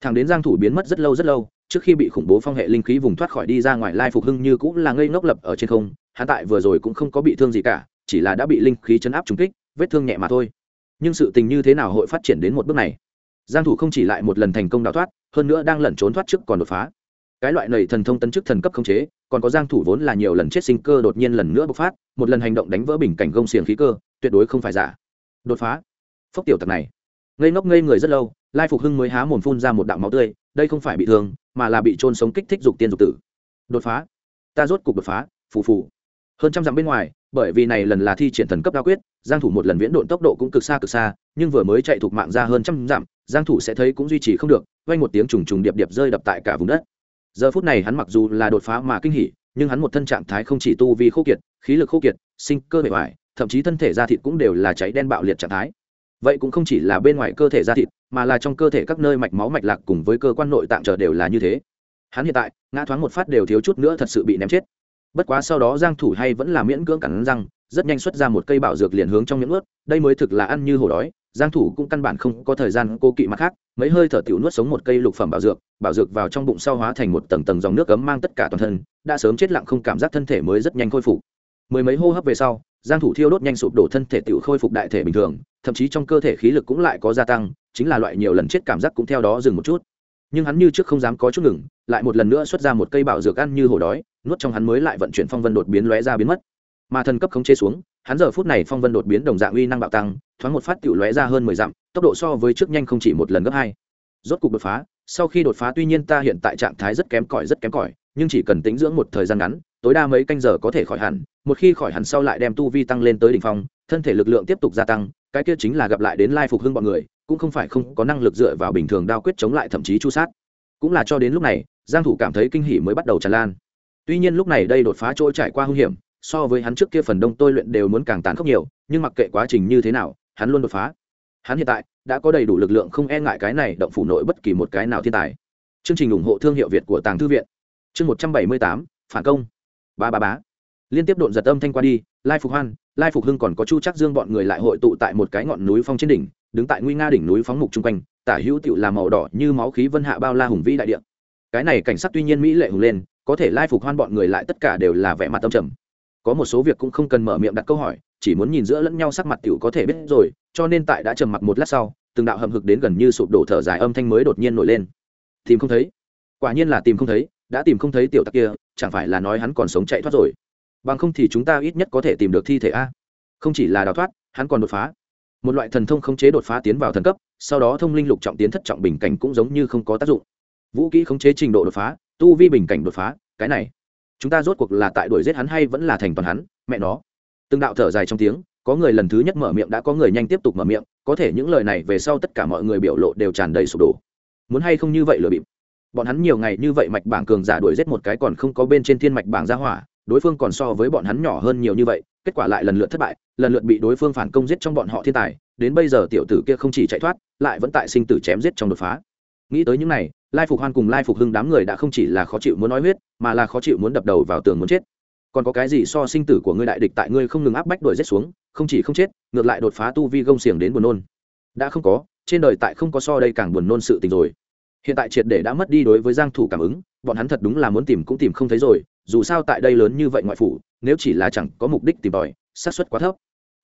Thẳng đến giang thủ biến mất rất lâu rất lâu, trước khi bị khủng bố phong hệ linh khí vùng thoát khỏi đi ra ngoài lai phục hưng như cũng là ngây ngốc lập ở trên không, hắn tại vừa rồi cũng không có bị thương gì cả, chỉ là đã bị linh khí chấn áp trúng kích, vết thương nhẹ mà thôi nhưng sự tình như thế nào hội phát triển đến một bước này? Giang thủ không chỉ lại một lần thành công đào thoát, hơn nữa đang lẩn trốn thoát trước còn đột phá. Cái loại này thần thông tấn chức thần cấp không chế, còn có giang thủ vốn là nhiều lần chết sinh cơ đột nhiên lần nữa bộc phát, một lần hành động đánh vỡ bình cảnh gông xiềng khí cơ, tuyệt đối không phải giả. Đột phá. Phốc tiểu tặc này. Ngây ngốc ngây người rất lâu, lai phục hưng mới há mồm phun ra một đạo máu tươi, đây không phải bị thương, mà là bị trôn sống kích thích dục tiên dục tử. Đột phá. Ta rốt cục đột phá. Phù phù hơn trăm dặm bên ngoài, bởi vì này lần là thi triển thần cấp đa quyết, giang thủ một lần viễn độn tốc độ cũng cực xa cực xa, nhưng vừa mới chạy thuộc mạng ra hơn trăm dặm, giang thủ sẽ thấy cũng duy trì không được, vang một tiếng trùng trùng điệp điệp rơi đập tại cả vùng đất. Giờ phút này hắn mặc dù là đột phá mà kinh hỉ, nhưng hắn một thân trạng thái không chỉ tu vi khô kiệt, khí lực khô kiệt, sinh cơ bề ngoài thậm chí thân thể da thịt cũng đều là cháy đen bạo liệt trạng thái. Vậy cũng không chỉ là bên ngoài cơ thể da thịt, mà là trong cơ thể các nơi mạch máu mạch lạc cùng với cơ quan nội tạng trở đều là như thế. Hắn hiện tại, ngã thoáng một phát đều thiếu chút nữa thật sự bị ném chết bất quá sau đó giang thủ hay vẫn là miễn cưỡng cắn răng, rất nhanh xuất ra một cây bảo dược liền hướng trong miệng ướt đây mới thực là ăn như hổ đói. Giang thủ cũng căn bản không có thời gian cô kỵ mặt khác, mấy hơi thở tiểu nuốt sống một cây lục phẩm bảo dược bảo dược vào trong bụng sau hóa thành một tầng tầng dòng nước cấm mang tất cả toàn thân, đã sớm chết lặng không cảm giác thân thể mới rất nhanh khôi phục. Mười mấy hô hấp về sau, giang thủ thiêu đốt nhanh sụp đổ thân thể tiểu khôi phục đại thể bình thường, thậm chí trong cơ thể khí lực cũng lại có gia tăng, chính là loại nhiều lần chết cảm giác cũng theo đó dừng một chút. Nhưng hắn như trước không dám có chút ngừng, lại một lần nữa xuất ra một cây bảo dược ăn như hổ đói nuốt trong hắn mới lại vận chuyển phong vân đột biến lóe ra biến mất. Mà thần cấp không chế xuống, hắn giờ phút này phong vân đột biến đồng dạng uy năng bạo tăng, thoáng một phát tiểu lóe ra hơn mười dặm, tốc độ so với trước nhanh không chỉ một lần gấp hai. Rốt cục đột phá, sau khi đột phá tuy nhiên ta hiện tại trạng thái rất kém cỏi, rất kém cỏi, nhưng chỉ cần tĩnh dưỡng một thời gian ngắn, tối đa mấy canh giờ có thể khỏi hẳn, một khi khỏi hẳn sau lại đem tu vi tăng lên tới đỉnh phong, thân thể lực lượng tiếp tục gia tăng, cái kia chính là gặp lại đến lai phục hưng bọn người, cũng không phải không có năng lực dựa vào bình thường đao quyết chống lại thậm chí chu sát. Cũng là cho đến lúc này, giang thủ cảm thấy kinh hỉ mới bắt đầu tràn lan tuy nhiên lúc này đây đột phá chỗ trải qua hung hiểm, so với hắn trước kia phần đông tôi luyện đều muốn càng tàn khốc nhiều, nhưng mặc kệ quá trình như thế nào, hắn luôn đột phá. Hắn hiện tại đã có đầy đủ lực lượng không e ngại cái này động phủ nội bất kỳ một cái nào thiên tài. Chương trình ủng hộ thương hiệu việt của tàng thư viện. Chương một trăm bảy mươi tám, phản công. Ba ba bá. Liên tiếp độn giật âm thanh qua đi, lai phục hoan, lai phục hưng còn có chu chắc dương bọn người lại hội tụ tại một cái ngọn núi phong trên đỉnh, đứng tại nguy nga đỉnh núi phóng mục chung quanh, tả hữu tựu là màu đỏ như máu khí vân hạ bao la hùng vĩ đại địa. Cái này cảnh sắc tuy nhiên mỹ lệ hùng lên có thể lai phục hoan bọn người lại tất cả đều là vẻ mặt tâm trầm. Có một số việc cũng không cần mở miệng đặt câu hỏi, chỉ muốn nhìn giữa lẫn nhau sắc mặt tiểu có thể biết rồi, cho nên tại đã trầm mặc một lát sau, từng đạo hầm hực đến gần như sụp đổ thở dài âm thanh mới đột nhiên nổi lên. Tìm không thấy. Quả nhiên là tìm không thấy, đã tìm không thấy tiểu tặc kia, chẳng phải là nói hắn còn sống chạy thoát rồi. Bằng không thì chúng ta ít nhất có thể tìm được thi thể a. Không chỉ là đào thoát, hắn còn đột phá. Một loại thần thông khống chế đột phá tiến vào thần cấp, sau đó thông linh lục trọng tiến thất trọng bình cảnh cũng giống như không có tác dụng. Vũ kỹ khống chế trình độ đột phá tu vi bình cảnh đột phá, cái này, chúng ta rốt cuộc là tại đuổi giết hắn hay vẫn là thành toàn hắn? Mẹ nó. Từng đạo thở dài trong tiếng, có người lần thứ nhất mở miệng đã có người nhanh tiếp tục mở miệng, có thể những lời này về sau tất cả mọi người biểu lộ đều tràn đầy sụp đổ. Muốn hay không như vậy lừa bịp. Bọn hắn nhiều ngày như vậy mạch bảng cường giả đuổi giết một cái còn không có bên trên thiên mạch bảng ra hỏa, đối phương còn so với bọn hắn nhỏ hơn nhiều như vậy, kết quả lại lần lượt thất bại, lần lượt bị đối phương phản công giết trong bọn họ thiên tài, đến bây giờ tiểu tử kia không chỉ chạy thoát, lại vẫn tại sinh tử chém giết trong đột phá nghĩ tới những này, lai phục hoan cùng lai phục hưng đám người đã không chỉ là khó chịu muốn nói huyết, mà là khó chịu muốn đập đầu vào tường muốn chết. Còn có cái gì so sinh tử của ngươi đại địch tại ngươi không ngừng áp bách đuổi rết xuống, không chỉ không chết, ngược lại đột phá tu vi gông xiềng đến buồn nôn. Đã không có, trên đời tại không có so đây càng buồn nôn sự tình rồi. Hiện tại triệt để đã mất đi đối với giang thủ cảm ứng, bọn hắn thật đúng là muốn tìm cũng tìm không thấy rồi, dù sao tại đây lớn như vậy ngoại phủ, nếu chỉ là chẳng có mục đích tìm tòi, xác suất quá thấp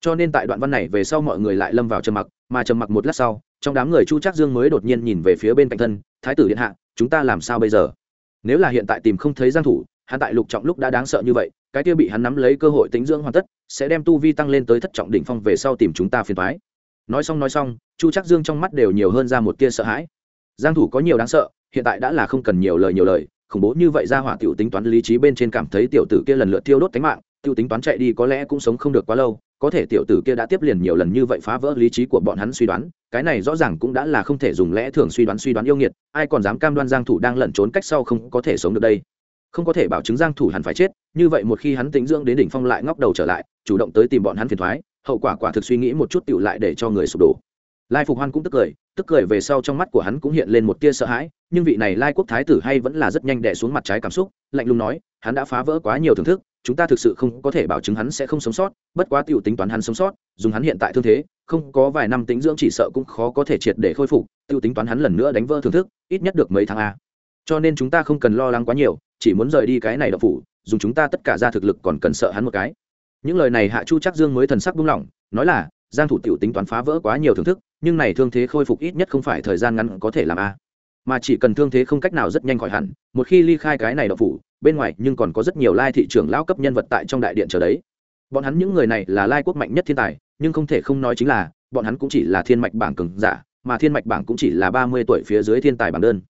cho nên tại đoạn văn này về sau mọi người lại lâm vào trầm mặc, mà trầm mặc một lát sau, trong đám người chu trác dương mới đột nhiên nhìn về phía bên cạnh thân, thái tử điện hạ, chúng ta làm sao bây giờ? Nếu là hiện tại tìm không thấy giang thủ, hắn tại lục trọng lúc đã đáng sợ như vậy, cái kia bị hắn nắm lấy cơ hội tính dưỡng hoàn tất, sẽ đem tu vi tăng lên tới thất trọng đỉnh phong về sau tìm chúng ta phiền toái. Nói xong nói xong, chu trác dương trong mắt đều nhiều hơn ra một tia sợ hãi. Giang thủ có nhiều đáng sợ, hiện tại đã là không cần nhiều lời nhiều lời khủng bố như vậy ra hỏa tiểu tính toán lý trí bên trên cảm thấy tiểu tử kia lần lượt tiêu đốt tính mạng, tiểu tính toán chạy đi có lẽ cũng sống không được quá lâu, có thể tiểu tử kia đã tiếp liền nhiều lần như vậy phá vỡ lý trí của bọn hắn suy đoán, cái này rõ ràng cũng đã là không thể dùng lẽ thường suy đoán suy đoán yêu nghiệt, ai còn dám cam đoan giang thủ đang lẩn trốn cách sau không có thể sống được đây? Không có thể bảo chứng giang thủ hẳn phải chết, như vậy một khi hắn tính dưỡng đến đỉnh phong lại ngóc đầu trở lại, chủ động tới tìm bọn hắn phiền toái hậu quả quả thực suy nghĩ một chút tiểu lại để cho người sụp đổ lai phục hoan cũng tức cười tức cười về sau trong mắt của hắn cũng hiện lên một tia sợ hãi, nhưng vị này lai quốc thái tử hay vẫn là rất nhanh đè xuống mặt trái cảm xúc, lạnh lùng nói, hắn đã phá vỡ quá nhiều thưởng thức, chúng ta thực sự không có thể bảo chứng hắn sẽ không sống sót, bất quá tiểu tính toán hắn sống sót, dùng hắn hiện tại thương thế, không có vài năm tính dưỡng chỉ sợ cũng khó có thể triệt để khôi phục, tiểu tính toán hắn lần nữa đánh vỡ thưởng thức, ít nhất được mấy tháng a. Cho nên chúng ta không cần lo lắng quá nhiều, chỉ muốn rời đi cái này đậu phủ, dùng chúng ta tất cả ra thực lực còn cần sợ hắn một cái. Những lời này hạ chu chắc dương mới thần sắc buông lỏng, nói là, giang thủ tiểu tính toán phá vỡ quá nhiều thưởng thức nhưng này thương thế khôi phục ít nhất không phải thời gian ngắn có thể làm a. Mà chỉ cần thương thế không cách nào rất nhanh khỏi hẳn, một khi ly khai cái này đậu phủ, bên ngoài nhưng còn có rất nhiều lai thị trưởng lão cấp nhân vật tại trong đại điện chờ đấy. Bọn hắn những người này là lai quốc mạnh nhất thiên tài, nhưng không thể không nói chính là, bọn hắn cũng chỉ là thiên mạch bảng cường giả, mà thiên mạch bảng cũng chỉ là ba mươi tuổi phía dưới thiên tài bảng đơn.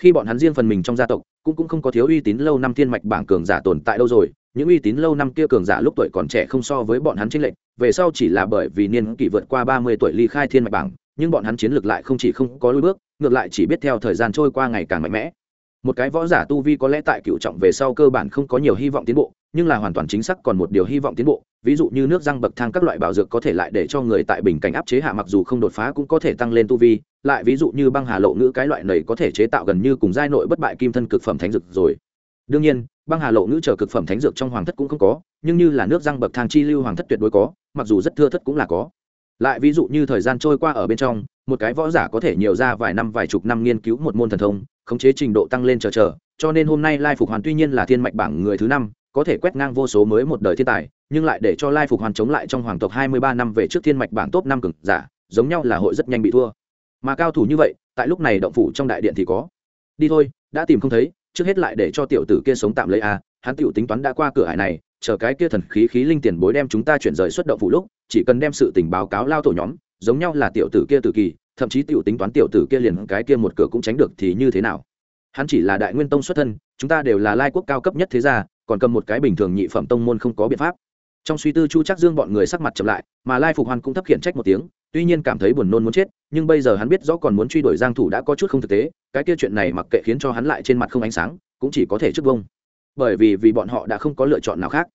Khi bọn hắn riêng phần mình trong gia tộc, cũng cũng không có thiếu uy tín lâu năm thiên mạch bảng cường giả tồn tại đâu rồi những uy tín lâu năm kia cường giả lúc tuổi còn trẻ không so với bọn hắn chênh lệch, về sau chỉ là bởi vì niên kỷ vượt qua ba mươi tuổi ly khai thiên mạch bảng, nhưng bọn hắn chiến lược lại không chỉ không có lùi bước, ngược lại chỉ biết theo thời gian trôi qua ngày càng mạnh mẽ. Một cái võ giả tu vi có lẽ tại cựu trọng về sau cơ bản không có nhiều hy vọng tiến bộ, nhưng là hoàn toàn chính xác còn một điều hy vọng tiến bộ, ví dụ như nước răng bậc thang các loại bảo dược có thể lại để cho người tại bình cảnh áp chế hạ mặc dù không đột phá cũng có thể tăng lên tu vi, lại ví dụ như băng hà lộ ngữ cái loại này có thể chế tạo gần như cùng giai nội bất bại kim thân cực phẩm thánh dược rồi. Đương nhiên băng hà lộ ngữ chờ cực phẩm thánh dược trong hoàng thất cũng không có, nhưng như là nước răng bậc thang chi lưu hoàng thất tuyệt đối có, mặc dù rất thưa thất cũng là có. Lại ví dụ như thời gian trôi qua ở bên trong, một cái võ giả có thể nhiều ra vài năm vài chục năm nghiên cứu một môn thần thông, khống chế trình độ tăng lên chờ chờ, cho nên hôm nay lai phục hoàn tuy nhiên là thiên mạch bảng người thứ năm, có thể quét ngang vô số mới một đời thiên tài, nhưng lại để cho lai phục hoàn chống lại trong hoàng tộc hai mươi ba năm về trước thiên mạch bảng top năm cực giả, giống nhau là hội rất nhanh bị thua. Mà cao thủ như vậy, tại lúc này động phủ trong đại điện thì có. Đi thôi, đã tìm không thấy trước hết lại để cho tiểu tử kia sống tạm lấy a, hắn tiểu tính toán đã qua cửa hải này, chờ cái kia thần khí khí linh tiền bối đem chúng ta chuyển rời xuất động phủ lúc, chỉ cần đem sự tình báo cáo lao tổ nhóm, giống nhau là tiểu tử kia tử kỳ, thậm chí tiểu tính toán tiểu tử kia liền cái kia một cửa cũng tránh được thì như thế nào. Hắn chỉ là đại nguyên tông xuất thân, chúng ta đều là lai quốc cao cấp nhất thế gia, còn cầm một cái bình thường nhị phẩm tông môn không có biện pháp trong suy tư chu chắc dương bọn người sắc mặt chậm lại, mà lai phục hoan cũng thấp khiển trách một tiếng, tuy nhiên cảm thấy buồn nôn muốn chết, nhưng bây giờ hắn biết rõ còn muốn truy đuổi giang thủ đã có chút không thực tế, cái kia chuyện này mặc kệ khiến cho hắn lại trên mặt không ánh sáng, cũng chỉ có thể trước vông. Bởi vì vì bọn họ đã không có lựa chọn nào khác.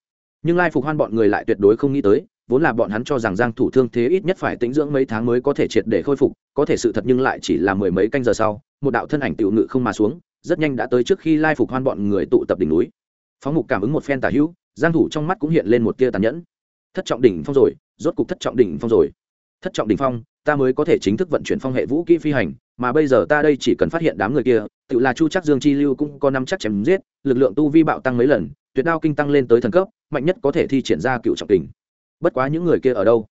Nhưng lai phục hoan bọn người lại tuyệt đối không nghĩ tới, vốn là bọn hắn cho rằng giang thủ thương thế ít nhất phải tĩnh dưỡng mấy tháng mới có thể triệt để khôi phục, có thể sự thật nhưng lại chỉ là mười mấy canh giờ sau, một đạo thân ảnh tiểu ngự không mà xuống, rất nhanh đã tới trước khi lai phục hoan bọn người tụ tập đỉnh núi. Phóng mục cảm ứng một phen tả hữu giang thủ trong mắt cũng hiện lên một tia tàn nhẫn. Thất trọng đỉnh phong rồi, rốt cục thất trọng đỉnh phong rồi. Thất trọng đỉnh phong, ta mới có thể chính thức vận chuyển phong hệ vũ kỹ phi hành, mà bây giờ ta đây chỉ cần phát hiện đám người kia, tự là chu chắc dương chi lưu cũng có năm chắc chém giết, lực lượng tu vi bạo tăng mấy lần, tuyệt đao kinh tăng lên tới thần cấp, mạnh nhất có thể thi triển ra cựu trọng tình bất quá những người kia ở đâu?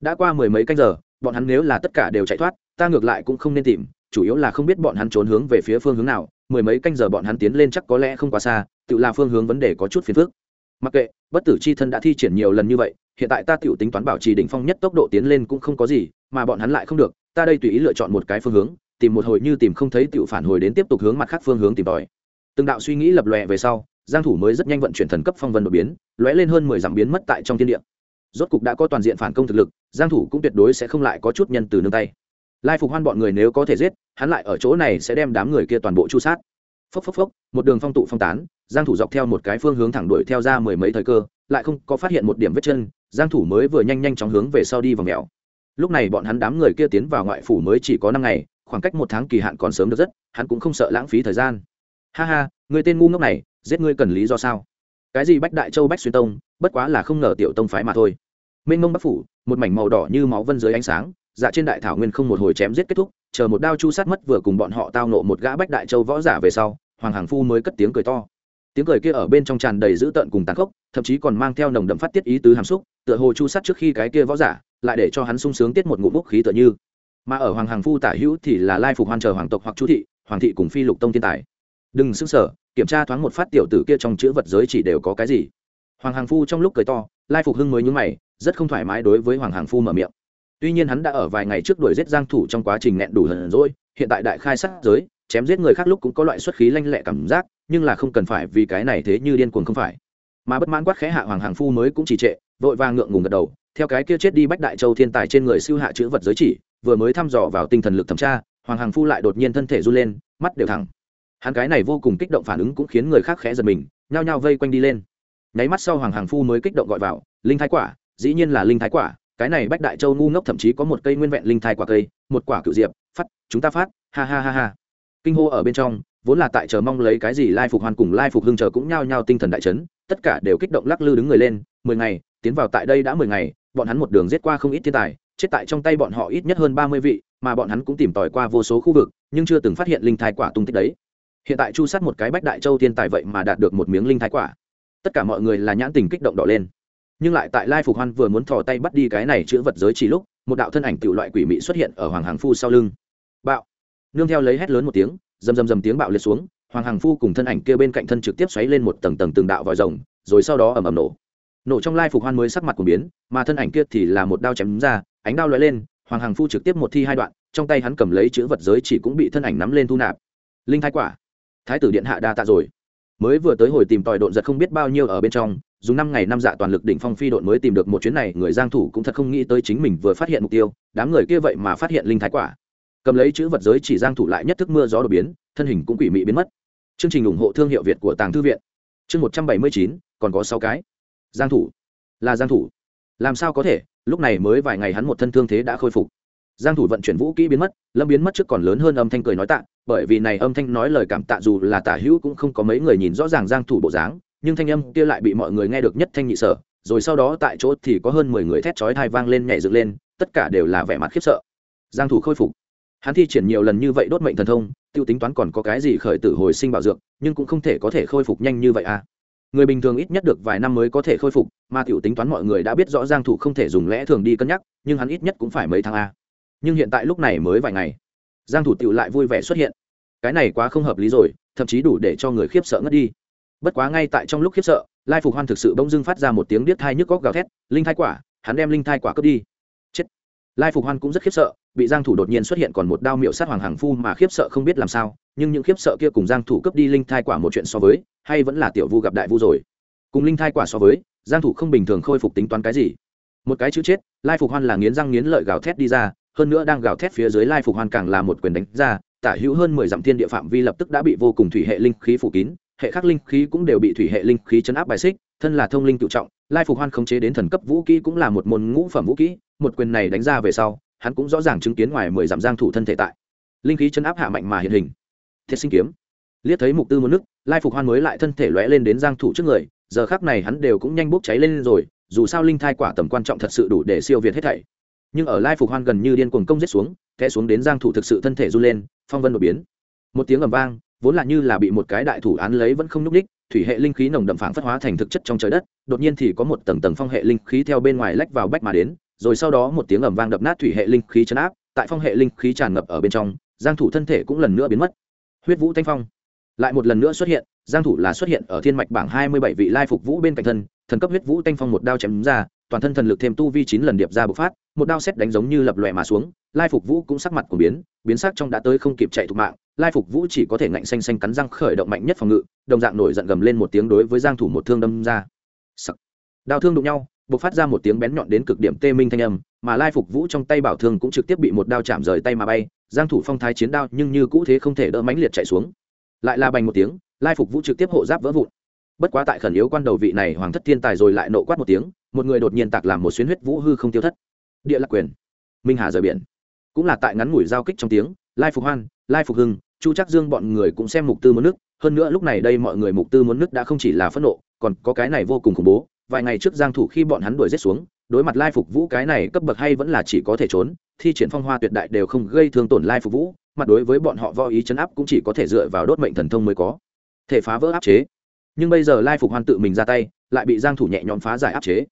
Đã qua mười mấy canh giờ, bọn hắn nếu là tất cả đều chạy thoát, ta ngược lại cũng không nên tìm, chủ yếu là không biết bọn hắn trốn hướng về phía phương hướng nào, mười mấy canh giờ bọn hắn tiến lên chắc có lẽ không quá xa, tự là phương hướng vấn đề có chút phiền phức mặc kệ, bất tử c h i thân đã thi triển nhiều lần như vậy, hiện tại ta tự tính toán bảo trì đỉnh phong nhất tốc độ tiến lên cũng không có gì, mà bọn hắn lại không được, ta đây tùy ý lựa chọn một cái phương hướng, tìm một hồi như tìm không thấy tự phản hồi đến tiếp tục hướng mặt khác phương hướng tìm tòi. Từng đạo suy nghĩ lập lòe về sau, giang thủ mới rất nhanh vận chuyển thần cấp phong vân đột biến, lóe lên hơn mười dặm biến mất tại trong thiên địa. Rốt cục đã có toàn diện phản công thực lực, giang thủ cũng tuyệt đối sẽ không lại có chút nhân từ nương tay. Lai phục hoan bọn người nếu có thể giết, hắn lại ở chỗ này sẽ đem đám người kia toàn bộ chu sát. Phốc phốc phốc, một đường phong tụ phong tán giang thủ dọc theo một cái phương hướng thẳng đuổi theo ra mười mấy thời cơ, lại không có phát hiện một điểm vết chân, giang thủ mới vừa nhanh nhanh chóng hướng về sau đi vòng mèo. Lúc này bọn hắn đám người kia tiến vào ngoại phủ mới chỉ có năm ngày, khoảng cách một tháng kỳ hạn còn sớm được rất, hắn cũng không sợ lãng phí thời gian. Ha ha, người tên ngu ngốc này, giết ngươi cần lý do sao? Cái gì bách đại châu, bách xuyên tông, bất quá là không ngờ tiểu tông phái mà thôi. Mênh mông bắc phủ, một mảnh màu đỏ như máu vân dưới ánh sáng dạ trên đại thảo nguyên không một hồi chém giết kết thúc, chờ một đao chu sát mất vừa cùng bọn họ tao nộ một gã bách đại châu võ giả về sau, hoàng hàng phu mới cất tiếng cười to tiếng cười kia ở bên trong tràn đầy dữ tợn cùng tàn khốc, thậm chí còn mang theo nồng đậm phát tiết ý tứ hàm xúc, tựa hồ chu sát trước khi cái kia võ giả, lại để cho hắn sung sướng tiết một ngụm bốc khí tựa như. Mà ở hoàng hàng phu tả hữu thì là lai phục hoan chờ hoàng tộc hoặc chú thị, hoàng thị cùng phi lục tông thiên tài. Đừng xứng sở kiểm tra thoáng một phát tiểu tử kia trong chữ vật giới chỉ đều có cái gì. Hoàng hàng phu trong lúc cười to, lai phục hưng mới nhúng mày, rất không thoải mái đối với hoàng hàng phu mở miệng. Tuy nhiên hắn đã ở vài ngày trước đuổi giết giang thủ trong quá trình nghẹn đủ lần rồi, hiện tại đại khai sát giới chém giết người khác lúc cũng có loại xuất khí lanh lẹ cảm giác, nhưng là không cần phải vì cái này thế như điên cuồng không phải. Mà bất mãn quát khẽ hạ hoàng hàng phu mới cũng chỉ trệ, vội vàng ngượng ngùng gật đầu, theo cái kia chết đi bách đại châu thiên tài trên người siêu hạ chữ vật giới chỉ, vừa mới thăm dò vào tinh thần lực thẩm tra, hoàng hàng phu lại đột nhiên thân thể run lên, mắt đều thẳng. Hắn cái này vô cùng kích động phản ứng cũng khiến người khác khẽ giật mình, nhao nhao vây quanh đi lên. Nháy mắt sau hoàng hàng phu mới kích động gọi vào, linh thái quả, dĩ nhiên là linh thái quả, cái này bách đại châu ngu ngốc thậm chí có một cây nguyên vẹn linh thái quả cây, một quả cựu diệp, phát, chúng ta phát, ha ha ha ha kinh hô ở bên trong, vốn là tại chờ mong lấy cái gì lai phục hoàn cùng lai phục hưng chờ cũng nhao nhao tinh thần đại chấn, tất cả đều kích động lắc lư đứng người lên, mười ngày, tiến vào tại đây đã mười ngày, bọn hắn một đường giết qua không ít thiên tài, chết tại trong tay bọn họ ít nhất hơn ba mươi vị, mà bọn hắn cũng tìm tòi qua vô số khu vực, nhưng chưa từng phát hiện linh thai quả tung tích đấy. Hiện tại chu sát một cái bách đại châu thiên tài vậy mà đạt được một miếng linh thái quả. Tất cả mọi người là nhãn tình kích động đỏ lên. Nhưng lại tại lai phục hoan vừa muốn thò tay bắt đi cái này chữ vật giới chỉ lúc, một đạo thân ảnh tự loại quỷ mị xuất hiện ở hoàng hàng phu sau lưng nương theo lấy hét lớn một tiếng, rầm rầm rầm tiếng bạo liệt xuống, hoàng hằng phu cùng thân ảnh kia bên cạnh thân trực tiếp xoáy lên một tầng tầng từng đạo vòi rồng, rồi sau đó ầm ầm nổ. Nổ trong lai phục hoan mới sắc mặt của biến, mà thân ảnh kia thì là một đao chém ra, ánh đao lóe lên, hoàng hằng phu trực tiếp một thi hai đoạn, trong tay hắn cầm lấy chữ vật giới chỉ cũng bị thân ảnh nắm lên thu nạp. Linh thái quả. Thái tử điện hạ đa tạ rồi. Mới vừa tới hồi tìm tòi độn giật không biết bao nhiêu ở bên trong, dùng năm ngày năm dạ toàn lực đỉnh phong phi độn mới tìm được một chuyến này, người giang thủ cũng thật không nghĩ tới chính mình vừa phát hiện mục tiêu, đám người kia vậy mà phát hiện linh thái quả cầm lấy chữ vật giới chỉ giang thủ lại nhất thức mưa gió đột biến thân hình cũng quỷ mị biến mất. Chương trình ủng hộ thương hiệu việt của tàng thư viện. Chương 179, còn có sáu cái. Giang thủ. Là giang thủ. Làm sao có thể? Lúc này mới vài ngày hắn một thân thương thế đã khôi phục. Giang thủ vận chuyển vũ kỹ biến mất lâm biến mất trước còn lớn hơn âm thanh cười nói tạ bởi vì này âm thanh nói lời cảm tạ dù là tả hữu cũng không có mấy người nhìn rõ ràng giang thủ bộ dáng nhưng thanh âm kia lại bị mọi người nghe được nhất thanh nhị sở rồi sau đó tại chỗ thì có hơn 10 người thét chói tai vang lên nhảy dựng lên tất cả đều là vẻ mặt khiếp sợ. Giang thủ khôi phục hắn thi triển nhiều lần như vậy đốt mệnh thần thông, tiêu tính toán còn có cái gì khởi tử hồi sinh bảo dược, nhưng cũng không thể có thể khôi phục nhanh như vậy à. Người bình thường ít nhất được vài năm mới có thể khôi phục, mà tiểu tính toán mọi người đã biết rõ giang thủ không thể dùng lẽ thường đi cân nhắc, nhưng hắn ít nhất cũng phải mấy tháng a à. Nhưng hiện tại lúc này mới vài ngày, giang thủ tiểu lại vui vẻ xuất hiện. Cái này quá không hợp lý rồi, thậm chí đủ để cho người khiếp sợ ngất đi. Bất quá ngay tại trong lúc khiếp sợ, lai phục hoan thực sự bỗng dưng phát ra một tiếng điếc thai nhức góc gào thét, linh thai quả, hắn đem linh thai quả cướp đi lai phục hoan cũng rất khiếp sợ, bị giang thủ đột nhiên xuất hiện còn một đao miệu sát hoàng hàng phu mà khiếp sợ không biết làm sao, nhưng những khiếp sợ kia cùng giang thủ cướp đi linh thai quả một chuyện so với, hay vẫn là tiểu vu gặp đại vu rồi. Cùng linh thai quả so với, giang thủ không bình thường khôi phục tính toán cái gì. Một cái chữ chết, lai phục hoan là nghiến răng nghiến lợi gào thét đi ra, hơn nữa đang gào thét phía dưới lai phục Hoan càng là một quyền đánh ra, tả hữu hơn mười dặm thiên địa phạm vi lập tức đã bị vô cùng thủy hệ linh khí phủ kín hệ khắc linh khí cũng đều bị thủy hệ linh khí chấn áp bài xích, thân là thông linh tự trọng, lai phục hoan khống chế đến thần cấp vũ kỹ cũng là một môn ngũ phẩm vũ kỹ, một quyền này đánh ra về sau, hắn cũng rõ ràng chứng kiến ngoài mười dặm giang thủ thân thể tại. Linh khí chấn áp hạ mạnh mà hiện hình. Thiết sinh kiếm. Liếc thấy mục tư một nước, lai phục hoan mới lại thân thể lóe lên đến giang thủ trước người, giờ khắc này hắn đều cũng nhanh bốc cháy lên rồi, dù sao linh thai quả tầm quan trọng thật sự đủ để siêu việt hết thảy. Nhưng ở lai phục hoan gần như điên cuồng công giết xuống, té xuống đến giang thủ thực sự thân thể du lên, phong vân đột biến. Một tiếng ầm vang vốn là như là bị một cái đại thủ án lấy vẫn không nhúc đích, thủy hệ linh khí nồng đậm phảng phất hóa thành thực chất trong trời đất, đột nhiên thì có một tầng tầng phong hệ linh khí theo bên ngoài lách vào bách mà đến, rồi sau đó một tiếng ầm vang đập nát thủy hệ linh khí chấn áp, tại phong hệ linh khí tràn ngập ở bên trong, giang thủ thân thể cũng lần nữa biến mất. Huyết vũ thanh phong. Lại một lần nữa xuất hiện, giang thủ là xuất hiện ở thiên mạch bảng 27 vị lai phục vũ bên cạnh thân, thần cấp huyết vũ thanh phong một đao chém ra toàn thân thần lực thêm tu vi chín lần điệp ra bộc phát, một đao xét đánh giống như lập lòe mà xuống, lai phục vũ cũng sắc mặt của biến biến sắc trong đã tới không kịp chạy thục mạng, lai phục vũ chỉ có thể ngạnh xanh xanh cắn răng khởi động mạnh nhất phòng ngự, đồng dạng nổi giận gầm lên một tiếng đối với giang thủ một thương đâm ra. Sắc. đao thương đụng nhau, bộc phát ra một tiếng bén nhọn đến cực điểm tê minh thanh âm, mà lai phục vũ trong tay bảo thương cũng trực tiếp bị một đao chạm rời tay mà bay, giang thủ phong thái chiến đao nhưng như cũ thế không thể đỡ mãnh liệt chạy xuống. Lại là bành một tiếng, lai phục vũ trực tiếp hộ giáp vỡ vụn. Bất quá tại khẩn yếu quan đầu vị này hoàng thất thiên tài rồi lại nộ quát một tiếng một người đột nhiên tạc làm một xuyến huyết vũ hư không tiêu thất. Địa lạc quyền, minh hà rời biển. Cũng là tại ngắn ngủi giao kích trong tiếng, lai phục hoan, lai phục hưng, chu chắc dương bọn người cũng xem mục tư muốn nước. Hơn nữa lúc này đây mọi người mục tư muốn nước đã không chỉ là phẫn nộ, còn có cái này vô cùng khủng bố. Vài ngày trước giang thủ khi bọn hắn đuổi giết xuống, đối mặt lai phục vũ cái này cấp bậc hay vẫn là chỉ có thể trốn, thi triển phong hoa tuyệt đại đều không gây thương tổn lai phục vũ mặt đối với bọn họ võ ý chấn áp cũng chỉ có thể dựa vào đốt mệnh thần thông mới có. Thể phá vỡ áp chế. Nhưng bây giờ lai phục hoan tự mình ra tay, lại bị giang thủ nhẹ nhõm phá giải áp chế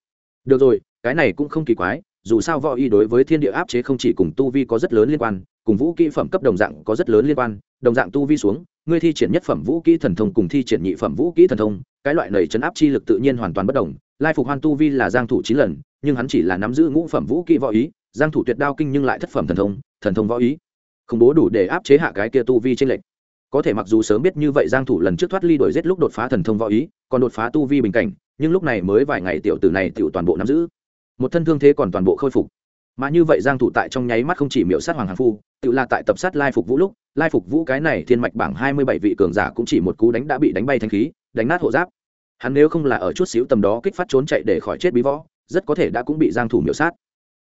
được rồi, cái này cũng không kỳ quái, dù sao võ y đối với thiên địa áp chế không chỉ cùng tu vi có rất lớn liên quan, cùng vũ kỹ phẩm cấp đồng dạng có rất lớn liên quan. Đồng dạng tu vi xuống, ngươi thi triển nhất phẩm vũ kỹ thần thông cùng thi triển nhị phẩm vũ kỹ thần thông, cái loại này chấn áp chi lực tự nhiên hoàn toàn bất đồng. Lai phục hoan tu vi là giang thủ chín lần, nhưng hắn chỉ là nắm giữ ngũ phẩm vũ kỹ võ ý giang thủ tuyệt đao kinh nhưng lại thất phẩm thần thông thần thông võ ý không bố đủ để áp chế hạ cái kia tu vi trên lệnh có thể mặc dù sớm biết như vậy, giang thủ lần trước thoát ly đổi giết lúc đột phá thần thông võ ý còn đột phá tu vi bình cảnh nhưng lúc này mới vài ngày tiểu tử này tiểu toàn bộ nắm giữ. Một thân thương thế còn toàn bộ khôi phục. Mà như vậy giang thủ tại trong nháy mắt không chỉ miểu sát hoàng hàng phu, tự là tại tập sát lai phục vũ lúc, lai phục vũ cái này thiên mạch bảng 27 vị cường giả cũng chỉ một cú đánh đã bị đánh bay thanh khí, đánh nát hộ giáp. Hắn nếu không là ở chút xíu tầm đó kích phát trốn chạy để khỏi chết bí võ, rất có thể đã cũng bị giang thủ miểu sát.